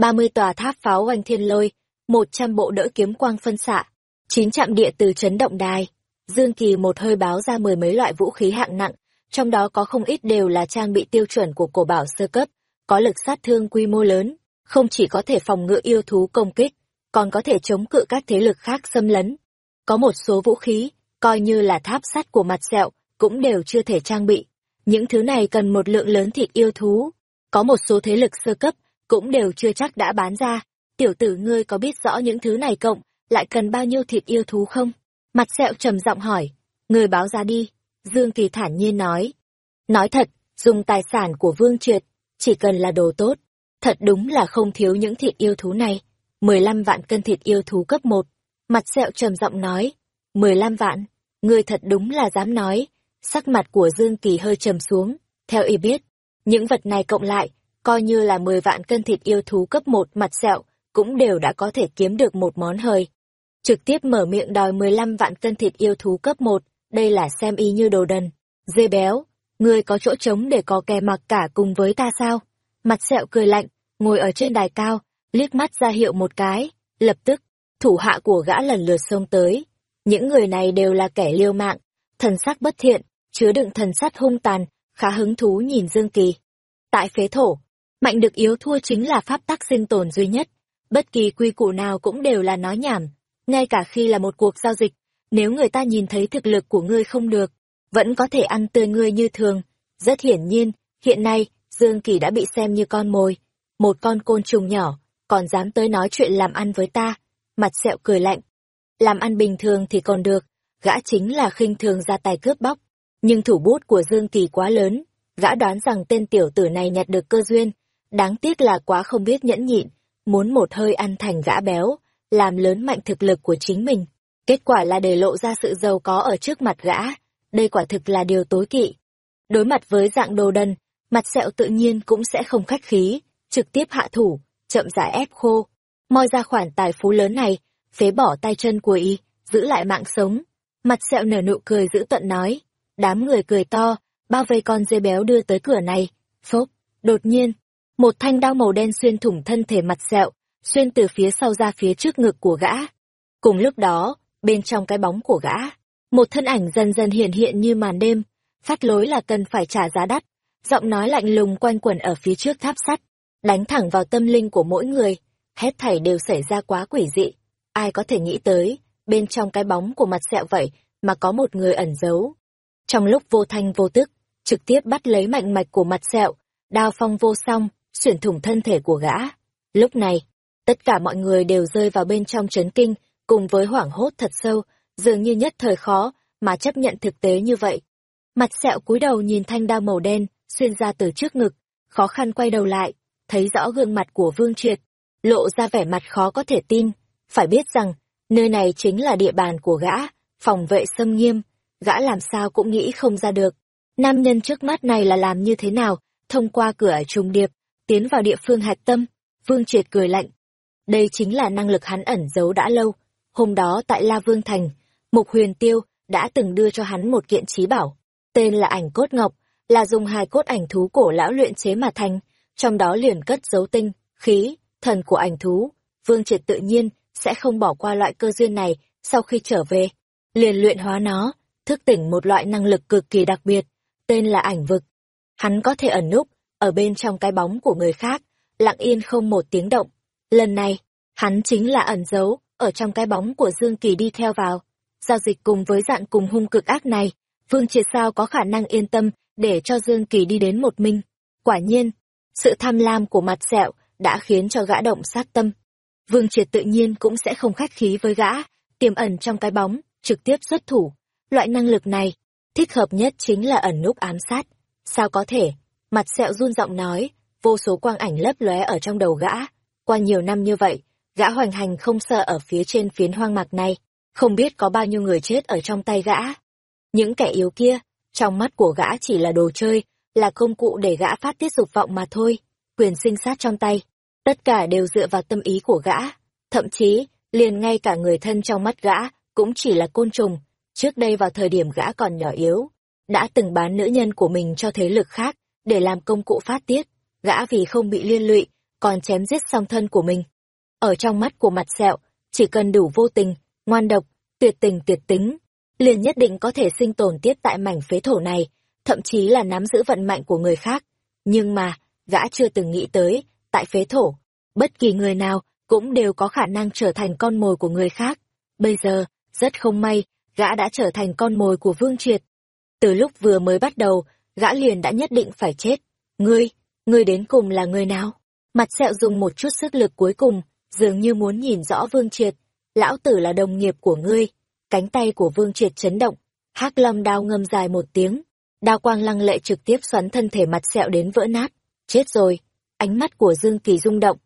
Ba mươi tòa tháp pháo oanh thiên lôi, một trăm bộ đỡ kiếm quang phân xạ, chín trạm địa từ chấn động đài. Dương Kỳ một hơi báo ra mười mấy loại vũ khí hạng nặng, trong đó có không ít đều là trang bị tiêu chuẩn của cổ bảo sơ cấp, có lực sát thương quy mô lớn, không chỉ có thể phòng ngự yêu thú công kích, còn có thể chống cự các thế lực khác xâm lấn. Có một số vũ khí, coi như là tháp sắt của mặt sẹo, cũng đều chưa thể trang bị. Những thứ này cần một lượng lớn thịt yêu thú. Có một số thế lực sơ cấp, cũng đều chưa chắc đã bán ra. Tiểu tử ngươi có biết rõ những thứ này cộng, lại cần bao nhiêu thịt yêu thú không? Mặt sẹo trầm giọng hỏi. Người báo ra đi. Dương Kỳ thản nhiên nói. Nói thật, dùng tài sản của Vương Triệt, chỉ cần là đồ tốt. Thật đúng là không thiếu những thịt yêu thú này. 15 vạn cân thịt yêu thú cấp 1. Mặt sẹo trầm giọng nói. 15 vạn, ngươi thật đúng là dám nói. Sắc mặt của Dương Kỳ hơi trầm xuống. Theo y biết, những vật này cộng lại, coi như là 10 vạn cân thịt yêu thú cấp 1 mặt sẹo, cũng đều đã có thể kiếm được một món hời. Trực tiếp mở miệng đòi 15 vạn cân thịt yêu thú cấp 1, đây là xem y như đồ đần. Dê béo, ngươi có chỗ trống để có kè mặc cả cùng với ta sao? Mặt sẹo cười lạnh, ngồi ở trên đài cao, liếc mắt ra hiệu một cái, lập tức, thủ hạ của gã lần lượt xông tới. Những người này đều là kẻ liêu mạng, thần sắc bất thiện, chứa đựng thần sắc hung tàn, khá hứng thú nhìn Dương Kỳ. Tại phế thổ, mạnh được yếu thua chính là pháp tắc sinh tồn duy nhất, bất kỳ quy củ nào cũng đều là nói nhảm, ngay cả khi là một cuộc giao dịch, nếu người ta nhìn thấy thực lực của ngươi không được, vẫn có thể ăn tươi ngươi như thường. Rất hiển nhiên, hiện nay, Dương Kỳ đã bị xem như con mồi, một con côn trùng nhỏ, còn dám tới nói chuyện làm ăn với ta, mặt sẹo cười lạnh. Làm ăn bình thường thì còn được, gã chính là khinh thường ra tay cướp bóc, nhưng thủ bút của Dương Kỳ quá lớn, gã đoán rằng tên tiểu tử này nhặt được cơ duyên, đáng tiếc là quá không biết nhẫn nhịn, muốn một hơi ăn thành gã béo, làm lớn mạnh thực lực của chính mình. Kết quả là để lộ ra sự giàu có ở trước mặt gã, đây quả thực là điều tối kỵ. Đối mặt với dạng đồ đần, mặt sẹo tự nhiên cũng sẽ không khách khí, trực tiếp hạ thủ, chậm rãi ép khô. Moi ra khoản tài phú lớn này, phế bỏ tay chân của y, giữ lại mạng sống. Mặt sẹo nở nụ cười giữ tận nói, đám người cười to, bao vây con dê béo đưa tới cửa này. Phốc, đột nhiên, một thanh đao màu đen xuyên thủng thân thể mặt sẹo, xuyên từ phía sau ra phía trước ngực của gã. Cùng lúc đó, bên trong cái bóng của gã, một thân ảnh dần dần hiện hiện như màn đêm, phát lối là cần phải trả giá đắt, giọng nói lạnh lùng quanh quẩn ở phía trước tháp sắt, đánh thẳng vào tâm linh của mỗi người, hết thảy đều xảy ra quá quỷ dị. Ai có thể nghĩ tới, bên trong cái bóng của mặt sẹo vậy mà có một người ẩn giấu. Trong lúc vô thanh vô tức, trực tiếp bắt lấy mạnh mạch của mặt sẹo, đao phong vô song, xuyển thủng thân thể của gã. Lúc này, tất cả mọi người đều rơi vào bên trong chấn kinh, cùng với hoảng hốt thật sâu, dường như nhất thời khó, mà chấp nhận thực tế như vậy. Mặt sẹo cúi đầu nhìn thanh đao màu đen, xuyên ra từ trước ngực, khó khăn quay đầu lại, thấy rõ gương mặt của Vương Triệt, lộ ra vẻ mặt khó có thể tin. Phải biết rằng, nơi này chính là địa bàn của gã, phòng vệ xâm nghiêm, gã làm sao cũng nghĩ không ra được. Nam nhân trước mắt này là làm như thế nào, thông qua cửa trùng điệp, tiến vào địa phương hạch tâm. Vương Triệt cười lạnh. Đây chính là năng lực hắn ẩn giấu đã lâu. Hôm đó tại La Vương Thành, Mục Huyền Tiêu đã từng đưa cho hắn một kiện trí bảo, tên là ảnh cốt ngọc, là dùng hai cốt ảnh thú cổ lão luyện chế mà thành, trong đó liền cất dấu tinh, khí, thần của ảnh thú. Vương Triệt tự nhiên sẽ không bỏ qua loại cơ duyên này sau khi trở về. Liền luyện hóa nó, thức tỉnh một loại năng lực cực kỳ đặc biệt, tên là ảnh vực. Hắn có thể ẩn núp, ở bên trong cái bóng của người khác, lặng yên không một tiếng động. Lần này, hắn chính là ẩn giấu, ở trong cái bóng của Dương Kỳ đi theo vào. Giao dịch cùng với dạng cùng hung cực ác này, Vương Triệt sao có khả năng yên tâm để cho Dương Kỳ đi đến một mình. Quả nhiên, sự tham lam của mặt sẹo đã khiến cho gã động sát tâm. Vương Triệt tự nhiên cũng sẽ không khách khí với gã, tiềm ẩn trong cái bóng, trực tiếp xuất thủ. Loại năng lực này, thích hợp nhất chính là ẩn núp ám sát. Sao có thể? Mặt sẹo run giọng nói, vô số quang ảnh lấp lóe ở trong đầu gã. Qua nhiều năm như vậy, gã hoành hành không sợ ở phía trên phiến hoang mạc này, không biết có bao nhiêu người chết ở trong tay gã. Những kẻ yếu kia, trong mắt của gã chỉ là đồ chơi, là công cụ để gã phát tiết dục vọng mà thôi, quyền sinh sát trong tay. Tất cả đều dựa vào tâm ý của gã, thậm chí, liền ngay cả người thân trong mắt gã, cũng chỉ là côn trùng, Trước đây vào thời điểm gã còn nhỏ yếu, đã từng bán nữ nhân của mình cho thế lực khác để làm công cụ phát tiết, gã vì không bị liên lụy, còn chém giết song thân của mình. Ở trong mắt của mặt sẹo, chỉ cần đủ vô tình, ngoan độc, tuyệt tình tuyệt tính, liền nhất định có thể sinh tồn tiếp tại mảnh phế thổ này, thậm chí là nắm giữ vận mạnh của người khác. Nhưng mà, gã chưa từng nghĩ tới, tại phế thổ, bất kỳ người nào cũng đều có khả năng trở thành con mồi của người khác. Bây giờ, rất không may, gã đã trở thành con mồi của Vương Triệt. Từ lúc vừa mới bắt đầu, gã liền đã nhất định phải chết. Ngươi, ngươi đến cùng là người nào? Mặt sẹo dùng một chút sức lực cuối cùng, dường như muốn nhìn rõ Vương Triệt. Lão tử là đồng nghiệp của ngươi. Cánh tay của Vương Triệt chấn động. hắc lâm đao ngâm dài một tiếng. Đao quang lăng lệ trực tiếp xoắn thân thể mặt sẹo đến vỡ nát. Chết rồi. Ánh mắt của Dương Kỳ rung động.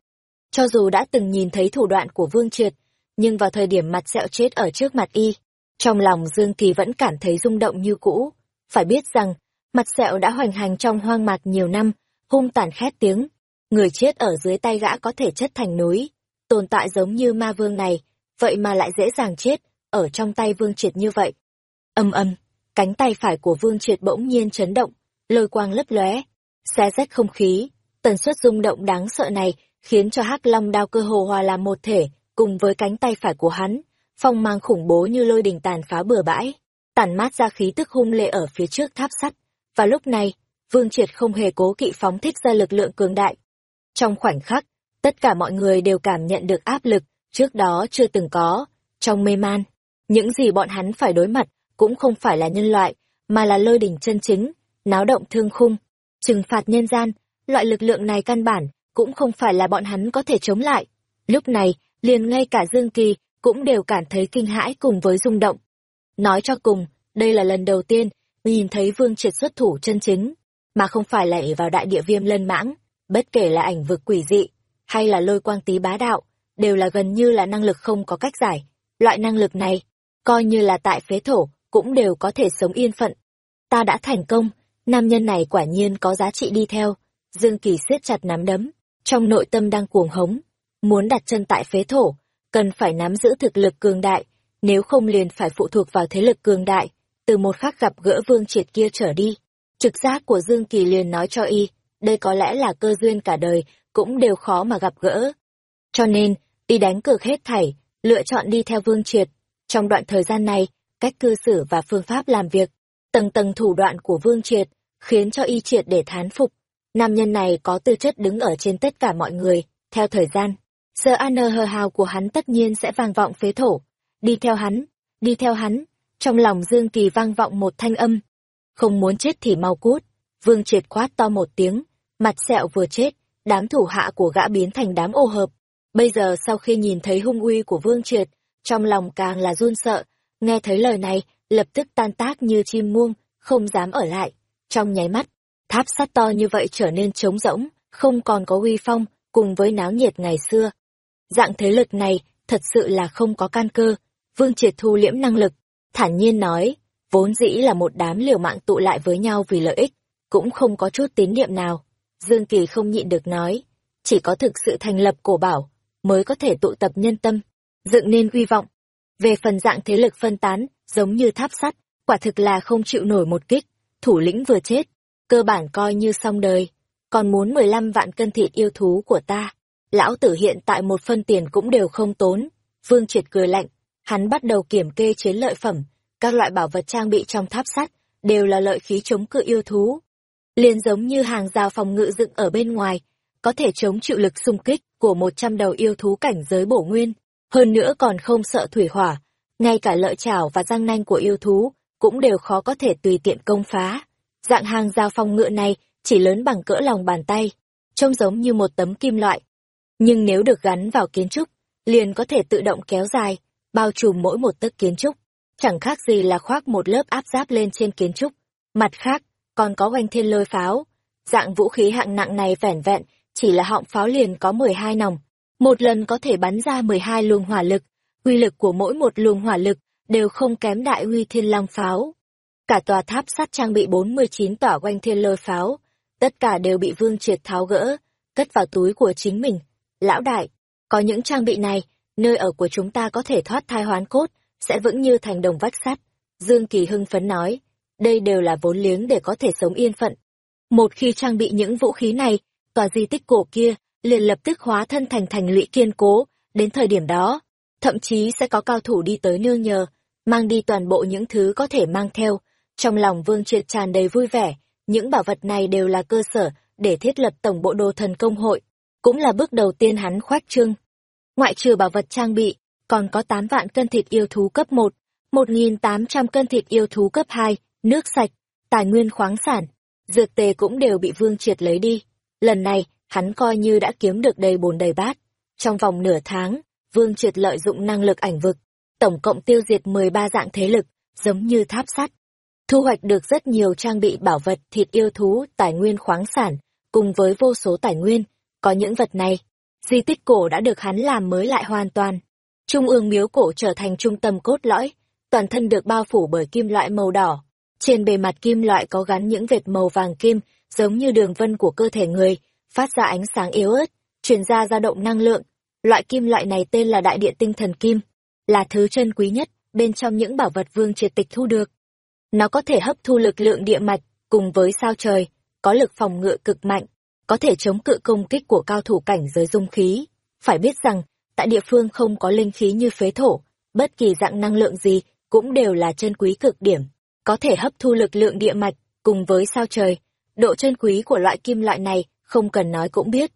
Cho dù đã từng nhìn thấy thủ đoạn của Vương Triệt, nhưng vào thời điểm mặt sẹo chết ở trước mặt y, trong lòng Dương Kỳ vẫn cảm thấy rung động như cũ. Phải biết rằng, mặt sẹo đã hoành hành trong hoang mạc nhiều năm, hung tàn khét tiếng. Người chết ở dưới tay gã có thể chất thành núi. Tồn tại giống như ma vương này, vậy mà lại dễ dàng chết, ở trong tay vương triệt như vậy. Âm âm, cánh tay phải của vương triệt bỗng nhiên chấn động, lôi quang lấp lóe, xé rách không khí. Tần suất rung động đáng sợ này khiến cho hắc long đao cơ hồ hòa làm một thể, cùng với cánh tay phải của hắn, phong mang khủng bố như lôi đình tàn phá bừa bãi, tản mát ra khí tức hung lệ ở phía trước tháp sắt. Và lúc này, Vương Triệt không hề cố kỵ phóng thích ra lực lượng cường đại. Trong khoảnh khắc, tất cả mọi người đều cảm nhận được áp lực trước đó chưa từng có, trong mê man. Những gì bọn hắn phải đối mặt cũng không phải là nhân loại, mà là lôi đỉnh chân chính, náo động thương khung, trừng phạt nhân gian, loại lực lượng này căn bản cũng không phải là bọn hắn có thể chống lại. Lúc này, liền ngay cả Dương Kỳ cũng đều cảm thấy kinh hãi cùng với rung động. Nói cho cùng, đây là lần đầu tiên nhìn thấy Vương Triệt xuất thủ chân chính, mà không phải là vào đại địa viêm lân mãng, bất kể là ảnh vực quỷ dị, hay là lôi quang tí bá đạo, đều là gần như là năng lực không có cách giải. Loại năng lực này, coi như là tại phế thổ, cũng đều có thể sống yên phận. Ta đã thành công, nam nhân này quả nhiên có giá trị đi theo. Dương Kỳ siết chặt nắm đấm, trong nội tâm đang cuồng hống, muốn đặt chân tại phế thổ, cần phải nắm giữ thực lực cường đại, nếu không liền phải phụ thuộc vào thế lực cường đại, từ một khắc gặp gỡ vương triệt kia trở đi. Trực giác của Dương Kỳ liền nói cho y, đây có lẽ là cơ duyên cả đời, cũng đều khó mà gặp gỡ. Cho nên, y đánh cược hết thảy, lựa chọn đi theo vương triệt. Trong đoạn thời gian này, cách cư xử và phương pháp làm việc, tầng tầng thủ đoạn của vương triệt, khiến cho y triệt để thán phục. Nam nhân này có tư chất đứng ở trên tất cả mọi người, theo thời gian. sơ an hờ hào của hắn tất nhiên sẽ vang vọng phế thổ. Đi theo hắn, đi theo hắn. Trong lòng Dương Kỳ vang vọng một thanh âm. Không muốn chết thì mau cút. Vương triệt quát to một tiếng, mặt sẹo vừa chết, đám thủ hạ của gã biến thành đám ô hợp. Bây giờ sau khi nhìn thấy hung uy của Vương triệt, trong lòng càng là run sợ, nghe thấy lời này, lập tức tan tác như chim muông, không dám ở lại. Trong nháy mắt, tháp sắt to như vậy trở nên trống rỗng, không còn có uy phong, cùng với náo nhiệt ngày xưa. Dạng thế lực này thật sự là không có can cơ. Vương Triệt thu liễm năng lực, thản nhiên nói, vốn dĩ là một đám liều mạng tụ lại với nhau vì lợi ích, cũng không có chút tín niệm nào. Dương Kỳ không nhịn được nói, chỉ có thực sự thành lập cổ bảo, mới có thể tụ tập nhân tâm, dựng nên uy vọng. Về phần dạng thế lực phân tán, giống như tháp sắt, quả thực là không chịu nổi một kích, thủ lĩnh vừa chết, cơ bản coi như xong đời, còn muốn 15 vạn cân thịt yêu thú của ta, lão tử hiện tại một phân tiền cũng đều không tốn. Vương Triệt cười lạnh, hắn bắt đầu kiểm kê chiến lợi phẩm, các loại bảo vật trang bị trong tháp sắt đều là lợi khí chống cự yêu thú. Liền giống như hàng rào phòng ngự dựng ở bên ngoài, có thể chống chịu lực xung kích của 100 đầu yêu thú cảnh giới bổ nguyên, hơn nữa còn không sợ thủy hỏa, ngay cả lợi chảo và răng nanh của yêu thú cũng đều khó có thể tùy tiện công phá. Dạng hàng rào phòng ngự này chỉ lớn bằng cỡ lòng bàn tay, trông giống như một tấm kim loại, nhưng nếu được gắn vào kiến trúc, liền có thể tự động kéo dài, bao trùm mỗi một tấc kiến trúc, chẳng khác gì là khoác một lớp áp giáp lên trên kiến trúc. Mặt khác, còn có hoành thiên lôi pháo. Dạng vũ khí hạng nặng này vẻn vẹn, chỉ là họng pháo liền có 12 nòng. Một lần có thể bắn ra 12 luồng hỏa lực, uy lực của mỗi một luồng hỏa lực đều không kém đại uy thiên long pháo. Cả tòa tháp sắt trang bị 49 tỏa quanh thiên lôi pháo, tất cả đều bị Vương Triệt tháo gỡ, cất vào túi của chính mình. Lão đại, có những trang bị này, nơi ở của chúng ta có thể thoát thai hoán cốt, sẽ vững như thành đồng vách sắt. Dương Kỳ hưng phấn nói, đây đều là vốn liếng để có thể sống yên phận. Một khi trang bị những vũ khí này, tòa di tích cổ kia liền lập tức hóa thân thành thành lũy kiên cố, đến thời điểm đó, thậm chí sẽ có cao thủ đi tới nương nhờ, mang đi toàn bộ những thứ có thể mang theo. Trong lòng Vương Triệt tràn đầy vui vẻ, những bảo vật này đều là cơ sở để thiết lập tổng bộ đồ thần công hội, cũng là bước đầu tiên hắn khoát trương. Ngoại trừ bảo vật trang bị, còn có 8 vạn cân thịt yêu thú cấp 1, 1.800 cân thịt yêu thú cấp 2, nước sạch, tài nguyên khoáng sản, dược tề cũng đều bị Vương Triệt lấy đi. Lần này, hắn coi như đã kiếm được đầy bồn đầy bát. Trong vòng nửa tháng, Vương Triệt lợi dụng năng lực ảnh vực, tổng cộng tiêu diệt 13 dạng thế lực, giống như tháp sắt. Thu hoạch được rất nhiều trang bị bảo vật, thịt yêu thú, tài nguyên khoáng sản, cùng với vô số tài nguyên. Có những vật này, di tích cổ đã được hắn làm mới lại hoàn toàn. Trung ương miếu cổ trở thành trung tâm cốt lõi, toàn thân được bao phủ bởi kim loại màu đỏ. Trên bề mặt kim loại có gắn những vệt màu vàng kim, giống như đường vân của cơ thể người, phát ra ánh sáng yếu ớt, truyền ra dao động năng lượng. Loại kim loại này tên là đại địa tinh thần kim, là thứ chân quý nhất bên trong những bảo vật vương triệt tịch thu được. Nó có thể hấp thu lực lượng địa mạch cùng với sao trời, có lực phòng ngự cực mạnh, có thể chống cự công kích của cao thủ cảnh giới dung khí. Phải biết rằng, tại địa phương không có linh khí như phế thổ, bất kỳ dạng năng lượng gì cũng đều là chân quý cực điểm, có thể hấp thu lực lượng địa mạch cùng với sao trời. Độ chân quý của loại kim loại này không cần nói cũng biết.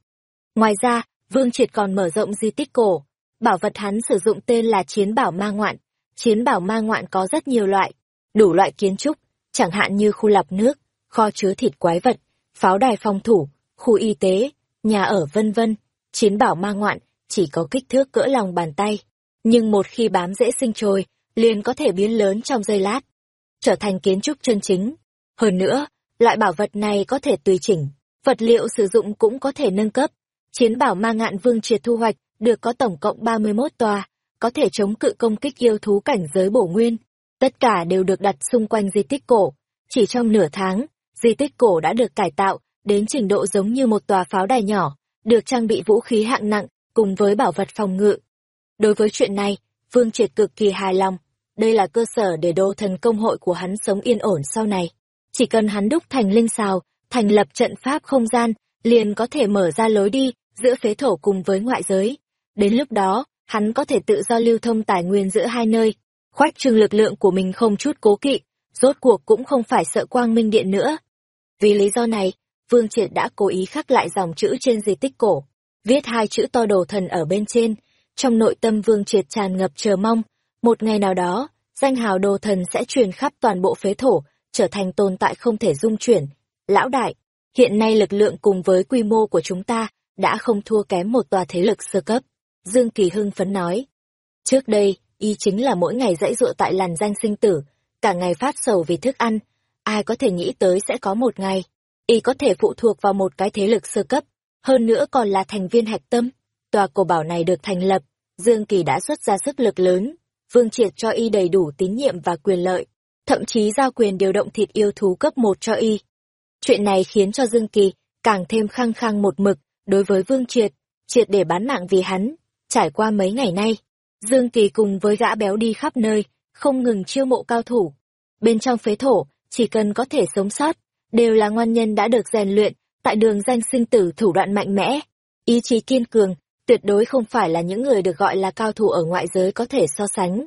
Ngoài ra, Vương Triệt còn mở rộng di tích cổ. Bảo vật hắn sử dụng tên là chiến bảo ma ngoạn. Chiến bảo ma ngoạn có rất nhiều loại, đủ loại kiến trúc, chẳng hạn như khu lọc nước, kho chứa thịt quái vật, pháo đài phòng thủ, khu y tế, nhà ở vân vân. Chiến bảo ma ngoạn chỉ có kích thước cỡ lòng bàn tay, nhưng một khi bám dễ sinh trôi, liền có thể biến lớn trong giây lát, trở thành kiến trúc chân chính. Hơn nữa, loại bảo vật này có thể tùy chỉnh, vật liệu sử dụng cũng có thể nâng cấp. Chiến bảo ma ngạn vương triệt thu hoạch, được có tổng cộng 31 tòa, có thể chống cự công kích yêu thú cảnh giới bổ nguyên. Tất cả đều được đặt xung quanh di tích cổ. Chỉ trong nửa tháng, di tích cổ đã được cải tạo, đến trình độ giống như một tòa pháo đài nhỏ, được trang bị vũ khí hạng nặng, cùng với bảo vật phòng ngự. Đối với chuyện này, Vương Triệt cực kỳ hài lòng. Đây là cơ sở để đô thần công hội của hắn sống yên ổn sau này. Chỉ cần hắn đúc thành linh xào, thành lập trận pháp không gian, liền có thể mở ra lối đi giữa phế thổ cùng với ngoại giới. Đến lúc đó, hắn có thể tự do lưu thông tài nguyên giữa hai nơi, khoách trương lực lượng của mình không chút cố kỵ, rốt cuộc cũng không phải sợ quang minh điện nữa. Vì lý do này, Vương Triệt đã cố ý khắc lại dòng chữ trên di tích cổ, viết hai chữ to đồ thần ở bên trên. Trong nội tâm Vương Triệt tràn ngập chờ mong, một ngày nào đó, danh hào đồ thần sẽ truyền khắp toàn bộ phế thổ, trở thành tồn tại không thể dung chuyển. Lão đại, hiện nay lực lượng cùng với quy mô của chúng ta đã không thua kém một tòa thế lực sơ cấp. Dương Kỳ hưng phấn nói. Trước đây, y chính là mỗi ngày dãy dụa tại làn danh sinh tử, cả ngày phát sầu vì thức ăn. Ai có thể nghĩ tới sẽ có một ngày, y có thể phụ thuộc vào một cái thế lực sơ cấp, hơn nữa còn là thành viên hạch tâm. Tòa cổ bảo này được thành lập, Dương Kỳ đã xuất ra sức lực lớn, Vương Triệt cho y đầy đủ tín nhiệm và quyền lợi, thậm chí giao quyền điều động thịt yêu thú cấp một cho y. Chuyện này khiến cho Dương Kỳ càng thêm khăng khăng một mực đối với Vương Triệt, triệt để bán mạng vì hắn. Trải qua mấy ngày nay, Dương Kỳ cùng với gã béo đi khắp nơi, không ngừng chiêu mộ cao thủ. Bên trong phế thổ, chỉ cần có thể sống sót, đều là ngoan nhân đã được rèn luyện, tại đường danh sinh tử thủ đoạn mạnh mẽ, ý chí kiên cường, tuyệt đối không phải là những người được gọi là cao thủ ở ngoại giới có thể so sánh.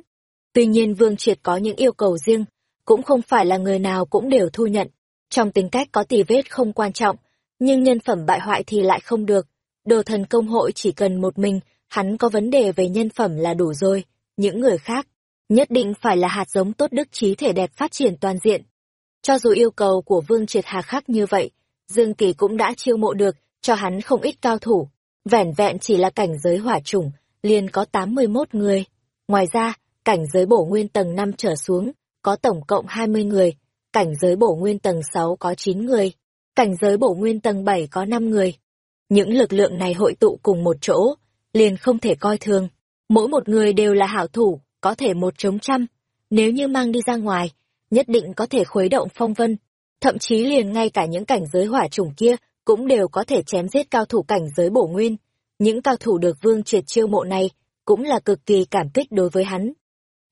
Tuy nhiên Vương Triệt có những yêu cầu riêng, cũng không phải là người nào cũng đều thu nhận. Trong tính cách có tì vết không quan trọng, nhưng nhân phẩm bại hoại thì lại không được. Đồ thần công hội chỉ cần một mình, hắn có vấn đề về nhân phẩm là đủ rồi. Những người khác, nhất định phải là hạt giống tốt đức trí thể đẹp phát triển toàn diện. Cho dù yêu cầu của Vương Triệt hà khác như vậy, Dương Kỳ cũng đã chiêu mộ được cho hắn không ít cao thủ. Vẻn vẹn chỉ là cảnh giới hỏa chủng, liền có 81 người. Ngoài ra, cảnh giới bổ nguyên tầng 5 trở xuống, có tổng cộng 20 người. Cảnh giới bổ nguyên tầng 6 có 9 người. Cảnh giới bổ nguyên tầng 7 có 5 người. Những lực lượng này hội tụ cùng một chỗ, liền không thể coi thường. Mỗi một người đều là hảo thủ, có thể một chống trăm. Nếu như mang đi ra ngoài, nhất định có thể khuấy động phong vân. Thậm chí liền ngay cả những cảnh giới hỏa chủng kia cũng đều có thể chém giết cao thủ cảnh giới bổ nguyên. Những cao thủ được vương triệt chiêu mộ này cũng là cực kỳ cảm kích đối với hắn.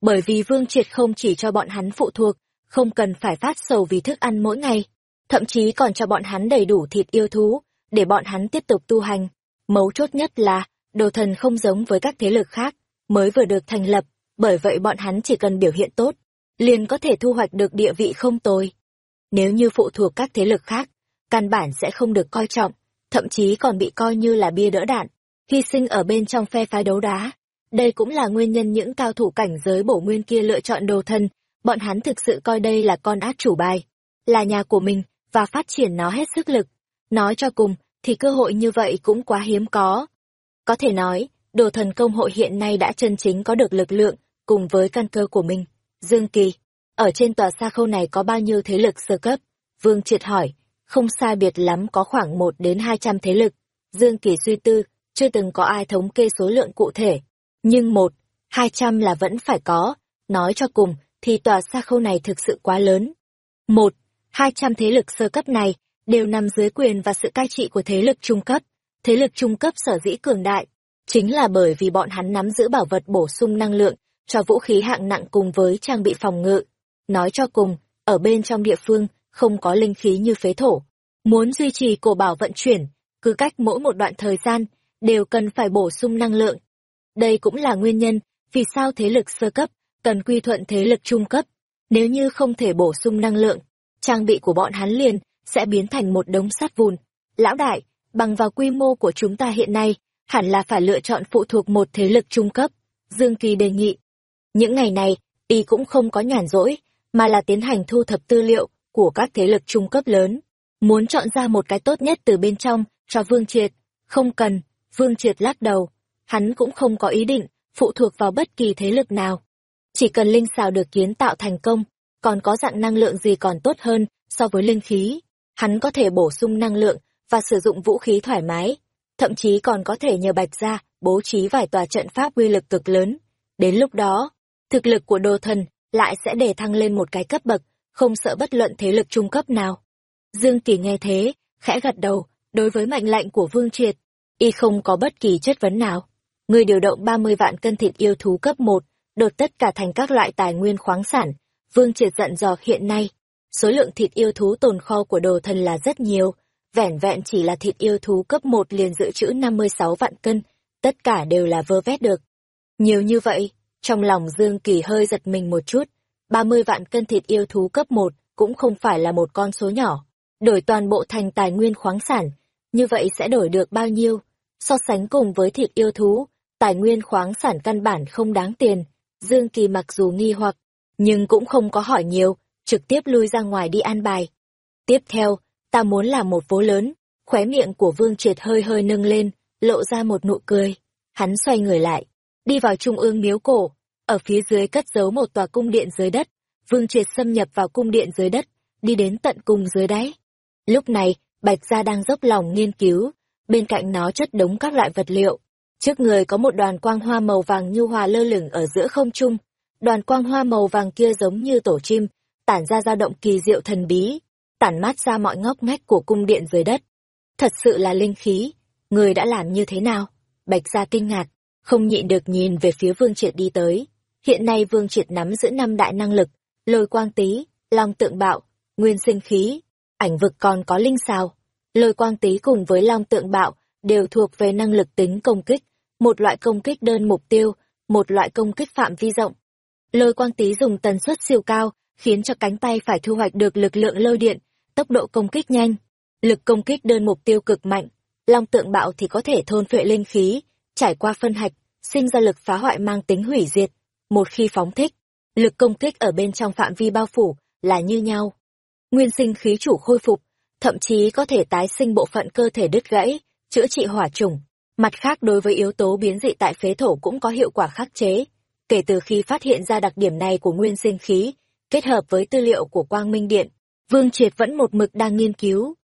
Bởi vì Vương Triệt không chỉ cho bọn hắn phụ thuộc, không cần phải phát sầu vì thức ăn mỗi ngày, thậm chí còn cho bọn hắn đầy đủ thịt yêu thú, để bọn hắn tiếp tục tu hành. Mấu chốt nhất là, đồ thần không giống với các thế lực khác, mới vừa được thành lập, bởi vậy bọn hắn chỉ cần biểu hiện tốt, liền có thể thu hoạch được địa vị không tồi. Nếu như phụ thuộc các thế lực khác, căn bản sẽ không được coi trọng, thậm chí còn bị coi như là bia đỡ đạn, hy sinh ở bên trong phe phái đấu đá. Đây cũng là nguyên nhân những cao thủ cảnh giới bổ nguyên kia lựa chọn đồ thân, bọn hắn thực sự coi đây là con át chủ bài, là nhà của mình, và phát triển nó hết sức lực. Nói cho cùng, thì cơ hội như vậy cũng quá hiếm có. Có thể nói, đồ thần công hội hiện nay đã chân chính có được lực lượng, cùng với căn cơ của mình. Dương Kỳ, ở trên tòa xa khâu này có bao nhiêu thế lực sơ cấp? Vương Triệt hỏi, không sai biệt lắm có khoảng một đến hai trăm thế lực. Dương Kỳ suy tư, chưa từng có ai thống kê số lượng cụ thể. Nhưng một, hai trăm là vẫn phải có, nói cho cùng, thì tòa xa khâu này thực sự quá lớn. Một, hai trăm thế lực sơ cấp này đều nằm dưới quyền và sự cai trị của thế lực trung cấp. Thế lực trung cấp sở dĩ cường đại, chính là bởi vì bọn hắn nắm giữ bảo vật bổ sung năng lượng cho vũ khí hạng nặng cùng với trang bị phòng ngự. Nói cho cùng, ở bên trong địa phương, không có linh khí như phế thổ. Muốn duy trì cổ bảo vận chuyển, cứ cách mỗi một đoạn thời gian, đều cần phải bổ sung năng lượng. Đây cũng là nguyên nhân vì sao thế lực sơ cấp cần quy thuận thế lực trung cấp. Nếu như không thể bổ sung năng lượng, trang bị của bọn hắn liền sẽ biến thành một đống sắt vụn. Lão đại, bằng vào quy mô của chúng ta hiện nay, hẳn là phải lựa chọn phụ thuộc một thế lực trung cấp. Dương Kỳ đề nghị. Những ngày này, y cũng không có nhàn rỗi, mà là tiến hành thu thập tư liệu của các thế lực trung cấp lớn. Muốn chọn ra một cái tốt nhất từ bên trong cho Vương Triệt. Không cần, Vương Triệt lắc đầu. Hắn cũng không có ý định phụ thuộc vào bất kỳ thế lực nào. Chỉ cần linh xào được kiến tạo thành công, còn có dạng năng lượng gì còn tốt hơn so với linh khí. Hắn có thể bổ sung năng lượng và sử dụng vũ khí thoải mái, thậm chí còn có thể nhờ bạch ra bố trí vài tòa trận pháp uy lực cực lớn. Đến lúc đó, thực lực của đồ thần lại sẽ để thăng lên một cái cấp bậc, không sợ bất luận thế lực trung cấp nào. Dương Kỳ nghe thế, khẽ gật đầu, đối với mệnh lệnh của Vương Triệt, y không có bất kỳ chất vấn nào. Người điều động 30 vạn cân thịt yêu thú cấp 1, đột tất cả thành các loại tài nguyên khoáng sản. Vương Triệt giận dò hiện nay, số lượng thịt yêu thú tồn kho của đồ thần là rất nhiều, vẻn vẹn chỉ là thịt yêu thú cấp 1 liền dự trữ 56 vạn cân, tất cả đều là vơ vét được. Nhiều như vậy, trong lòng Dương Kỳ hơi giật mình một chút, 30 vạn cân thịt yêu thú cấp 1 cũng không phải là một con số nhỏ. Đổi toàn bộ thành tài nguyên khoáng sản, như vậy sẽ đổi được bao nhiêu? So sánh cùng với thịt yêu thú, tài nguyên khoáng sản căn bản không đáng tiền. Dương Kỳ mặc dù nghi hoặc, nhưng cũng không có hỏi nhiều, trực tiếp lui ra ngoài đi ăn bài. Tiếp theo, ta muốn làm một vố lớn, khóe miệng của Vương Triệt hơi hơi nâng lên, lộ ra một nụ cười. Hắn xoay người lại, đi vào trung ương miếu cổ, ở phía dưới cất giấu một tòa cung điện dưới đất. Vương Triệt xâm nhập vào cung điện dưới đất, đi đến tận cùng dưới đáy. Lúc này, Bạch Gia đang dốc lòng nghiên cứu, bên cạnh nó chất đống các loại vật liệu. Trước người có một đoàn quang hoa màu vàng nhu hòa lơ lửng ở giữa không trung. Đoàn quang hoa màu vàng kia giống như tổ chim, tản ra dao động kỳ diệu thần bí, tản mát ra mọi ngóc ngách của cung điện dưới đất. Thật sự là linh khí, người đã làm như thế nào? Bạch Gia kinh ngạc, không nhịn được nhìn về phía Vương Triệt đi tới. Hiện nay Vương Triệt nắm giữ năm đại năng lực, lôi quang tý, long tượng bạo, nguyên sinh khí, ảnh vực còn có linh xào. Lôi quang tý cùng với long tượng bạo đều thuộc về năng lực tính công kích, một loại công kích đơn mục tiêu, một loại công kích phạm vi rộng. Lôi quang tý dùng tần suất siêu cao, khiến cho cánh tay phải thu hoạch được lực lượng lôi điện, tốc độ công kích nhanh, lực công kích đơn mục tiêu cực mạnh. Long tượng bạo thì có thể thôn phệ linh khí, trải qua phân hạch, sinh ra lực phá hoại mang tính hủy diệt. Một khi phóng thích, lực công kích ở bên trong phạm vi bao phủ là như nhau. Nguyên sinh khí chủ khôi phục, thậm chí có thể tái sinh bộ phận cơ thể đứt gãy, chữa trị hỏa trùng. Mặt khác đối với yếu tố biến dị tại phế thổ cũng có hiệu quả khắc chế. Kể từ khi phát hiện ra đặc điểm này của nguyên sinh khí, kết hợp với tư liệu của Quang Minh Điện, Vương Triệt vẫn một mực đang nghiên cứu.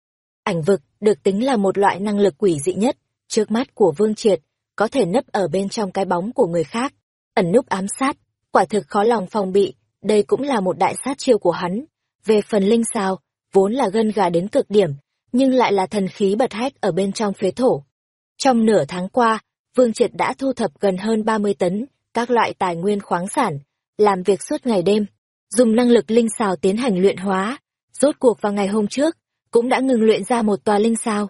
Ảnh vực được tính là một loại năng lực quỷ dị nhất, trước mắt của Vương Triệt, có thể nấp ở bên trong cái bóng của người khác, ẩn núp ám sát, quả thực khó lòng phòng bị, đây cũng là một đại sát chiêu của hắn. Về phần linh sao, vốn là gân gà đến cực điểm, nhưng lại là thần khí bật hách ở bên trong phế thổ. Trong nửa tháng qua, Vương Triệt đã thu thập gần hơn 30 tấn các loại tài nguyên khoáng sản, làm việc suốt ngày đêm, dùng năng lực linh xào tiến hành luyện hóa, rốt cuộc vào ngày hôm trước, cũng đã ngừng luyện ra một tòa linh xào.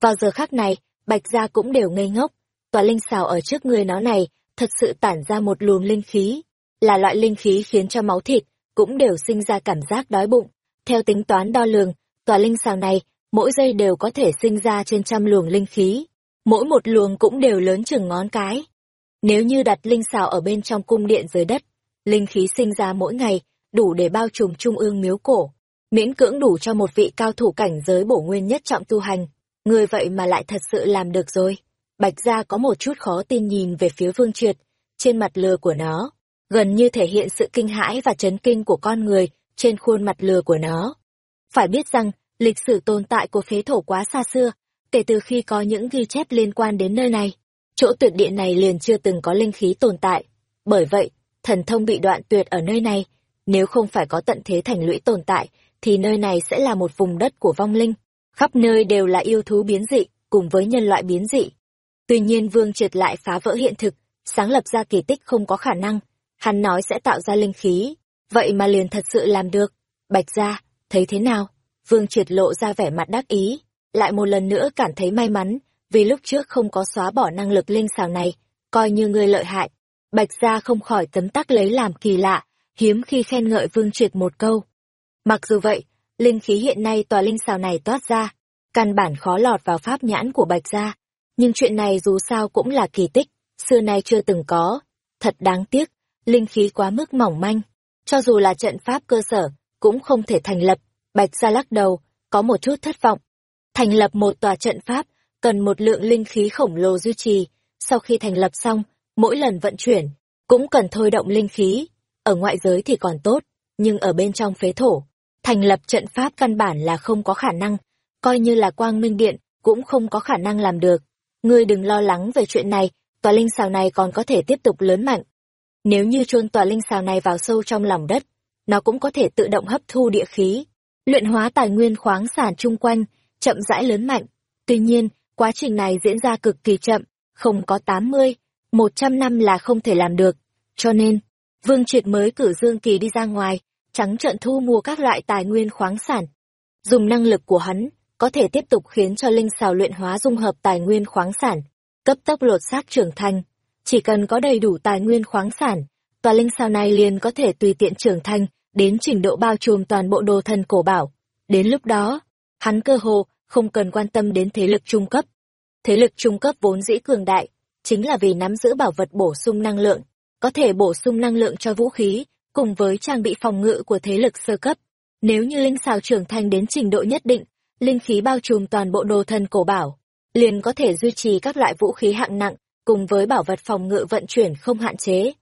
Vào giờ khắc này, Bạch Gia cũng đều ngây ngốc, tòa linh xào ở trước người nó này, thật sự tản ra một luồng linh khí, là loại linh khí khiến cho máu thịt cũng đều sinh ra cảm giác đói bụng. Theo tính toán đo lường, tòa linh xào này, mỗi giây đều có thể sinh ra trên trăm luồng linh khí, mỗi một luồng cũng đều lớn chừng ngón cái. Nếu như đặt linh xào ở bên trong cung điện dưới đất, linh khí sinh ra mỗi ngày, đủ để bao trùm trung ương miếu cổ, miễn cưỡng đủ cho một vị cao thủ cảnh giới bổ nguyên nhất trọng tu hành. Người vậy mà lại thật sự làm được rồi. Bạch gia có một chút khó tin nhìn về phía vương triệt, trên mặt lừa của nó, gần như thể hiện sự kinh hãi và chấn kinh của con người trên khuôn mặt lừa của nó. Phải biết rằng, lịch sử tồn tại của phế thổ quá xa xưa, kể từ khi có những ghi chép liên quan đến nơi này, chỗ tuyệt địa này liền chưa từng có linh khí tồn tại. Bởi vậy, thần thông bị đoạn tuyệt ở nơi này, nếu không phải có tận thế thành lũy tồn tại, thì nơi này sẽ là một vùng đất của vong linh. Khắp nơi đều là yêu thú biến dị, cùng với nhân loại biến dị. Tuy nhiên Vương Triệt lại phá vỡ hiện thực, sáng lập ra kỳ tích không có khả năng. Hắn nói sẽ tạo ra linh khí, vậy mà liền thật sự làm được. Bạch ra, thấy thế nào? Vương Triệt lộ ra vẻ mặt đắc ý, lại một lần nữa cảm thấy may mắn, vì lúc trước không có xóa bỏ năng lực linh xào này, coi như người lợi hại. Bạch gia không khỏi tấm tắc lấy làm kỳ lạ, hiếm khi khen ngợi Vương Triệt một câu. Mặc dù vậy, linh khí hiện nay tòa linh xào này toát ra, căn bản khó lọt vào pháp nhãn của Bạch gia, nhưng chuyện này dù sao cũng là kỳ tích, xưa nay chưa từng có. Thật đáng tiếc, linh khí quá mức mỏng manh, cho dù là trận pháp cơ sở, cũng không thể thành lập. Bạch gia lắc đầu, có một chút thất vọng. Thành lập một tòa trận pháp, cần một lượng linh khí khổng lồ duy trì, sau khi thành lập xong, mỗi lần vận chuyển, cũng cần thôi động linh khí. Ở ngoại giới thì còn tốt, nhưng ở bên trong phế thổ, thành lập trận pháp căn bản là không có khả năng, coi như là quang minh điện, cũng không có khả năng làm được. Ngươi đừng lo lắng về chuyện này, tòa linh xào này còn có thể tiếp tục lớn mạnh. Nếu như chôn tòa linh xào này vào sâu trong lòng đất, nó cũng có thể tự động hấp thu địa khí, luyện hóa tài nguyên khoáng sản chung quanh, chậm rãi lớn mạnh. Tuy nhiên, quá trình này diễn ra cực kỳ chậm, không có 80, 100 năm là không thể làm được. Cho nên, Vương Triệt mới cử Dương Kỳ đi ra ngoài, trắng trợn thu mua các loại tài nguyên khoáng sản. Dùng năng lực của hắn, có thể tiếp tục khiến cho linh xào luyện hóa dung hợp tài nguyên khoáng sản, cấp tốc lột xác trưởng thành. Chỉ cần có đầy đủ tài nguyên khoáng sản, tòa linh xào này liền có thể tùy tiện trưởng thành đến trình độ bao trùm toàn bộ đồ thần cổ bảo. Đến lúc đó, hắn cơ hồ không cần quan tâm đến thế lực trung cấp. Thế lực trung cấp vốn dĩ cường đại, chính là vì nắm giữ bảo vật bổ sung năng lượng, có thể bổ sung năng lượng cho vũ khí, cùng với trang bị phòng ngự của thế lực sơ cấp. Nếu như linh xào trưởng thành đến trình độ nhất định, linh khí bao trùm toàn bộ đồ thần cổ bảo, liền có thể duy trì các loại vũ khí hạng nặng, cùng với bảo vật phòng ngự vận chuyển không hạn chế.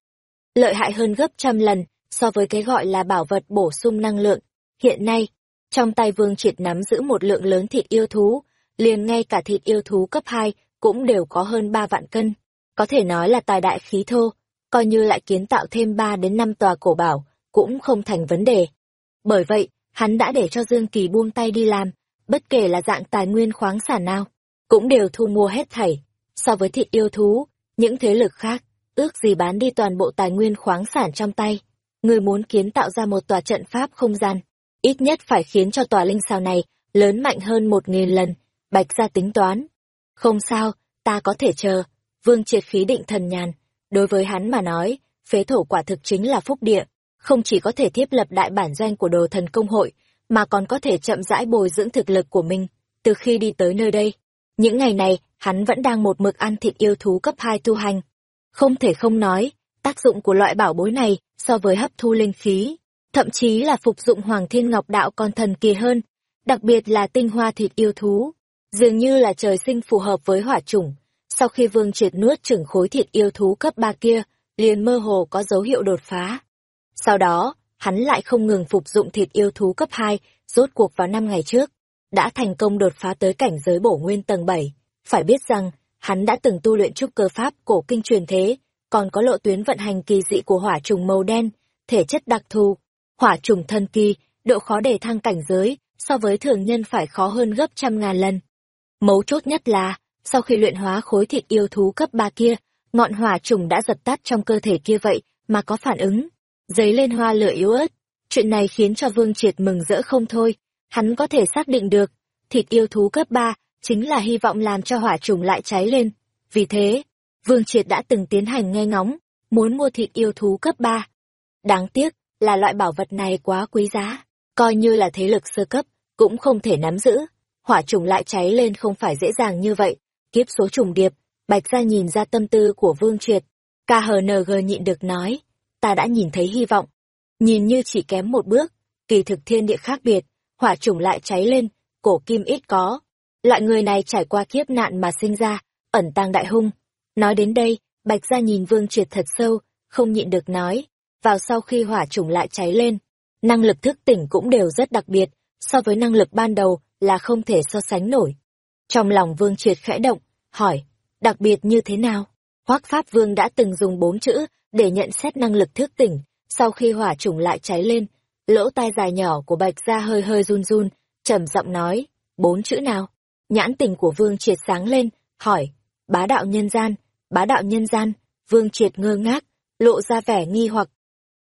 Lợi hại hơn gấp trăm lần so với cái gọi là bảo vật bổ sung năng lượng. Hiện nay, trong tay Vương Triệt nắm giữ một lượng lớn thịt yêu thú, liền ngay cả thịt yêu thú cấp 2 cũng đều có hơn 3 vạn cân. Có thể nói là tài đại khí thô, coi như lại kiến tạo thêm 3 đến 5 tòa cổ bảo, cũng không thành vấn đề. Bởi vậy, hắn đã để cho Dương Kỳ buông tay đi làm, bất kể là dạng tài nguyên khoáng sản nào, cũng đều thu mua hết thảy. So với thịt yêu thú, những thế lực khác, ước gì bán đi toàn bộ tài nguyên khoáng sản trong tay. Người muốn kiến tạo ra một tòa trận pháp không gian, ít nhất phải khiến cho tòa linh sao này lớn mạnh hơn một nghìn lần, bạch ra tính toán. Không sao, ta có thể chờ, vương triệt khí định thần nhàn, đối với hắn mà nói, phế thổ quả thực chính là phúc địa, không chỉ có thể thiết lập đại bản doanh của đồ thần công hội, mà còn có thể chậm rãi bồi dưỡng thực lực của mình, từ khi đi tới nơi đây. Những ngày này, hắn vẫn đang một mực ăn thịt yêu thú cấp 2 tu hành. Không thể không nói, tác dụng của loại bảo bối này so với hấp thu linh khí, thậm chí là phục dụng Hoàng Thiên Ngọc Đạo còn thần kỳ hơn, đặc biệt là tinh hoa thịt yêu thú, dường như là trời sinh phù hợp với hỏa chủng. Sau khi Vương Triệt nuốt chửng khối thịt yêu thú cấp 3 kia, liền mơ hồ có dấu hiệu đột phá. Sau đó, hắn lại không ngừng phục dụng thịt yêu thú cấp 2, rốt cuộc vào năm ngày trước, đã thành công đột phá tới cảnh giới bổ nguyên tầng 7. Phải biết rằng, hắn đã từng tu luyện trúc cơ pháp cổ kinh truyền thế, còn có lộ tuyến vận hành kỳ dị của hỏa trùng màu đen, thể chất đặc thù, hỏa trùng thân kỳ, độ khó để thăng cảnh giới, so với thường nhân phải khó hơn gấp trăm ngàn lần. Mấu chốt nhất là, sau khi luyện hóa khối thịt yêu thú cấp 3 kia, ngọn hỏa trùng đã dập tắt trong cơ thể kia vậy mà có phản ứng dấy lên hoa lửa yếu ớt. Chuyện này khiến cho Vương Triệt mừng rỡ không thôi, hắn có thể xác định được, thịt yêu thú cấp 3 chính là hy vọng làm cho hỏa trùng lại cháy lên. Vì thế, Vương Triệt đã từng tiến hành nghe ngóng, muốn mua thịt yêu thú cấp 3. Đáng tiếc là loại bảo vật này quá quý giá, coi như là thế lực sơ cấp, cũng không thể nắm giữ. Hỏa trùng lại cháy lên không phải dễ dàng như vậy, kiếp số trùng điệp, Bạch gia nhìn ra tâm tư của Vương Triệt. KHNG nhịn được nói, ta đã nhìn thấy hy vọng. Nhìn như chỉ kém một bước, kỳ thực thiên địa khác biệt, hỏa trùng lại cháy lên, cổ kim ít có. Loại người này trải qua kiếp nạn mà sinh ra, ẩn tàng đại hung. Nói đến đây, Bạch gia nhìn Vương Triệt thật sâu, không nhịn được nói, vào sau khi hỏa trùng lại cháy lên, năng lực thức tỉnh cũng đều rất đặc biệt, so với năng lực ban đầu là không thể so sánh nổi. Trong lòng Vương Triệt khẽ động, hỏi, đặc biệt như thế nào? Hoác Pháp Vương đã từng dùng bốn chữ để nhận xét năng lực thức tỉnh, sau khi hỏa trùng lại cháy lên, lỗ tai dài nhỏ của Bạch Gia hơi hơi run run, trầm giọng nói, bốn chữ nào? Nhãn tình của Vương Triệt sáng lên, hỏi, bá đạo nhân gian, bá đạo nhân gian, Vương Triệt ngơ ngác, lộ ra vẻ nghi hoặc.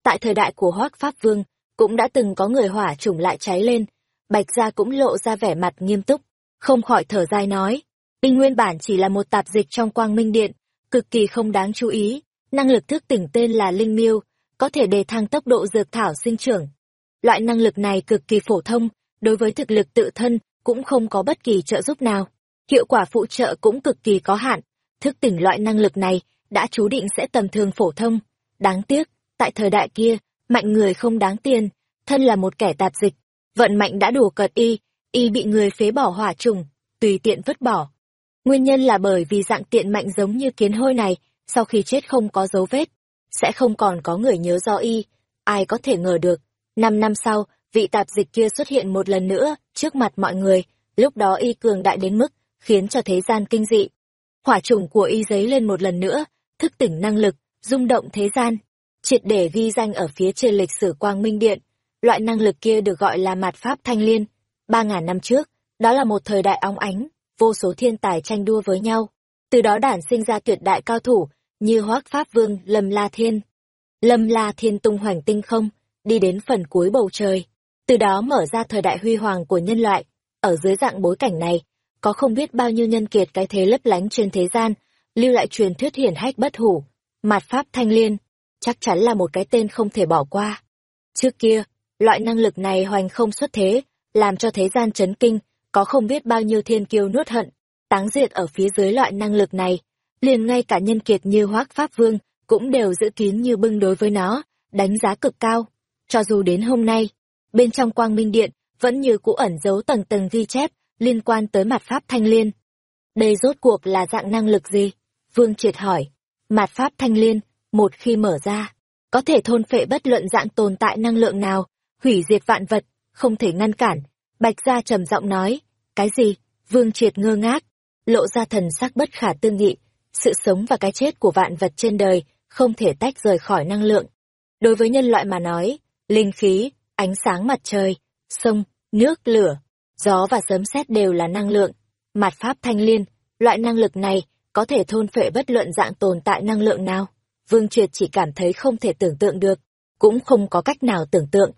Tại thời đại của Hoác Pháp Vương, cũng đã từng có người hỏa trùng lại cháy lên, Bạch Gia cũng lộ ra vẻ mặt nghiêm túc, không khỏi thở dài nói, binh nguyên bản chỉ là một tạp dịch trong quang minh điện, cực kỳ không đáng chú ý, năng lực thức tỉnh tên là Linh Miêu, có thể đề thăng tốc độ dược thảo sinh trưởng. Loại năng lực này cực kỳ phổ thông, đối với thực lực tự thân cũng không có bất kỳ trợ giúp nào. Hiệu quả phụ trợ cũng cực kỳ có hạn, thức tỉnh loại năng lực này đã chú định sẽ tầm thường phổ thông. Đáng tiếc, tại thời đại kia, mạnh người không đáng tiền, thân là một kẻ tạp dịch, vận mạnh đã đủ cợt y, y bị người phế bỏ hỏa trùng, tùy tiện vứt bỏ. Nguyên nhân là bởi vì dạng tiện mạnh giống như kiến hôi này, sau khi chết không có dấu vết, sẽ không còn có người nhớ do y, ai có thể ngờ được. Năm năm sau, vị tạp dịch kia xuất hiện một lần nữa, trước mặt mọi người, lúc đó y cường đại đến mức, khiến cho thế gian kinh dị. Hỏa trùng của y giấy lên một lần nữa, thức tỉnh năng lực, rung động thế gian, triệt để ghi danh ở phía trên lịch sử Quang Minh Điện. Loại năng lực kia được gọi là mạt pháp thanh liên. Ba ngàn năm trước, đó là một thời đại óng ánh, vô số thiên tài tranh đua với nhau. Từ đó đản sinh ra tuyệt đại cao thủ, như Hoác Pháp Vương Lâm La Thiên. Lâm La Thiên tung hoành tinh không, đi đến phần cuối bầu trời. Từ đó mở ra thời đại huy hoàng của nhân loại. Ở dưới dạng bối cảnh này, có không biết bao nhiêu nhân kiệt cái thế lấp lánh trên thế gian, lưu lại truyền thuyết hiển hách bất hủ. mặt Pháp Thanh Liên, chắc chắn là một cái tên không thể bỏ qua. Trước kia, loại năng lực này hoành không xuất thế, làm cho thế gian chấn kinh, có không biết bao nhiêu thiên kiêu nuốt hận, táng diệt ở phía dưới loại năng lực này, liền ngay cả nhân kiệt như Hoác Pháp Vương cũng đều giữ kín như bưng đối với nó, đánh giá cực cao. Cho dù đến hôm nay, bên trong quang minh điện vẫn như cũ ẩn giấu tầng tầng ghi chép liên quan tới mặt Pháp Thanh Liên. Đây rốt cuộc là dạng năng lực gì? Vương triệt hỏi. Mặt Pháp Thanh Liên, một khi mở ra, có thể thôn phệ bất luận dạng tồn tại năng lượng nào, hủy diệt vạn vật, không thể ngăn cản. Bạch Gia trầm giọng nói, cái gì? Vương Triệt ngơ ngác, lộ ra thần sắc bất khả tư nghị, sự sống và cái chết của vạn vật trên đời không thể tách rời khỏi năng lượng. Đối với nhân loại mà nói, linh khí, ánh sáng mặt trời, sông, nước, lửa, gió và sấm sét đều là năng lượng. Mặt pháp thanh liên, loại năng lực này có thể thôn phệ bất luận dạng tồn tại năng lượng nào. Vương Triệt chỉ cảm thấy không thể tưởng tượng được, cũng không có cách nào tưởng tượng.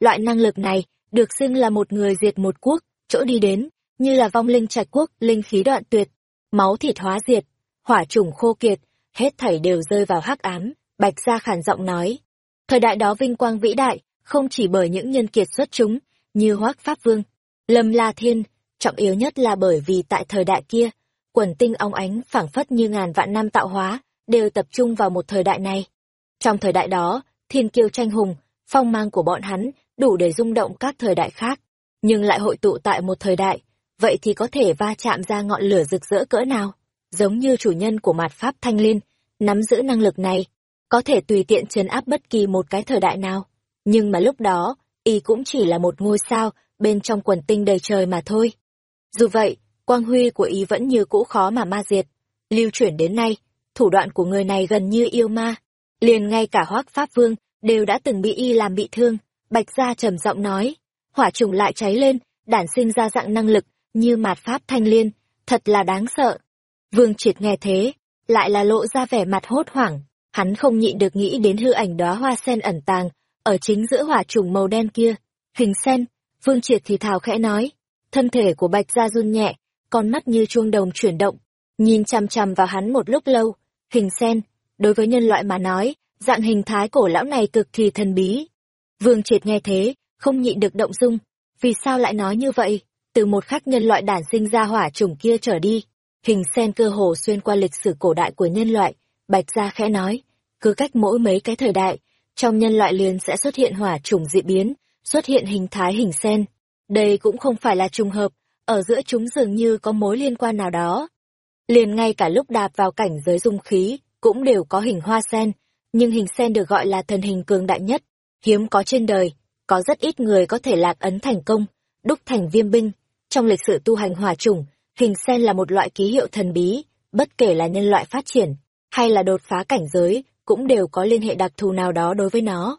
Loại năng lực này được xưng là một người diệt một quốc, chỗ đi đến, như là vong linh trạch quốc, linh khí đoạn tuyệt, máu thịt hóa diệt, hỏa trùng khô kiệt, hết thảy đều rơi vào hắc ám, Bạch Gia khản giọng nói. Thời đại đó vinh quang vĩ đại, không chỉ bởi những nhân kiệt xuất chúng, như Hoác Pháp Vương, Lâm La Thiên, trọng yếu nhất là bởi vì tại thời đại kia, quần tinh óng ánh phảng phất như ngàn vạn năm tạo hóa, đều tập trung vào một thời đại này. Trong thời đại đó, thiên kiêu tranh hùng, phong mang của bọn hắn đủ để rung động các thời đại khác, nhưng lại hội tụ tại một thời đại, vậy thì có thể va chạm ra ngọn lửa rực rỡ cỡ nào? Giống như chủ nhân của mạt pháp thanh liên, nắm giữ năng lực này, có thể tùy tiện chấn áp bất kỳ một cái thời đại nào. Nhưng mà lúc đó, y cũng chỉ là một ngôi sao bên trong quần tinh đầy trời mà thôi. Dù vậy, quang huy của y vẫn như cũ khó mà ma diệt. Lưu chuyển đến nay, thủ đoạn của người này gần như yêu ma. Liền ngay cả hoác pháp vương đều đã từng bị y làm bị thương. Bạch gia trầm giọng nói, hỏa trùng lại cháy lên, đản sinh ra dạng năng lực như mạt pháp thanh liên, thật là đáng sợ. Vương triệt nghe thế, lại là lộ ra vẻ mặt hốt hoảng, hắn không nhịn được nghĩ đến hư ảnh đóa hoa sen ẩn tàng, ở chính giữa hỏa trùng màu đen kia. Hình sen, Vương Triệt thì thào khẽ nói. Thân thể của Bạch Gia run nhẹ, con mắt như chuông đồng chuyển động, nhìn chằm chằm vào hắn một lúc lâu. Hình sen, đối với nhân loại mà nói, dạng hình thái cổ lão này cực kỳ thần bí. Vương Triệt nghe thế, không nhịn được động dung. Vì sao lại nói như vậy? Từ một khắc nhân loại đản sinh ra hỏa chủng kia trở đi, hình sen cơ hồ xuyên qua lịch sử cổ đại của nhân loại, Bạch Gia khẽ nói, cứ cách mỗi mấy cái thời đại, trong nhân loại liền sẽ xuất hiện hỏa chủng dị biến, xuất hiện hình thái hình sen. Đây cũng không phải là trùng hợp, ở giữa chúng dường như có mối liên quan nào đó. Liền ngay cả lúc đạp vào cảnh giới dung khí, cũng đều có hình hoa sen, nhưng hình sen được gọi là thần hình cường đại nhất, hiếm có trên đời, có rất ít người có thể lạc ấn thành công, đúc thành viêm binh. Trong lịch sử tu hành hỏa chủng, hình sen là một loại ký hiệu thần bí, bất kể là nhân loại phát triển, hay là đột phá cảnh giới, cũng đều có liên hệ đặc thù nào đó đối với nó.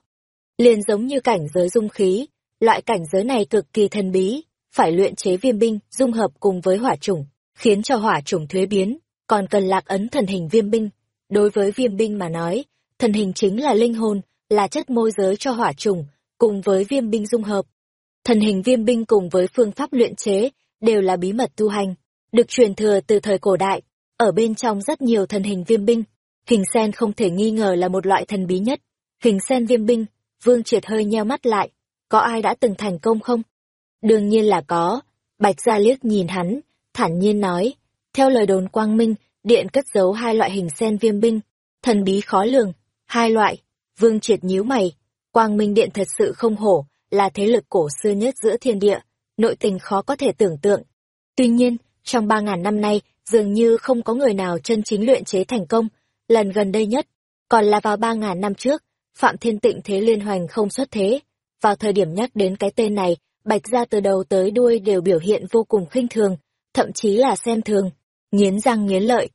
Liền giống như cảnh giới dung khí, loại cảnh giới này cực kỳ thần bí, phải luyện chế viêm binh, dung hợp cùng với hỏa chủng, khiến cho hỏa chủng thuế biến, còn cần lạc ấn thần hình viêm binh. Đối với viêm binh mà nói, thần hình chính là linh hồn, là chất môi giới cho hỏa chủng, cùng với viêm binh dung hợp. Thần hình viêm binh cùng với phương pháp luyện chế, đều là bí mật tu hành, được truyền thừa từ thời cổ đại, ở bên trong rất nhiều thần hình viêm binh. Hình sen không thể nghi ngờ là một loại thần bí nhất. Hình sen viêm binh, Vương Triệt hơi nheo mắt lại, có ai đã từng thành công không? Đương nhiên là có. Bạch Gia liếc nhìn hắn, thản nhiên nói, theo lời đồn quang minh, điện cất giấu hai loại hình sen viêm binh, thần bí khó lường, hai loại. Vương Triệt nhíu mày, quang minh điện thật sự không hổ, là thế lực cổ xưa nhất giữa thiên địa, nội tình khó có thể tưởng tượng. Tuy nhiên, trong ba ngàn năm nay, dường như không có người nào chân chính luyện chế thành công, lần gần đây nhất, còn là vào ba ngàn năm trước, Phạm Thiên Tịnh Thế Liên Hoành không xuất thế. Vào thời điểm nhắc đến cái tên này, Bạch Gia từ đầu tới đuôi đều biểu hiện vô cùng khinh thường, thậm chí là xem thường, nghiến răng nghiến lợi.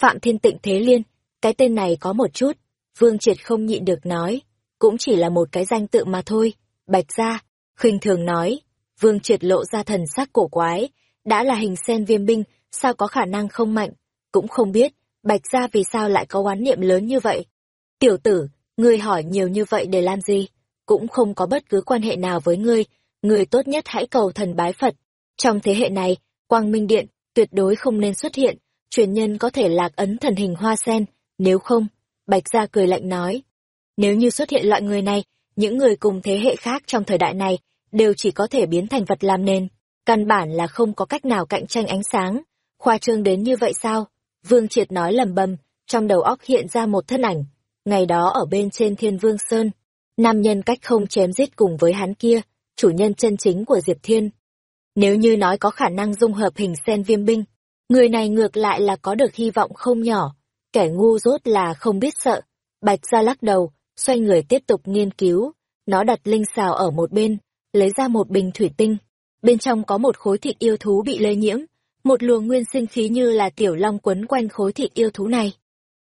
Phạm Thiên Tịnh Thế Liên, cái tên này có một chút, Vương Triệt không nhịn được nói, cũng chỉ là một cái danh tự mà thôi. Bạch Gia, khinh thường nói, Vương Triệt lộ ra thần sắc cổ quái, đã là hình sen viêm binh, sao có khả năng không mạnh, cũng không biết, Bạch Gia vì sao lại có oán niệm lớn như vậy. Tiểu tử, ngươi hỏi nhiều như vậy để làm gì? Cũng không có bất cứ quan hệ nào với ngươi, người tốt nhất hãy cầu thần bái Phật. Trong thế hệ này, Quang Minh Điện tuyệt đối không nên xuất hiện, truyền nhân có thể lạc ấn thần hình hoa sen, nếu không, Bạch Gia cười lạnh nói. Nếu như xuất hiện loại người này, những người cùng thế hệ khác trong thời đại này đều chỉ có thể biến thành vật làm nền, căn bản là không có cách nào cạnh tranh ánh sáng. Khoa trương đến như vậy sao? Vương Triệt nói lầm bầm, trong đầu óc hiện ra một thân ảnh. Ngày đó ở bên trên Thiên Vương Sơn, nam nhân cách không chém giết cùng với hắn kia, chủ nhân chân chính của Diệp Thiên. Nếu như nói có khả năng dung hợp hình sen viêm binh, người này ngược lại là có được hy vọng không nhỏ. Kẻ ngu dốt là không biết sợ. Bạch ra lắc đầu, xoay người tiếp tục nghiên cứu. Nó đặt linh xào ở một bên, lấy ra một bình thủy tinh. Bên trong có một khối thịt yêu thú bị lây nhiễm, một luồng nguyên sinh khí như là tiểu long quấn quanh khối thịt yêu thú này.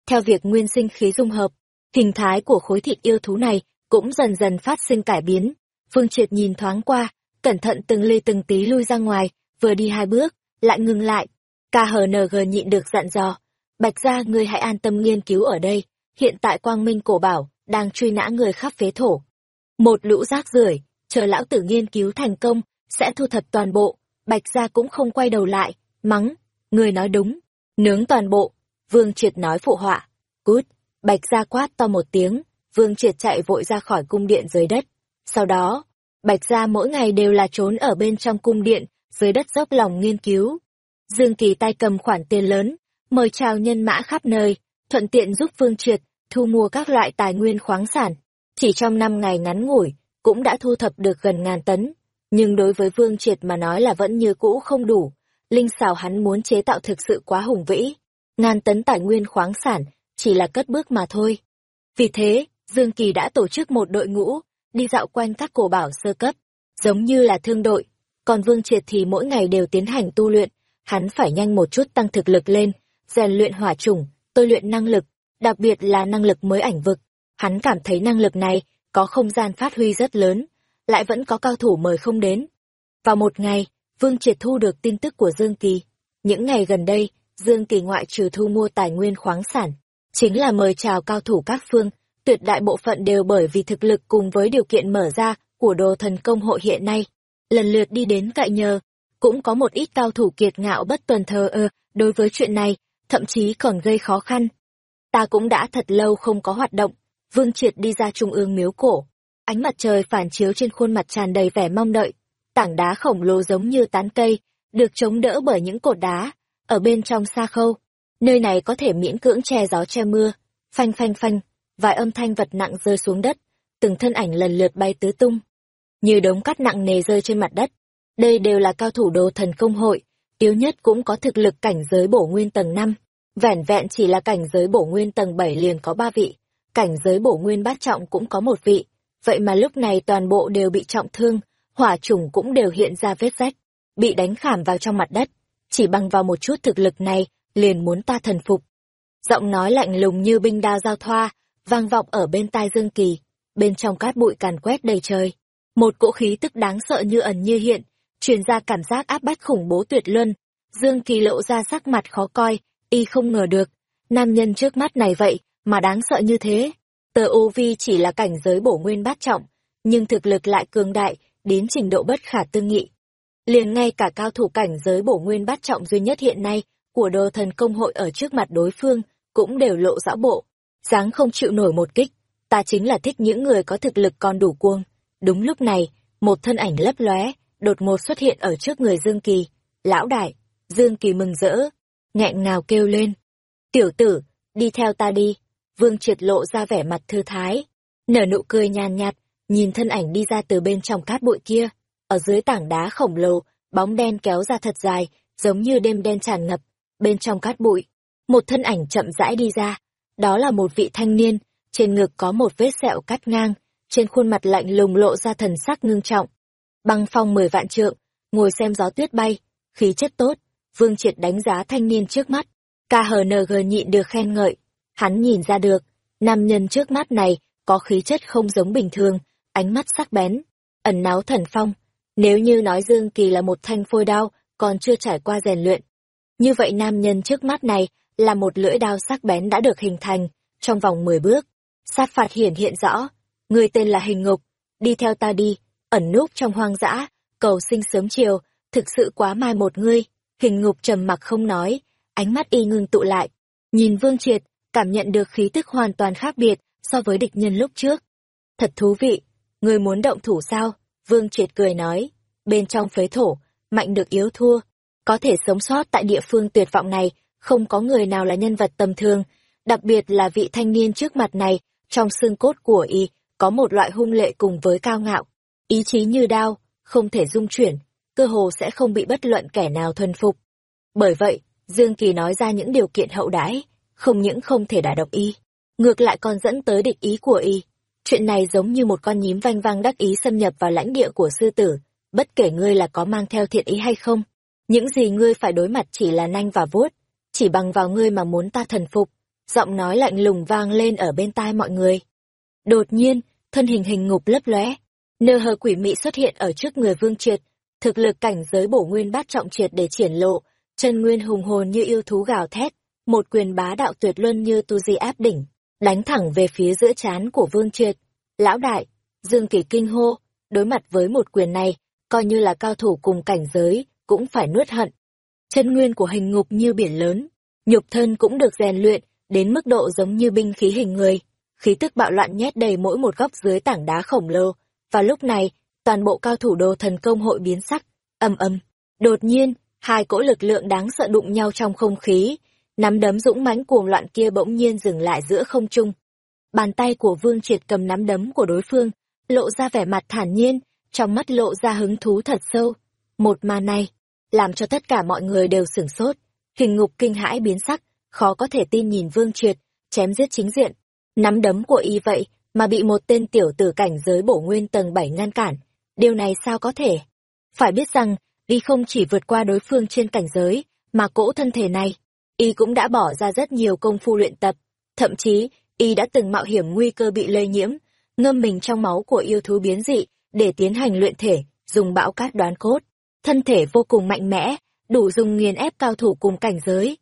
Theo việc nguyên sinh khí dung hợp, hình thái của khối thịt yêu thú này cũng dần dần phát sinh cải biến. Phương Triệt nhìn thoáng qua, cẩn thận từng ly từng tí lui ra ngoài, vừa đi hai bước, lại ngừng lại. KHNG nhịn được dặn dò. Bạch ra ngươi hãy an tâm nghiên cứu ở đây, hiện tại Quang Minh Cổ Bảo đang truy nã người khắp phế thổ. Một lũ rác rưởi, chờ lão tử nghiên cứu thành công, sẽ thu thập toàn bộ. Bạch gia cũng không quay đầu lại, mắng, người nói đúng, nướng toàn bộ, Vương Triệt nói phụ họa, cút, bạch gia quát to một tiếng, Vương Triệt chạy vội ra khỏi cung điện dưới đất. Sau đó, bạch gia mỗi ngày đều là trốn ở bên trong cung điện, dưới đất dốc lòng nghiên cứu. Dương Kỳ tay cầm khoản tiền lớn, mời chào nhân mã khắp nơi, thuận tiện giúp Vương Triệt thu mua các loại tài nguyên khoáng sản. Chỉ trong năm ngày ngắn ngủi, cũng đã thu thập được gần ngàn tấn. Nhưng đối với Vương Triệt mà nói là vẫn như cũ không đủ, linh xào hắn muốn chế tạo thực sự quá hùng vĩ. Ngàn tấn tài nguyên khoáng sản, chỉ là cất bước mà thôi. Vì thế, Dương Kỳ đã tổ chức một đội ngũ, đi dạo quanh các cổ bảo sơ cấp, giống như là thương đội. Còn Vương Triệt thì mỗi ngày đều tiến hành tu luyện, hắn phải nhanh một chút tăng thực lực lên, rèn luyện hỏa chủng, tôi luyện năng lực, đặc biệt là năng lực mới ảnh vực. Hắn cảm thấy năng lực này có không gian phát huy rất lớn, lại vẫn có cao thủ mời không đến. Vào một ngày, Vương Triệt thu được tin tức của Dương Kỳ. Những ngày gần đây, Dương Kỳ ngoại trừ thu mua tài nguyên khoáng sản, chính là mời chào cao thủ các phương, tuyệt đại bộ phận đều bởi vì thực lực cùng với điều kiện mở ra của đồ thần công hội hiện nay. Lần lượt đi đến cậy nhờ, cũng có một ít cao thủ kiệt ngạo bất tuần thờ ơ đối với chuyện này, thậm chí còn gây khó khăn. Ta cũng đã thật lâu không có hoạt động, Vương Triệt đi ra trung ương miếu cổ. Ánh mặt trời phản chiếu trên khuôn mặt tràn đầy vẻ mong đợi. Tảng đá khổng lồ giống như tán cây, được chống đỡ bởi những cột đá, ở bên trong xa khâu. Nơi này có thể miễn cưỡng che gió che mưa. Phanh phanh phanh, vài âm thanh vật nặng rơi xuống đất, từng thân ảnh lần lượt bay tứ tung. Như đống cát nặng nề rơi trên mặt đất. Đây đều là cao thủ đồ thần công hội, yếu nhất cũng có thực lực cảnh giới bổ nguyên tầng 5. Vẻn vẹn chỉ là cảnh giới bổ nguyên tầng 7 liền có 3 vị, cảnh giới bổ nguyên bát trọng cũng có một vị. Vậy mà lúc này toàn bộ đều bị trọng thương, hỏa trùng cũng đều hiện ra vết rách, bị đánh khảm vào trong mặt đất. Chỉ bằng vào một chút thực lực này, liền muốn ta thần phục. Giọng nói lạnh lùng như binh đao giao thoa, vang vọng ở bên tai Dương Kỳ, bên trong cát bụi càn quét đầy trời. Một cỗ khí tức đáng sợ như ẩn như hiện, truyền ra cảm giác áp bách khủng bố tuyệt luân. Dương Kỳ lộ ra sắc mặt khó coi, y không ngờ được, nam nhân trước mắt này vậy, mà đáng sợ như thế. Tờ U vi chỉ là cảnh giới bổ nguyên bát trọng, nhưng thực lực lại cường đại, đến trình độ bất khả tư nghị. Liền ngay cả cao thủ cảnh giới bổ nguyên bát trọng duy nhất hiện nay, của đồ thần công hội ở trước mặt đối phương, cũng đều lộ rõ bộ, dáng không chịu nổi một kích. Ta chính là thích những người có thực lực còn đủ cuồng. Đúng lúc này, một thân ảnh lấp lóe, đột ngột xuất hiện ở trước người Dương Kỳ. Lão đại, Dương Kỳ mừng rỡ, nghẹn ngào kêu lên. Tiểu tử, đi theo ta đi. Vương triệt lộ ra vẻ mặt thư thái, nở nụ cười nhàn nhạt, nhìn thân ảnh đi ra từ bên trong cát bụi kia. Ở dưới tảng đá khổng lồ, bóng đen kéo ra thật dài, giống như đêm đen tràn ngập. Bên trong cát bụi, một thân ảnh chậm rãi đi ra. Đó là một vị thanh niên, trên ngực có một vết sẹo cắt ngang, trên khuôn mặt lạnh lùng lộ ra thần sắc ngưng trọng. Băng phong mười vạn trượng, ngồi xem gió tuyết bay, khí chất tốt, Vương Triệt đánh giá thanh niên trước mắt. KHNG nhịn được khen ngợi. Hắn nhìn ra được, nam nhân trước mắt này có khí chất không giống bình thường, ánh mắt sắc bén, ẩn náo thần phong. Nếu như nói Dương Kỳ là một thanh phôi đao, còn chưa trải qua rèn luyện. Như vậy nam nhân trước mắt này là một lưỡi đao sắc bén đã được hình thành trong vòng 10 bước. Sát phạt hiển hiện rõ, người tên là Hình Ngục, đi theo ta đi, ẩn núp trong hoang dã, cầu sinh sớm chiều, thực sự quá mai một ngươi. Hình Ngục trầm mặc không nói, ánh mắt y ngưng tụ lại, nhìn Vương Triệt, cảm nhận được khí tức hoàn toàn khác biệt so với địch nhân lúc trước. Thật thú vị, người muốn động thủ sao? Vương Triệt cười nói, bên trong phế thổ, mạnh được yếu thua, có thể sống sót tại địa phương tuyệt vọng này, không có người nào là nhân vật tầm thường, đặc biệt là vị thanh niên trước mặt này, trong xương cốt của y, có một loại hung lệ cùng với cao ngạo, ý chí như đao, không thể dung chuyển, cơ hồ sẽ không bị bất luận kẻ nào thuần phục. Bởi vậy, Dương Kỳ nói ra những điều kiện hậu đãi, không những không thể đả động y, ngược lại còn dẫn tới địch ý của y. Chuyện này giống như một con nhím vanh vang đắc ý xâm nhập vào lãnh địa của sư tử, bất kể ngươi là có mang theo thiện ý hay không. Những gì ngươi phải đối mặt chỉ là nanh và vuốt, chỉ bằng vào ngươi mà muốn ta thần phục. Giọng nói lạnh lùng vang lên ở bên tai mọi người. Đột nhiên, thân hình hình ngục lấp lóe, nơ hờ quỷ mị xuất hiện ở trước người vương triệt, thực lực cảnh giới bổ nguyên bát trọng triệt để triển lộ, chân nguyên hùng hồn như yêu thú gào thét, một quyền bá đạo tuyệt luân như tu di áp đỉnh, đánh thẳng về phía giữa trán của vương triệt. Lão đại, Dương Kỳ kinh hô, đối mặt với một quyền này, coi như là cao thủ cùng cảnh giới, cũng phải nuốt hận. Chân nguyên của hình ngục như biển lớn, nhục thân cũng được rèn luyện, đến mức độ giống như binh khí hình người. Khí tức bạo loạn nhét đầy mỗi một góc dưới tảng đá khổng lồ, và lúc này, toàn bộ cao thủ đồ thần công hội biến sắc, âm âm. Đột nhiên, hai cỗ lực lượng đáng sợ đụng nhau trong không khí, nắm đấm dũng mãnh cuồng loạn kia bỗng nhiên dừng lại giữa không trung. Bàn tay của Vương Triệt cầm nắm đấm của đối phương, lộ ra vẻ mặt thản nhiên, trong mắt lộ ra hứng thú thật sâu. Một màn này, làm cho tất cả mọi người đều sửng sốt. Hình ngục kinh hãi biến sắc, khó có thể tin nhìn Vương Triệt, chém giết chính diện. Nắm đấm của y vậy, mà bị một tên tiểu tử cảnh giới bổ nguyên tầng 7 ngăn cản. Điều này sao có thể? Phải biết rằng, y không chỉ vượt qua đối phương trên cảnh giới, mà cỗ thân thể này, y cũng đã bỏ ra rất nhiều công phu luyện tập. Thậm chí, y đã từng mạo hiểm nguy cơ bị lây nhiễm, ngâm mình trong máu của yêu thú biến dị, để tiến hành luyện thể, dùng bão cát đoán cốt. Thân thể vô cùng mạnh mẽ, đủ dùng nghiền ép cao thủ cùng cảnh giới.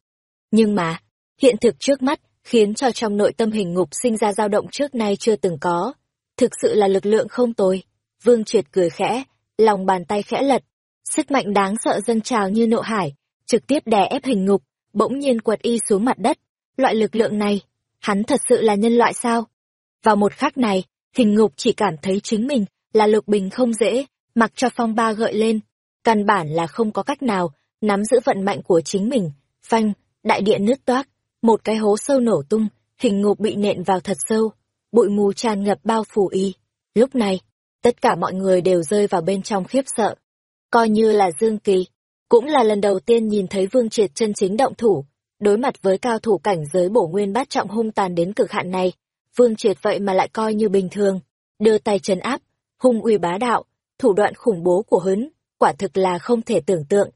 Nhưng mà, hiện thực trước mắt khiến cho trong nội tâm hình ngục sinh ra dao động trước nay chưa từng có. Thực sự là lực lượng không tồi. Vương Triệt cười khẽ, lòng bàn tay khẽ lật. Sức mạnh đáng sợ dâng trào như nộ hải, trực tiếp đè ép hình ngục, bỗng nhiên quật y xuống mặt đất. Loại lực lượng này, hắn thật sự là nhân loại sao? Vào một khắc này, hình ngục chỉ cảm thấy chính mình là lục bình không dễ, mặc cho phong ba gợi lên. Căn bản là không có cách nào nắm giữ vận mạnh của chính mình. Phanh, đại địa nứt toác, một cái hố sâu nổ tung, hình ngục bị nện vào thật sâu, bụi mù tràn ngập bao phủ y. Lúc này, tất cả mọi người đều rơi vào bên trong khiếp sợ. Coi như là Dương Kỳ, cũng là lần đầu tiên nhìn thấy Vương Triệt chân chính động thủ, đối mặt với cao thủ cảnh giới bổ nguyên bát trọng hung tàn đến cực hạn này, Vương Triệt vậy mà lại coi như bình thường, đưa tay trấn áp, hung uy bá đạo, thủ đoạn khủng bố của hấn, quả thực là không thể tưởng tượng.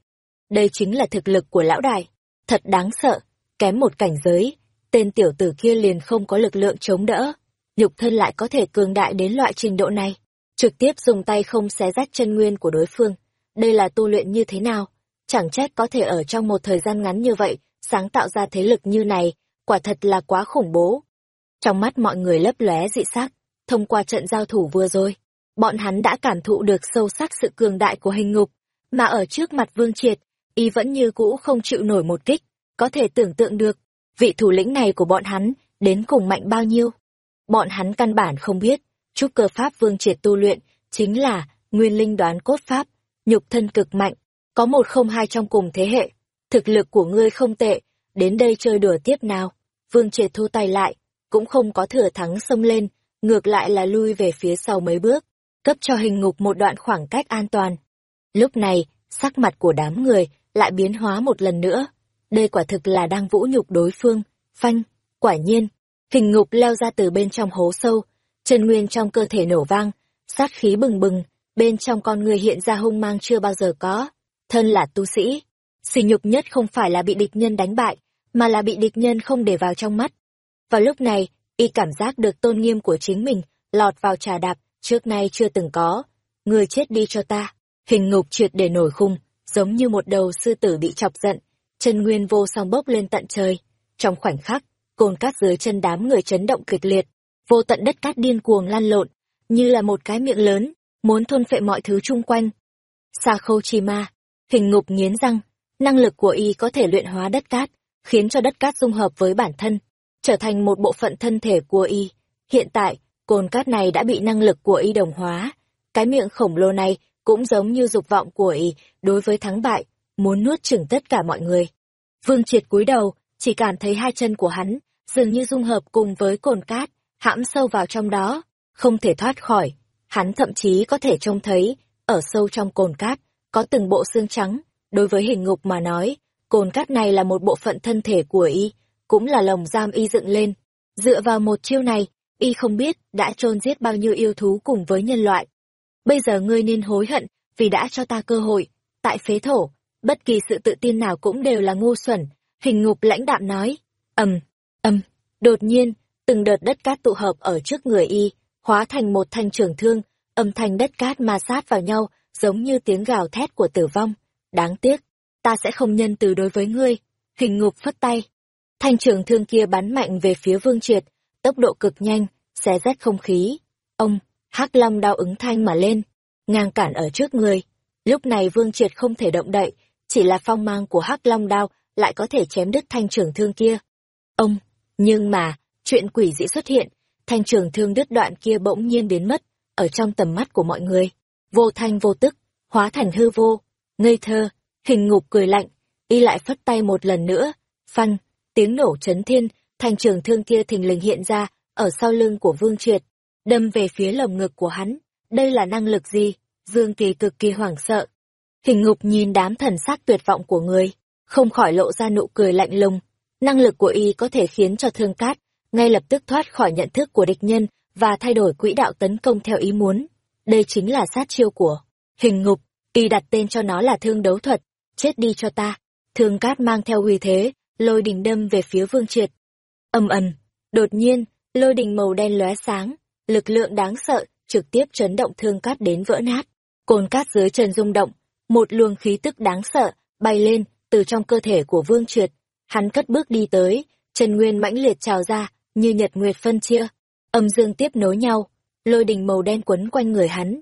Đây chính là thực lực của lão đại, thật đáng sợ, kém một cảnh giới, tên tiểu tử kia liền không có lực lượng chống đỡ, nhục thân lại có thể cường đại đến loại trình độ này, trực tiếp dùng tay không xé rách chân nguyên của đối phương. Đây là tu luyện như thế nào? Chẳng trách có thể ở trong một thời gian ngắn như vậy, sáng tạo ra thế lực như này, quả thật là quá khủng bố. Trong mắt mọi người lấp lóe dị sắc, thông qua trận giao thủ vừa rồi, bọn hắn đã cảm thụ được sâu sắc sự cường đại của hình ngục, mà ở trước mặt Vương Triệt, y vẫn như cũ không chịu nổi một kích, có thể tưởng tượng được, vị thủ lĩnh này của bọn hắn đến cùng mạnh bao nhiêu. Bọn hắn căn bản không biết, trúc cơ pháp Vương Triệt tu luyện chính là nguyên linh đoán cốt pháp, nhục thân cực mạnh, có một không hai trong cùng thế hệ. Thực lực của ngươi không tệ, đến đây chơi đùa tiếp nào. Vương Triệt thu tay lại, cũng không có thừa thắng xông lên, ngược lại là lui về phía sau mấy bước, cấp cho hình ngục một đoạn khoảng cách an toàn. Lúc này, sắc mặt của đám người lại biến hóa một lần nữa. Đây quả thực là đang vũ nhục đối phương. Phanh, quả nhiên, hình ngục leo ra từ bên trong hố sâu, chân nguyên trong cơ thể nổ vang, sát khí bừng bừng, bên trong con người hiện ra hung mang chưa bao giờ có. Thân là tu sĩ, sỉ nhục nhất không phải là bị địch nhân đánh bại, mà là bị địch nhân không để vào trong mắt. Vào lúc này, y cảm giác được tôn nghiêm của chính mình lọt vào trà đạp trước nay chưa từng có. Người chết đi cho ta. Hình ngục triệt để nổi khung, giống như một đầu sư tử bị chọc giận, chân nguyên vô song bốc lên tận trời. Trong khoảnh khắc, cồn cát dưới chân đám người chấn động kịch liệt, vô tận đất cát điên cuồng lan lộn, như là một cái miệng lớn, muốn thôn phệ mọi thứ chung quanh. Sa khâu chi ma, hình ngục nghiến răng, năng lực của y có thể luyện hóa đất cát, khiến cho đất cát dung hợp với bản thân, trở thành một bộ phận thân thể của y. Hiện tại, cồn cát này đã bị năng lực của y đồng hóa. Cái miệng khổng lồ này cũng giống như dục vọng của y đối với thắng bại, muốn nuốt chửng tất cả mọi người. Vương triệt cúi đầu, chỉ cảm thấy hai chân của hắn, dường như dung hợp cùng với cồn cát, hãm sâu vào trong đó, không thể thoát khỏi. Hắn thậm chí có thể trông thấy, ở sâu trong cồn cát, có từng bộ xương trắng. Đối với hình ngục mà nói, cồn cát này là một bộ phận thân thể của y, cũng là lồng giam y dựng lên. Dựa vào một chiêu này, y không biết đã chôn giết bao nhiêu yêu thú cùng với nhân loại. Bây giờ ngươi nên hối hận vì đã cho ta cơ hội. Tại phế thổ, bất kỳ sự tự tin nào cũng đều là ngu xuẩn. Hình ngục lãnh đạm nói. ầm, ầm. Đột nhiên, từng đợt đất cát tụ hợp ở trước người y, hóa thành một thanh trường thương, âm thanh đất cát ma sát vào nhau, giống như tiếng gào thét của tử vong. Đáng tiếc, ta sẽ không nhân từ đối với ngươi. Hình ngục phất tay, Thanh trường thương kia bắn mạnh về phía Vương Triệt, tốc độ cực nhanh, xé rách không khí. Ông, hắc long đao ứng thanh mà lên, ngang cản ở trước người. Lúc này Vương Triệt không thể động đậy, chỉ là phong mang của hắc long đao lại có thể chém đứt thanh trường thương kia. Ông, nhưng mà, chuyện quỷ dị xuất hiện, thanh trường thương đứt đoạn kia bỗng nhiên biến mất, ở trong tầm mắt của mọi người. Vô thanh vô tức, hóa thành hư vô, ngây thơ, hình ngục cười lạnh, y lại phất tay một lần nữa, phanh, tiếng nổ chấn thiên, thanh trường thương kia thình lình hiện ra, ở sau lưng của Vương Triệt, đâm về phía lồng ngực của hắn. Đây là năng lực gì? Dương Kỳ cực kỳ hoảng sợ. Hình ngục nhìn đám thần sắc tuyệt vọng của người, không khỏi lộ ra nụ cười lạnh lùng. Năng lực của y có thể khiến cho thương cát, ngay lập tức thoát khỏi nhận thức của địch nhân và thay đổi quỹ đạo tấn công theo ý muốn. Đây chính là sát chiêu của hình ngục, y đặt tên cho nó là thương đấu thuật, chết đi cho ta. Thương cát mang theo uy thế, lôi đình đâm về phía vương triệt. Âm ầm, đột nhiên, lôi đình màu đen lóe sáng, lực lượng đáng sợ, trực tiếp chấn động thương cát đến vỡ nát. Cồn cát dưới chân rung động, một luồng khí tức đáng sợ, bay lên, từ trong cơ thể của vương triệt. Hắn cất bước đi tới, chân nguyên mãnh liệt trào ra, như nhật nguyệt phân chia, âm dương tiếp nối nhau, lôi đình màu đen quấn quanh người hắn.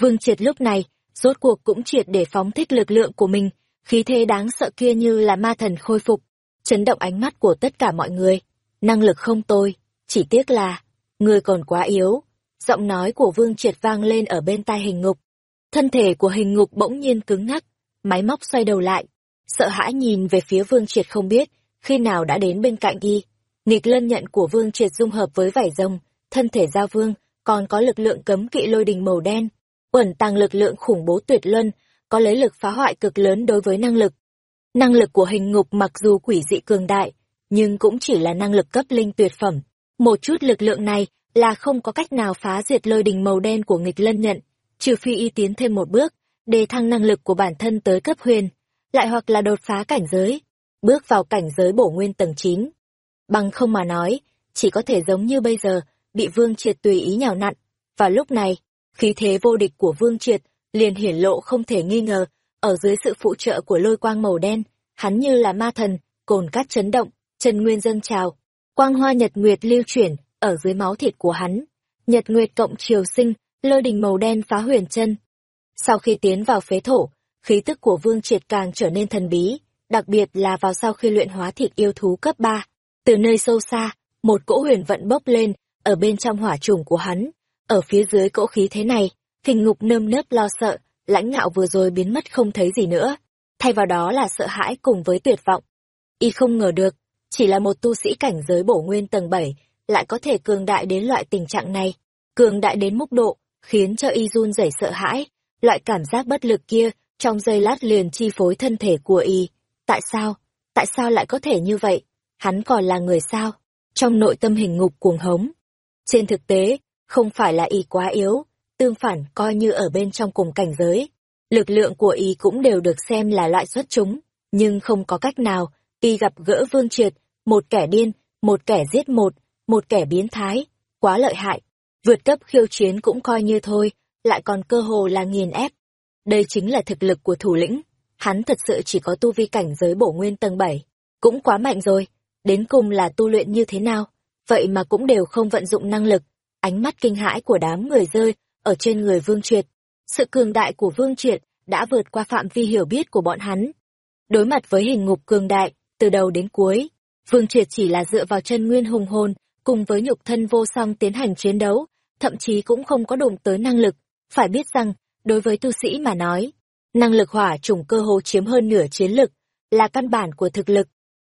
Vương Triệt lúc này, rốt cuộc cũng triệt để phóng thích lực lượng của mình, khí thế đáng sợ kia như là ma thần khôi phục, chấn động ánh mắt của tất cả mọi người. Năng lực không tôi, chỉ tiếc là, người còn quá yếu. Giọng nói của Vương Triệt vang lên ở bên tai hình ngục. Thân thể của hình ngục bỗng nhiên cứng ngắc, máy móc xoay đầu lại, sợ hãi nhìn về phía Vương Triệt không biết, khi nào đã đến bên cạnh y. Nghịch lân nhận của Vương Triệt dung hợp với vải rồng, thân thể giao vương, còn có lực lượng cấm kỵ lôi đình màu đen, ẩn tàng lực lượng khủng bố tuyệt luân, có lấy lực phá hoại cực lớn đối với năng lực. Năng lực của hình ngục mặc dù quỷ dị cường đại, nhưng cũng chỉ là năng lực cấp linh tuyệt phẩm. Một chút lực lượng này là không có cách nào phá diệt lôi đình màu đen của nghịch lân nhận, trừ phi y tiến thêm một bước, đề thăng năng lực của bản thân tới cấp huyền, lại hoặc là đột phá cảnh giới, bước vào cảnh giới bổ nguyên tầng 9. Bằng không mà nói, chỉ có thể giống như bây giờ, bị Vương Triệt tùy ý nhào nặn. Và lúc này, khí thế vô địch của Vương Triệt liền hiển lộ không thể nghi ngờ, ở dưới sự phụ trợ của lôi quang màu đen, hắn như là ma thần, cồn cát chấn động, chân nguyên dâng trào, quang hoa nhật nguyệt lưu chuyển ở dưới máu thịt của hắn. Nhật nguyệt cộng triều sinh, lôi đình màu đen phá huyền chân. Sau khi tiến vào phế thổ, khí tức của Vương Triệt càng trở nên thần bí, đặc biệt là vào sau khi luyện hóa thịt yêu thú cấp 3. Từ nơi sâu xa, một cỗ huyền vận bốc lên, ở bên trong hỏa trùng của hắn, ở phía dưới cỗ khí thế này, thình ngục nơm nớp lo sợ, lãnh ngạo vừa rồi biến mất không thấy gì nữa. Thay vào đó là sợ hãi cùng với tuyệt vọng. Y không ngờ được, chỉ là một tu sĩ cảnh giới bổ nguyên tầng 7, lại có thể cường đại đến loại tình trạng này. Cường đại đến mức độ, khiến cho y run rẩy sợ hãi, loại cảm giác bất lực kia, trong giây lát liền chi phối thân thể của y. Tại sao? Tại sao lại có thể như vậy? Hắn còn là người sao? Trong nội tâm hình ngục cuồng hống. Trên thực tế, không phải là y quá yếu, tương phản coi như ở bên trong cùng cảnh giới. Lực lượng của y cũng đều được xem là loại xuất chúng, nhưng không có cách nào, y gặp gỡ vương triệt, một kẻ điên, một kẻ giết một, một kẻ biến thái, quá lợi hại. Vượt cấp khiêu chiến cũng coi như thôi, lại còn cơ hồ là nghiền ép. Đây chính là thực lực của thủ lĩnh. Hắn thật sự chỉ có tu vi cảnh giới bổ nguyên tầng 7. Cũng quá mạnh rồi. Đến cùng là tu luyện như thế nào? Vậy mà cũng đều không vận dụng năng lực. Ánh mắt kinh hãi của đám người rơi ở trên người Vương Triệt. Sự cường đại của Vương Triệt đã vượt qua phạm vi hiểu biết của bọn hắn. Đối mặt với hình ngục cường đại, từ đầu đến cuối, Vương Triệt chỉ là dựa vào chân nguyên hùng hồn, cùng với nhục thân vô song tiến hành chiến đấu, thậm chí cũng không có đụng tới năng lực. Phải biết rằng, đối với tu sĩ mà nói, năng lực hỏa trùng cơ hồ chiếm hơn nửa chiến lực, là căn bản của thực lực.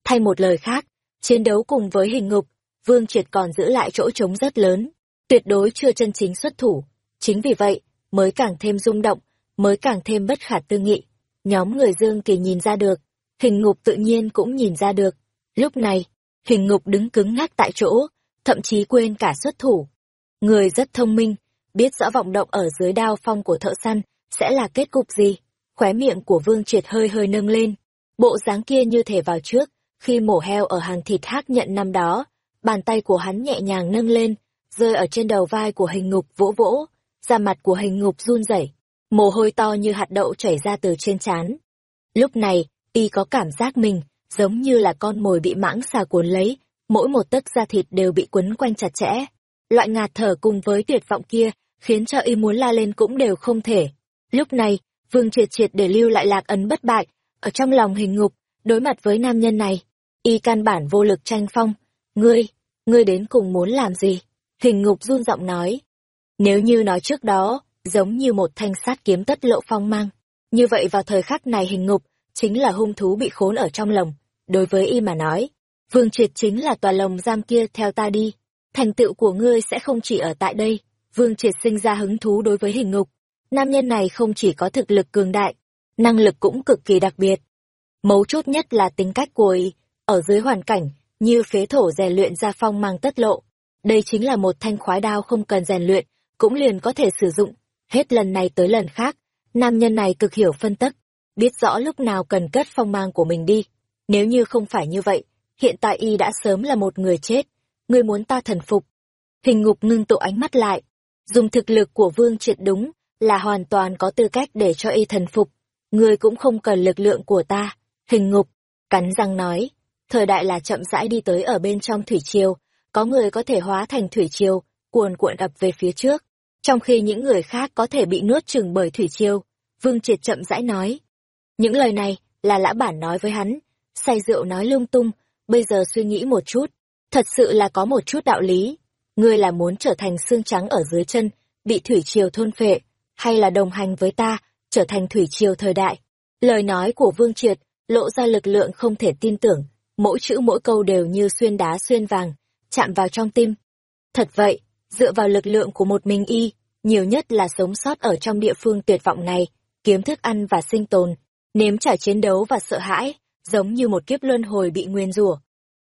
Thay một lời khác, chiến đấu cùng với hình ngục, Vương Triệt còn giữ lại chỗ trống rất lớn, tuyệt đối chưa chân chính xuất thủ. Chính vì vậy, mới càng thêm rung động, mới càng thêm bất khả tư nghị. Nhóm người Dương Kỳ nhìn ra được, hình ngục tự nhiên cũng nhìn ra được. Lúc này, hình ngục đứng cứng ngắc tại chỗ, thậm chí quên cả xuất thủ. Người rất thông minh, biết rõ vọng động ở dưới đao phong của thợ săn sẽ là kết cục gì. Khóe miệng của Vương Triệt hơi hơi nâng lên, bộ dáng kia như thể vào trước, khi mổ heo ở hàng thịt hác nhận năm đó, bàn tay của hắn nhẹ nhàng nâng lên, rơi ở trên đầu vai của hình ngục vỗ vỗ, da mặt của hình ngục run rẩy, mồ hôi to như hạt đậu chảy ra từ trên trán. Lúc này, y có cảm giác mình giống như là con mồi bị mãng xà cuốn lấy, mỗi một tấc da thịt đều bị quấn quanh chặt chẽ. Loại ngạt thở cùng với tuyệt vọng kia, khiến cho y muốn la lên cũng đều không thể. Lúc này, Vương Triệt Triệt để lưu lại lạc ấn bất bại, ở trong lòng hình ngục, đối mặt với nam nhân này, y căn bản vô lực tranh phong. Ngươi, ngươi đến cùng muốn làm gì? Hình ngục run giọng nói. Nếu như nói trước đó, giống như một thanh sát kiếm tất lộ phong mang. Như vậy vào thời khắc này hình ngục, chính là hung thú bị khốn ở trong lồng. Đối với y mà nói, Vương Triệt chính là tòa lồng giam kia theo ta đi. Thành tựu của ngươi sẽ không chỉ ở tại đây. Vương Triệt sinh ra hứng thú đối với hình ngục. Nam nhân này không chỉ có thực lực cường đại, năng lực cũng cực kỳ đặc biệt. Mấu chốt nhất là tính cách của y, ở dưới hoàn cảnh, như phế thổ rèn luyện ra phong mang tất lộ. Đây chính là một thanh khoái đao không cần rèn luyện, cũng liền có thể sử dụng. Hết lần này tới lần khác, nam nhân này cực hiểu phân tích, biết rõ lúc nào cần cất phong mang của mình đi. Nếu như không phải như vậy, hiện tại y đã sớm là một người chết. Người muốn ta thần phục. Hình ngục ngưng tụ ánh mắt lại. Dùng thực lực của vương triệt đúng, là hoàn toàn có tư cách để cho y thần phục. Người cũng không cần lực lượng của ta. Hình ngục, cắn răng nói thời đại là chậm rãi đi tới ở bên trong thủy triều, có người có thể hóa thành thủy triều, cuồn cuộn ập về phía trước, trong khi những người khác có thể bị nuốt chừng bởi thủy triều. Vương Triệt chậm rãi nói. Những lời này là lã bản nói với hắn, say rượu nói lung tung, bây giờ suy nghĩ một chút, thật sự là có một chút đạo lý. Ngươi là muốn trở thành xương trắng ở dưới chân, bị thủy triều thôn phệ, hay là đồng hành với ta, trở thành thủy triều thời đại. Lời nói của Vương Triệt lộ ra lực lượng không thể tin tưởng, mỗi chữ mỗi câu đều như xuyên đá xuyên vàng, chạm vào trong tim. Thật vậy, dựa vào lực lượng của một mình y, nhiều nhất là sống sót ở trong địa phương tuyệt vọng này, kiếm thức ăn và sinh tồn, nếm trải chiến đấu và sợ hãi, giống như một kiếp luân hồi bị nguyên rủa.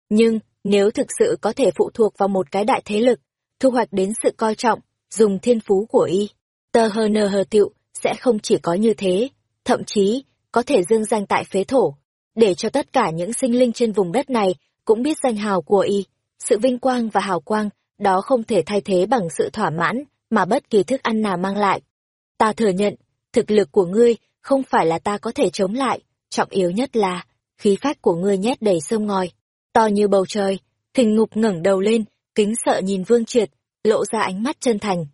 Nhưng, nếu thực sự có thể phụ thuộc vào một cái đại thế lực, thu hoạch đến sự coi trọng, dùng thiên phú của y, tờ hờ nờ hờ tiệu, sẽ không chỉ có như thế, thậm chí, có thể dương danh tại phế thổ, để cho tất cả những sinh linh trên vùng đất này cũng biết danh hào của y. Sự vinh quang và hào quang, đó không thể thay thế bằng sự thỏa mãn mà bất kỳ thức ăn nào mang lại. Ta thừa nhận, thực lực của ngươi không phải là ta có thể chống lại, trọng yếu nhất là khí phách của ngươi nhét đầy sông ngòi, to như bầu trời. thình ngục ngẩng đầu lên, kính sợ nhìn Vương Triệt, lộ ra ánh mắt chân thành.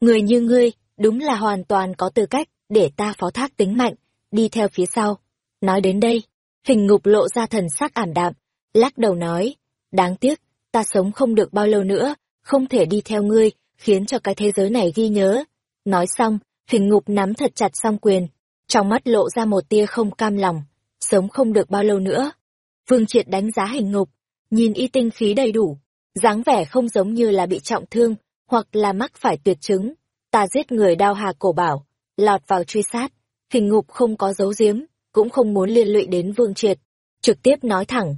Người như ngươi, đúng là hoàn toàn có tư cách để ta phó thác tính mạnh, đi theo phía sau. Nói đến đây, hình ngục lộ ra thần sắc ảm đạm, lắc đầu nói, đáng tiếc, ta sống không được bao lâu nữa, không thể đi theo ngươi, khiến cho cái thế giới này ghi nhớ. Nói xong, hình ngục nắm thật chặt song quyền, trong mắt lộ ra một tia không cam lòng, sống không được bao lâu nữa. Vương Triệt đánh giá hình ngục, nhìn y tinh khí đầy đủ, dáng vẻ không giống như là bị trọng thương, hoặc là mắc phải tuyệt chứng. Ta giết người đao hà cổ bảo, lọt vào truy sát, hình ngục không có dấu giếm, cũng không muốn liên lụy đến Vương Triệt. Trực tiếp nói thẳng,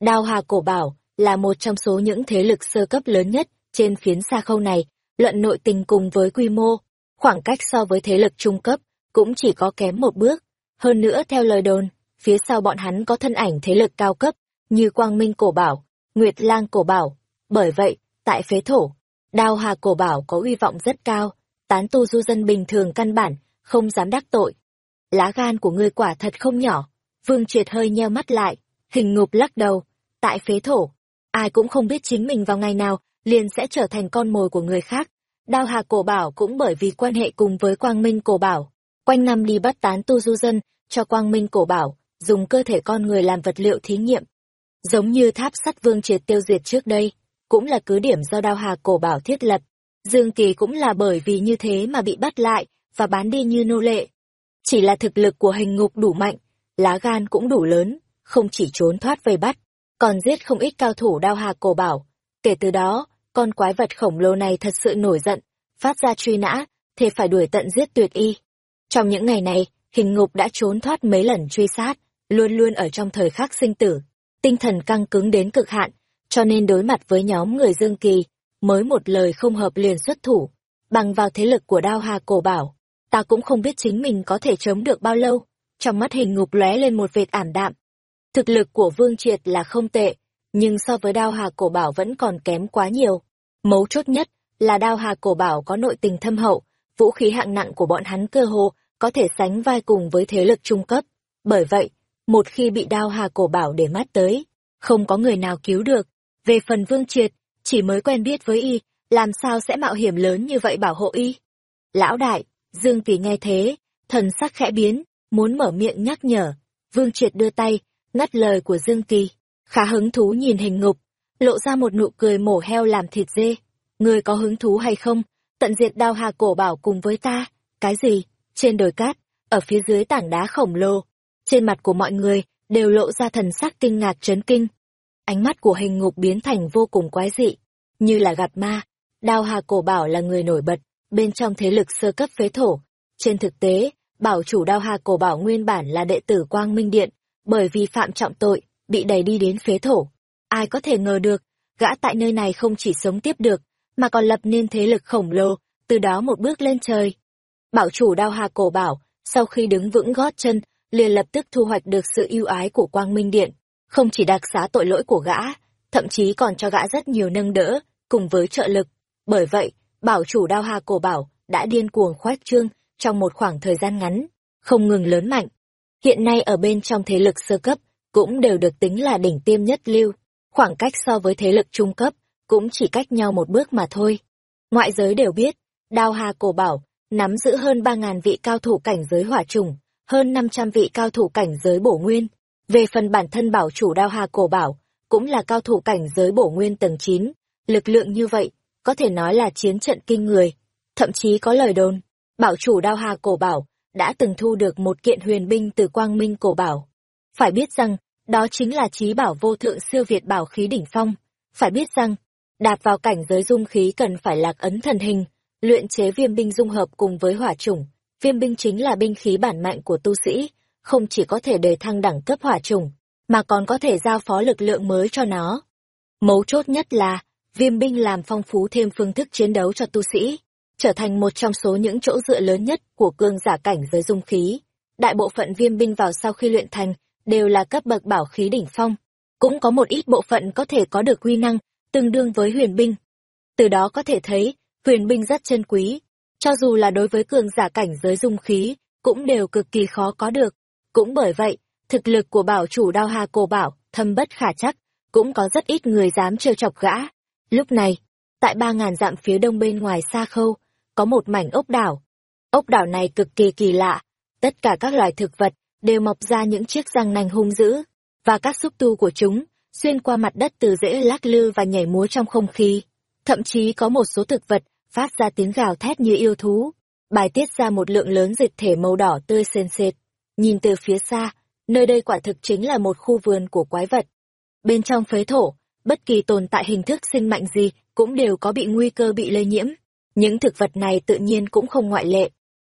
đao hà cổ bảo là một trong số những thế lực sơ cấp lớn nhất trên phiến xa khâu này, luận nội tình cùng với quy mô, khoảng cách so với thế lực trung cấp, cũng chỉ có kém một bước. Hơn nữa theo lời đồn, phía sau bọn hắn có thân ảnh thế lực cao cấp, như Quang Minh Cổ Bảo, Nguyệt Lang Cổ Bảo. Bởi vậy, tại phế thổ, Đao Hà Cổ Bảo có uy vọng rất cao, tán tu du dân bình thường căn bản, không dám đắc tội. Lá gan của ngươi quả thật không nhỏ. Vương Triệt hơi nheo mắt lại, hình ngục lắc đầu. Tại phế thổ, ai cũng không biết chính mình vào ngày nào liền sẽ trở thành con mồi của người khác. Đao Hà Cổ Bảo cũng bởi vì quan hệ cùng với Quang Minh Cổ Bảo, quanh năm đi bắt tán tu du dân, cho Quang Minh Cổ Bảo, dùng cơ thể con người làm vật liệu thí nghiệm. Giống như tháp sắt Vương Triệt tiêu diệt trước đây, cũng là cứ điểm do Đao Hà Cổ Bảo thiết lập. Dương Kỳ cũng là bởi vì như thế mà bị bắt lại và bán đi như nô lệ. Chỉ là thực lực của hình ngục đủ mạnh, lá gan cũng đủ lớn, không chỉ trốn thoát vây bắt, còn giết không ít cao thủ Đao Hà Cổ Bảo. Kể từ đó, con quái vật khổng lồ này thật sự nổi giận, phát ra truy nã, thế phải đuổi tận giết tuyệt y. Trong những ngày này, hình ngục đã trốn thoát mấy lần truy sát, luôn luôn ở trong thời khắc sinh tử, tinh thần căng cứng đến cực hạn, cho nên đối mặt với nhóm người Dương Kỳ, mới một lời không hợp liền xuất thủ, bằng vào thế lực của đao hà cổ bảo, ta cũng không biết chính mình có thể chống được bao lâu, trong mắt hình ngục lóe lên một vệt ảm đạm. Thực lực của Vương Triệt là không tệ, nhưng so với đao hà cổ bảo vẫn còn kém quá nhiều. Mấu chốt nhất là đao hà cổ bảo có nội tình thâm hậu, vũ khí hạng nặng của bọn hắn cơ hồ có thể sánh vai cùng với thế lực trung cấp. Bởi vậy, một khi bị đao hà cổ bảo để mắt tới, không có người nào cứu được. Về phần vương triệt, chỉ mới quen biết với y, làm sao sẽ mạo hiểm lớn như vậy bảo hộ y. Lão đại, Dương Kỳ nghe thế, thần sắc khẽ biến, muốn mở miệng nhắc nhở. Vương triệt đưa tay, ngắt lời của Dương Kỳ, khá hứng thú nhìn hình ngục, lộ ra một nụ cười mổ heo làm thịt dê. Người có hứng thú hay không? Tận diệt đao hà cổ bảo cùng với ta. Cái gì? Trên đồi cát, ở phía dưới tảng đá khổng lồ, trên mặt của mọi người đều lộ ra thần sắc kinh ngạc chấn kinh. Ánh mắt của hình ngục biến thành vô cùng quái dị, như là gặp ma. Đao Hà Cổ Bảo là người nổi bật, bên trong thế lực sơ cấp phế thổ. Trên thực tế, bảo chủ Đao Hà Cổ Bảo nguyên bản là đệ tử Quang Minh Điện, bởi vì phạm trọng tội, bị đẩy đi đến phế thổ. Ai có thể ngờ được, gã tại nơi này không chỉ sống tiếp được, mà còn lập nên thế lực khổng lồ, từ đó một bước lên trời. Bảo chủ Đao Hà Cổ Bảo, sau khi đứng vững gót chân, liền lập tức thu hoạch được sự ưu ái của Quang Minh Điện, không chỉ đặc xá tội lỗi của gã, thậm chí còn cho gã rất nhiều nâng đỡ, cùng với trợ lực. Bởi vậy, bảo chủ đao hà cổ bảo đã điên cuồng khoét trương trong một khoảng thời gian ngắn, không ngừng lớn mạnh. Hiện nay ở bên trong thế lực sơ cấp, cũng đều được tính là đỉnh tiêm nhất lưu. Khoảng cách so với thế lực trung cấp, cũng chỉ cách nhau một bước mà thôi. Ngoại giới đều biết, Đao Hà Cổ Bảo nắm giữ hơn ba ngàn vị cao thủ cảnh giới hỏa trùng, hơn 500 vị cao thủ cảnh giới bổ nguyên. Về phần bản thân bảo chủ Đao Hà Cổ Bảo, cũng là cao thủ cảnh giới bổ nguyên tầng 9. Lực lượng như vậy, có thể nói là chiến trận kinh người. Thậm chí có lời đồn, bảo chủ Đao Hà Cổ Bảo đã từng thu được một kiện huyền binh từ Quang Minh Cổ Bảo. Phải biết rằng, đó chính là trí bảo vô thượng siêu việt bảo khí đỉnh phong. Phải biết rằng, đạp vào cảnh giới dung khí cần phải lạc ấn thần hình, luyện chế viêm binh dung hợp cùng với hỏa chủng. Viêm binh chính là binh khí bản mạnh của tu sĩ, không chỉ có thể đề thăng đẳng cấp hỏa chủng, mà còn có thể giao phó lực lượng mới cho nó. Mấu chốt nhất là, viêm binh làm phong phú thêm phương thức chiến đấu cho tu sĩ, trở thành một trong số những chỗ dựa lớn nhất của cương giả cảnh giới dung khí. Đại bộ phận viêm binh vào sau khi luyện thành, đều là cấp bậc bảo khí đỉnh phong. Cũng có một ít bộ phận có thể có được quy năng, tương đương với huyền binh. Từ đó có thể thấy, huyền binh rất chân quý. Cho dù là đối với cường giả cảnh giới dung khí, cũng đều cực kỳ khó có được. Cũng bởi vậy, thực lực của bảo chủ đao hà cổ bảo, thâm bất khả chắc, cũng có rất ít người dám trêu chọc gã. Lúc này, tại ba ngàn dặm phía đông bên ngoài xa khâu, có một mảnh ốc đảo. Ốc đảo này cực kỳ kỳ lạ, tất cả các loài thực vật đều mọc ra những chiếc răng nanh hung dữ, và các xúc tu của chúng xuyên qua mặt đất từ dễ lắc lư và nhảy múa trong không khí. Thậm chí có một số thực vật phát ra tiếng gào thét như yêu thú, bài tiết ra một lượng lớn dịch thể màu đỏ tươi sền sệt. Nhìn từ phía xa, nơi đây quả thực chính là một khu vườn của quái vật. Bên trong phế thổ, bất kỳ tồn tại hình thức sinh mạnh gì cũng đều có bị nguy cơ bị lây nhiễm. Những thực vật này tự nhiên cũng không ngoại lệ.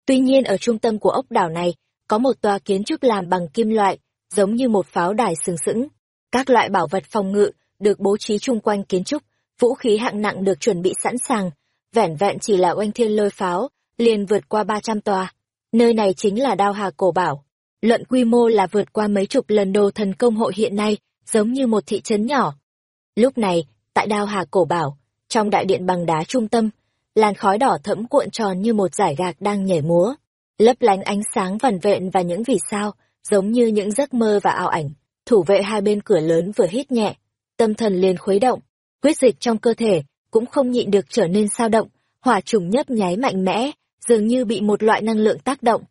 Tuy nhiên ở trung tâm của ốc đảo này, có một tòa kiến trúc làm bằng kim loại, giống như một pháo đài sừng sững. Các loại bảo vật phòng ngự được bố trí chung quanh kiến trúc, vũ khí hạng nặng được chuẩn bị sẵn sàng, vẻn vẹn chỉ là oanh thiên lôi pháo, liền vượt qua 300 tòa. Nơi này chính là đao hà cổ bảo. Luận quy mô là vượt qua mấy chục lần đồ thần công hội hiện nay, giống như một thị trấn nhỏ. Lúc này, tại đao hà cổ bảo, trong đại điện bằng đá trung tâm, làn khói đỏ thẫm cuộn tròn như một giải gạc đang nhảy múa, lấp lánh ánh sáng vằn vện và những vì sao, giống như những giấc mơ và ảo ảnh. Thủ vệ hai bên cửa lớn vừa hít nhẹ, tâm thần liền khuấy động, huyết dịch trong cơ thể cũng không nhịn được trở nên sao động, hỏa trùng nhấp nháy mạnh mẽ, dường như bị một loại năng lượng tác động.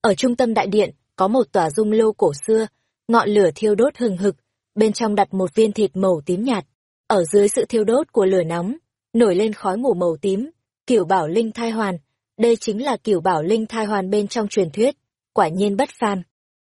Ở trung tâm đại điện, có một tòa dung lô cổ xưa, ngọn lửa thiêu đốt hừng hực, bên trong đặt một viên thịt màu tím nhạt. Ở dưới sự thiêu đốt của lửa nóng, nổi lên khói mù màu tím, kiểu bảo linh thai hoàn. Đây chính là kiểu bảo linh thai hoàn bên trong truyền thuyết, quả nhiên bất phàm.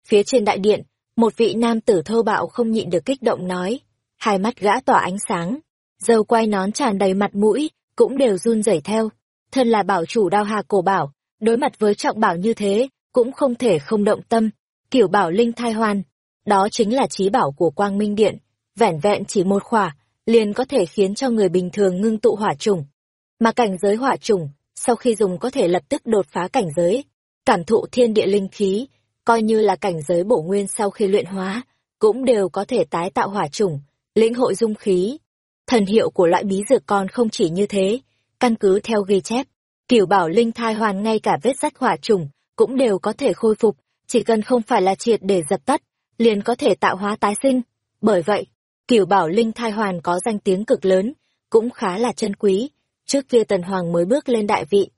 Phía trên đại điện, một vị nam tử thô bạo không nhịn được kích động nói, hai mắt gã tỏa ánh sáng, dầu quay nón tràn đầy mặt mũi, cũng đều run rẩy theo. Thân là bảo chủ đao hà cổ bảo, đối mặt với trọng bảo như thế, cũng không thể không động tâm. Kiểu bảo linh thai hoàn, đó chính là trí bảo của quang minh điện, vẻn vẹn chỉ một khỏa, liền có thể khiến cho người bình thường ngưng tụ hỏa trùng. Mà cảnh giới hỏa trùng, sau khi dùng có thể lập tức đột phá cảnh giới, cảm thụ thiên địa linh khí, coi như là cảnh giới bổ nguyên sau khi luyện hóa, cũng đều có thể tái tạo hỏa trùng, lĩnh hội dung khí. Thần hiệu của loại bí dược còn không chỉ như thế, căn cứ theo ghi chép, kiểu bảo linh thai hoàn ngay cả vết rách hỏa trùng cũng đều có thể khôi phục, chỉ cần không phải là triệt để dập tắt, liền có thể tạo hóa tái sinh. Bởi vậy, cửu bảo linh thai hoàn có danh tiếng cực lớn, cũng khá là chân quý. Trước kia Tần Hoàng mới bước lên đại vị.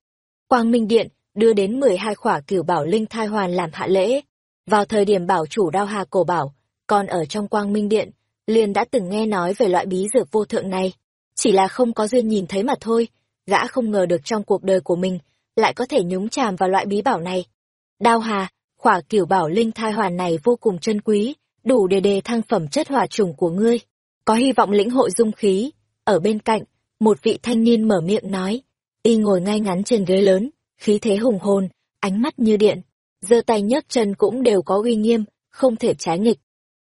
Quang Minh Điện đưa đến 12 khỏa cửu bảo linh thai hoàn làm hạ lễ. Vào thời điểm bảo chủ đao hà cổ bảo, còn ở trong Quang Minh Điện, liền đã từng nghe nói về loại bí dược vô thượng này. Chỉ là không có duyên nhìn thấy mà thôi, gã không ngờ được trong cuộc đời của mình, lại có thể nhúng chàm vào loại bí bảo này. Đao hà, khỏa kiểu bảo linh thai hoàn này vô cùng chân quý, đủ để đề thăng phẩm chất hỏa trùng của ngươi. Có hy vọng lĩnh hội dung khí. Ở bên cạnh, một vị thanh niên mở miệng nói, y ngồi ngay ngắn trên ghế lớn, khí thế hùng hồn, ánh mắt như điện, giơ tay nhấc chân cũng đều có uy nghiêm, không thể trái nghịch.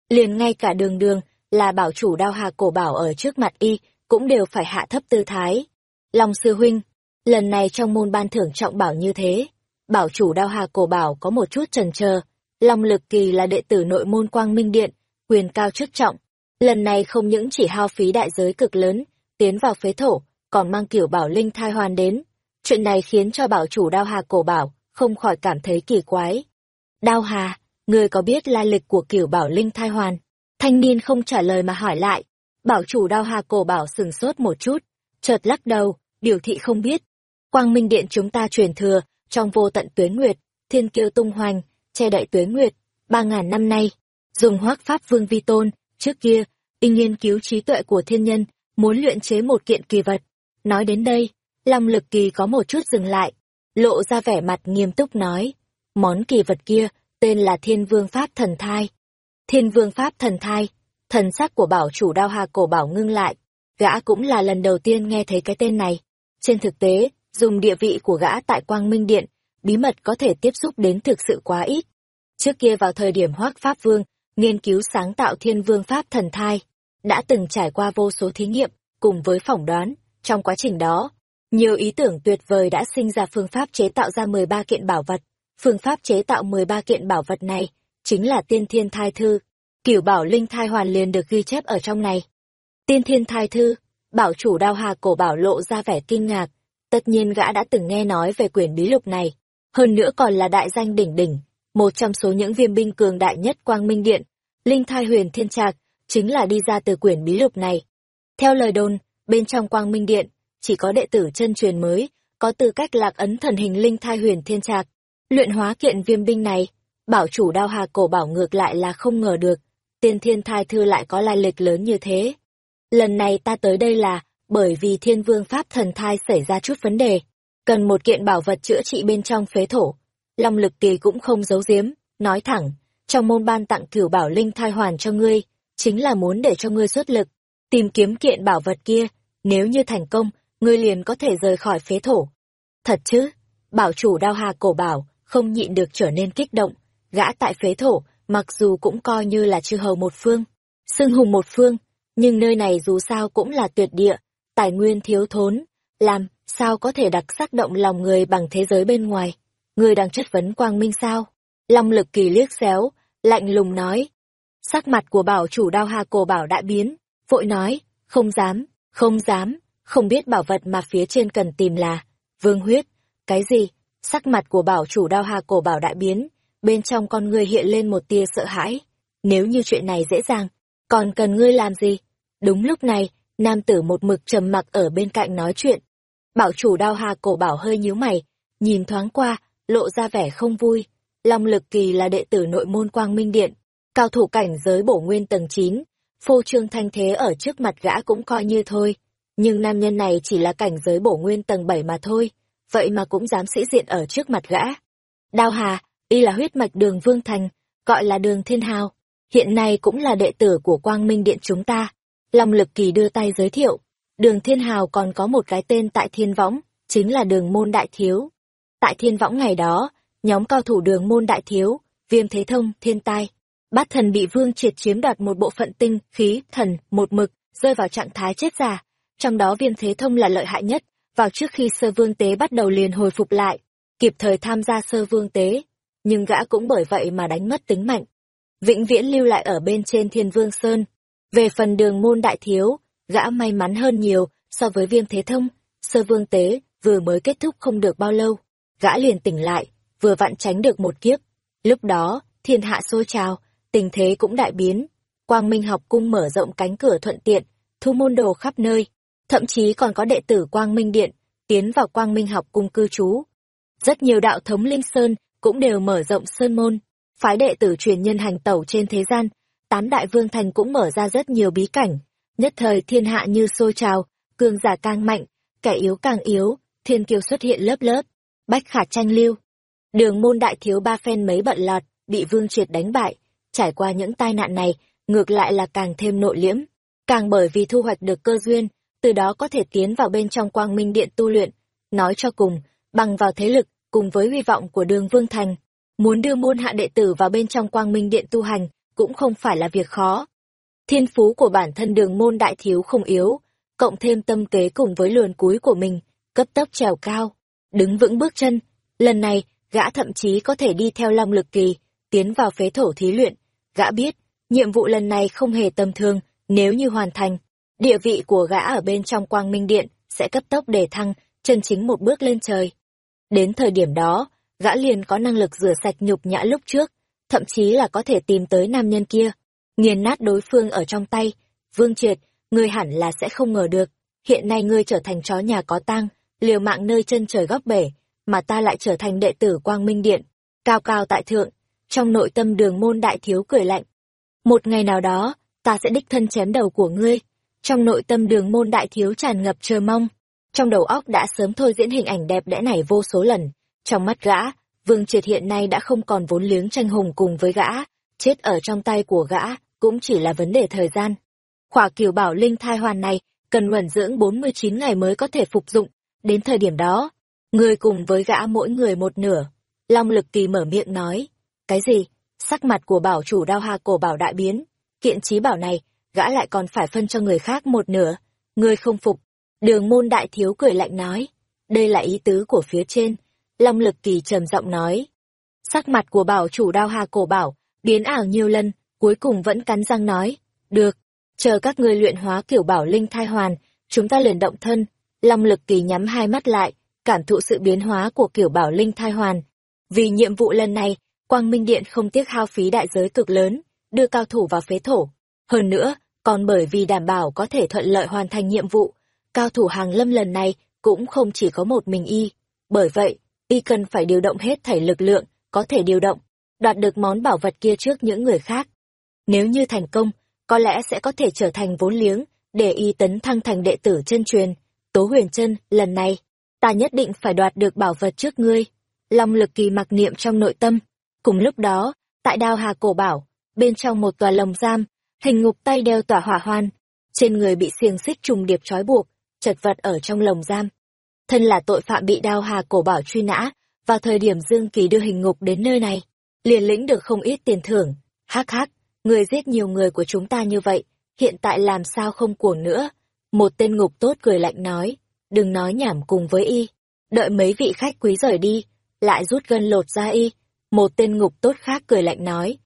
Liền ngay cả đường đường, là bảo chủ đao hà cổ bảo ở trước mặt y, cũng đều phải hạ thấp tư thái. Long sư huynh, lần này trong môn ban thưởng trọng bảo như thế, bảo chủ đao hà cổ bảo có một chút trần trờ. Long lực kỳ là đệ tử nội môn quang minh điện, quyền cao chức trọng. Lần này không những chỉ hao phí đại giới cực lớn, tiến vào phế thổ, còn mang kiểu bảo linh thai hoàn đến. Chuyện này khiến cho bảo chủ đao hà cổ bảo, không khỏi cảm thấy kỳ quái. Đao hà, người có biết lai lịch của kiểu bảo linh thai hoàn? Thanh niên không trả lời mà hỏi lại. Bảo chủ đao hà cổ bảo sừng sốt một chút, chợt lắc đầu, biểu thị không biết. Quang Minh Điện chúng ta truyền thừa, trong vô tận tuyến nguyệt, thiên kiêu tung hoành, che đậy tuyến nguyệt, ba ngàn năm nay, dùng hoác pháp vương vi tôn, trước kia, y nghiên cứu trí tuệ của thiên nhân, muốn luyện chế một kiện kỳ vật. Nói đến đây, Long Lực Kỳ có một chút dừng lại, lộ ra vẻ mặt nghiêm túc nói, món kỳ vật kia, tên là Thiên Vương Pháp Thần Thai. Thiên Vương Pháp Thần Thai, thần sắc của bảo chủ đao hà cổ bảo ngưng lại, gã cũng là lần đầu tiên nghe thấy cái tên này. Trên thực tế, dùng địa vị của gã tại Quang Minh Điện, bí mật có thể tiếp xúc đến thực sự quá ít. Trước kia vào thời điểm Hoác Pháp Vương, nghiên cứu sáng tạo Thiên Vương Pháp Thần Thai, đã từng trải qua vô số thí nghiệm, cùng với phỏng đoán, trong quá trình đó, nhiều ý tưởng tuyệt vời đã sinh ra phương pháp chế tạo ra 13 kiện bảo vật. Phương pháp chế tạo 13 kiện bảo vật này, chính là tiên thiên thai thư. Cửu bảo linh thai hoàn liền được ghi chép ở trong này. Tiên thiên thai thư, bảo chủ đao hà cổ bảo lộ ra vẻ kinh ngạc. Tất nhiên gã đã từng nghe nói về quyển bí lục này. Hơn nữa còn là đại danh đỉnh đỉnh, một trong số những viêm binh cường đại nhất quang minh điện. Linh thai huyền thiên trạc, chính là đi ra từ quyển bí lục này. Theo lời đồn, bên trong quang minh điện, chỉ có đệ tử chân truyền mới, có tư cách lạc ấn thần hình linh thai huyền thiên trạc. Luyện hóa kiện viêm binh này, bảo chủ đao hà cổ bảo ngược lại là không ngờ được, tiên thiên thai thư lại có lai lịch lớn như thế. Lần này ta tới đây là, bởi vì thiên vương pháp thần thai xảy ra chút vấn đề, cần một kiện bảo vật chữa trị bên trong phế thổ. Long lực kỳ cũng không giấu giếm, nói thẳng, trong môn ban tặng cửu bảo linh thai hoàn cho ngươi, chính là muốn để cho ngươi xuất lực, tìm kiếm kiện bảo vật kia, nếu như thành công, ngươi liền có thể rời khỏi phế thổ. Thật chứ? Bảo chủ đao hà cổ bảo, không nhịn được trở nên kích động. Gã tại phế thổ, mặc dù cũng coi như là chư hầu một phương, xưng hùng một phương, nhưng nơi này dù sao cũng là tuyệt địa, tài nguyên thiếu thốn, làm sao có thể đặc sắc động lòng người bằng thế giới bên ngoài. Người đang chất vấn quang minh sao? Long lực kỳ liếc xéo, lạnh lùng nói. Sắc mặt của bảo chủ đao hà cổ bảo đã biến, vội nói, không dám, không dám, không biết bảo vật mà phía trên cần tìm là vương huyết cái gì sắc mặt của bảo chủ đao hà cổ bảo đại biến bên trong con ngươi hiện lên một tia sợ hãi nếu như chuyện này dễ dàng còn cần ngươi làm gì đúng lúc này nam tử một mực trầm mặc ở bên cạnh nói chuyện bảo chủ đao hà cổ bảo hơi nhíu mày nhìn thoáng qua lộ ra vẻ không vui long lực kỳ là đệ tử nội môn quang minh điện cao thủ cảnh giới bổ nguyên tầng chín phô trương thanh thế ở trước mặt gã cũng coi như thôi nhưng nam nhân này chỉ là cảnh giới bổ nguyên tầng 7 mà thôi, vậy mà cũng dám sĩ diện ở trước mặt gã. Đao Hà, y là huyết mạch đường Vương Thành, gọi là đường Thiên Hào, hiện nay cũng là đệ tử của Quang Minh Điện chúng ta. Long Lực Kỳ đưa tay giới thiệu, đường Thiên Hào còn có một cái tên tại Thiên Võng, chính là đường Môn Đại Thiếu. Tại Thiên Võng ngày đó, nhóm cao thủ đường Môn Đại Thiếu, Viêm Thế Thông, Thiên Tai, Bát Thần bị Vương triệt chiếm đoạt một bộ phận tinh, khí, thần, một mực, rơi vào trạng thái chết già trong đó viêm thế thông là lợi hại nhất, vào trước khi sơ vương tế bắt đầu liền hồi phục lại, kịp thời tham gia sơ vương tế, nhưng gã cũng bởi vậy mà đánh mất tính mạnh. Vĩnh viễn lưu lại ở bên trên thiên vương sơn. Về phần đường môn đại thiếu, gã may mắn hơn nhiều so với viêm thế thông, sơ vương tế vừa mới kết thúc không được bao lâu, gã liền tỉnh lại, vừa vặn tránh được một kiếp. Lúc đó, thiên hạ sôi trào, tình thế cũng đại biến. Quang Minh học cung mở rộng cánh cửa thuận tiện, thu môn đồ khắp nơi, thậm chí còn có đệ tử Quang Minh Điện tiến vào Quang Minh học cung cư trú. Rất nhiều đạo thống Linh Sơn cũng đều mở rộng sơn môn, phái đệ tử truyền nhân hành tẩu trên thế gian, tám đại vương thành cũng mở ra rất nhiều bí cảnh, nhất thời thiên hạ như sôi trào, cường giả càng mạnh, kẻ yếu càng yếu, thiên kiêu xuất hiện lớp lớp, bách khả tranh lưu. Đường môn đại thiếu ba phen mấy bận lọt, bị vương triệt đánh bại, trải qua những tai nạn này, ngược lại là càng thêm nội liễm, càng bởi vì thu hoạch được cơ duyên, từ đó có thể tiến vào bên trong quang minh điện tu luyện. Nói cho cùng, bằng vào thế lực, cùng với hy vọng của đường Vương Thành, muốn đưa môn hạ đệ tử vào bên trong quang minh điện tu hành, cũng không phải là việc khó. Thiên phú của bản thân đường môn đại thiếu không yếu, cộng thêm tâm kế cùng với lườn cuối của mình, cấp tốc trèo cao, đứng vững bước chân. Lần này, gã thậm chí có thể đi theo long lực kỳ, tiến vào phế thổ thí luyện. Gã biết, nhiệm vụ lần này không hề tầm thường, nếu như hoàn thành, địa vị của gã ở bên trong quang minh điện sẽ cấp tốc để thăng, chân chính một bước lên trời. Đến thời điểm đó, gã liền có năng lực rửa sạch nhục nhã lúc trước, thậm chí là có thể tìm tới nam nhân kia. nghiền nát đối phương ở trong tay. Vương Triệt, ngươi hẳn là sẽ không ngờ được, hiện nay ngươi trở thành chó nhà có tang, liều mạng nơi chân trời góc bể, mà ta lại trở thành đệ tử Quang Minh Điện, cao cao tại thượng. Trong nội tâm đường môn đại thiếu cười lạnh. Một ngày nào đó, ta sẽ đích thân chém đầu của ngươi. Trong nội tâm đường môn đại thiếu tràn ngập chờ mong. Trong đầu óc đã sớm thôi diễn hình ảnh đẹp đẽ này vô số lần. Trong mắt gã, Vương Triệt hiện nay đã không còn vốn liếng tranh hùng cùng với gã, chết ở trong tay của gã, cũng chỉ là vấn đề thời gian. Khỏa kiều bảo linh thai hoàn này, cần luẩn dưỡng 49 ngày mới có thể phục dụng, đến thời điểm đó, người cùng với gã mỗi người một nửa. Long lực kỳ mở miệng nói, cái gì? Sắc mặt của bảo chủ đao hà cổ bảo đại biến, kiện trí bảo này, gã lại còn phải phân cho người khác một nửa. Người không phục. Đường môn đại thiếu cười lạnh nói, đây là ý tứ của phía trên. Long lực kỳ trầm giọng nói. Sắc mặt của bảo chủ đao hà cổ bảo, biến ảo nhiều lần, cuối cùng vẫn cắn răng nói, được, chờ các ngươi luyện hóa kiểu bảo linh thai hoàn, chúng ta liền động thân. Long lực kỳ nhắm hai mắt lại, cảm thụ sự biến hóa của kiểu bảo linh thai hoàn. Vì nhiệm vụ lần này, Quang Minh Điện không tiếc hao phí đại giới cực lớn, đưa cao thủ vào phế thổ. Hơn nữa, còn bởi vì đảm bảo có thể thuận lợi hoàn thành nhiệm vụ, cao thủ hàng lâm lần này cũng không chỉ có một mình y. Bởi vậy, y cần phải điều động hết thảy lực lượng, có thể điều động, đoạt được món bảo vật kia trước những người khác. Nếu như thành công, có lẽ sẽ có thể trở thành vốn liếng, để y tấn thăng thành đệ tử chân truyền. Tố huyền chân, lần này, ta nhất định phải đoạt được bảo vật trước ngươi. Long lực kỳ mặc niệm trong nội tâm. Cùng lúc đó, tại đao hà cổ bảo, bên trong một tòa lồng giam, hình ngục tay đeo tỏa hỏa hoan, trên người bị xiềng xích trùng điệp trói buộc, chật vật ở trong lồng giam. Thân là tội phạm bị đao hà cổ bảo truy nã, vào thời điểm Dương Kỳ đưa hình ngục đến nơi này, liền lĩnh được không ít tiền thưởng. Hắc hắc, người giết nhiều người của chúng ta như vậy, hiện tại làm sao không cuồng nữa. Một tên ngục tốt cười lạnh nói, đừng nói nhảm cùng với y. Đợi mấy vị khách quý rời đi, lại rút gân lột ra y. Một tên ngục tốt khác cười lạnh nói,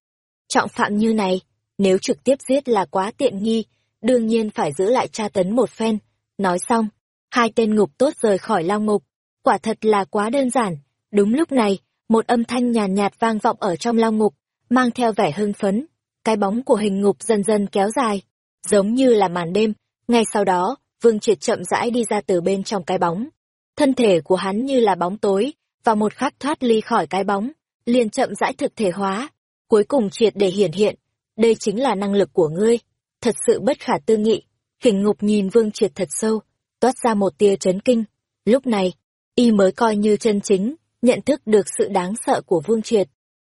trọng phạm như này, nếu trực tiếp giết là quá tiện nghi, đương nhiên phải giữ lại tra tấn một phen. Nói xong, hai tên ngục tốt rời khỏi lao ngục. Quả thật là quá đơn giản. Đúng lúc này, một âm thanh nhàn nhạt, nhạt vang vọng ở trong lao ngục, mang theo vẻ hưng phấn. Cái bóng của hình ngục dần dần kéo dài, giống như là màn đêm. Ngay sau đó, Vương Triệt chậm rãi đi ra từ bên trong cái bóng. Thân thể của hắn như là bóng tối, và một khắc thoát ly khỏi cái bóng, liền chậm rãi thực thể hóa, cuối cùng triệt để hiển hiện. Đây chính là năng lực của ngươi. Thật sự bất khả tư nghị. Hình ngục nhìn Vương Triệt thật sâu, toát ra một tia chấn kinh. Lúc này, y mới coi như chân chính, nhận thức được sự đáng sợ của Vương Triệt.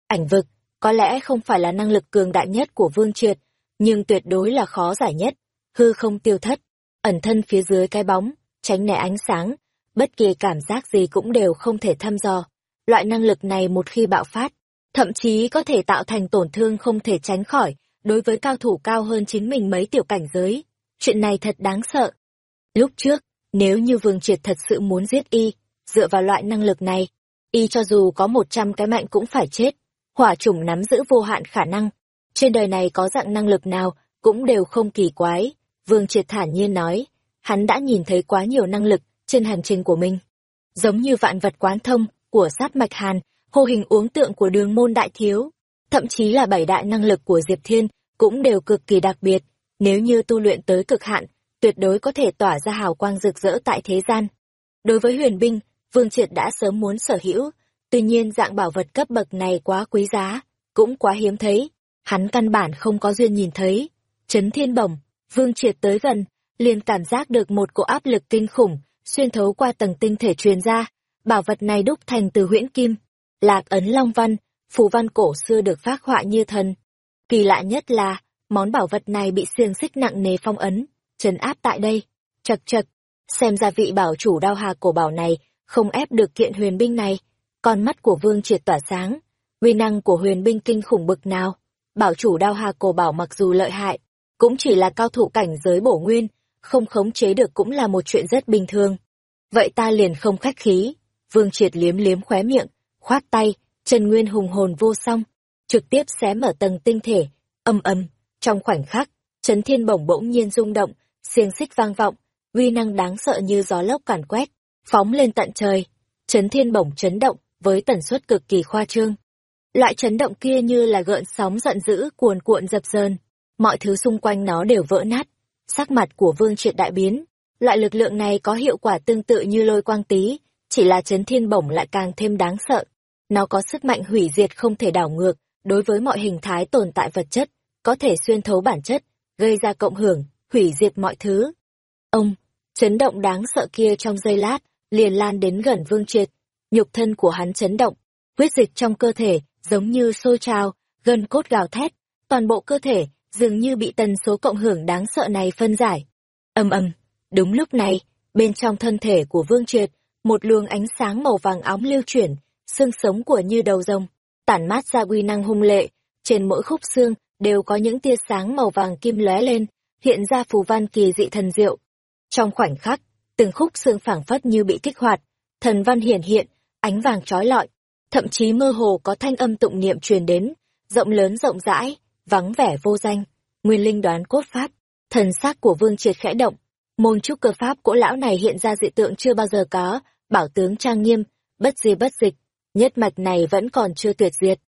Ảnh vực, có lẽ không phải là năng lực cường đại nhất của Vương Triệt, nhưng tuyệt đối là khó giải nhất, hư không tiêu thất, ẩn thân phía dưới cái bóng, tránh né ánh sáng, bất kỳ cảm giác gì cũng đều không thể thăm dò. Loại năng lực này một khi bạo phát, thậm chí có thể tạo thành tổn thương không thể tránh khỏi đối với cao thủ cao hơn chính mình mấy tiểu cảnh giới. Chuyện này thật đáng sợ. Lúc trước, nếu như Vương Triệt thật sự muốn giết y, dựa vào loại năng lực này, y cho dù có một trăm cái mạnh cũng phải chết. Hỏa chủng nắm giữ vô hạn khả năng. Trên đời này có dạng năng lực nào cũng đều không kỳ quái. Vương Triệt thản nhiên nói, hắn đã nhìn thấy quá nhiều năng lực trên hành trình của mình. Giống như vạn vật quán thông của sát mạch hàn, hô hình uống tượng của đường môn đại thiếu, thậm chí là bảy đại năng lực của Diệp Thiên cũng đều cực kỳ đặc biệt. Nếu như tu luyện tới cực hạn, tuyệt đối có thể tỏa ra hào quang rực rỡ tại thế gian. Đối với huyền binh, Vương Triệt đã sớm muốn sở hữu, tuy nhiên dạng bảo vật cấp bậc này quá quý giá, cũng quá hiếm thấy, hắn căn bản không có duyên nhìn thấy. Chấn thiên bổng, Vương Triệt tới gần, liền cảm giác được một cỗ áp lực kinh khủng, xuyên thấu qua tầng tinh thể truyền ra, bảo vật này đúc thành từ huyễn kim, lạc ấn long văn, phù văn cổ xưa được phác họa như thần. Kỳ lạ nhất là, món bảo vật này bị xiềng xích nặng nề phong ấn, trấn áp tại đây. Chật chật, xem ra vị bảo chủ đao hà cổ bảo này không ép được kiện huyền binh này. Con mắt của vương triệt tỏa sáng, uy năng của huyền binh kinh khủng bực nào. Bảo chủ đao hà cổ bảo mặc dù lợi hại, cũng chỉ là cao thủ cảnh giới bổ nguyên, không khống chế được cũng là một chuyện rất bình thường. Vậy ta liền không khách khí, vương triệt liếm liếm khóe miệng, khoát tay, Trần Nguyên hùng hồn vô song, trực tiếp xé mở tầng tinh thể, âm âm, trong khoảnh khắc, Trấn Thiên bổng bỗng nhiên rung động, xiềng xích vang vọng, uy năng đáng sợ như gió lốc càn quét, phóng lên tận trời. chấn Thiên bổng chấn động với tần suất cực kỳ khoa trương. Loại chấn động kia như là gợn sóng giận dữ cuồn cuộn dập dờn, mọi thứ xung quanh nó đều vỡ nát. Sắc mặt của Vương Triệt đại biến, loại lực lượng này có hiệu quả tương tự như lôi quang tí, chỉ là chấn thiên bổng lại càng thêm đáng sợ. Nó có sức mạnh hủy diệt không thể đảo ngược, đối với mọi hình thái tồn tại vật chất, có thể xuyên thấu bản chất, gây ra cộng hưởng, hủy diệt mọi thứ. Ông, chấn động đáng sợ kia trong giây lát, liền lan đến gần Vương Triệt. Nhục thân của hắn chấn động, huyết dịch trong cơ thể giống như sôi trào, gân cốt gào thét, toàn bộ cơ thể dường như bị tần số cộng hưởng đáng sợ này phân giải. Âm ầm, đúng lúc này, bên trong thân thể của Vương Triệt, một luồng ánh sáng màu vàng óng lưu chuyển, xương sống của như đầu rồng, tản mát ra uy năng hung lệ, trên mỗi khúc xương đều có những tia sáng màu vàng kim lóe lên, hiện ra phù văn kỳ dị thần diệu. Trong khoảnh khắc, từng khúc xương phảng phất như bị kích hoạt, thần văn hiển hiện, ánh vàng trói lọi, thậm chí mơ hồ có thanh âm tụng niệm truyền đến, rộng lớn rộng rãi, vắng vẻ vô danh, nguyên linh đoán cốt pháp, thần sắc của Vương Triệt khẽ động, môn trúc cơ pháp của lão này hiện ra dị tượng chưa bao giờ có, bảo tướng trang nghiêm, bất di bất dịch, nhất mạch này vẫn còn chưa tuyệt diệt.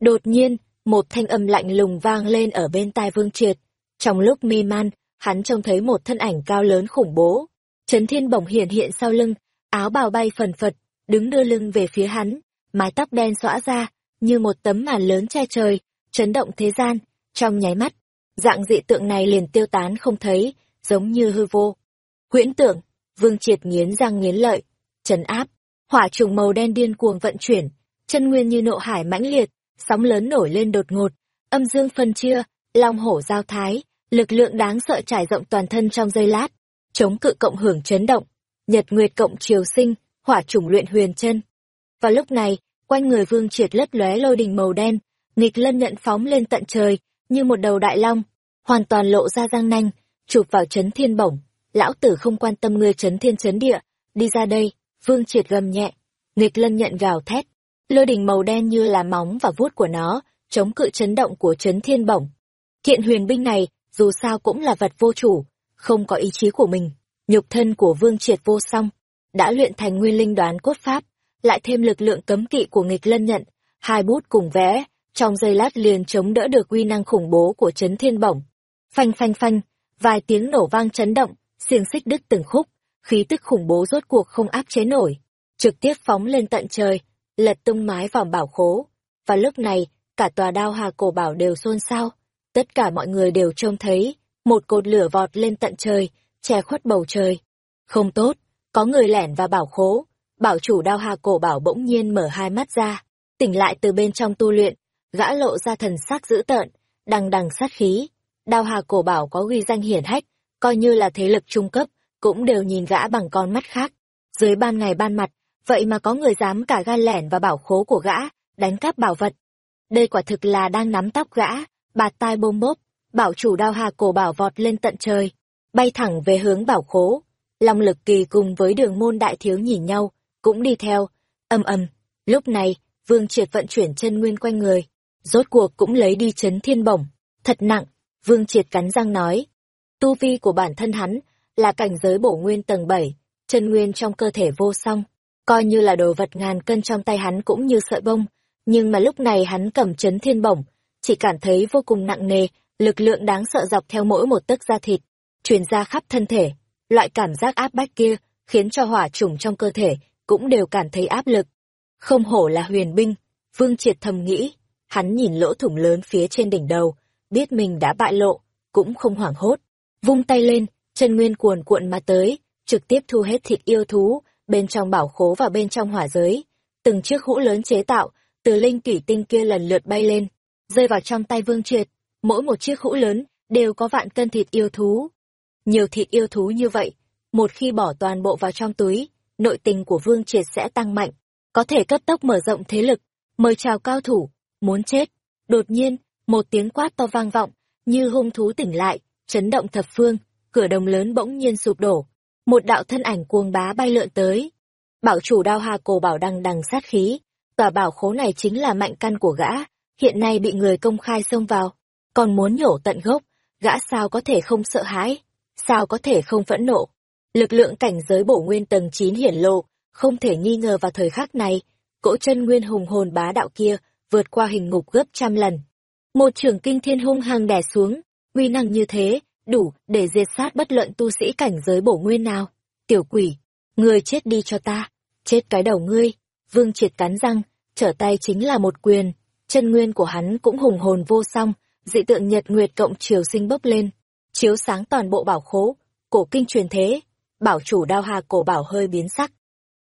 Đột nhiên, một thanh âm lạnh lùng vang lên ở bên tai Vương Triệt. Trong lúc mê man, hắn trông thấy một thân ảnh cao lớn khủng bố. Trấn Thiên Bổng hiện hiện sau lưng, áo bào bay phần phật, đứng đưa lưng về phía hắn, mái tóc đen xõa ra, như một tấm màn lớn che trời, chấn động thế gian, trong nháy mắt. Dạng dị tượng này liền tiêu tán không thấy, giống như hư vô. Huyễn tượng, Vương Triệt nghiến răng nghiến lợi, trấn áp, hỏa trùng màu đen điên cuồng vận chuyển, chân nguyên như nộ hải mãnh liệt, sóng lớn nổi lên đột ngột, âm dương phân chia, long hổ giao thái, lực lượng đáng sợ trải rộng toàn thân trong giây lát, chống cự cộng hưởng chấn động, nhật nguyệt cộng triều sinh, hỏa chủng luyện huyền chân. Và lúc này, quanh người Vương Triệt lấp lóe lôi đình màu đen, nghịch lân nhận phóng lên tận trời, như một đầu đại long, hoàn toàn lộ ra răng nanh, chụp vào chấn thiên bổng. Lão tử không quan tâm ngươi chấn thiên chấn địa, đi ra đây, Vương Triệt gầm nhẹ, nghịch lân nhận gào thét, lôi đình màu đen như là móng và vuốt của nó, chống cự chấn động của chấn thiên bổng. Kiện huyền binh này, dù sao cũng là vật vô chủ, không có ý chí của mình, nhục thân của Vương Triệt vô song, đã luyện thành nguyên linh đoán cốt pháp, lại thêm lực lượng cấm kỵ của nghịch lân nhận, hai bút cùng vẽ, trong giây lát liền chống đỡ được uy năng khủng bố của chấn thiên bổng. Phanh phanh phanh, vài tiếng nổ vang chấn động, xiềng xích đứt từng khúc, khí tức khủng bố rốt cuộc không áp chế nổi, trực tiếp phóng lên tận trời, lật tung mái vòng bảo khố. Và lúc này, cả tòa đao hà cổ bảo đều xôn xao, tất cả mọi người đều trông thấy, một cột lửa vọt lên tận trời, che khuất bầu trời. Không tốt, có người lẻn và bảo khố, bảo chủ đao hà cổ bảo bỗng nhiên mở hai mắt ra, tỉnh lại từ bên trong tu luyện, gã lộ ra thần sắc dữ tợn, đằng đằng sát khí. Đao hà cổ bảo có ghi danh hiển hách, coi như là thế lực trung cấp, cũng đều nhìn gã bằng con mắt khác. Dưới ban ngày ban mặt, vậy mà có người dám cả gan lẻn và bảo khố của gã, đánh cắp bảo vật. Đây quả thực là đang nắm tóc gã, bạt tai bôm bốp, bảo chủ đao hà cổ bảo vọt lên tận trời, bay thẳng về hướng bảo khố. Long lực kỳ cùng với đường môn đại thiếu nhìn nhau, cũng đi theo, âm âm. Lúc này, vương triệt vận chuyển chân nguyên quanh người, rốt cuộc cũng lấy đi chấn thiên bổng. Thật nặng, vương triệt cắn răng nói. Tu vi của bản thân hắn là cảnh giới bổ nguyên tầng 7, chân nguyên trong cơ thể vô song, coi như là đồ vật ngàn cân trong tay hắn cũng như sợi bông, nhưng mà lúc này hắn cầm chấn thiên bổng, chỉ cảm thấy vô cùng nặng nề, lực lượng đáng sợ dọc theo mỗi một tấc da thịt, truyền ra khắp thân thể. Loại cảm giác áp bách kia khiến cho hỏa chủng trong cơ thể cũng đều cảm thấy áp lực. Không hổ là huyền binh, Vương Triệt thầm nghĩ, hắn nhìn lỗ thủng lớn phía trên đỉnh đầu, biết mình đã bại lộ, cũng không hoảng hốt. Vung tay lên, chân nguyên cuồn cuộn mà tới, trực tiếp thu hết thịt yêu thú, bên trong bảo khố và bên trong hỏa giới. Từng chiếc hũ lớn chế tạo, từ linh kỷ tinh kia lần lượt bay lên, rơi vào trong tay Vương Triệt. Mỗi một chiếc hũ lớn đều có vạn cân thịt yêu thú. Nhiều thịt yêu thú như vậy, một khi bỏ toàn bộ vào trong túi, nội tình của Vương Triệt sẽ tăng mạnh, có thể cấp tốc mở rộng thế lực, mời chào cao thủ, muốn chết. Đột nhiên, một tiếng quát to vang vọng, như hung thú tỉnh lại, chấn động thập phương, cửa đồng lớn bỗng nhiên sụp đổ. Một đạo thân ảnh cuồng bá bay lượn tới. Bảo chủ đao hà cổ bảo đằng đằng sát khí, tòa bảo khố này chính là mạnh căn của gã, hiện nay bị người công khai xông vào, còn muốn nhổ tận gốc, gã sao có thể không sợ hãi, sao có thể không phẫn nộ. Lực lượng cảnh giới bổ nguyên tầng 9 hiển lộ, không thể nghi ngờ vào thời khắc này, cỗ chân nguyên hùng hồn bá đạo kia vượt qua hình ngục gấp trăm lần. Một trường kinh thiên hung hăng đè xuống, uy năng như thế, đủ để diệt sát bất luận tu sĩ cảnh giới bổ nguyên nào. Tiểu quỷ, ngươi chết đi cho ta, chết cái đầu ngươi. Vương triệt cắn răng, trở tay chính là một quyền, chân nguyên của hắn cũng hùng hồn vô song, dị tượng nhật nguyệt cộng chiều sinh bốc lên, chiếu sáng toàn bộ bảo khố, cổ kinh truyền thế, bảo chủ đao hà cổ bảo hơi biến sắc.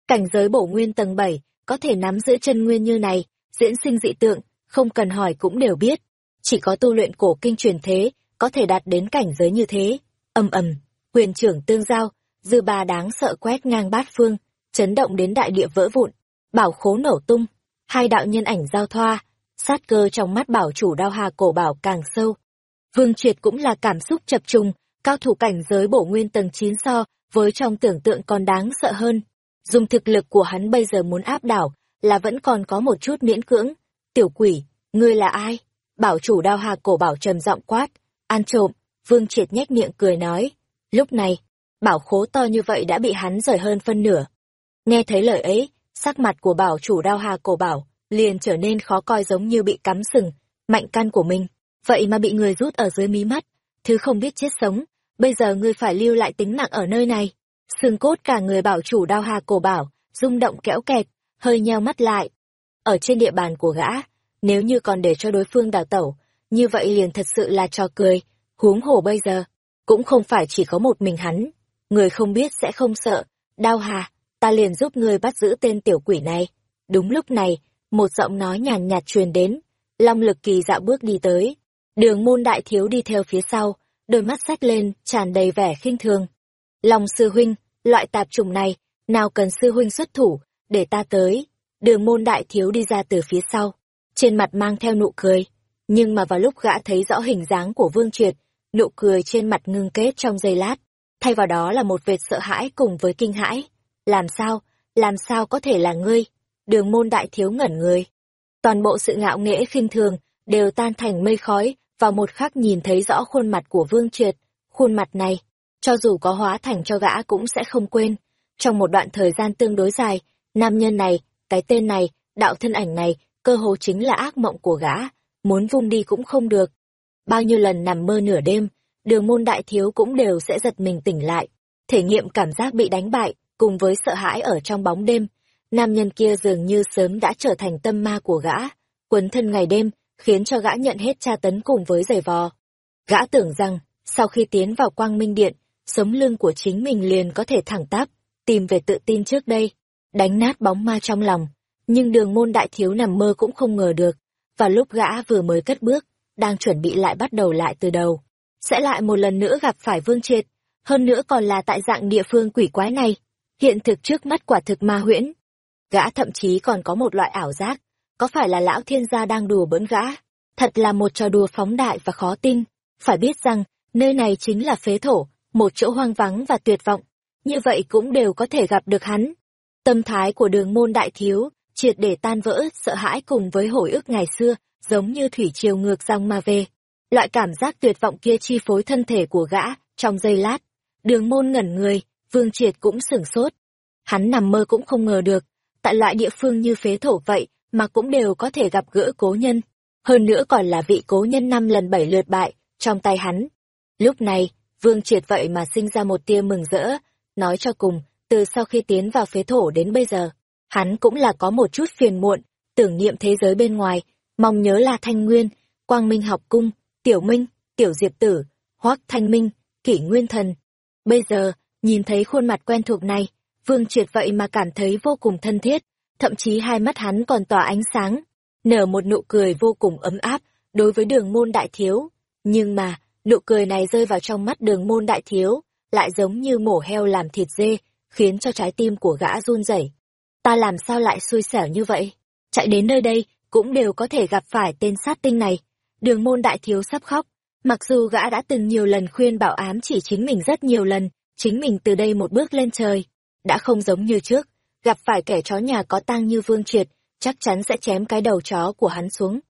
Cảnh giới bổ nguyên tầng 7, có thể nắm giữ chân nguyên như này, diễn sinh dị tượng, không cần hỏi cũng đều biết. Chỉ có tu luyện cổ kinh truyền thế, có thể đạt đến cảnh giới như thế. Âm ầm, quyền trưởng tương giao, dư ba đáng sợ quét ngang bát phương, chấn động đến đại địa vỡ vụn, bảo khố nổ tung, hai đạo nhân ảnh giao thoa, sát cơ trong mắt bảo chủ đao hà cổ bảo càng sâu. Vương Triệt cũng là cảm xúc chập trùng, cao thủ cảnh giới bổ nguyên tầng 9 so, với trong tưởng tượng còn đáng sợ hơn. Dùng thực lực của hắn bây giờ muốn áp đảo, là vẫn còn có một chút miễn cưỡng. Tiểu quỷ, ngươi là ai? Bảo chủ đao hà cổ bảo trầm giọng quát, ăn trộm, Vương Triệt nhếch miệng cười nói. Lúc này, bảo khố to như vậy đã bị hắn rời hơn phân nửa. Nghe thấy lời ấy, sắc mặt của bảo chủ đao hà cổ bảo liền trở nên khó coi giống như bị cắm sừng, mạnh căn của mình, vậy mà bị người rút ở dưới mí mắt, thứ không biết chết sống, bây giờ ngươi phải lưu lại tính mạng ở nơi này. Xương cốt cả người bảo chủ đao hà cổ bảo, rung động kéo kẹt, hơi nheo mắt lại. Ở trên địa bàn của gã, nếu như còn để cho đối phương đào tẩu, như vậy liền thật sự là trò cười, huống hồ bây giờ, cũng không phải chỉ có một mình hắn. Người không biết sẽ không sợ, đao hà, ta liền giúp ngươi bắt giữ tên tiểu quỷ này. Đúng lúc này, một giọng nói nhàn nhạt truyền đến, Long Lực Kỳ dạo bước đi tới, đường môn đại thiếu đi theo phía sau, đôi mắt sách lên, tràn đầy vẻ khinh thường. Long sư huynh, loại tạp trùng này, nào cần sư huynh xuất thủ, để ta tới. Đường môn đại thiếu đi ra từ phía sau, trên mặt mang theo nụ cười. Nhưng mà vào lúc gã thấy rõ hình dáng của Vương Triệt, nụ cười trên mặt ngưng kết trong giây lát. Thay vào đó là một vệt sợ hãi cùng với kinh hãi. Làm sao, làm sao có thể là ngươi? Đường môn đại thiếu ngẩn người. Toàn bộ sự ngạo nghễ khinh thường, đều tan thành mây khói, vào một khắc nhìn thấy rõ khuôn mặt của Vương Triệt. Khuôn mặt này, cho dù có hóa thành cho gã cũng sẽ không quên. Trong một đoạn thời gian tương đối dài, nam nhân này, cái tên này, đạo thân ảnh này, cơ hồ chính là ác mộng của gã, muốn vung đi cũng không được. Bao nhiêu lần nằm mơ nửa đêm, đường môn đại thiếu cũng đều sẽ giật mình tỉnh lại, thể nghiệm cảm giác bị đánh bại, cùng với sợ hãi ở trong bóng đêm. Nam nhân kia dường như sớm đã trở thành tâm ma của gã, quấn thân ngày đêm, khiến cho gã nhận hết tra tấn cùng với giày vò. Gã tưởng rằng, sau khi tiến vào quang minh điện, sống lưng của chính mình liền có thể thẳng tắp, tìm về tự tin trước đây, đánh nát bóng ma trong lòng. Nhưng đường môn đại thiếu nằm mơ cũng không ngờ được, và lúc gã vừa mới cất bước, đang chuẩn bị lại bắt đầu lại từ đầu. Sẽ lại một lần nữa gặp phải vương triệt, hơn nữa còn là tại dạng địa phương quỷ quái này. Hiện thực trước mắt quả thực ma huyễn. Gã thậm chí còn có một loại ảo giác, có phải là lão thiên gia đang đùa bỡn gã? Thật là một trò đùa phóng đại và khó tin. Phải biết rằng, nơi này chính là phế thổ, một chỗ hoang vắng và tuyệt vọng. Như vậy cũng đều có thể gặp được hắn. Tâm thái của đường môn đại thiếu, triệt để tan vỡ, sợ hãi cùng với hồi ức ngày xưa, giống như thủy triều ngược dòng mà về. Loại cảm giác tuyệt vọng kia chi phối thân thể của gã, trong giây lát. Đường môn ngẩn người, vương triệt cũng sửng sốt. Hắn nằm mơ cũng không ngờ được, tại loại địa phương như phế thổ vậy, mà cũng đều có thể gặp gỡ cố nhân. Hơn nữa còn là vị cố nhân năm lần bảy lượt bại, trong tay hắn. Lúc này, Vương Triệt vậy mà sinh ra một tia mừng rỡ, nói cho cùng, từ sau khi tiến vào phế thổ đến bây giờ, hắn cũng là có một chút phiền muộn, tưởng niệm thế giới bên ngoài, mong nhớ là Thanh Nguyên, Quang Minh học cung, Tiểu Minh, Tiểu Diệp Tử, Hoác Thanh Minh, Kỷ Nguyên Thần. Bây giờ, nhìn thấy khuôn mặt quen thuộc này, Vương Triệt vậy mà cảm thấy vô cùng thân thiết, thậm chí hai mắt hắn còn tỏa ánh sáng, nở một nụ cười vô cùng ấm áp đối với đường môn đại thiếu. Nhưng mà, nụ cười này rơi vào trong mắt đường môn đại thiếu, lại giống như mổ heo làm thịt dê, khiến cho trái tim của gã run rẩy. Ta làm sao lại xui xẻo như vậy? Chạy đến nơi đây, cũng đều có thể gặp phải tên sát tinh này. Đường môn đại thiếu sắp khóc, mặc dù gã đã từng nhiều lần khuyên bảo ám chỉ chính mình rất nhiều lần, chính mình từ đây một bước lên trời. Đã không giống như trước, gặp phải kẻ chó nhà có tang như Vương Triệt, chắc chắn sẽ chém cái đầu chó của hắn xuống.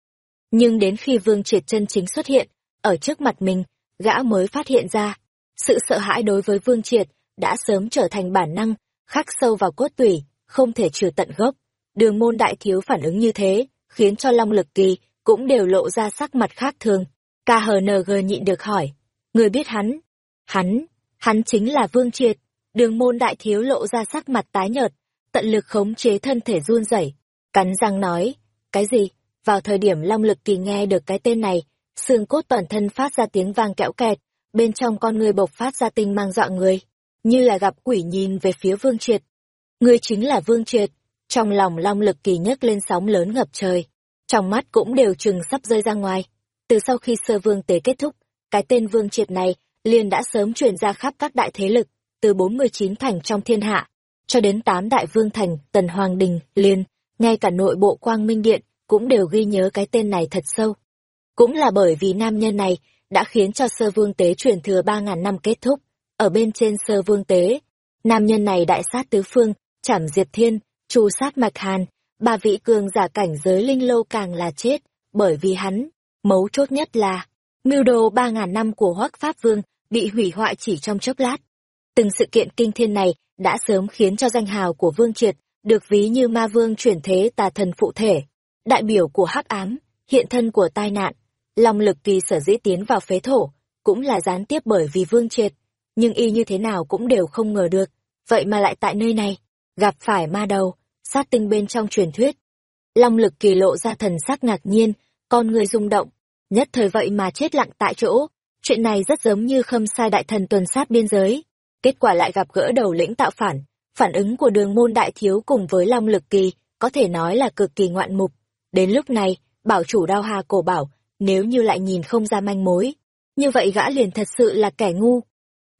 Nhưng đến khi Vương Triệt chân chính xuất hiện, ở trước mặt mình, gã mới phát hiện ra, sự sợ hãi đối với Vương Triệt đã sớm trở thành bản năng, khắc sâu vào cốt tủy, không thể trừ tận gốc. Đường môn đại thiếu phản ứng như thế, khiến cho Long Lực Kỳ cũng đều lộ ra sắc mặt khác thường. KHNG nhịn được hỏi. Người biết hắn? Hắn, hắn chính là Vương Triệt. Đường môn đại thiếu lộ ra sắc mặt tái nhợt, tận lực khống chế thân thể run rẩy, cắn răng nói, cái gì? Vào thời điểm Long Lực Kỳ nghe được cái tên này, xương cốt toàn thân phát ra tiếng vang kẽo kẹt, bên trong con người bộc phát ra tinh mang dọa người, như là gặp quỷ nhìn về phía Vương Triệt. Ngươi chính là Vương Triệt, trong lòng Long Lực Kỳ nhấc lên sóng lớn ngập trời, trong mắt cũng đều chừng sắp rơi ra ngoài. Từ sau khi sơ vương tế kết thúc, cái tên Vương Triệt này liền đã sớm truyền ra khắp các đại thế lực, từ 49 thành trong thiên hạ, cho đến tám đại vương thành, tần hoàng đình, liên, ngay cả nội bộ quang minh điện, cũng đều ghi nhớ cái tên này thật sâu. Cũng là bởi vì nam nhân này đã khiến cho sơ vương tế truyền thừa 3.000 năm kết thúc. Ở bên trên sơ vương tế, nam nhân này đại sát tứ phương, chảm diệt thiên, trù sát mạch hàn, ba vị cường giả cảnh giới linh lâu càng là chết, bởi vì hắn, mấu chốt nhất là, mưu đồ 3.000 năm của hoắc pháp vương bị hủy hoại chỉ trong chốc lát. Từng sự kiện kinh thiên này đã sớm khiến cho danh hào của Vương Triệt được ví như ma vương chuyển thế tà thần phụ thể, đại biểu của hắc ám, hiện thân của tai nạn. Long lực kỳ sở dĩ tiến vào phế thổ, cũng là gián tiếp bởi vì Vương Triệt, nhưng y như thế nào cũng đều không ngờ được, vậy mà lại tại nơi này, gặp phải ma đầu, sát tinh bên trong truyền thuyết. Long lực kỳ lộ ra thần sắc ngạc nhiên, con người rung động, nhất thời vậy mà chết lặng tại chỗ, chuyện này rất giống như khâm sai đại thần tuần sát biên giới. Kết quả lại gặp gỡ đầu lĩnh tạo phản, phản ứng của đường môn đại thiếu cùng với long lực kỳ, có thể nói là cực kỳ ngoạn mục. Đến lúc này, bảo chủ đao hà cổ bảo, nếu như lại nhìn không ra manh mối, như vậy gã liền thật sự là kẻ ngu.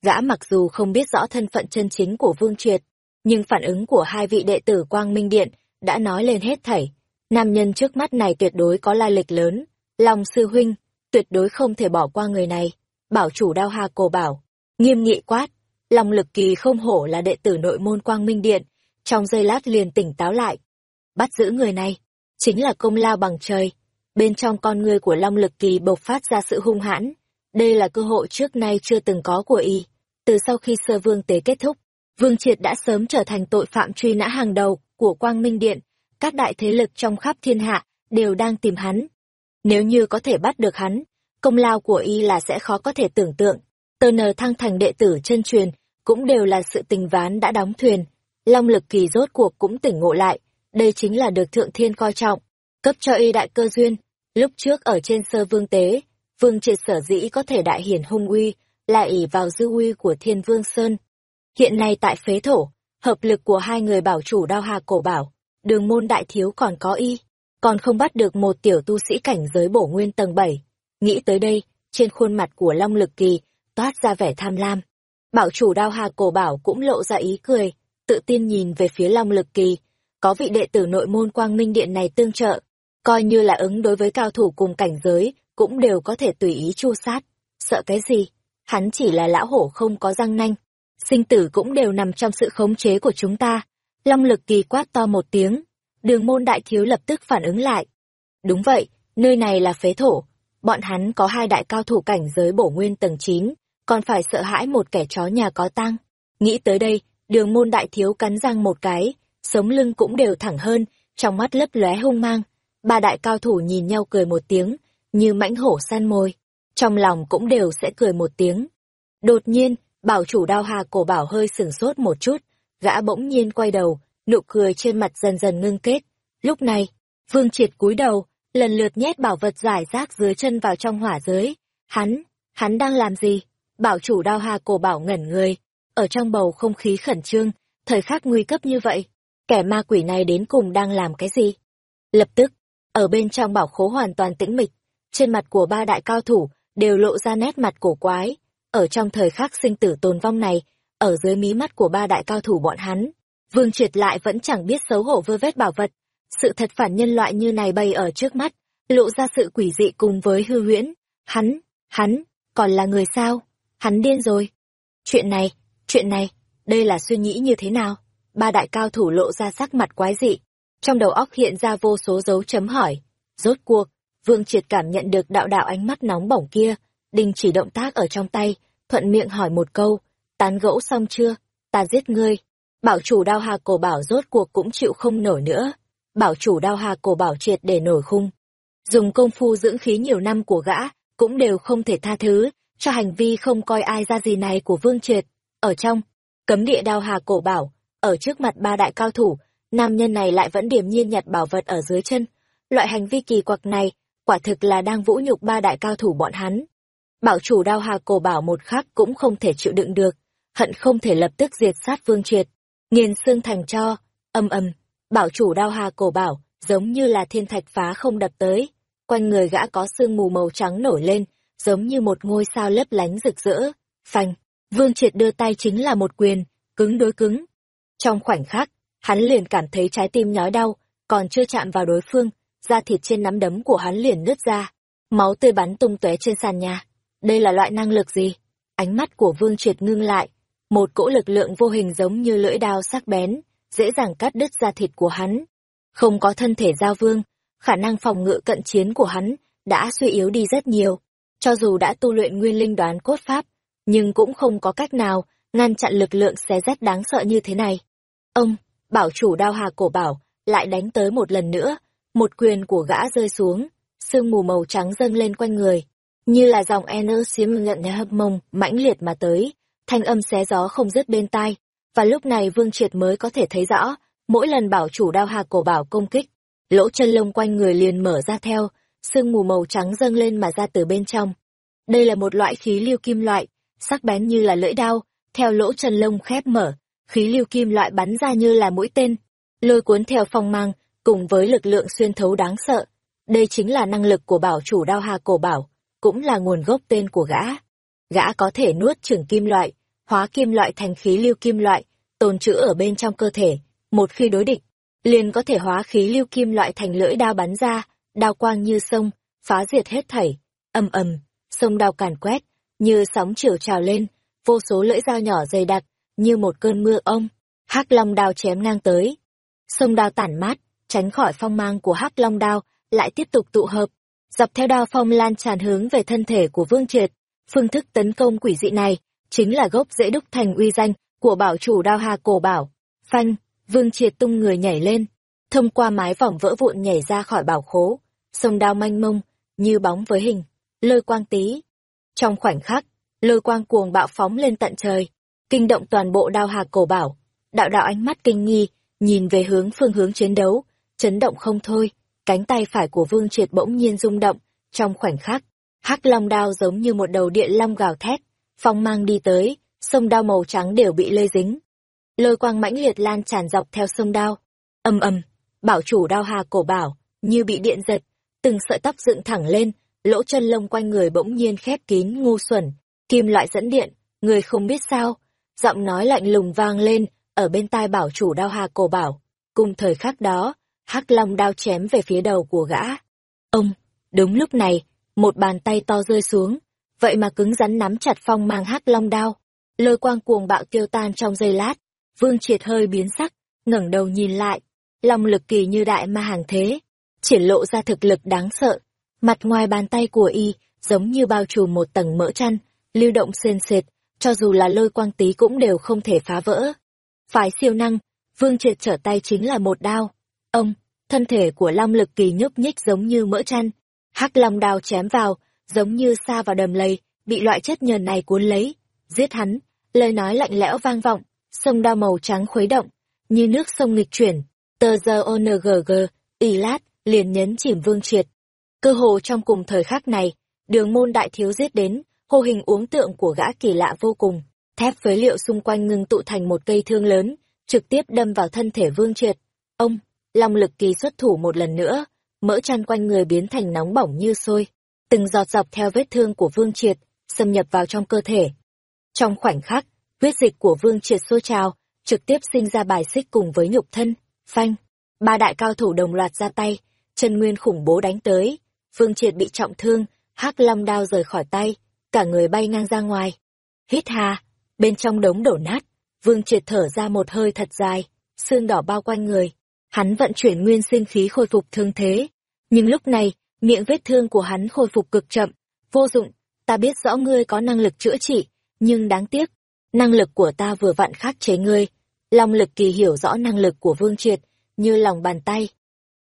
Gã mặc dù không biết rõ thân phận chân chính của Vương Triệt, nhưng phản ứng của hai vị đệ tử Quang Minh Điện đã nói lên hết thảy. Nam nhân trước mắt này tuyệt đối có lai lịch lớn, Long sư huynh, tuyệt đối không thể bỏ qua người này. Bảo chủ đao hà cổ bảo, nghiêm nghị quát, Long lực kỳ không hổ là đệ tử nội môn Quang Minh Điện, trong giây lát liền tỉnh táo lại. Bắt giữ người này, chính là công lao bằng trời. Bên trong con người của Long lực kỳ bộc phát ra sự hung hãn. Đây là cơ hội trước nay chưa từng có của y. Từ sau khi sơ vương tế kết thúc, Vương Triệt đã sớm trở thành tội phạm truy nã hàng đầu của Quang Minh Điện. Các đại thế lực trong khắp thiên hạ đều đang tìm hắn. Nếu như có thể bắt được hắn, công lao của y là sẽ khó có thể tưởng tượng. Tờ nờ thăng thành đệ tử chân truyền, cũng đều là sự tình ván đã đóng thuyền. Long lực kỳ rốt cuộc cũng tỉnh ngộ lại, đây chính là được thượng thiên coi trọng, cấp cho y đại cơ duyên. Lúc trước ở trên sơ vương tế, vương triệt sở dĩ có thể đại hiển hung uy, là ỷ vào dư uy của thiên vương Sơn. Hiện nay tại phế thổ, hợp lực của hai người bảo chủ đao hà cổ bảo, đường môn đại thiếu còn có y, còn không bắt được một tiểu tu sĩ cảnh giới bổ nguyên tầng 7. Nghĩ tới đây, trên khuôn mặt của Long Lực Kỳ, toát ra vẻ tham lam. Bảo chủ đao hà cổ bảo cũng lộ ra ý cười, tự tin nhìn về phía Long Lực Kỳ, có vị đệ tử nội môn quang minh điện này tương trợ, coi như là ứng đối với cao thủ cùng cảnh giới, cũng đều có thể tùy ý chu sát. Sợ cái gì? Hắn chỉ là lão hổ không có răng nanh. Sinh tử cũng đều nằm trong sự khống chế của chúng ta. Long lực kỳ quát to một tiếng. Đường môn đại thiếu lập tức phản ứng lại. Đúng vậy, nơi này là phế thổ. Bọn hắn có hai đại cao thủ cảnh giới bổ nguyên tầng 9, còn phải sợ hãi một kẻ chó nhà có tang. Nghĩ tới đây, đường môn đại thiếu cắn răng một cái, sống lưng cũng đều thẳng hơn, trong mắt lấp lóe hung mang. Ba đại cao thủ nhìn nhau cười một tiếng, như mãnh hổ săn mồi Trong lòng cũng đều sẽ cười một tiếng. Đột nhiên, bảo chủ đao hà cổ bảo hơi sửng sốt một chút, gã bỗng nhiên quay đầu, nụ cười trên mặt dần dần ngưng kết. Lúc này, vương triệt cúi đầu, lần lượt nhét bảo vật giải rác dưới chân vào trong hỏa giới. Hắn, hắn đang làm gì? Bảo chủ đao hà cổ bảo ngẩn người, ở trong bầu không khí khẩn trương, thời khắc nguy cấp như vậy, kẻ ma quỷ này đến cùng đang làm cái gì? Lập tức, ở bên trong bảo khố hoàn toàn tĩnh mịch, trên mặt của ba đại cao thủ đều lộ ra nét mặt cổ quái, ở trong thời khắc sinh tử tồn vong này, ở dưới mí mắt của ba đại cao thủ bọn hắn, Vương Triệt lại vẫn chẳng biết xấu hổ vơ vét bảo vật, sự thật phản nhân loại như này bay ở trước mắt, lộ ra sự quỷ dị cùng với hư huyễn, hắn, hắn, còn là người sao? Hắn điên rồi. Chuyện này, chuyện này, đây là suy nghĩ như thế nào? Ba đại cao thủ lộ ra sắc mặt quái dị. Trong đầu óc hiện ra vô số dấu chấm hỏi. Rốt cuộc, Vương Triệt cảm nhận được đạo đạo ánh mắt nóng bỏng kia, đình chỉ động tác ở trong tay, thuận miệng hỏi một câu, tán gẫu xong chưa? Ta giết ngươi. Bảo chủ đao hà cổ bảo rốt cuộc cũng chịu không nổi nữa. Bảo chủ đao hà cổ bảo triệt để nổi khung. Dùng công phu dưỡng khí nhiều năm của gã, cũng đều không thể tha thứ cho hành vi không coi ai ra gì này của Vương Triệt. Ở trong, cấm địa đao hà cổ bảo, ở trước mặt ba đại cao thủ, nam nhân này lại vẫn điềm nhiên nhặt bảo vật ở dưới chân. Loại hành vi kỳ quặc này, quả thực là đang vũ nhục ba đại cao thủ bọn hắn. Bảo chủ đao hà cổ bảo một khắc cũng không thể chịu đựng được, hận không thể lập tức diệt sát Vương Triệt, nghiền xương thành cho, âm âm, bảo chủ đao hà cổ bảo, giống như là thiên thạch phá không đập tới, quanh người gã có sương mù màu trắng nổi lên, giống như một ngôi sao lấp lánh rực rỡ. Phanh, Vương Triệt đưa tay chính là một quyền, cứng đối cứng. Trong khoảnh khắc, hắn liền cảm thấy trái tim nhói đau, còn chưa chạm vào đối phương, da thịt trên nắm đấm của hắn liền nứt ra, máu tươi bắn tung tóe trên sàn nhà. Đây là loại năng lực gì? Ánh mắt của Vương Triệt ngưng lại, một cỗ lực lượng vô hình giống như lưỡi đao sắc bén, dễ dàng cắt đứt da thịt của hắn. Không có thân thể giao vương, khả năng phòng ngự cận chiến của hắn đã suy yếu đi rất nhiều. Cho dù đã tu luyện nguyên linh đoán cốt pháp, nhưng cũng không có cách nào ngăn chặn lực lượng xé rách đáng sợ như thế này. Ông, bảo chủ đao hà cổ bảo, lại đánh tới một lần nữa, một quyền của gã rơi xuống, sương mù màu trắng dâng lên quanh người, như là dòng Enersium nhận hấp mông, mãnh liệt mà tới, thanh âm xé gió không dứt bên tai, và lúc này Vương Triệt mới có thể thấy rõ, mỗi lần bảo chủ đao hà cổ bảo công kích, lỗ chân lông quanh người liền mở ra theo, sương mù màu trắng dâng lên mà ra từ bên trong. Đây là một loại khí lưu kim loại, sắc bén như là lưỡi đao, theo lỗ chân lông khép mở, khí lưu kim loại bắn ra như là mũi tên, lôi cuốn theo phong mang, cùng với lực lượng xuyên thấu đáng sợ. Đây chính là năng lực của bảo chủ đao hà cổ bảo, cũng là nguồn gốc tên của gã. Gã có thể nuốt chửng kim loại, hóa kim loại thành khí lưu kim loại, tồn trữ ở bên trong cơ thể, một khi đối địch, liền có thể hóa khí lưu kim loại thành lưỡi đao bắn ra, đao quang như sông, phá diệt hết thảy. Ầm ầm, sông đao càn quét, như sóng chiều trào lên, vô số lưỡi dao nhỏ dày đặc, như một cơn mưa ông. Hắc Long đao chém ngang tới. Sông đao tản mát, tránh khỏi phong mang của Hắc Long đao, lại tiếp tục tụ hợp, dọc theo đao phong lan tràn hướng về thân thể của Vương Triệt. Phương thức tấn công quỷ dị này, chính là gốc dễ đúc thành uy danh của bảo chủ đao hà cổ bảo. Phanh, Vương Triệt tung người nhảy lên, thông qua mái vòng vỡ vụn nhảy ra khỏi bảo khố, sông đao manh mông, như bóng với hình, lôi quang tí. Trong khoảnh khắc, lôi quang cuồng bạo phóng lên tận trời, kinh động toàn bộ đao hà cổ bảo. Đạo đạo ánh mắt kinh nghi, nhìn về hướng phương hướng chiến đấu, chấn động không thôi, cánh tay phải của Vương Triệt bỗng nhiên rung động, trong khoảnh khắc, hắc long đao giống như một đầu điện long gào thét, phong mang đi tới, sông đao màu trắng đều bị lây dính. Lôi quang mãnh liệt lan tràn dọc theo sông đao. Ầm ầm, bảo chủ đao hà cổ bảo, như bị điện giật, từng sợi tóc dựng thẳng lên, lỗ chân lông quanh người bỗng nhiên khép kín ngu xuẩn, kim loại dẫn điện, người không biết sao, giọng nói lạnh lùng vang lên ở bên tai bảo chủ đao hà cổ bảo. Cùng thời khắc đó, hắc long đao chém về phía đầu của gã. Ông, đúng lúc này, một bàn tay to rơi xuống, vậy mà cứng rắn nắm chặt phong mang hắc long đao. Lôi quang cuồng bạo tiêu tan trong giây lát, vương triệt hơi biến sắc, ngẩng đầu nhìn lại, long lực kỳ như đại ma hàng thế, triển lộ ra thực lực đáng sợ. Mặt ngoài bàn tay của y, giống như bao trùm một tầng mỡ chăn, lưu động sền sệt, cho dù là lôi quang tí cũng đều không thể phá vỡ. Phải siêu năng, vương triệt trở tay chính là một đao. Ông, thân thể của long lực kỳ nhúc nhích giống như mỡ chăn, hắc long đao chém vào, giống như xa vào đầm lầy, bị loại chất nhờn này cuốn lấy, giết hắn, lời nói lạnh lẽo vang vọng, sông đao màu trắng khuấy động, như nước sông nghịch chuyển, tờ giờ ONGG, y lát, liền nhấn chìm vương triệt. Cơ hồ trong cùng thời khắc này, đường môn đại thiếu giết đến, hô hình uống tượng của gã kỳ lạ vô cùng, thép phế liệu xung quanh ngưng tụ thành một cây thương lớn, trực tiếp đâm vào thân thể vương triệt. Ông, long lực kỳ xuất thủ một lần nữa, mỡ chăn quanh người biến thành nóng bỏng như sôi từng giọt dọc theo vết thương của Vương Triệt, xâm nhập vào trong cơ thể. Trong khoảnh khắc, huyết dịch của Vương Triệt sôi trào, trực tiếp sinh ra bài xích cùng với nhục thân, phanh. Ba đại cao thủ đồng loạt ra tay, chân nguyên khủng bố đánh tới. Vương Triệt bị trọng thương, hắc long đao rời khỏi tay, cả người bay ngang ra ngoài. Hít hà, bên trong đống đổ nát, Vương Triệt thở ra một hơi thật dài, xương đỏ bao quanh người. Hắn vận chuyển nguyên sinh khí khôi phục thương thế. Nhưng lúc này, Miệng vết thương của hắn khôi phục cực chậm, vô dụng, ta biết rõ ngươi có năng lực chữa trị, nhưng đáng tiếc, năng lực của ta vừa vặn khắc chế ngươi. Long lực kỳ hiểu rõ năng lực của Vương Triệt, như lòng bàn tay.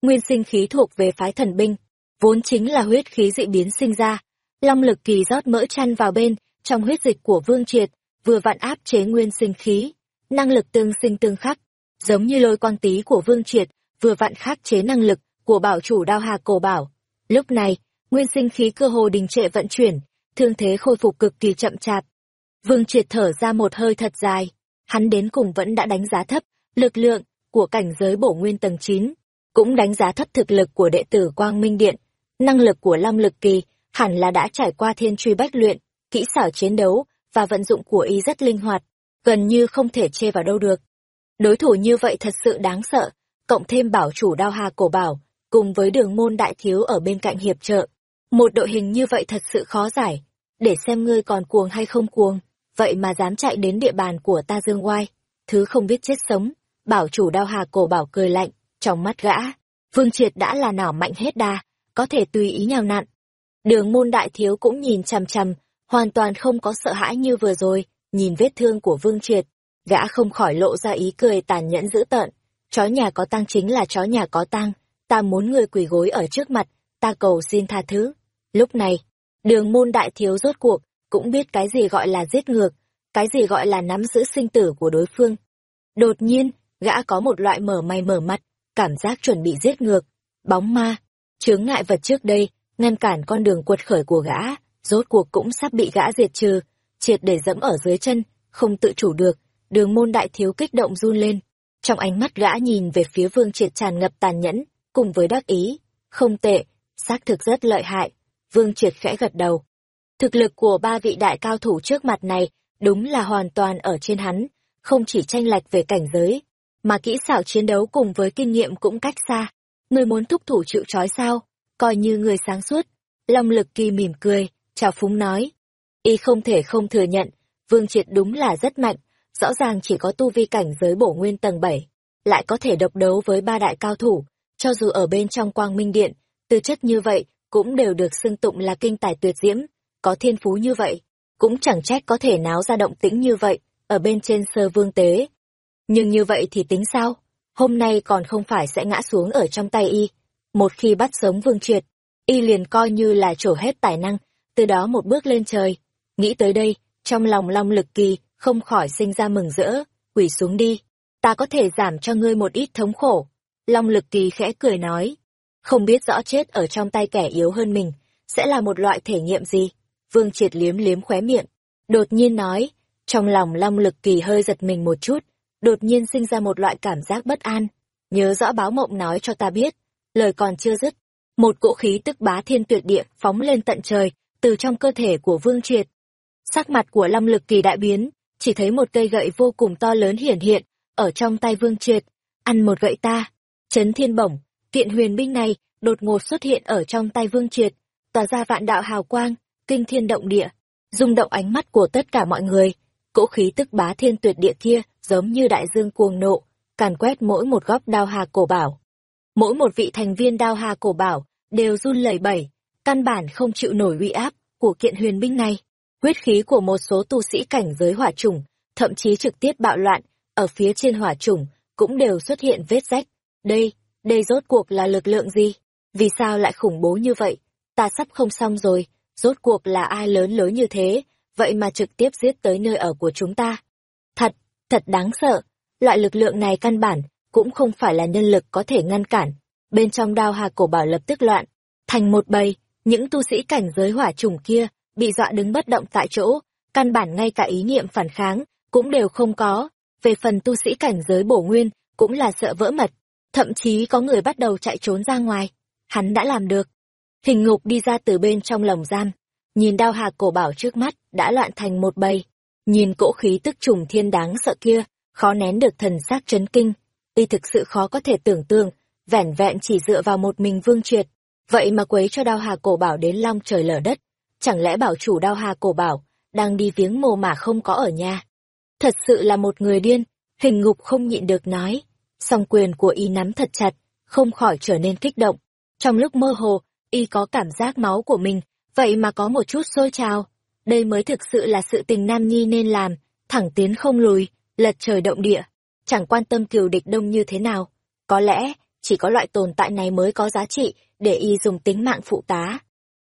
Nguyên sinh khí thuộc về phái thần binh, vốn chính là huyết khí dị biến sinh ra, Long lực kỳ rót mỡ chăn vào bên, trong huyết dịch của Vương Triệt, vừa vặn áp chế nguyên sinh khí, năng lực tương sinh tương khắc, giống như lôi quang tí của Vương Triệt, vừa vặn khắc chế năng lực của bảo chủ đao hà cổ bảo. Lúc này, nguyên sinh khí cơ hồ đình trệ vận chuyển, thương thế khôi phục cực kỳ chậm chạp. Vương Triệt thở ra một hơi thật dài, hắn đến cùng vẫn đã đánh giá thấp lực lượng của cảnh giới bổ nguyên tầng 9, cũng đánh giá thấp thực lực của đệ tử Quang Minh Điện, năng lực của Long Lực Kỳ hẳn là đã trải qua thiên truy bách luyện, kỹ xảo chiến đấu và vận dụng của y rất linh hoạt, gần như không thể chê vào đâu được. Đối thủ như vậy thật sự đáng sợ, cộng thêm bảo chủ đao hà cổ bảo, cùng với đường môn đại thiếu ở bên cạnh hiệp trợ. Một đội hình như vậy thật sự khó giải, để xem ngươi còn cuồng hay không cuồng, vậy mà dám chạy đến địa bàn của ta dương oai, thứ không biết chết sống, bảo chủ đao hà cổ bảo cười lạnh, trong mắt gã, vương triệt đã là nỏ mạnh hết đa, có thể tùy ý nhào nặn. Đường môn đại thiếu cũng nhìn chằm chằm, hoàn toàn không có sợ hãi như vừa rồi, nhìn vết thương của vương triệt, gã không khỏi lộ ra ý cười tàn nhẫn dữ tợn, chó nhà có tăng chính là chó nhà có tăng, ta muốn người quỳ gối ở trước mặt, ta cầu xin tha thứ. Lúc này, đường môn đại thiếu rốt cuộc, cũng biết cái gì gọi là giết ngược, cái gì gọi là nắm giữ sinh tử của đối phương. Đột nhiên, gã có một loại mở mày mở mặt, cảm giác chuẩn bị giết ngược, bóng ma, chướng ngại vật trước đây, ngăn cản con đường quật khởi của gã, rốt cuộc cũng sắp bị gã diệt trừ, triệt để dẫm ở dưới chân, không tự chủ được, đường môn đại thiếu kích động run lên. Trong ánh mắt gã nhìn về phía vương triệt tràn ngập tàn nhẫn, cùng với đắc ý, không tệ, xác thực rất lợi hại, vương triệt khẽ gật đầu. Thực lực của ba vị đại cao thủ trước mặt này đúng là hoàn toàn ở trên hắn, không chỉ tranh lệch về cảnh giới, mà kỹ xảo chiến đấu cùng với kinh nghiệm cũng cách xa. Người muốn thúc thủ chịu trói sao, coi như người sáng suốt. Long lực kỳ mỉm cười, chào phúng nói. Y không thể không thừa nhận, Vương Triệt đúng là rất mạnh, rõ ràng chỉ có tu vi cảnh giới bổ nguyên tầng 7, lại có thể độc đấu với ba đại cao thủ, cho dù ở bên trong quang minh điện, tư chất như vậy, cũng đều được xưng tụng là kinh tài tuyệt diễm, có thiên phú như vậy, cũng chẳng trách có thể náo ra động tĩnh như vậy, ở bên trên sơ vương tế. Nhưng như vậy thì tính sao? Hôm nay còn không phải sẽ ngã xuống ở trong tay y. Một khi bắt sống vương triệt, y liền coi như là trổ hết tài năng, từ đó một bước lên trời. Nghĩ tới đây, trong lòng long lực kỳ, không khỏi sinh ra mừng rỡ, quỷ xuống đi. Ta có thể giảm cho ngươi một ít thống khổ. Long lực kỳ khẽ cười nói. Không biết rõ chết ở trong tay kẻ yếu hơn mình, sẽ là một loại thể nghiệm gì? Vương triệt liếm liếm khóe miệng. Đột nhiên nói, trong lòng long lực kỳ hơi giật mình một chút, đột nhiên sinh ra một loại cảm giác bất an. Nhớ rõ báo mộng nói cho ta biết, lời còn chưa dứt. Một cỗ khí tức bá thiên tuyệt địa phóng lên tận trời, từ trong cơ thể của Vương Triệt. Sắc mặt của Long Lực Kỳ đại biến, chỉ thấy một cây gậy vô cùng to lớn hiển hiện, ở trong tay Vương Triệt. Ăn một gậy ta. Chấn thiên bổng, kiện huyền binh này, đột ngột xuất hiện ở trong tay Vương Triệt, tỏa ra vạn đạo hào quang, kinh thiên động địa, rung động ánh mắt của tất cả mọi người. Cỗ khí tức bá thiên tuyệt địa kia, giống như đại dương cuồng nộ, càn quét mỗi một góc đao hà cổ bảo. Mỗi một vị thành viên đao hà cổ bảo, đều run lẩy bẩy, căn bản không chịu nổi uy áp của kiện huyền binh này. Huyết khí của một số tu sĩ cảnh giới hỏa chủng, thậm chí trực tiếp bạo loạn, ở phía trên hỏa chủng, cũng đều xuất hiện vết rách. Đây, đây rốt cuộc là lực lượng gì? Vì sao lại khủng bố như vậy? Ta sắp không xong rồi, rốt cuộc là ai lớn lối như thế, vậy mà trực tiếp giết tới nơi ở của chúng ta. Thật, thật đáng sợ, loại lực lượng này căn bản, cũng không phải là nhân lực có thể ngăn cản. Bên trong đao hà cổ bảo lập tức loạn, thành một bầy, những tu sĩ cảnh giới hỏa trùng kia, bị dọa đứng bất động tại chỗ, căn bản ngay cả ý niệm phản kháng, cũng đều không có. Về phần tu sĩ cảnh giới bổ nguyên, cũng là sợ vỡ mật, thậm chí có người bắt đầu chạy trốn ra ngoài. Hắn đã làm được. Hình ngục đi ra từ bên trong lồng giam, nhìn đao hà cổ bảo trước mắt, đã loạn thành một bầy. Nhìn cỗ khí tức trùng thiên đáng sợ kia, khó nén được thần sắc chấn kinh. Y thực sự khó có thể tưởng tượng, vẻn vẹn chỉ dựa vào một mình vương triệt. Vậy mà quấy cho đao hà cổ bảo đến long trời lở đất. Chẳng lẽ bảo chủ đao hà cổ bảo, đang đi viếng mồ mà không có ở nhà. Thật sự là một người điên, hình ngục không nhịn được nói. Song quyền của y nắm thật chặt, không khỏi trở nên kích động. Trong lúc mơ hồ, y có cảm giác máu của mình, vậy mà có một chút sôi trào. Đây mới thực sự là sự tình nam nhi nên làm, thẳng tiến không lùi, lật trời động địa. Chẳng quan tâm kiều địch đông như thế nào. Có lẽ, chỉ có loại tồn tại này mới có giá trị để y dùng tính mạng phụ tá.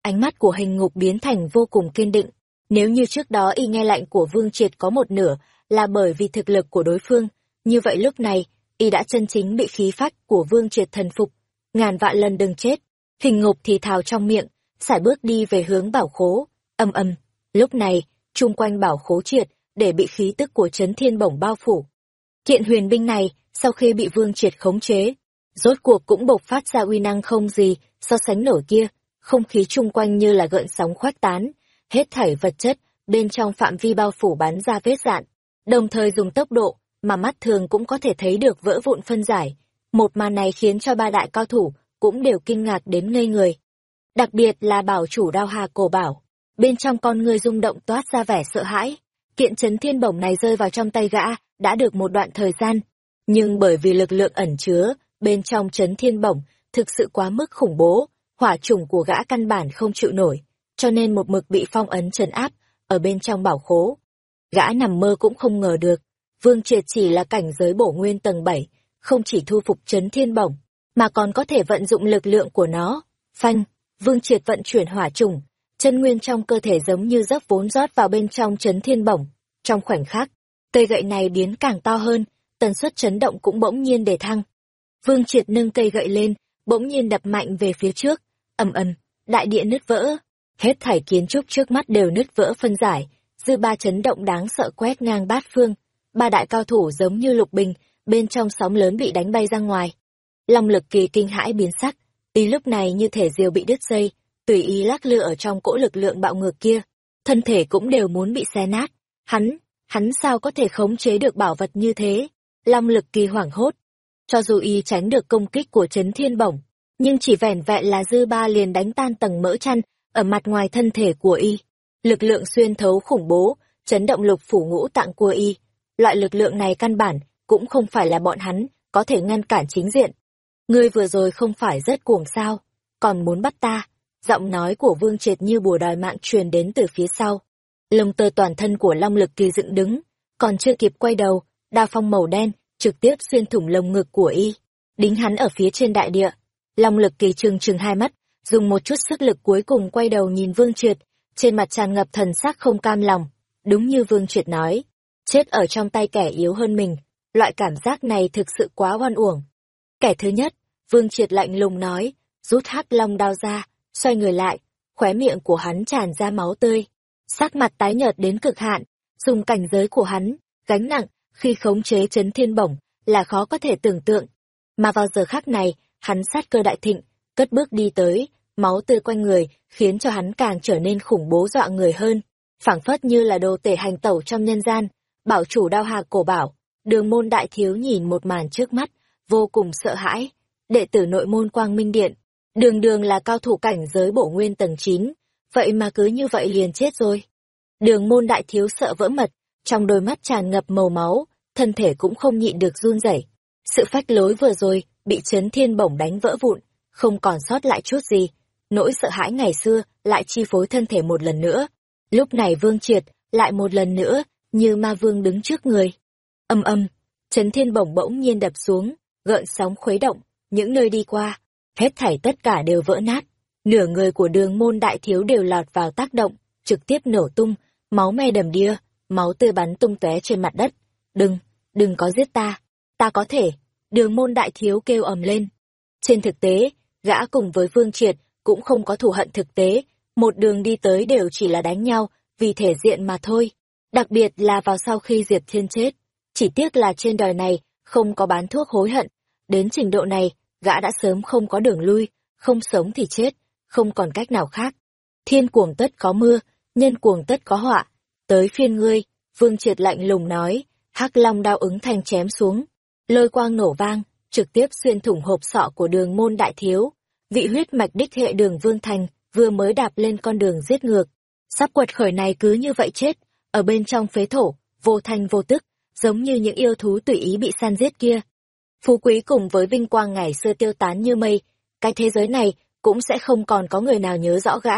ánh mắt của hình ngục biến thành vô cùng kiên định. Nếu như trước đó y nghe lệnh của Vương Triệt có một nửa là bởi vì thực lực của đối phương, như vậy lúc này, y đã chân chính bị khí phách của Vương Triệt thần phục. Ngàn vạn lần đừng chết. Hình ngục thì thào trong miệng, sải bước đi về hướng bảo khố, âm âm. Lúc này, chung quanh bảo khố triệt, để bị khí tức của chấn thiên bổng bao phủ. Kiện huyền binh này, sau khi bị Vương Triệt khống chế, rốt cuộc cũng bộc phát ra uy năng không gì so sánh nổi kia, không khí chung quanh như là gợn sóng khoách tán, hết thảy vật chất bên trong phạm vi bao phủ bắn ra vết dạn, đồng thời dùng tốc độ mà mắt thường cũng có thể thấy được vỡ vụn phân giải. Một màn này khiến cho ba đại cao thủ cũng đều kinh ngạc đến ngây người. Đặc biệt là bảo chủ đao hà cổ bảo, bên trong con người rung động toát ra vẻ sợ hãi. Kiện chấn thiên bổng này rơi vào trong tay gã, đã được một đoạn thời gian. Nhưng bởi vì lực lượng ẩn chứa, bên trong chấn thiên bổng, thực sự quá mức khủng bố, hỏa trùng của gã căn bản không chịu nổi, cho nên một mực bị phong ấn trấn áp, ở bên trong bảo khố. Gã nằm mơ cũng không ngờ được, Vương Triệt chỉ là cảnh giới bổ nguyên tầng 7, không chỉ thu phục chấn thiên bổng, mà còn có thể vận dụng lực lượng của nó. Phanh, Vương Triệt vận chuyển hỏa trùng, chân nguyên trong cơ thể giống như dốc vốn rót vào bên trong chấn thiên bổng. Trong khoảnh khắc, cây gậy này biến càng to hơn, tần suất chấn động cũng bỗng nhiên để thăng. Vương Triệt nâng cây gậy lên, bỗng nhiên đập mạnh về phía trước, ầm ầm, đại địa nứt vỡ, hết thảy kiến trúc trước mắt đều nứt vỡ phân giải, dư ba chấn động đáng sợ quét ngang bát phương, ba đại cao thủ giống như lục bình, bên trong sóng lớn bị đánh bay ra ngoài. Long lực kỳ kinh hãi biến sắc, ý lúc này như thể diều bị đứt dây, tùy ý lắc lư ở trong cỗ lực lượng bạo ngược kia, thân thể cũng đều muốn bị xé nát. Hắn, hắn sao có thể khống chế được bảo vật như thế? Long lực kỳ hoảng hốt. Cho dù y tránh được công kích của chấn thiên bổng, nhưng chỉ vẻn vẹn là dư ba liền đánh tan tầng mỡ chăn ở mặt ngoài thân thể của y. Lực lượng xuyên thấu khủng bố, chấn động lục phủ ngũ tạng của y. Loại lực lượng này căn bản cũng không phải là bọn hắn có thể ngăn cản chính diện. Ngươi vừa rồi không phải rất cuồng sao, còn muốn bắt ta. Giọng nói của Vương Triệt như bùa đòi mạng truyền đến từ phía sau. Lông tơ toàn thân của Long Lực Kỳ dựng đứng, còn chưa kịp quay đầu, đao phong màu đen trực tiếp xuyên thủng lồng ngực của y, đính hắn ở phía trên đại địa. Long Lực Kỳ trừng trừng hai mắt, dùng một chút sức lực cuối cùng quay đầu nhìn Vương Triệt, trên mặt tràn ngập thần sắc không cam lòng. Đúng như Vương Triệt nói, chết ở trong tay kẻ yếu hơn mình, loại cảm giác này thực sự quá oan uổng. Kẻ thứ nhất, Vương Triệt lạnh lùng nói, rút hắc long đao ra, xoay người lại, khóe miệng của hắn tràn ra máu tươi, sắc mặt tái nhợt đến cực hạn, dùng cảnh giới của hắn, gánh nặng, khi khống chế chấn thiên bổng, là khó có thể tưởng tượng. Mà vào giờ khắc này, hắn sát cơ đại thịnh, cất bước đi tới, máu tươi quanh người, khiến cho hắn càng trở nên khủng bố dọa người hơn. phảng phất như là đồ tể hành tẩu trong nhân gian, bảo chủ đao hạc cổ bảo, đường môn đại thiếu nhìn một màn trước mắt, vô cùng sợ hãi. Đệ tử nội môn quang minh điện, đường đường là cao thủ cảnh giới bổ nguyên tầng 9, vậy mà cứ như vậy liền chết rồi. Đường môn đại thiếu sợ vỡ mật, trong đôi mắt tràn ngập màu máu, thân thể cũng không nhịn được run rẩy. Sự phách lối vừa rồi, bị chấn thiên bổng đánh vỡ vụn, không còn sót lại chút gì. Nỗi sợ hãi ngày xưa lại chi phối thân thể một lần nữa. Lúc này vương triệt, lại một lần nữa, như ma vương đứng trước người. Âm âm, chấn thiên bổng bỗng nhiên đập xuống, gợn sóng khuấy động, những nơi đi qua, hết thảy tất cả đều vỡ nát. Nửa người của đường môn đại thiếu đều lọt vào tác động, trực tiếp nổ tung, máu me đầm đìa, máu tươi bắn tung tóe trên mặt đất. Đừng, đừng có giết ta, ta có thể. Đường môn đại thiếu kêu ầm lên. Trên thực tế, gã cùng với Vương Triệt cũng không có thù hận thực tế, một đường đi tới đều chỉ là đánh nhau, vì thể diện mà thôi. Đặc biệt là vào sau khi Diệp Thiên chết. Chỉ tiếc là trên đời này, không có bán thuốc hối hận. Đến trình độ này, gã đã sớm không có đường lui, không sống thì chết, không còn cách nào khác. Thiên cuồng tất có mưa, nhân cuồng tất có họa. Tới phiên ngươi, Vương Triệt lạnh lùng nói, hắc long đao ứng thanh chém xuống. Lôi quang nổ vang, trực tiếp xuyên thủng hộp sọ của đường môn đại thiếu. Vị huyết mạch đích hệ đường Vương Thành vừa mới đạp lên con đường giết ngược. Sắp quật khởi này cứ như vậy chết, ở bên trong phế thổ, vô thanh vô tức, giống như những yêu thú tùy ý bị san giết kia. Phú quý cùng với vinh quang ngày xưa tiêu tán như mây, cái thế giới này cũng sẽ không còn có người nào nhớ rõ gã.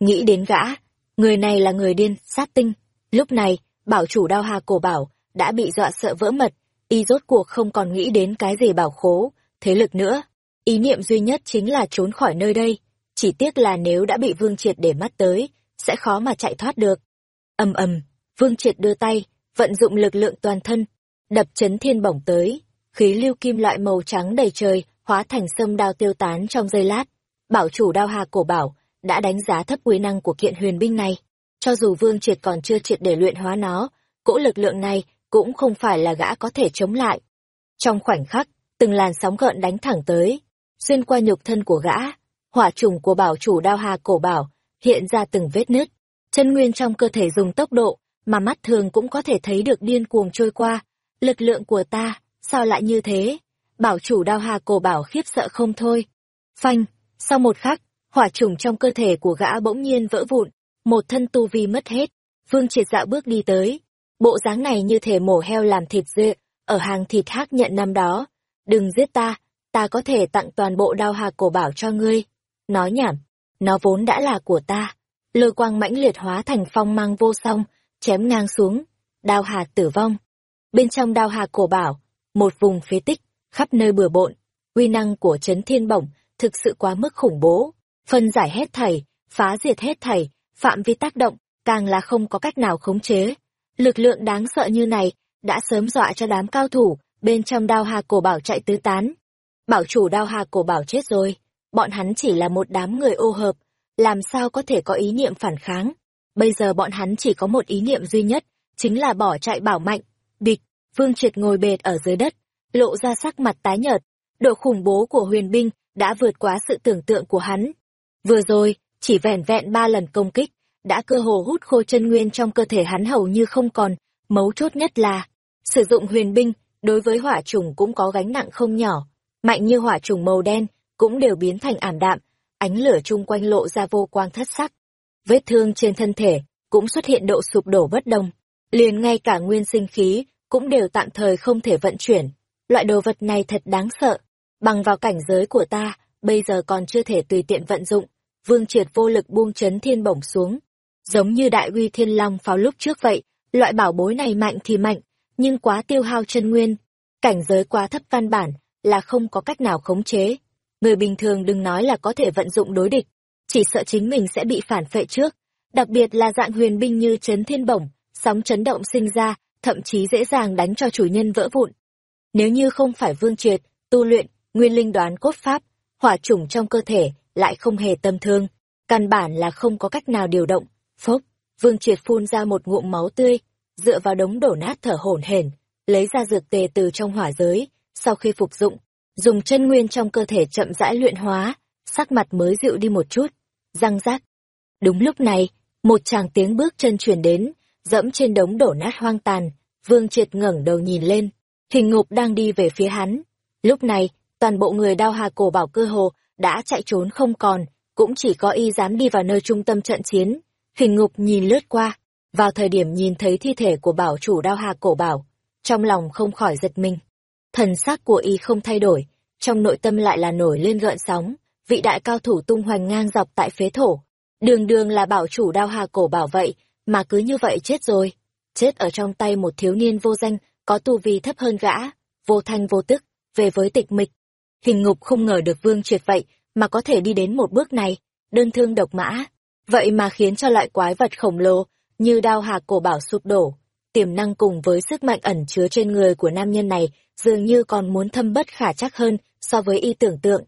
Nghĩ đến gã, người này là người điên, sát tinh. Lúc này, bảo chủ đao hà cổ bảo, đã bị dọa sợ vỡ mật, y rốt cuộc không còn nghĩ đến cái gì bảo khố, thế lực nữa. Ý niệm duy nhất chính là trốn khỏi nơi đây. chỉ tiếc là nếu đã bị Vương Triệt để mắt tới, sẽ khó mà chạy thoát được. Ầm ầm, Vương Triệt đưa tay, vận dụng lực lượng toàn thân, đập chấn thiên bổng tới, khí lưu kim loại màu trắng đầy trời, hóa thành sâm đao tiêu tán trong giây lát. Bảo chủ đao hà cổ bảo, đã đánh giá thấp uy năng của kiện huyền binh này. Cho dù Vương Triệt còn chưa triệt để luyện hóa nó, cỗ lực lượng này cũng không phải là gã có thể chống lại. Trong khoảnh khắc, từng làn sóng gợn đánh thẳng tới, xuyên qua nhục thân của gã, hỏa trùng của bảo chủ đao hà cổ bảo hiện ra từng vết nứt, chân nguyên trong cơ thể dùng tốc độ mà mắt thường cũng có thể thấy được điên cuồng trôi qua. Lực lượng của ta, sao lại như thế? Bảo chủ đao hà cổ bảo khiếp sợ không thôi. Phanh, sau một khắc, hỏa trùng trong cơ thể của gã bỗng nhiên vỡ vụn, một thân tu vi mất hết. Vương triệt dạo bước đi tới. Bộ dáng này như thể mổ heo làm thịt dê, ở hàng thịt hác nhận năm đó. Đừng giết ta, ta có thể tặng toàn bộ đao hà cổ bảo cho ngươi. Nói nhảm, nó vốn đã là của ta. Lôi quang mãnh liệt hóa thành phong mang vô song, chém ngang xuống, đao hà tử vong. Bên trong đao hà cổ bảo, một vùng phế tích, khắp nơi bừa bộn, uy năng của chấn thiên bổng thực sự quá mức khủng bố, phân giải hết thảy, phá diệt hết thảy, phạm vi tác động, càng là không có cách nào khống chế. Lực lượng đáng sợ như này, đã sớm dọa cho đám cao thủ, bên trong đao hà cổ bảo chạy tứ tán. Bảo chủ đao hà cổ bảo chết rồi, bọn hắn chỉ là một đám người ô hợp, làm sao có thể có ý niệm phản kháng. Bây giờ bọn hắn chỉ có một ý niệm duy nhất, chính là bỏ chạy bảo mạnh. Địch, Vương Triệt ngồi bệt ở dưới đất, lộ ra sắc mặt tái nhợt. Độ khủng bố của huyền binh đã vượt quá sự tưởng tượng của hắn. Vừa rồi, chỉ vẻn vẹn ba lần công kích, đã cơ hồ hút khô chân nguyên trong cơ thể hắn hầu như không còn. Mấu chốt nhất là, sử dụng huyền binh, đối với hỏa trùng cũng có gánh nặng không nhỏ. Mạnh như hỏa trùng màu đen, cũng đều biến thành ảm đạm, ánh lửa chung quanh lộ ra vô quang thất sắc. Vết thương trên thân thể cũng xuất hiện độ sụp đổ bất đồng, liền ngay cả nguyên sinh khí cũng đều tạm thời không thể vận chuyển. Loại đồ vật này thật đáng sợ, bằng vào cảnh giới của ta, bây giờ còn chưa thể tùy tiện vận dụng. Vương Triệt vô lực buông chấn thiên bổng xuống, giống như đại uy thiên long pháo lúc trước vậy, loại bảo bối này mạnh thì mạnh, nhưng quá tiêu hao chân nguyên, cảnh giới quá thấp căn bản là không có cách nào khống chế. Người bình thường đừng nói là có thể vận dụng đối địch, chỉ sợ chính mình sẽ bị phản phệ trước, đặc biệt là dạng huyền binh như chấn thiên bổng, sóng chấn động sinh ra, thậm chí dễ dàng đánh cho chủ nhân vỡ vụn. Nếu như không phải vương triệt, tu luyện, nguyên linh đoán cốt pháp, hỏa chủng trong cơ thể lại không hề tâm thương, căn bản là không có cách nào điều động. Phốc, vương triệt phun ra một ngụm máu tươi, dựa vào đống đổ nát thở hổn hển, lấy ra dược tề từ trong hỏa giới, sau khi phục dụng, dùng chân nguyên trong cơ thể chậm rãi luyện hóa, sắc mặt mới dịu đi một chút, răng rác. Đúng lúc này, một chàng tiếng bước chân truyền đến, dẫm trên đống đổ nát hoang tàn, Vương Triệt ngẩng đầu nhìn lên, hình ngục đang đi về phía hắn. Lúc này, toàn bộ người đao hà cổ bảo cơ hồ đã chạy trốn không còn, cũng chỉ có y dám đi vào nơi trung tâm trận chiến. Hình ngục nhìn lướt qua, vào thời điểm nhìn thấy thi thể của bảo chủ đao hà cổ bảo, trong lòng không khỏi giật mình. Thần sắc của y không thay đổi, trong nội tâm lại là nổi lên gợn sóng, vị đại cao thủ tung hoành ngang dọc tại phế thổ. Đường đường là bảo chủ đao hà cổ bảo vậy, mà cứ như vậy chết rồi. Chết ở trong tay một thiếu niên vô danh, có tu vi thấp hơn gã, vô thanh vô tức, về với tịch mịch. Hình ngục không ngờ được vương triệt vậy, mà có thể đi đến một bước này, đơn thương độc mã. Vậy mà khiến cho loại quái vật khổng lồ, như đao hà cổ bảo sụp đổ, tiềm năng cùng với sức mạnh ẩn chứa trên người của nam nhân này dường như còn muốn thâm bất khả chắc hơn so với y tưởng tượng.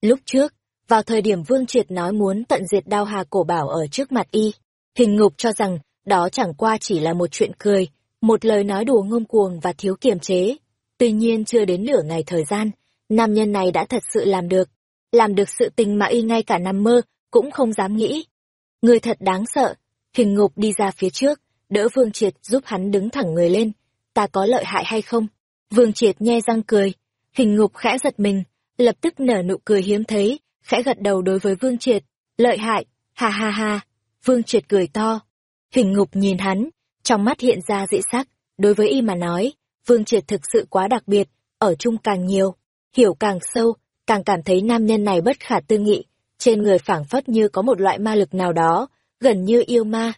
Lúc trước, vào thời điểm Vương Triệt nói muốn tận diệt đao hà cổ bảo ở trước mặt y, hình ngục cho rằng đó chẳng qua chỉ là một chuyện cười, một lời nói đùa ngông cuồng và thiếu kiềm chế. Tuy nhiên chưa đến nửa ngày thời gian, nam nhân này đã thật sự làm được, làm được sự tình mà y ngay cả nằm mơ cũng không dám nghĩ. Người thật đáng sợ, hình ngục đi ra phía trước, đỡ Vương Triệt giúp hắn đứng thẳng người lên. Ta có lợi hại hay không? Vương Triệt nhe răng cười. Hình ngục khẽ giật mình, lập tức nở nụ cười hiếm thấy, khẽ gật đầu đối với Vương Triệt. Lợi hại, ha ha ha. Vương Triệt cười to. Hình ngục nhìn hắn, trong mắt hiện ra dị sắc. Đối với y mà nói, Vương Triệt thực sự quá đặc biệt, ở chung càng nhiều, hiểu càng sâu, càng cảm thấy nam nhân này bất khả tư nghị. Trên người phảng phất như có một loại ma lực nào đó, gần như yêu ma.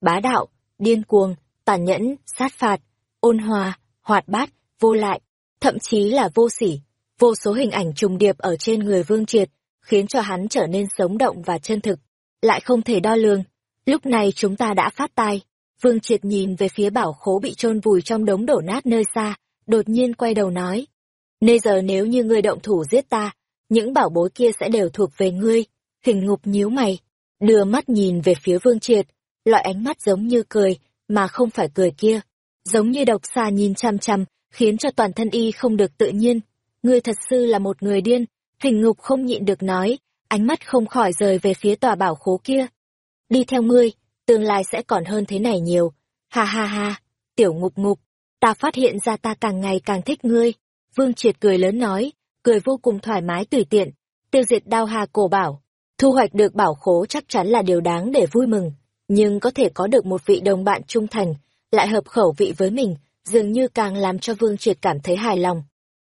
Bá đạo, điên cuồng, tàn nhẫn, sát phạt, ôn hòa, hoạt bát, vô lại, thậm chí là vô sỉ. Vô số hình ảnh trùng điệp ở trên người Vương Triệt, khiến cho hắn trở nên sống động và chân thực, lại không thể đo lường. Lúc này chúng ta đã phát tai. Vương Triệt nhìn về phía bảo khố bị chôn vùi trong đống đổ nát nơi xa, đột nhiên quay đầu nói. Nơi giờ nếu như ngươi động thủ giết ta, những bảo bối kia sẽ đều thuộc về ngươi. Hình ngục nhíu mày, đưa mắt nhìn về phía Vương Triệt, loại ánh mắt giống như cười, mà không phải cười kia. Giống như độc xa nhìn chăm chăm, khiến cho toàn thân y không được tự nhiên. Ngươi thật sự là một người điên, hình ngục không nhịn được nói, ánh mắt không khỏi rời về phía tòa bảo khố kia. Đi theo ngươi, tương lai sẽ còn hơn thế này nhiều. Ha ha ha, tiểu ngục ngục, ta phát hiện ra ta càng ngày càng thích ngươi. Vương Triệt cười lớn nói, cười vô cùng thoải mái tùy tiện, tiêu diệt đao hà cổ bảo. Thu hoạch được bảo khố chắc chắn là điều đáng để vui mừng, nhưng có thể có được một vị đồng bạn trung thành, lại hợp khẩu vị với mình, dường như càng làm cho Vương Triệt cảm thấy hài lòng.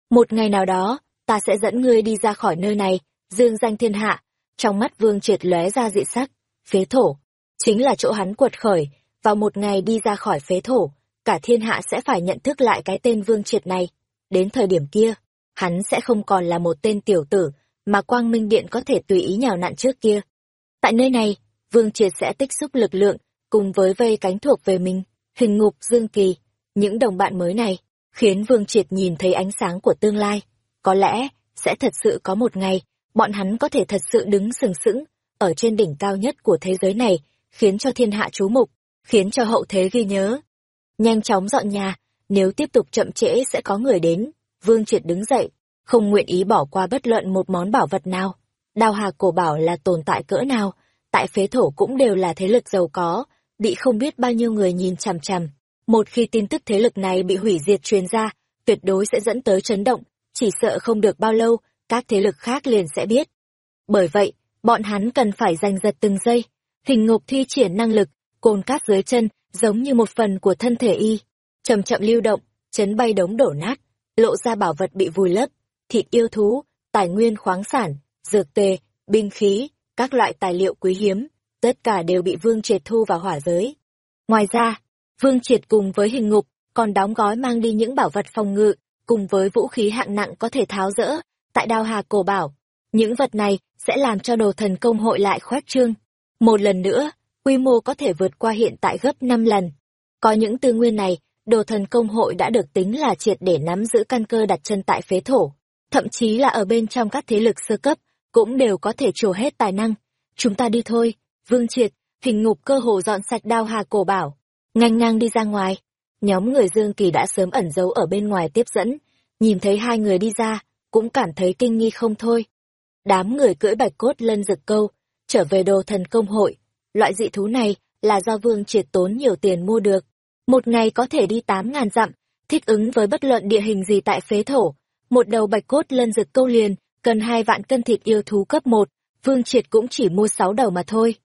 Một ngày nào đó, ta sẽ dẫn ngươi đi ra khỏi nơi này, dương danh thiên hạ. Trong mắt Vương Triệt lóe ra dị sắc, phế thổ, chính là chỗ hắn quật khởi, vào một ngày đi ra khỏi phế thổ, cả thiên hạ sẽ phải nhận thức lại cái tên Vương Triệt này. Đến thời điểm kia, hắn sẽ không còn là một tên tiểu tử, mà Quang Minh Điện có thể tùy ý nhào nặn trước kia. Tại nơi này, Vương Triệt sẽ tích xúc lực lượng, cùng với vây cánh thuộc về mình, hình ngục Dương Kỳ, những đồng bạn mới này, khiến Vương Triệt nhìn thấy ánh sáng của tương lai. Có lẽ, sẽ thật sự có một ngày, bọn hắn có thể thật sự đứng sừng sững, ở trên đỉnh cao nhất của thế giới này, khiến cho thiên hạ chú mục, khiến cho hậu thế ghi nhớ. Nhanh chóng dọn nhà, nếu tiếp tục chậm trễ sẽ có người đến. Vương Triệt đứng dậy, không nguyện ý bỏ qua bất luận một món bảo vật nào. Đào hà cổ bảo là tồn tại cỡ nào, tại phế thổ cũng đều là thế lực giàu có, bị không biết bao nhiêu người nhìn chằm chằm. Một khi tin tức thế lực này bị hủy diệt truyền ra, tuyệt đối sẽ dẫn tới chấn động, chỉ sợ không được bao lâu, các thế lực khác liền sẽ biết. Bởi vậy, bọn hắn cần phải giành giật từng giây, hình ngục thi triển năng lực, cồn cát dưới chân, giống như một phần của thân thể y, chậm chậm lưu động, chấn bay đống đổ nát, lộ ra bảo vật bị vùi lấp, thịt yêu thú, tài nguyên khoáng sản, dược tề, binh khí, các loại tài liệu quý hiếm, tất cả đều bị Vương Triệt thu vào hỏa giới. Ngoài ra, Vương Triệt cùng với hình ngục, còn đóng gói mang đi những bảo vật phòng ngự, cùng với vũ khí hạng nặng có thể tháo rỡ, tại đao hà cổ bảo. Những vật này sẽ làm cho đồ thần công hội lại khoét trương. Một lần nữa, quy mô có thể vượt qua hiện tại gấp 5 lần. Có những tư nguyên này, đồ thần công hội đã được tính là triệt để nắm giữ căn cơ đặt chân tại phế thổ. Thậm chí là ở bên trong các thế lực sơ cấp, cũng đều có thể trổ hết tài năng. Chúng ta đi thôi, vương triệt, hình ngục cơ hồ dọn sạch đao hà cổ bảo. Ngang ngang đi ra ngoài. Nhóm người Dương Kỳ đã sớm ẩn giấu ở bên ngoài tiếp dẫn, nhìn thấy hai người đi ra, cũng cảm thấy kinh nghi không thôi. Đám người cưỡi bạch cốt lân rực câu, trở về đồ thần công hội. Loại dị thú này là do vương triệt tốn nhiều tiền mua được. Một ngày có thể đi tám ngàn dặm, thích ứng với bất luận địa hình gì tại phế thổ. Một đầu bạch cốt lân rực câu liền, cần hai vạn cân thịt yêu thú cấp một, vương triệt cũng chỉ mua sáu đầu mà thôi.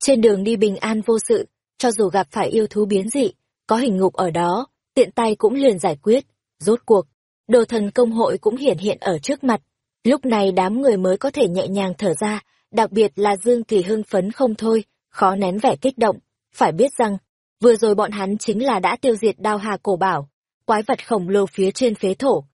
Trên đường đi bình an vô sự, cho dù gặp phải yêu thú biến dị, có hình ngục ở đó, tiện tay cũng liền giải quyết. Rốt cuộc, đồ thần công hội cũng hiển hiện ở trước mặt. Lúc này đám người mới có thể nhẹ nhàng thở ra, đặc biệt là Dương Kỳ hưng phấn không thôi, khó nén vẻ kích động. Phải biết rằng, vừa rồi bọn hắn chính là đã tiêu diệt đao hà cổ bảo, quái vật khổng lồ phía trên phế thổ.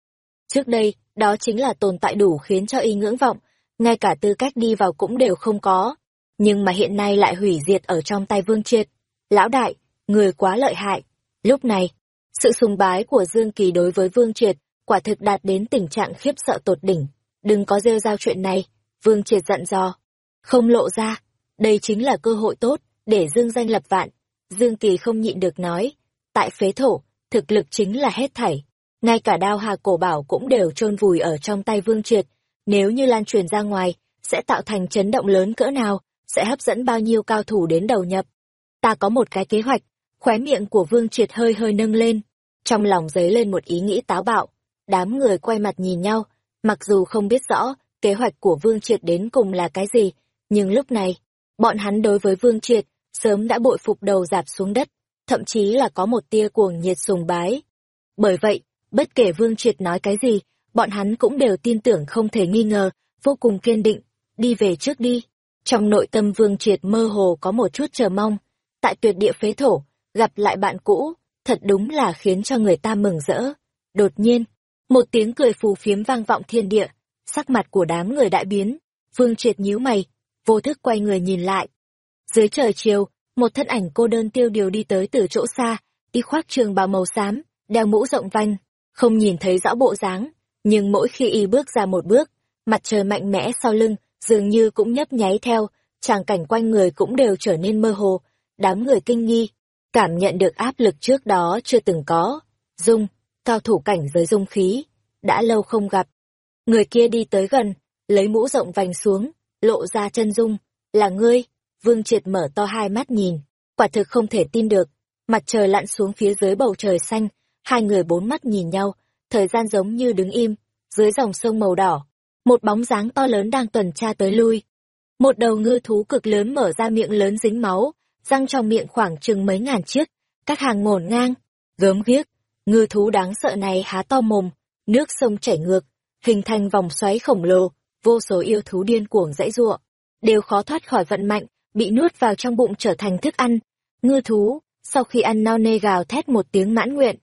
Trước đây, đó chính là tồn tại đủ khiến cho y ngưỡng vọng, ngay cả tư cách đi vào cũng đều không có. Nhưng mà hiện nay lại hủy diệt ở trong tay Vương Triệt. Lão đại, người quá lợi hại. Lúc này, sự sùng bái của Dương Kỳ đối với Vương Triệt quả thực đạt đến tình trạng khiếp sợ tột đỉnh. Đừng có rêu rao chuyện này, Vương Triệt dặn dò. Không lộ ra, đây chính là cơ hội tốt để Dương danh lập vạn. Dương Kỳ không nhịn được nói, tại phế thổ, thực lực chính là hết thảy. Ngay cả đao hà cổ bảo cũng đều chôn vùi ở trong tay Vương Triệt. Nếu như lan truyền ra ngoài, sẽ tạo thành chấn động lớn cỡ nào, sẽ hấp dẫn bao nhiêu cao thủ đến đầu nhập. Ta có một cái kế hoạch, khóe miệng của Vương Triệt hơi hơi nâng lên. Trong lòng dấy lên một ý nghĩ táo bạo. Đám người quay mặt nhìn nhau, mặc dù không biết rõ kế hoạch của Vương Triệt đến cùng là cái gì, nhưng lúc này, bọn hắn đối với Vương Triệt sớm đã bội phục đầu dạp xuống đất, thậm chí là có một tia cuồng nhiệt sùng bái. Bởi vậy, bất kể Vương Triệt nói cái gì, bọn hắn cũng đều tin tưởng không thể nghi ngờ, vô cùng kiên định, đi về trước đi. Trong nội tâm Vương Triệt mơ hồ có một chút chờ mong, tại tuyệt địa phế thổ, gặp lại bạn cũ, thật đúng là khiến cho người ta mừng rỡ. Đột nhiên, một tiếng cười phù phiếm vang vọng thiên địa, sắc mặt của đám người đại biến, Vương Triệt nhíu mày, vô thức quay người nhìn lại. Dưới trời chiều, một thân ảnh cô đơn tiêu điều đi tới từ chỗ xa, y khoác trường bào màu xám, đeo mũ rộng vanh, không nhìn thấy rõ bộ dáng, nhưng mỗi khi y bước ra một bước, mặt trời mạnh mẽ sau lưng, dường như cũng nhấp nháy theo, tràng cảnh quanh người cũng đều trở nên mơ hồ, đám người kinh nghi, cảm nhận được áp lực trước đó chưa từng có. Dung, cao thủ cảnh giới dung khí, đã lâu không gặp. Người kia đi tới gần, lấy mũ rộng vành xuống, lộ ra chân dung, là ngươi. Vương Triệt mở to hai mắt nhìn, quả thực không thể tin được. Mặt trời lặn xuống phía dưới bầu trời xanh, hai người bốn mắt nhìn nhau, thời gian giống như đứng im, dưới dòng sông màu đỏ. Một bóng dáng to lớn đang tuần tra tới lui. Một đầu ngư thú cực lớn mở ra miệng lớn dính máu, răng trong miệng khoảng chừng mấy ngàn chiếc, các hàng ngổn ngang, gớm ghiếc. Ngư thú đáng sợ này há to mồm, nước sông chảy ngược, hình thành vòng xoáy khổng lồ, vô số yêu thú điên cuồng dãy giụa, đều khó thoát khỏi vận mạnh, bị nuốt vào trong bụng trở thành thức ăn. Ngư thú, sau khi ăn no nê gào thét một tiếng mãn nguyện.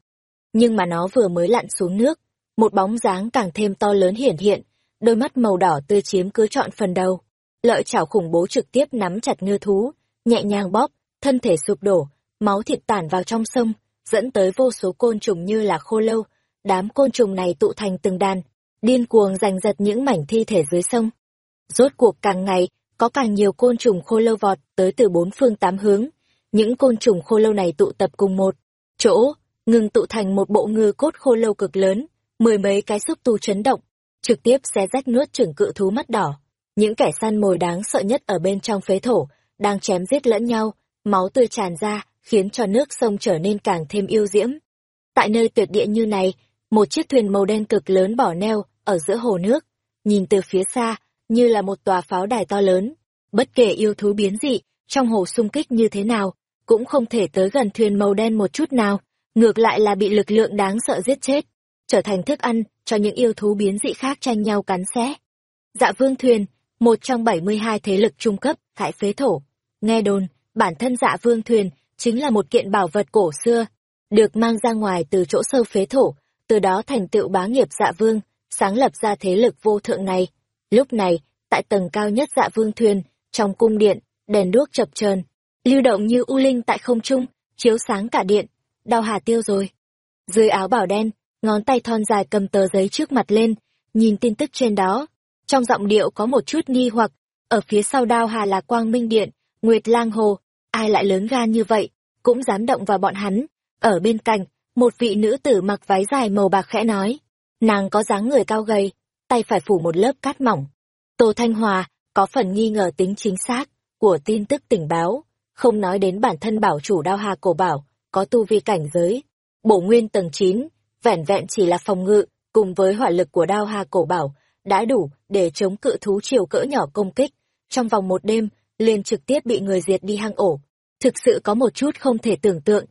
Nhưng mà nó vừa mới lặn xuống nước, một bóng dáng càng thêm to lớn hiển hiện, đôi mắt màu đỏ tươi chiếm cứ trọn phần đầu. Lợi chảo khủng bố trực tiếp nắm chặt ngư thú, nhẹ nhàng bóp, thân thể sụp đổ, máu thịt tản vào trong sông, dẫn tới vô số côn trùng như là khô lâu. Đám côn trùng này tụ thành từng đàn, điên cuồng giành giật những mảnh thi thể dưới sông. Rốt cuộc càng ngày, có càng nhiều côn trùng khô lâu vọt tới từ bốn phương tám hướng. Những côn trùng khô lâu này tụ tập cùng một chỗ, ngừng tụ thành một bộ ngư cốt khô lâu cực lớn, mười mấy cái xúc tu chấn động, trực tiếp xé rách nuốt chửng cự thú mắt đỏ. Những kẻ săn mồi đáng sợ nhất ở bên trong phế thổ, đang chém giết lẫn nhau, máu tươi tràn ra, khiến cho nước sông trở nên càng thêm yêu diễm. Tại nơi tuyệt địa như này, một chiếc thuyền màu đen cực lớn bỏ neo ở giữa hồ nước, nhìn từ phía xa, như là một tòa pháo đài to lớn. Bất kể yêu thú biến dị, trong hồ xung kích như thế nào, cũng không thể tới gần thuyền màu đen một chút nào, ngược lại là bị lực lượng đáng sợ giết chết, trở thành thức ăn cho những yêu thú biến dị khác tranh nhau cắn xé. Dạ vương thuyền, một trong 72 thế lực trung cấp, tại phế thổ. Nghe đồn, bản thân dạ vương thuyền chính là một kiện bảo vật cổ xưa, được mang ra ngoài từ chỗ sâu phế thổ, từ đó thành tựu bá nghiệp dạ vương, sáng lập ra thế lực vô thượng này. Lúc này, tại tầng cao nhất dạ vương thuyền, trong cung điện, đèn đuốc chập chờn lưu động như u linh tại không trung, chiếu sáng cả điện. Đau hà tiêu rồi. Dưới áo bảo đen, ngón tay thon dài cầm tờ giấy trước mặt lên, nhìn tin tức trên đó. Trong giọng điệu có một chút nghi hoặc, ở phía sau đao hà là quang minh điện, nguyệt lang hồ, ai lại lớn gan như vậy, cũng dám động vào bọn hắn. Ở bên cạnh, một vị nữ tử mặc váy dài màu bạc khẽ nói. Nàng có dáng người cao gầy, tay phải phủ một lớp cát mỏng. Tô Thanh Hòa có phần nghi ngờ tính chính xác của tin tức tình báo, không nói đến bản thân bảo chủ đao hà cổ bảo, có tu vi cảnh giới. Bổ nguyên tầng 9, vẻn vẹn chỉ là phòng ngự, cùng với hỏa lực của đao hà cổ bảo, đã đủ để chống cự thú chiều cỡ nhỏ công kích. Trong vòng một đêm, liền trực tiếp bị người diệt đi hang ổ. Thực sự có một chút không thể tưởng tượng.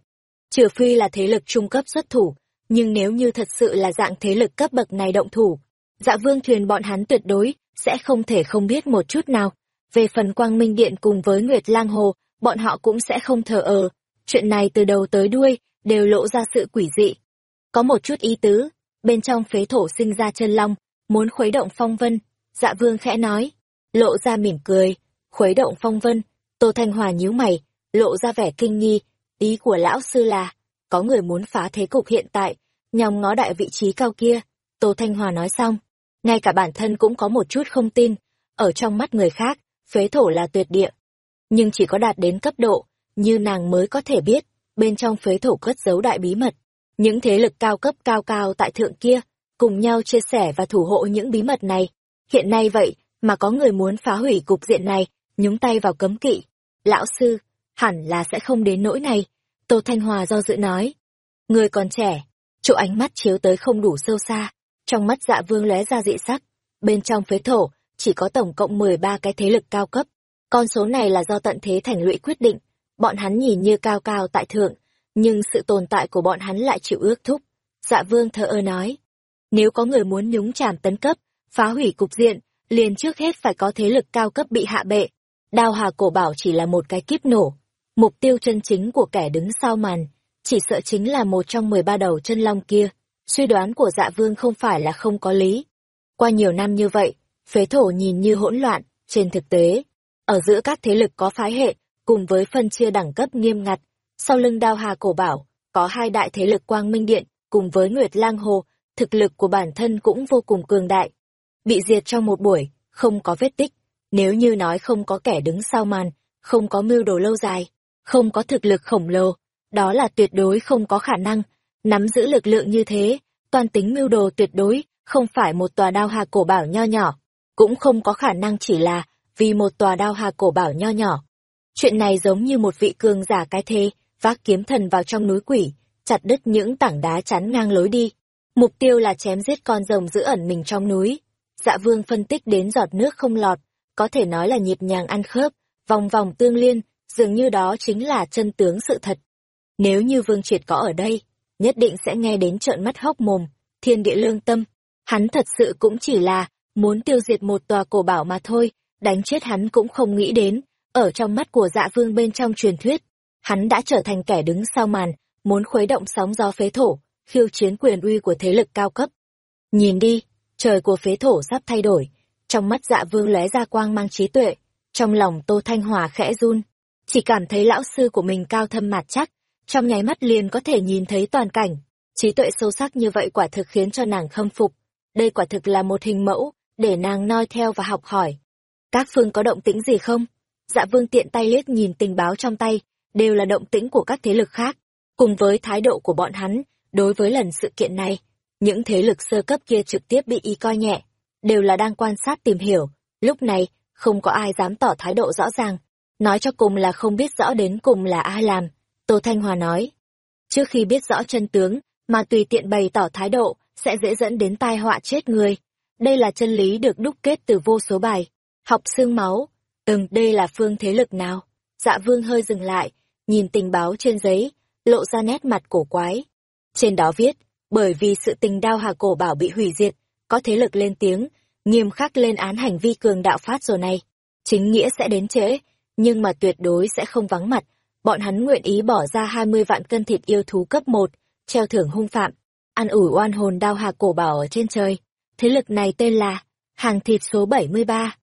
Trừ phi là thế lực trung cấp xuất thủ, nhưng nếu như thật sự là dạng thế lực cấp bậc này động thủ, dạ vương thuyền bọn hắn tuyệt đối sẽ không thể không biết một chút nào. Về phần quang minh điện cùng với Nguyệt Lang Hồ, bọn họ cũng sẽ không thờ ờ. Chuyện này từ đầu tới đuôi, đều lộ ra sự quỷ dị. Có một chút ý tứ, bên trong phế thổ sinh ra chân long, muốn khuấy động phong vân. Dạ vương khẽ nói, lộ ra mỉm cười, khuấy động phong vân. Tô Thanh Hòa nhíu mày, lộ ra vẻ kinh nghi, ý của lão sư là, có người muốn phá thế cục hiện tại, nhằm ngó đại vị trí cao kia. Tô Thanh Hòa nói xong, ngay cả bản thân cũng có một chút không tin, ở trong mắt người khác, phế thổ là tuyệt địa. Nhưng chỉ có đạt đến cấp độ, như nàng mới có thể biết, bên trong phế thổ cất giấu đại bí mật. Những thế lực cao cấp cao cao tại thượng kia, cùng nhau chia sẻ và thủ hộ những bí mật này. Hiện nay vậy, mà có người muốn phá hủy cục diện này, nhúng tay vào cấm kỵ. Lão sư, hẳn là sẽ không đến nỗi này. Tô Thanh Hòa do dự nói. Người còn trẻ, chỗ ánh mắt chiếu tới không đủ sâu xa. Trong mắt dạ vương lóe ra dị sắc. Bên trong phế thổ, chỉ có tổng cộng 13 cái thế lực cao cấp. Con số này là do tận thế thành lũy quyết định. Bọn hắn nhìn như cao cao tại thượng, nhưng sự tồn tại của bọn hắn lại chịu ước thúc. Dạ vương thờ ơ nói. Nếu có người muốn nhúng chàm tấn cấp, phá hủy cục diện, liền trước hết phải có thế lực cao cấp bị hạ bệ. Đao hà cổ bảo chỉ là một cái kíp nổ. Mục tiêu chân chính của kẻ đứng sau màn, chỉ sợ chính là một trong 13 đầu chân long kia. Suy đoán của dạ vương không phải là không có lý. Qua nhiều năm như vậy, phế thổ nhìn như hỗn loạn, trên thực tế, ở giữa các thế lực có phái hệ, cùng với phân chia đẳng cấp nghiêm ngặt, sau lưng đao hà cổ bảo, có hai đại thế lực quang minh điện, cùng với Nguyệt Lang Hồ, thực lực của bản thân cũng vô cùng cường đại. Bị diệt trong một buổi, không có vết tích, nếu như nói không có kẻ đứng sau màn, không có mưu đồ lâu dài, không có thực lực khổng lồ, đó là tuyệt đối không có khả năng. Nắm giữ lực lượng như thế, toàn tính mưu đồ tuyệt đối, không phải một tòa đao hà cổ bảo nho nhỏ, cũng không có khả năng chỉ là vì một tòa đao hà cổ bảo nho nhỏ. Chuyện này giống như một vị cường giả cái thế, vác kiếm thần vào trong núi quỷ, chặt đứt những tảng đá chắn ngang lối đi. Mục tiêu là chém giết con rồng giữ ẩn mình trong núi. Dạ vương phân tích đến giọt nước không lọt, có thể nói là nhịp nhàng ăn khớp, vòng vòng tương liên, dường như đó chính là chân tướng sự thật. Nếu như Vương Triệt có ở đây, nhất định sẽ nghe đến trợn mắt hốc mồm, thiên địa lương tâm. Hắn thật sự cũng chỉ là muốn tiêu diệt một tòa cổ bảo mà thôi, đánh chết hắn cũng không nghĩ đến, ở trong mắt của dạ vương bên trong truyền thuyết, hắn đã trở thành kẻ đứng sau màn, muốn khuấy động sóng gió phế thổ, khiêu chiến quyền uy của thế lực cao cấp. Nhìn đi, trời của phế thổ sắp thay đổi, trong mắt dạ vương lóe ra quang mang trí tuệ, trong lòng Tô Thanh Hòa khẽ run, chỉ cảm thấy lão sư của mình cao thâm mạt chắc, trong nháy mắt liền có thể nhìn thấy toàn cảnh. Trí tuệ sâu sắc như vậy quả thực khiến cho nàng khâm phục. Đây quả thực là một hình mẫu, để nàng noi theo và học hỏi. Các phương có động tĩnh gì không? Dạ vương tiện tay liếc nhìn tình báo trong tay, đều là động tĩnh của các thế lực khác. Cùng với thái độ của bọn hắn, đối với lần sự kiện này, những thế lực sơ cấp kia trực tiếp bị y coi nhẹ, đều là đang quan sát tìm hiểu. Lúc này, không có ai dám tỏ thái độ rõ ràng. Nói cho cùng là không biết rõ đến cùng là ai làm. Tô Thanh Hòa nói. Trước khi biết rõ chân tướng, mà tùy tiện bày tỏ thái độ, sẽ dễ dẫn đến tai họa chết người. Đây là chân lý được đúc kết từ vô số bài. Học xương máu. Từng đây là phương thế lực nào? Dạ vương hơi dừng lại, nhìn tình báo trên giấy, lộ ra nét mặt cổ quái. Trên đó viết, bởi vì sự tình đao hà cổ bảo bị hủy diệt, có thế lực lên tiếng, nghiêm khắc lên án hành vi cường đạo phát rồi này. Chính nghĩa sẽ đến trễ, nhưng mà tuyệt đối sẽ không vắng mặt. Bọn hắn nguyện ý bỏ ra 20 vạn cân thịt yêu thú cấp 1, treo thưởng hung phạm, ăn ủi oan hồn đao hà cổ bảo ở trên trời. Thế lực này tên là hàng thịt số 73.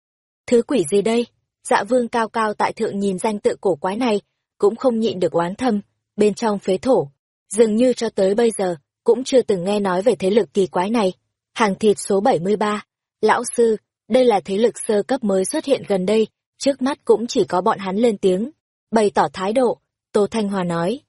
Thứ quỷ gì đây? Dạ vương cao cao tại thượng nhìn danh tự cổ quái này, cũng không nhịn được oán thâm, bên trong phế thổ. Dường như cho tới bây giờ, cũng chưa từng nghe nói về thế lực kỳ quái này. Hàng thịt số 73. Lão sư, đây là thế lực sơ cấp mới xuất hiện gần đây, trước mắt cũng chỉ có bọn hắn lên tiếng, bày tỏ thái độ, Tô Thanh Hòa nói.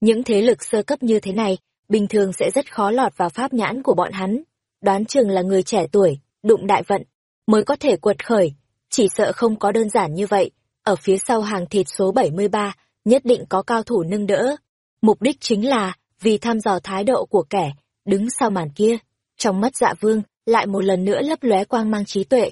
Những thế lực sơ cấp như thế này, bình thường sẽ rất khó lọt vào pháp nhãn của bọn hắn. Đoán chừng là người trẻ tuổi, đụng đại vận, mới có thể quật khởi, chỉ sợ không có đơn giản như vậy. Ở phía sau hàng thịt số 73, nhất định có cao thủ nâng đỡ. Mục đích chính là vì thăm dò thái độ của kẻ đứng sau màn kia. Trong mắt dạ vương, lại một lần nữa lấp lóe quang mang trí tuệ.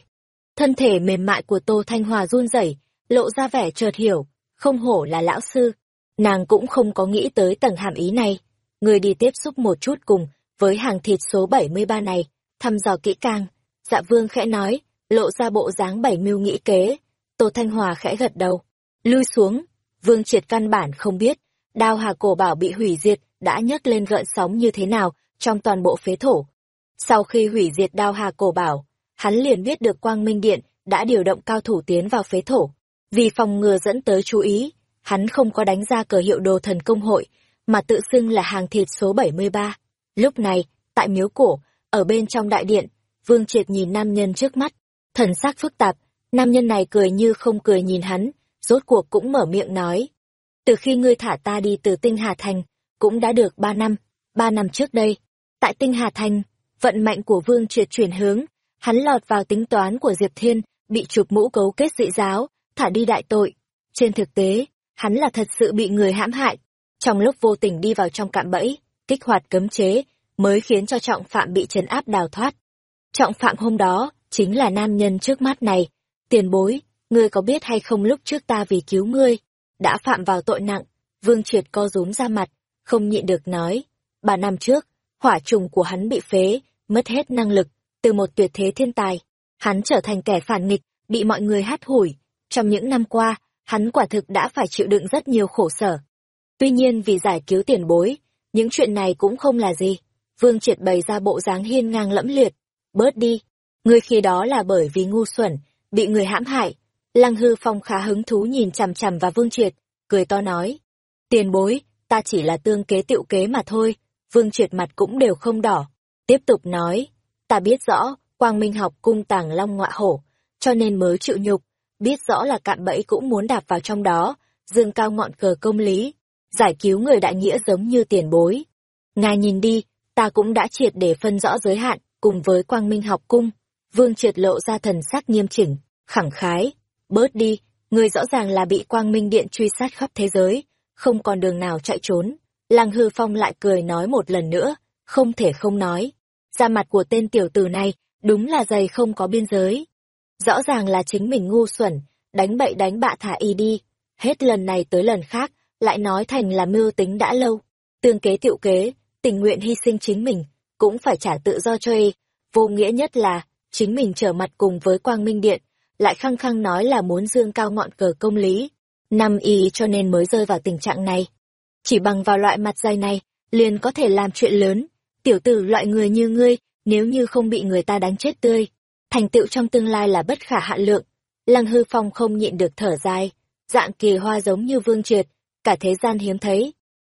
Thân thể mềm mại của Tô Thanh Hòa run rẩy, lộ ra vẻ chợt hiểu, không hổ là lão sư. Nàng cũng không có nghĩ tới tầng hàm ý này. Người đi tiếp xúc một chút cùng với hàng thịt số 73 này, thăm dò kỹ càng. Dạ vương khẽ nói, lộ ra bộ dáng bảy mưu nghĩ kế. Tô Thanh Hòa khẽ gật đầu. Lui xuống, vương triệt căn bản không biết, đao hà cổ bảo bị hủy diệt đã nhấc lên gợn sóng như thế nào trong toàn bộ phế thổ. Sau khi hủy diệt đao hà cổ bảo, hắn liền biết được Quang Minh Điện đã điều động cao thủ tiến vào phế thổ. Vì phòng ngừa dẫn tới chú ý, hắn không có đánh ra cờ hiệu đồ thần công hội, mà tự xưng là hàng thịt số 73. Lúc này, tại miếu cổ, ở bên trong đại điện, Vương Triệt nhìn nam nhân trước mắt, thần sắc phức tạp, nam nhân này cười như không cười nhìn hắn, rốt cuộc cũng mở miệng nói. Từ khi ngươi thả ta đi từ Tinh Hà Thành, cũng đã được ba năm, ba năm trước đây, tại Tinh Hà Thành, vận mệnh của Vương Triệt chuyển hướng, hắn lọt vào tính toán của Diệp Thiên, bị chụp mũ cấu kết dị giáo, thả đi đại tội. Trên thực tế, hắn là thật sự bị người hãm hại, trong lúc vô tình đi vào trong cạm bẫy, kích hoạt cấm chế, mới khiến cho trọng phạm bị trấn áp đào thoát. Trọng phạm hôm đó, chính là nam nhân trước mắt này. Tiền bối, ngươi có biết hay không lúc trước ta vì cứu ngươi, đã phạm vào tội nặng, vương triệt co rúm ra mặt, không nhịn được nói. Ba năm trước, hỏa trùng của hắn bị phế, mất hết năng lực, từ một tuyệt thế thiên tài. Hắn trở thành kẻ phản nghịch, bị mọi người hát hủi. Trong những năm qua, hắn quả thực đã phải chịu đựng rất nhiều khổ sở. Tuy nhiên vì giải cứu tiền bối, những chuyện này cũng không là gì. Vương triệt bày ra bộ dáng hiên ngang lẫm liệt. Bớt đi, Ngươi khi đó là bởi vì ngu xuẩn, bị người hãm hại. Lăng hư phong khá hứng thú nhìn chằm chằm vào Vương Triệt, cười to nói. Tiền bối, ta chỉ là tương kế tiệu kế mà thôi. Vương Triệt mặt cũng đều không đỏ. Tiếp tục nói, ta biết rõ, quang minh học cung tàng long ngọa hổ, cho nên mới chịu nhục, biết rõ là cạn bẫy cũng muốn đạp vào trong đó, dương cao ngọn cờ công lý, giải cứu người đại nghĩa giống như tiền bối. Ngài nhìn đi, ta cũng đã triệt để phân rõ giới hạn, cùng với quang minh học cung. Vương triệt lộ ra thần sắc nghiêm chỉnh, khẳng khái. Bớt đi, người rõ ràng là bị quang minh điện truy sát khắp thế giới, không còn đường nào chạy trốn. Lăng hư phong lại cười nói một lần nữa, không thể không nói. Da mặt của tên tiểu tử này, đúng là dày không có biên giới. Rõ ràng là chính mình ngu xuẩn, đánh bậy đánh bạ thả y đi. Hết lần này tới lần khác, lại nói thành là mưu tính đã lâu. Tương kế tiệu kế, tình nguyện hy sinh chính mình, cũng phải trả tự do cho y. Vô nghĩa nhất là, chính mình trở mặt cùng với Quang Minh Điện, lại khăng khăng nói là muốn dương cao ngọn cờ công lý. Năm y cho nên mới rơi vào tình trạng này. Chỉ bằng vào loại mặt dày này, liền có thể làm chuyện lớn. Tiểu tử loại người như ngươi, nếu như không bị người ta đánh chết tươi, thành tựu trong tương lai là bất khả hạn lượng. Lăng hư phong không nhịn được thở dài, dạng kỳ hoa giống như vương triệt, cả thế gian hiếm thấy.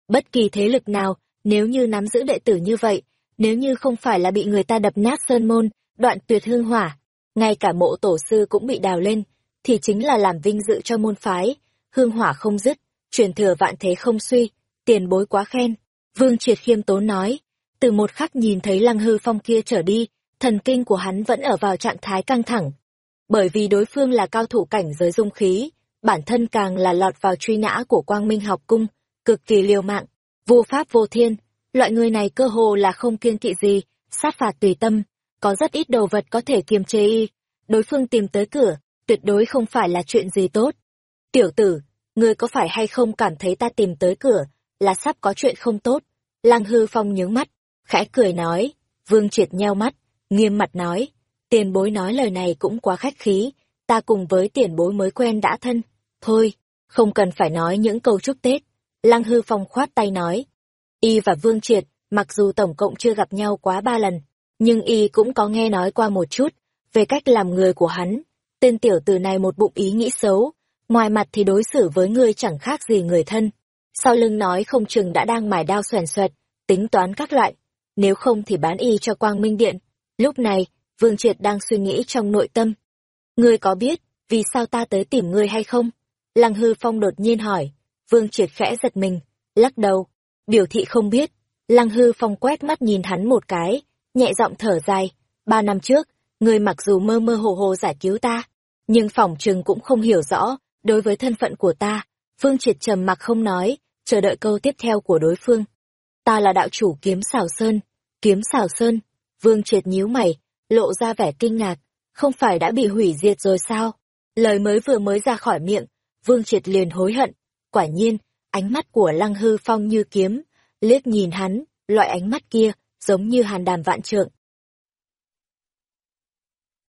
Bất kỳ thế lực nào, nếu như nắm giữ đệ tử như vậy, nếu như không phải là bị người ta đập nát sơn môn, đoạn tuyệt hương hỏa, ngay cả mộ tổ sư cũng bị đào lên, thì chính là làm vinh dự cho môn phái, hương hỏa không dứt, truyền thừa vạn thế không suy, tiền bối quá khen. Vương Triệt khiêm tốn nói, từ một khắc nhìn thấy lăng hư phong kia trở đi, thần kinh của hắn vẫn ở vào trạng thái căng thẳng. Bởi vì đối phương là cao thủ cảnh giới dung khí, bản thân càng là lọt vào truy nã của quang minh học cung, cực kỳ liều mạng, vô pháp vô thiên, loại người này cơ hồ là không kiên kỵ gì, sát phạt tùy tâm, có rất ít đồ vật có thể kiềm chế y, đối phương tìm tới cửa, tuyệt đối không phải là chuyện gì tốt. Tiểu tử, ngươi có phải hay không cảm thấy ta tìm tới cửa, là sắp có chuyện không tốt? Lăng hư phong nhướng mắt, khẽ cười nói, vương triệt nheo mắt, nghiêm mặt nói, tiền bối nói lời này cũng quá khách khí, ta cùng với tiền bối mới quen đã thân, thôi, không cần phải nói những câu chúc Tết. Lăng hư phong khoát tay nói, y và vương triệt, mặc dù tổng cộng chưa gặp nhau quá ba lần, nhưng y cũng có nghe nói qua một chút, về cách làm người của hắn. Tên tiểu tử này một bụng ý nghĩ xấu, ngoài mặt thì đối xử với ngươi chẳng khác gì người thân. Sau lưng nói không chừng đã đang mài đao xoèn xoẹt, tính toán các loại, nếu không thì bán y cho Quang Minh Điện. Lúc này, Vương Triệt đang suy nghĩ trong nội tâm. Ngươi có biết, vì sao ta tới tìm ngươi hay không? Lăng Hư Phong đột nhiên hỏi. Vương Triệt khẽ giật mình, lắc đầu, biểu thị không biết. Lăng Hư Phong quét mắt nhìn hắn một cái, nhẹ giọng thở dài. Ba năm trước, ngươi mặc dù mơ mơ hồ hồ giải cứu ta, nhưng phỏng trừng cũng không hiểu rõ, đối với thân phận của ta. Vương Triệt trầm mặc không nói, chờ đợi câu tiếp theo của đối phương ta là đạo chủ kiếm xảo sơn. Kiếm xảo sơn, vương triệt nhíu mày, lộ ra vẻ kinh ngạc, không phải đã bị hủy diệt rồi sao? Lời mới vừa mới ra khỏi miệng, vương triệt liền hối hận. Quả nhiên, ánh mắt của lăng hư phong như kiếm, liếc nhìn hắn, loại ánh mắt kia, giống như hàn đàm vạn trượng,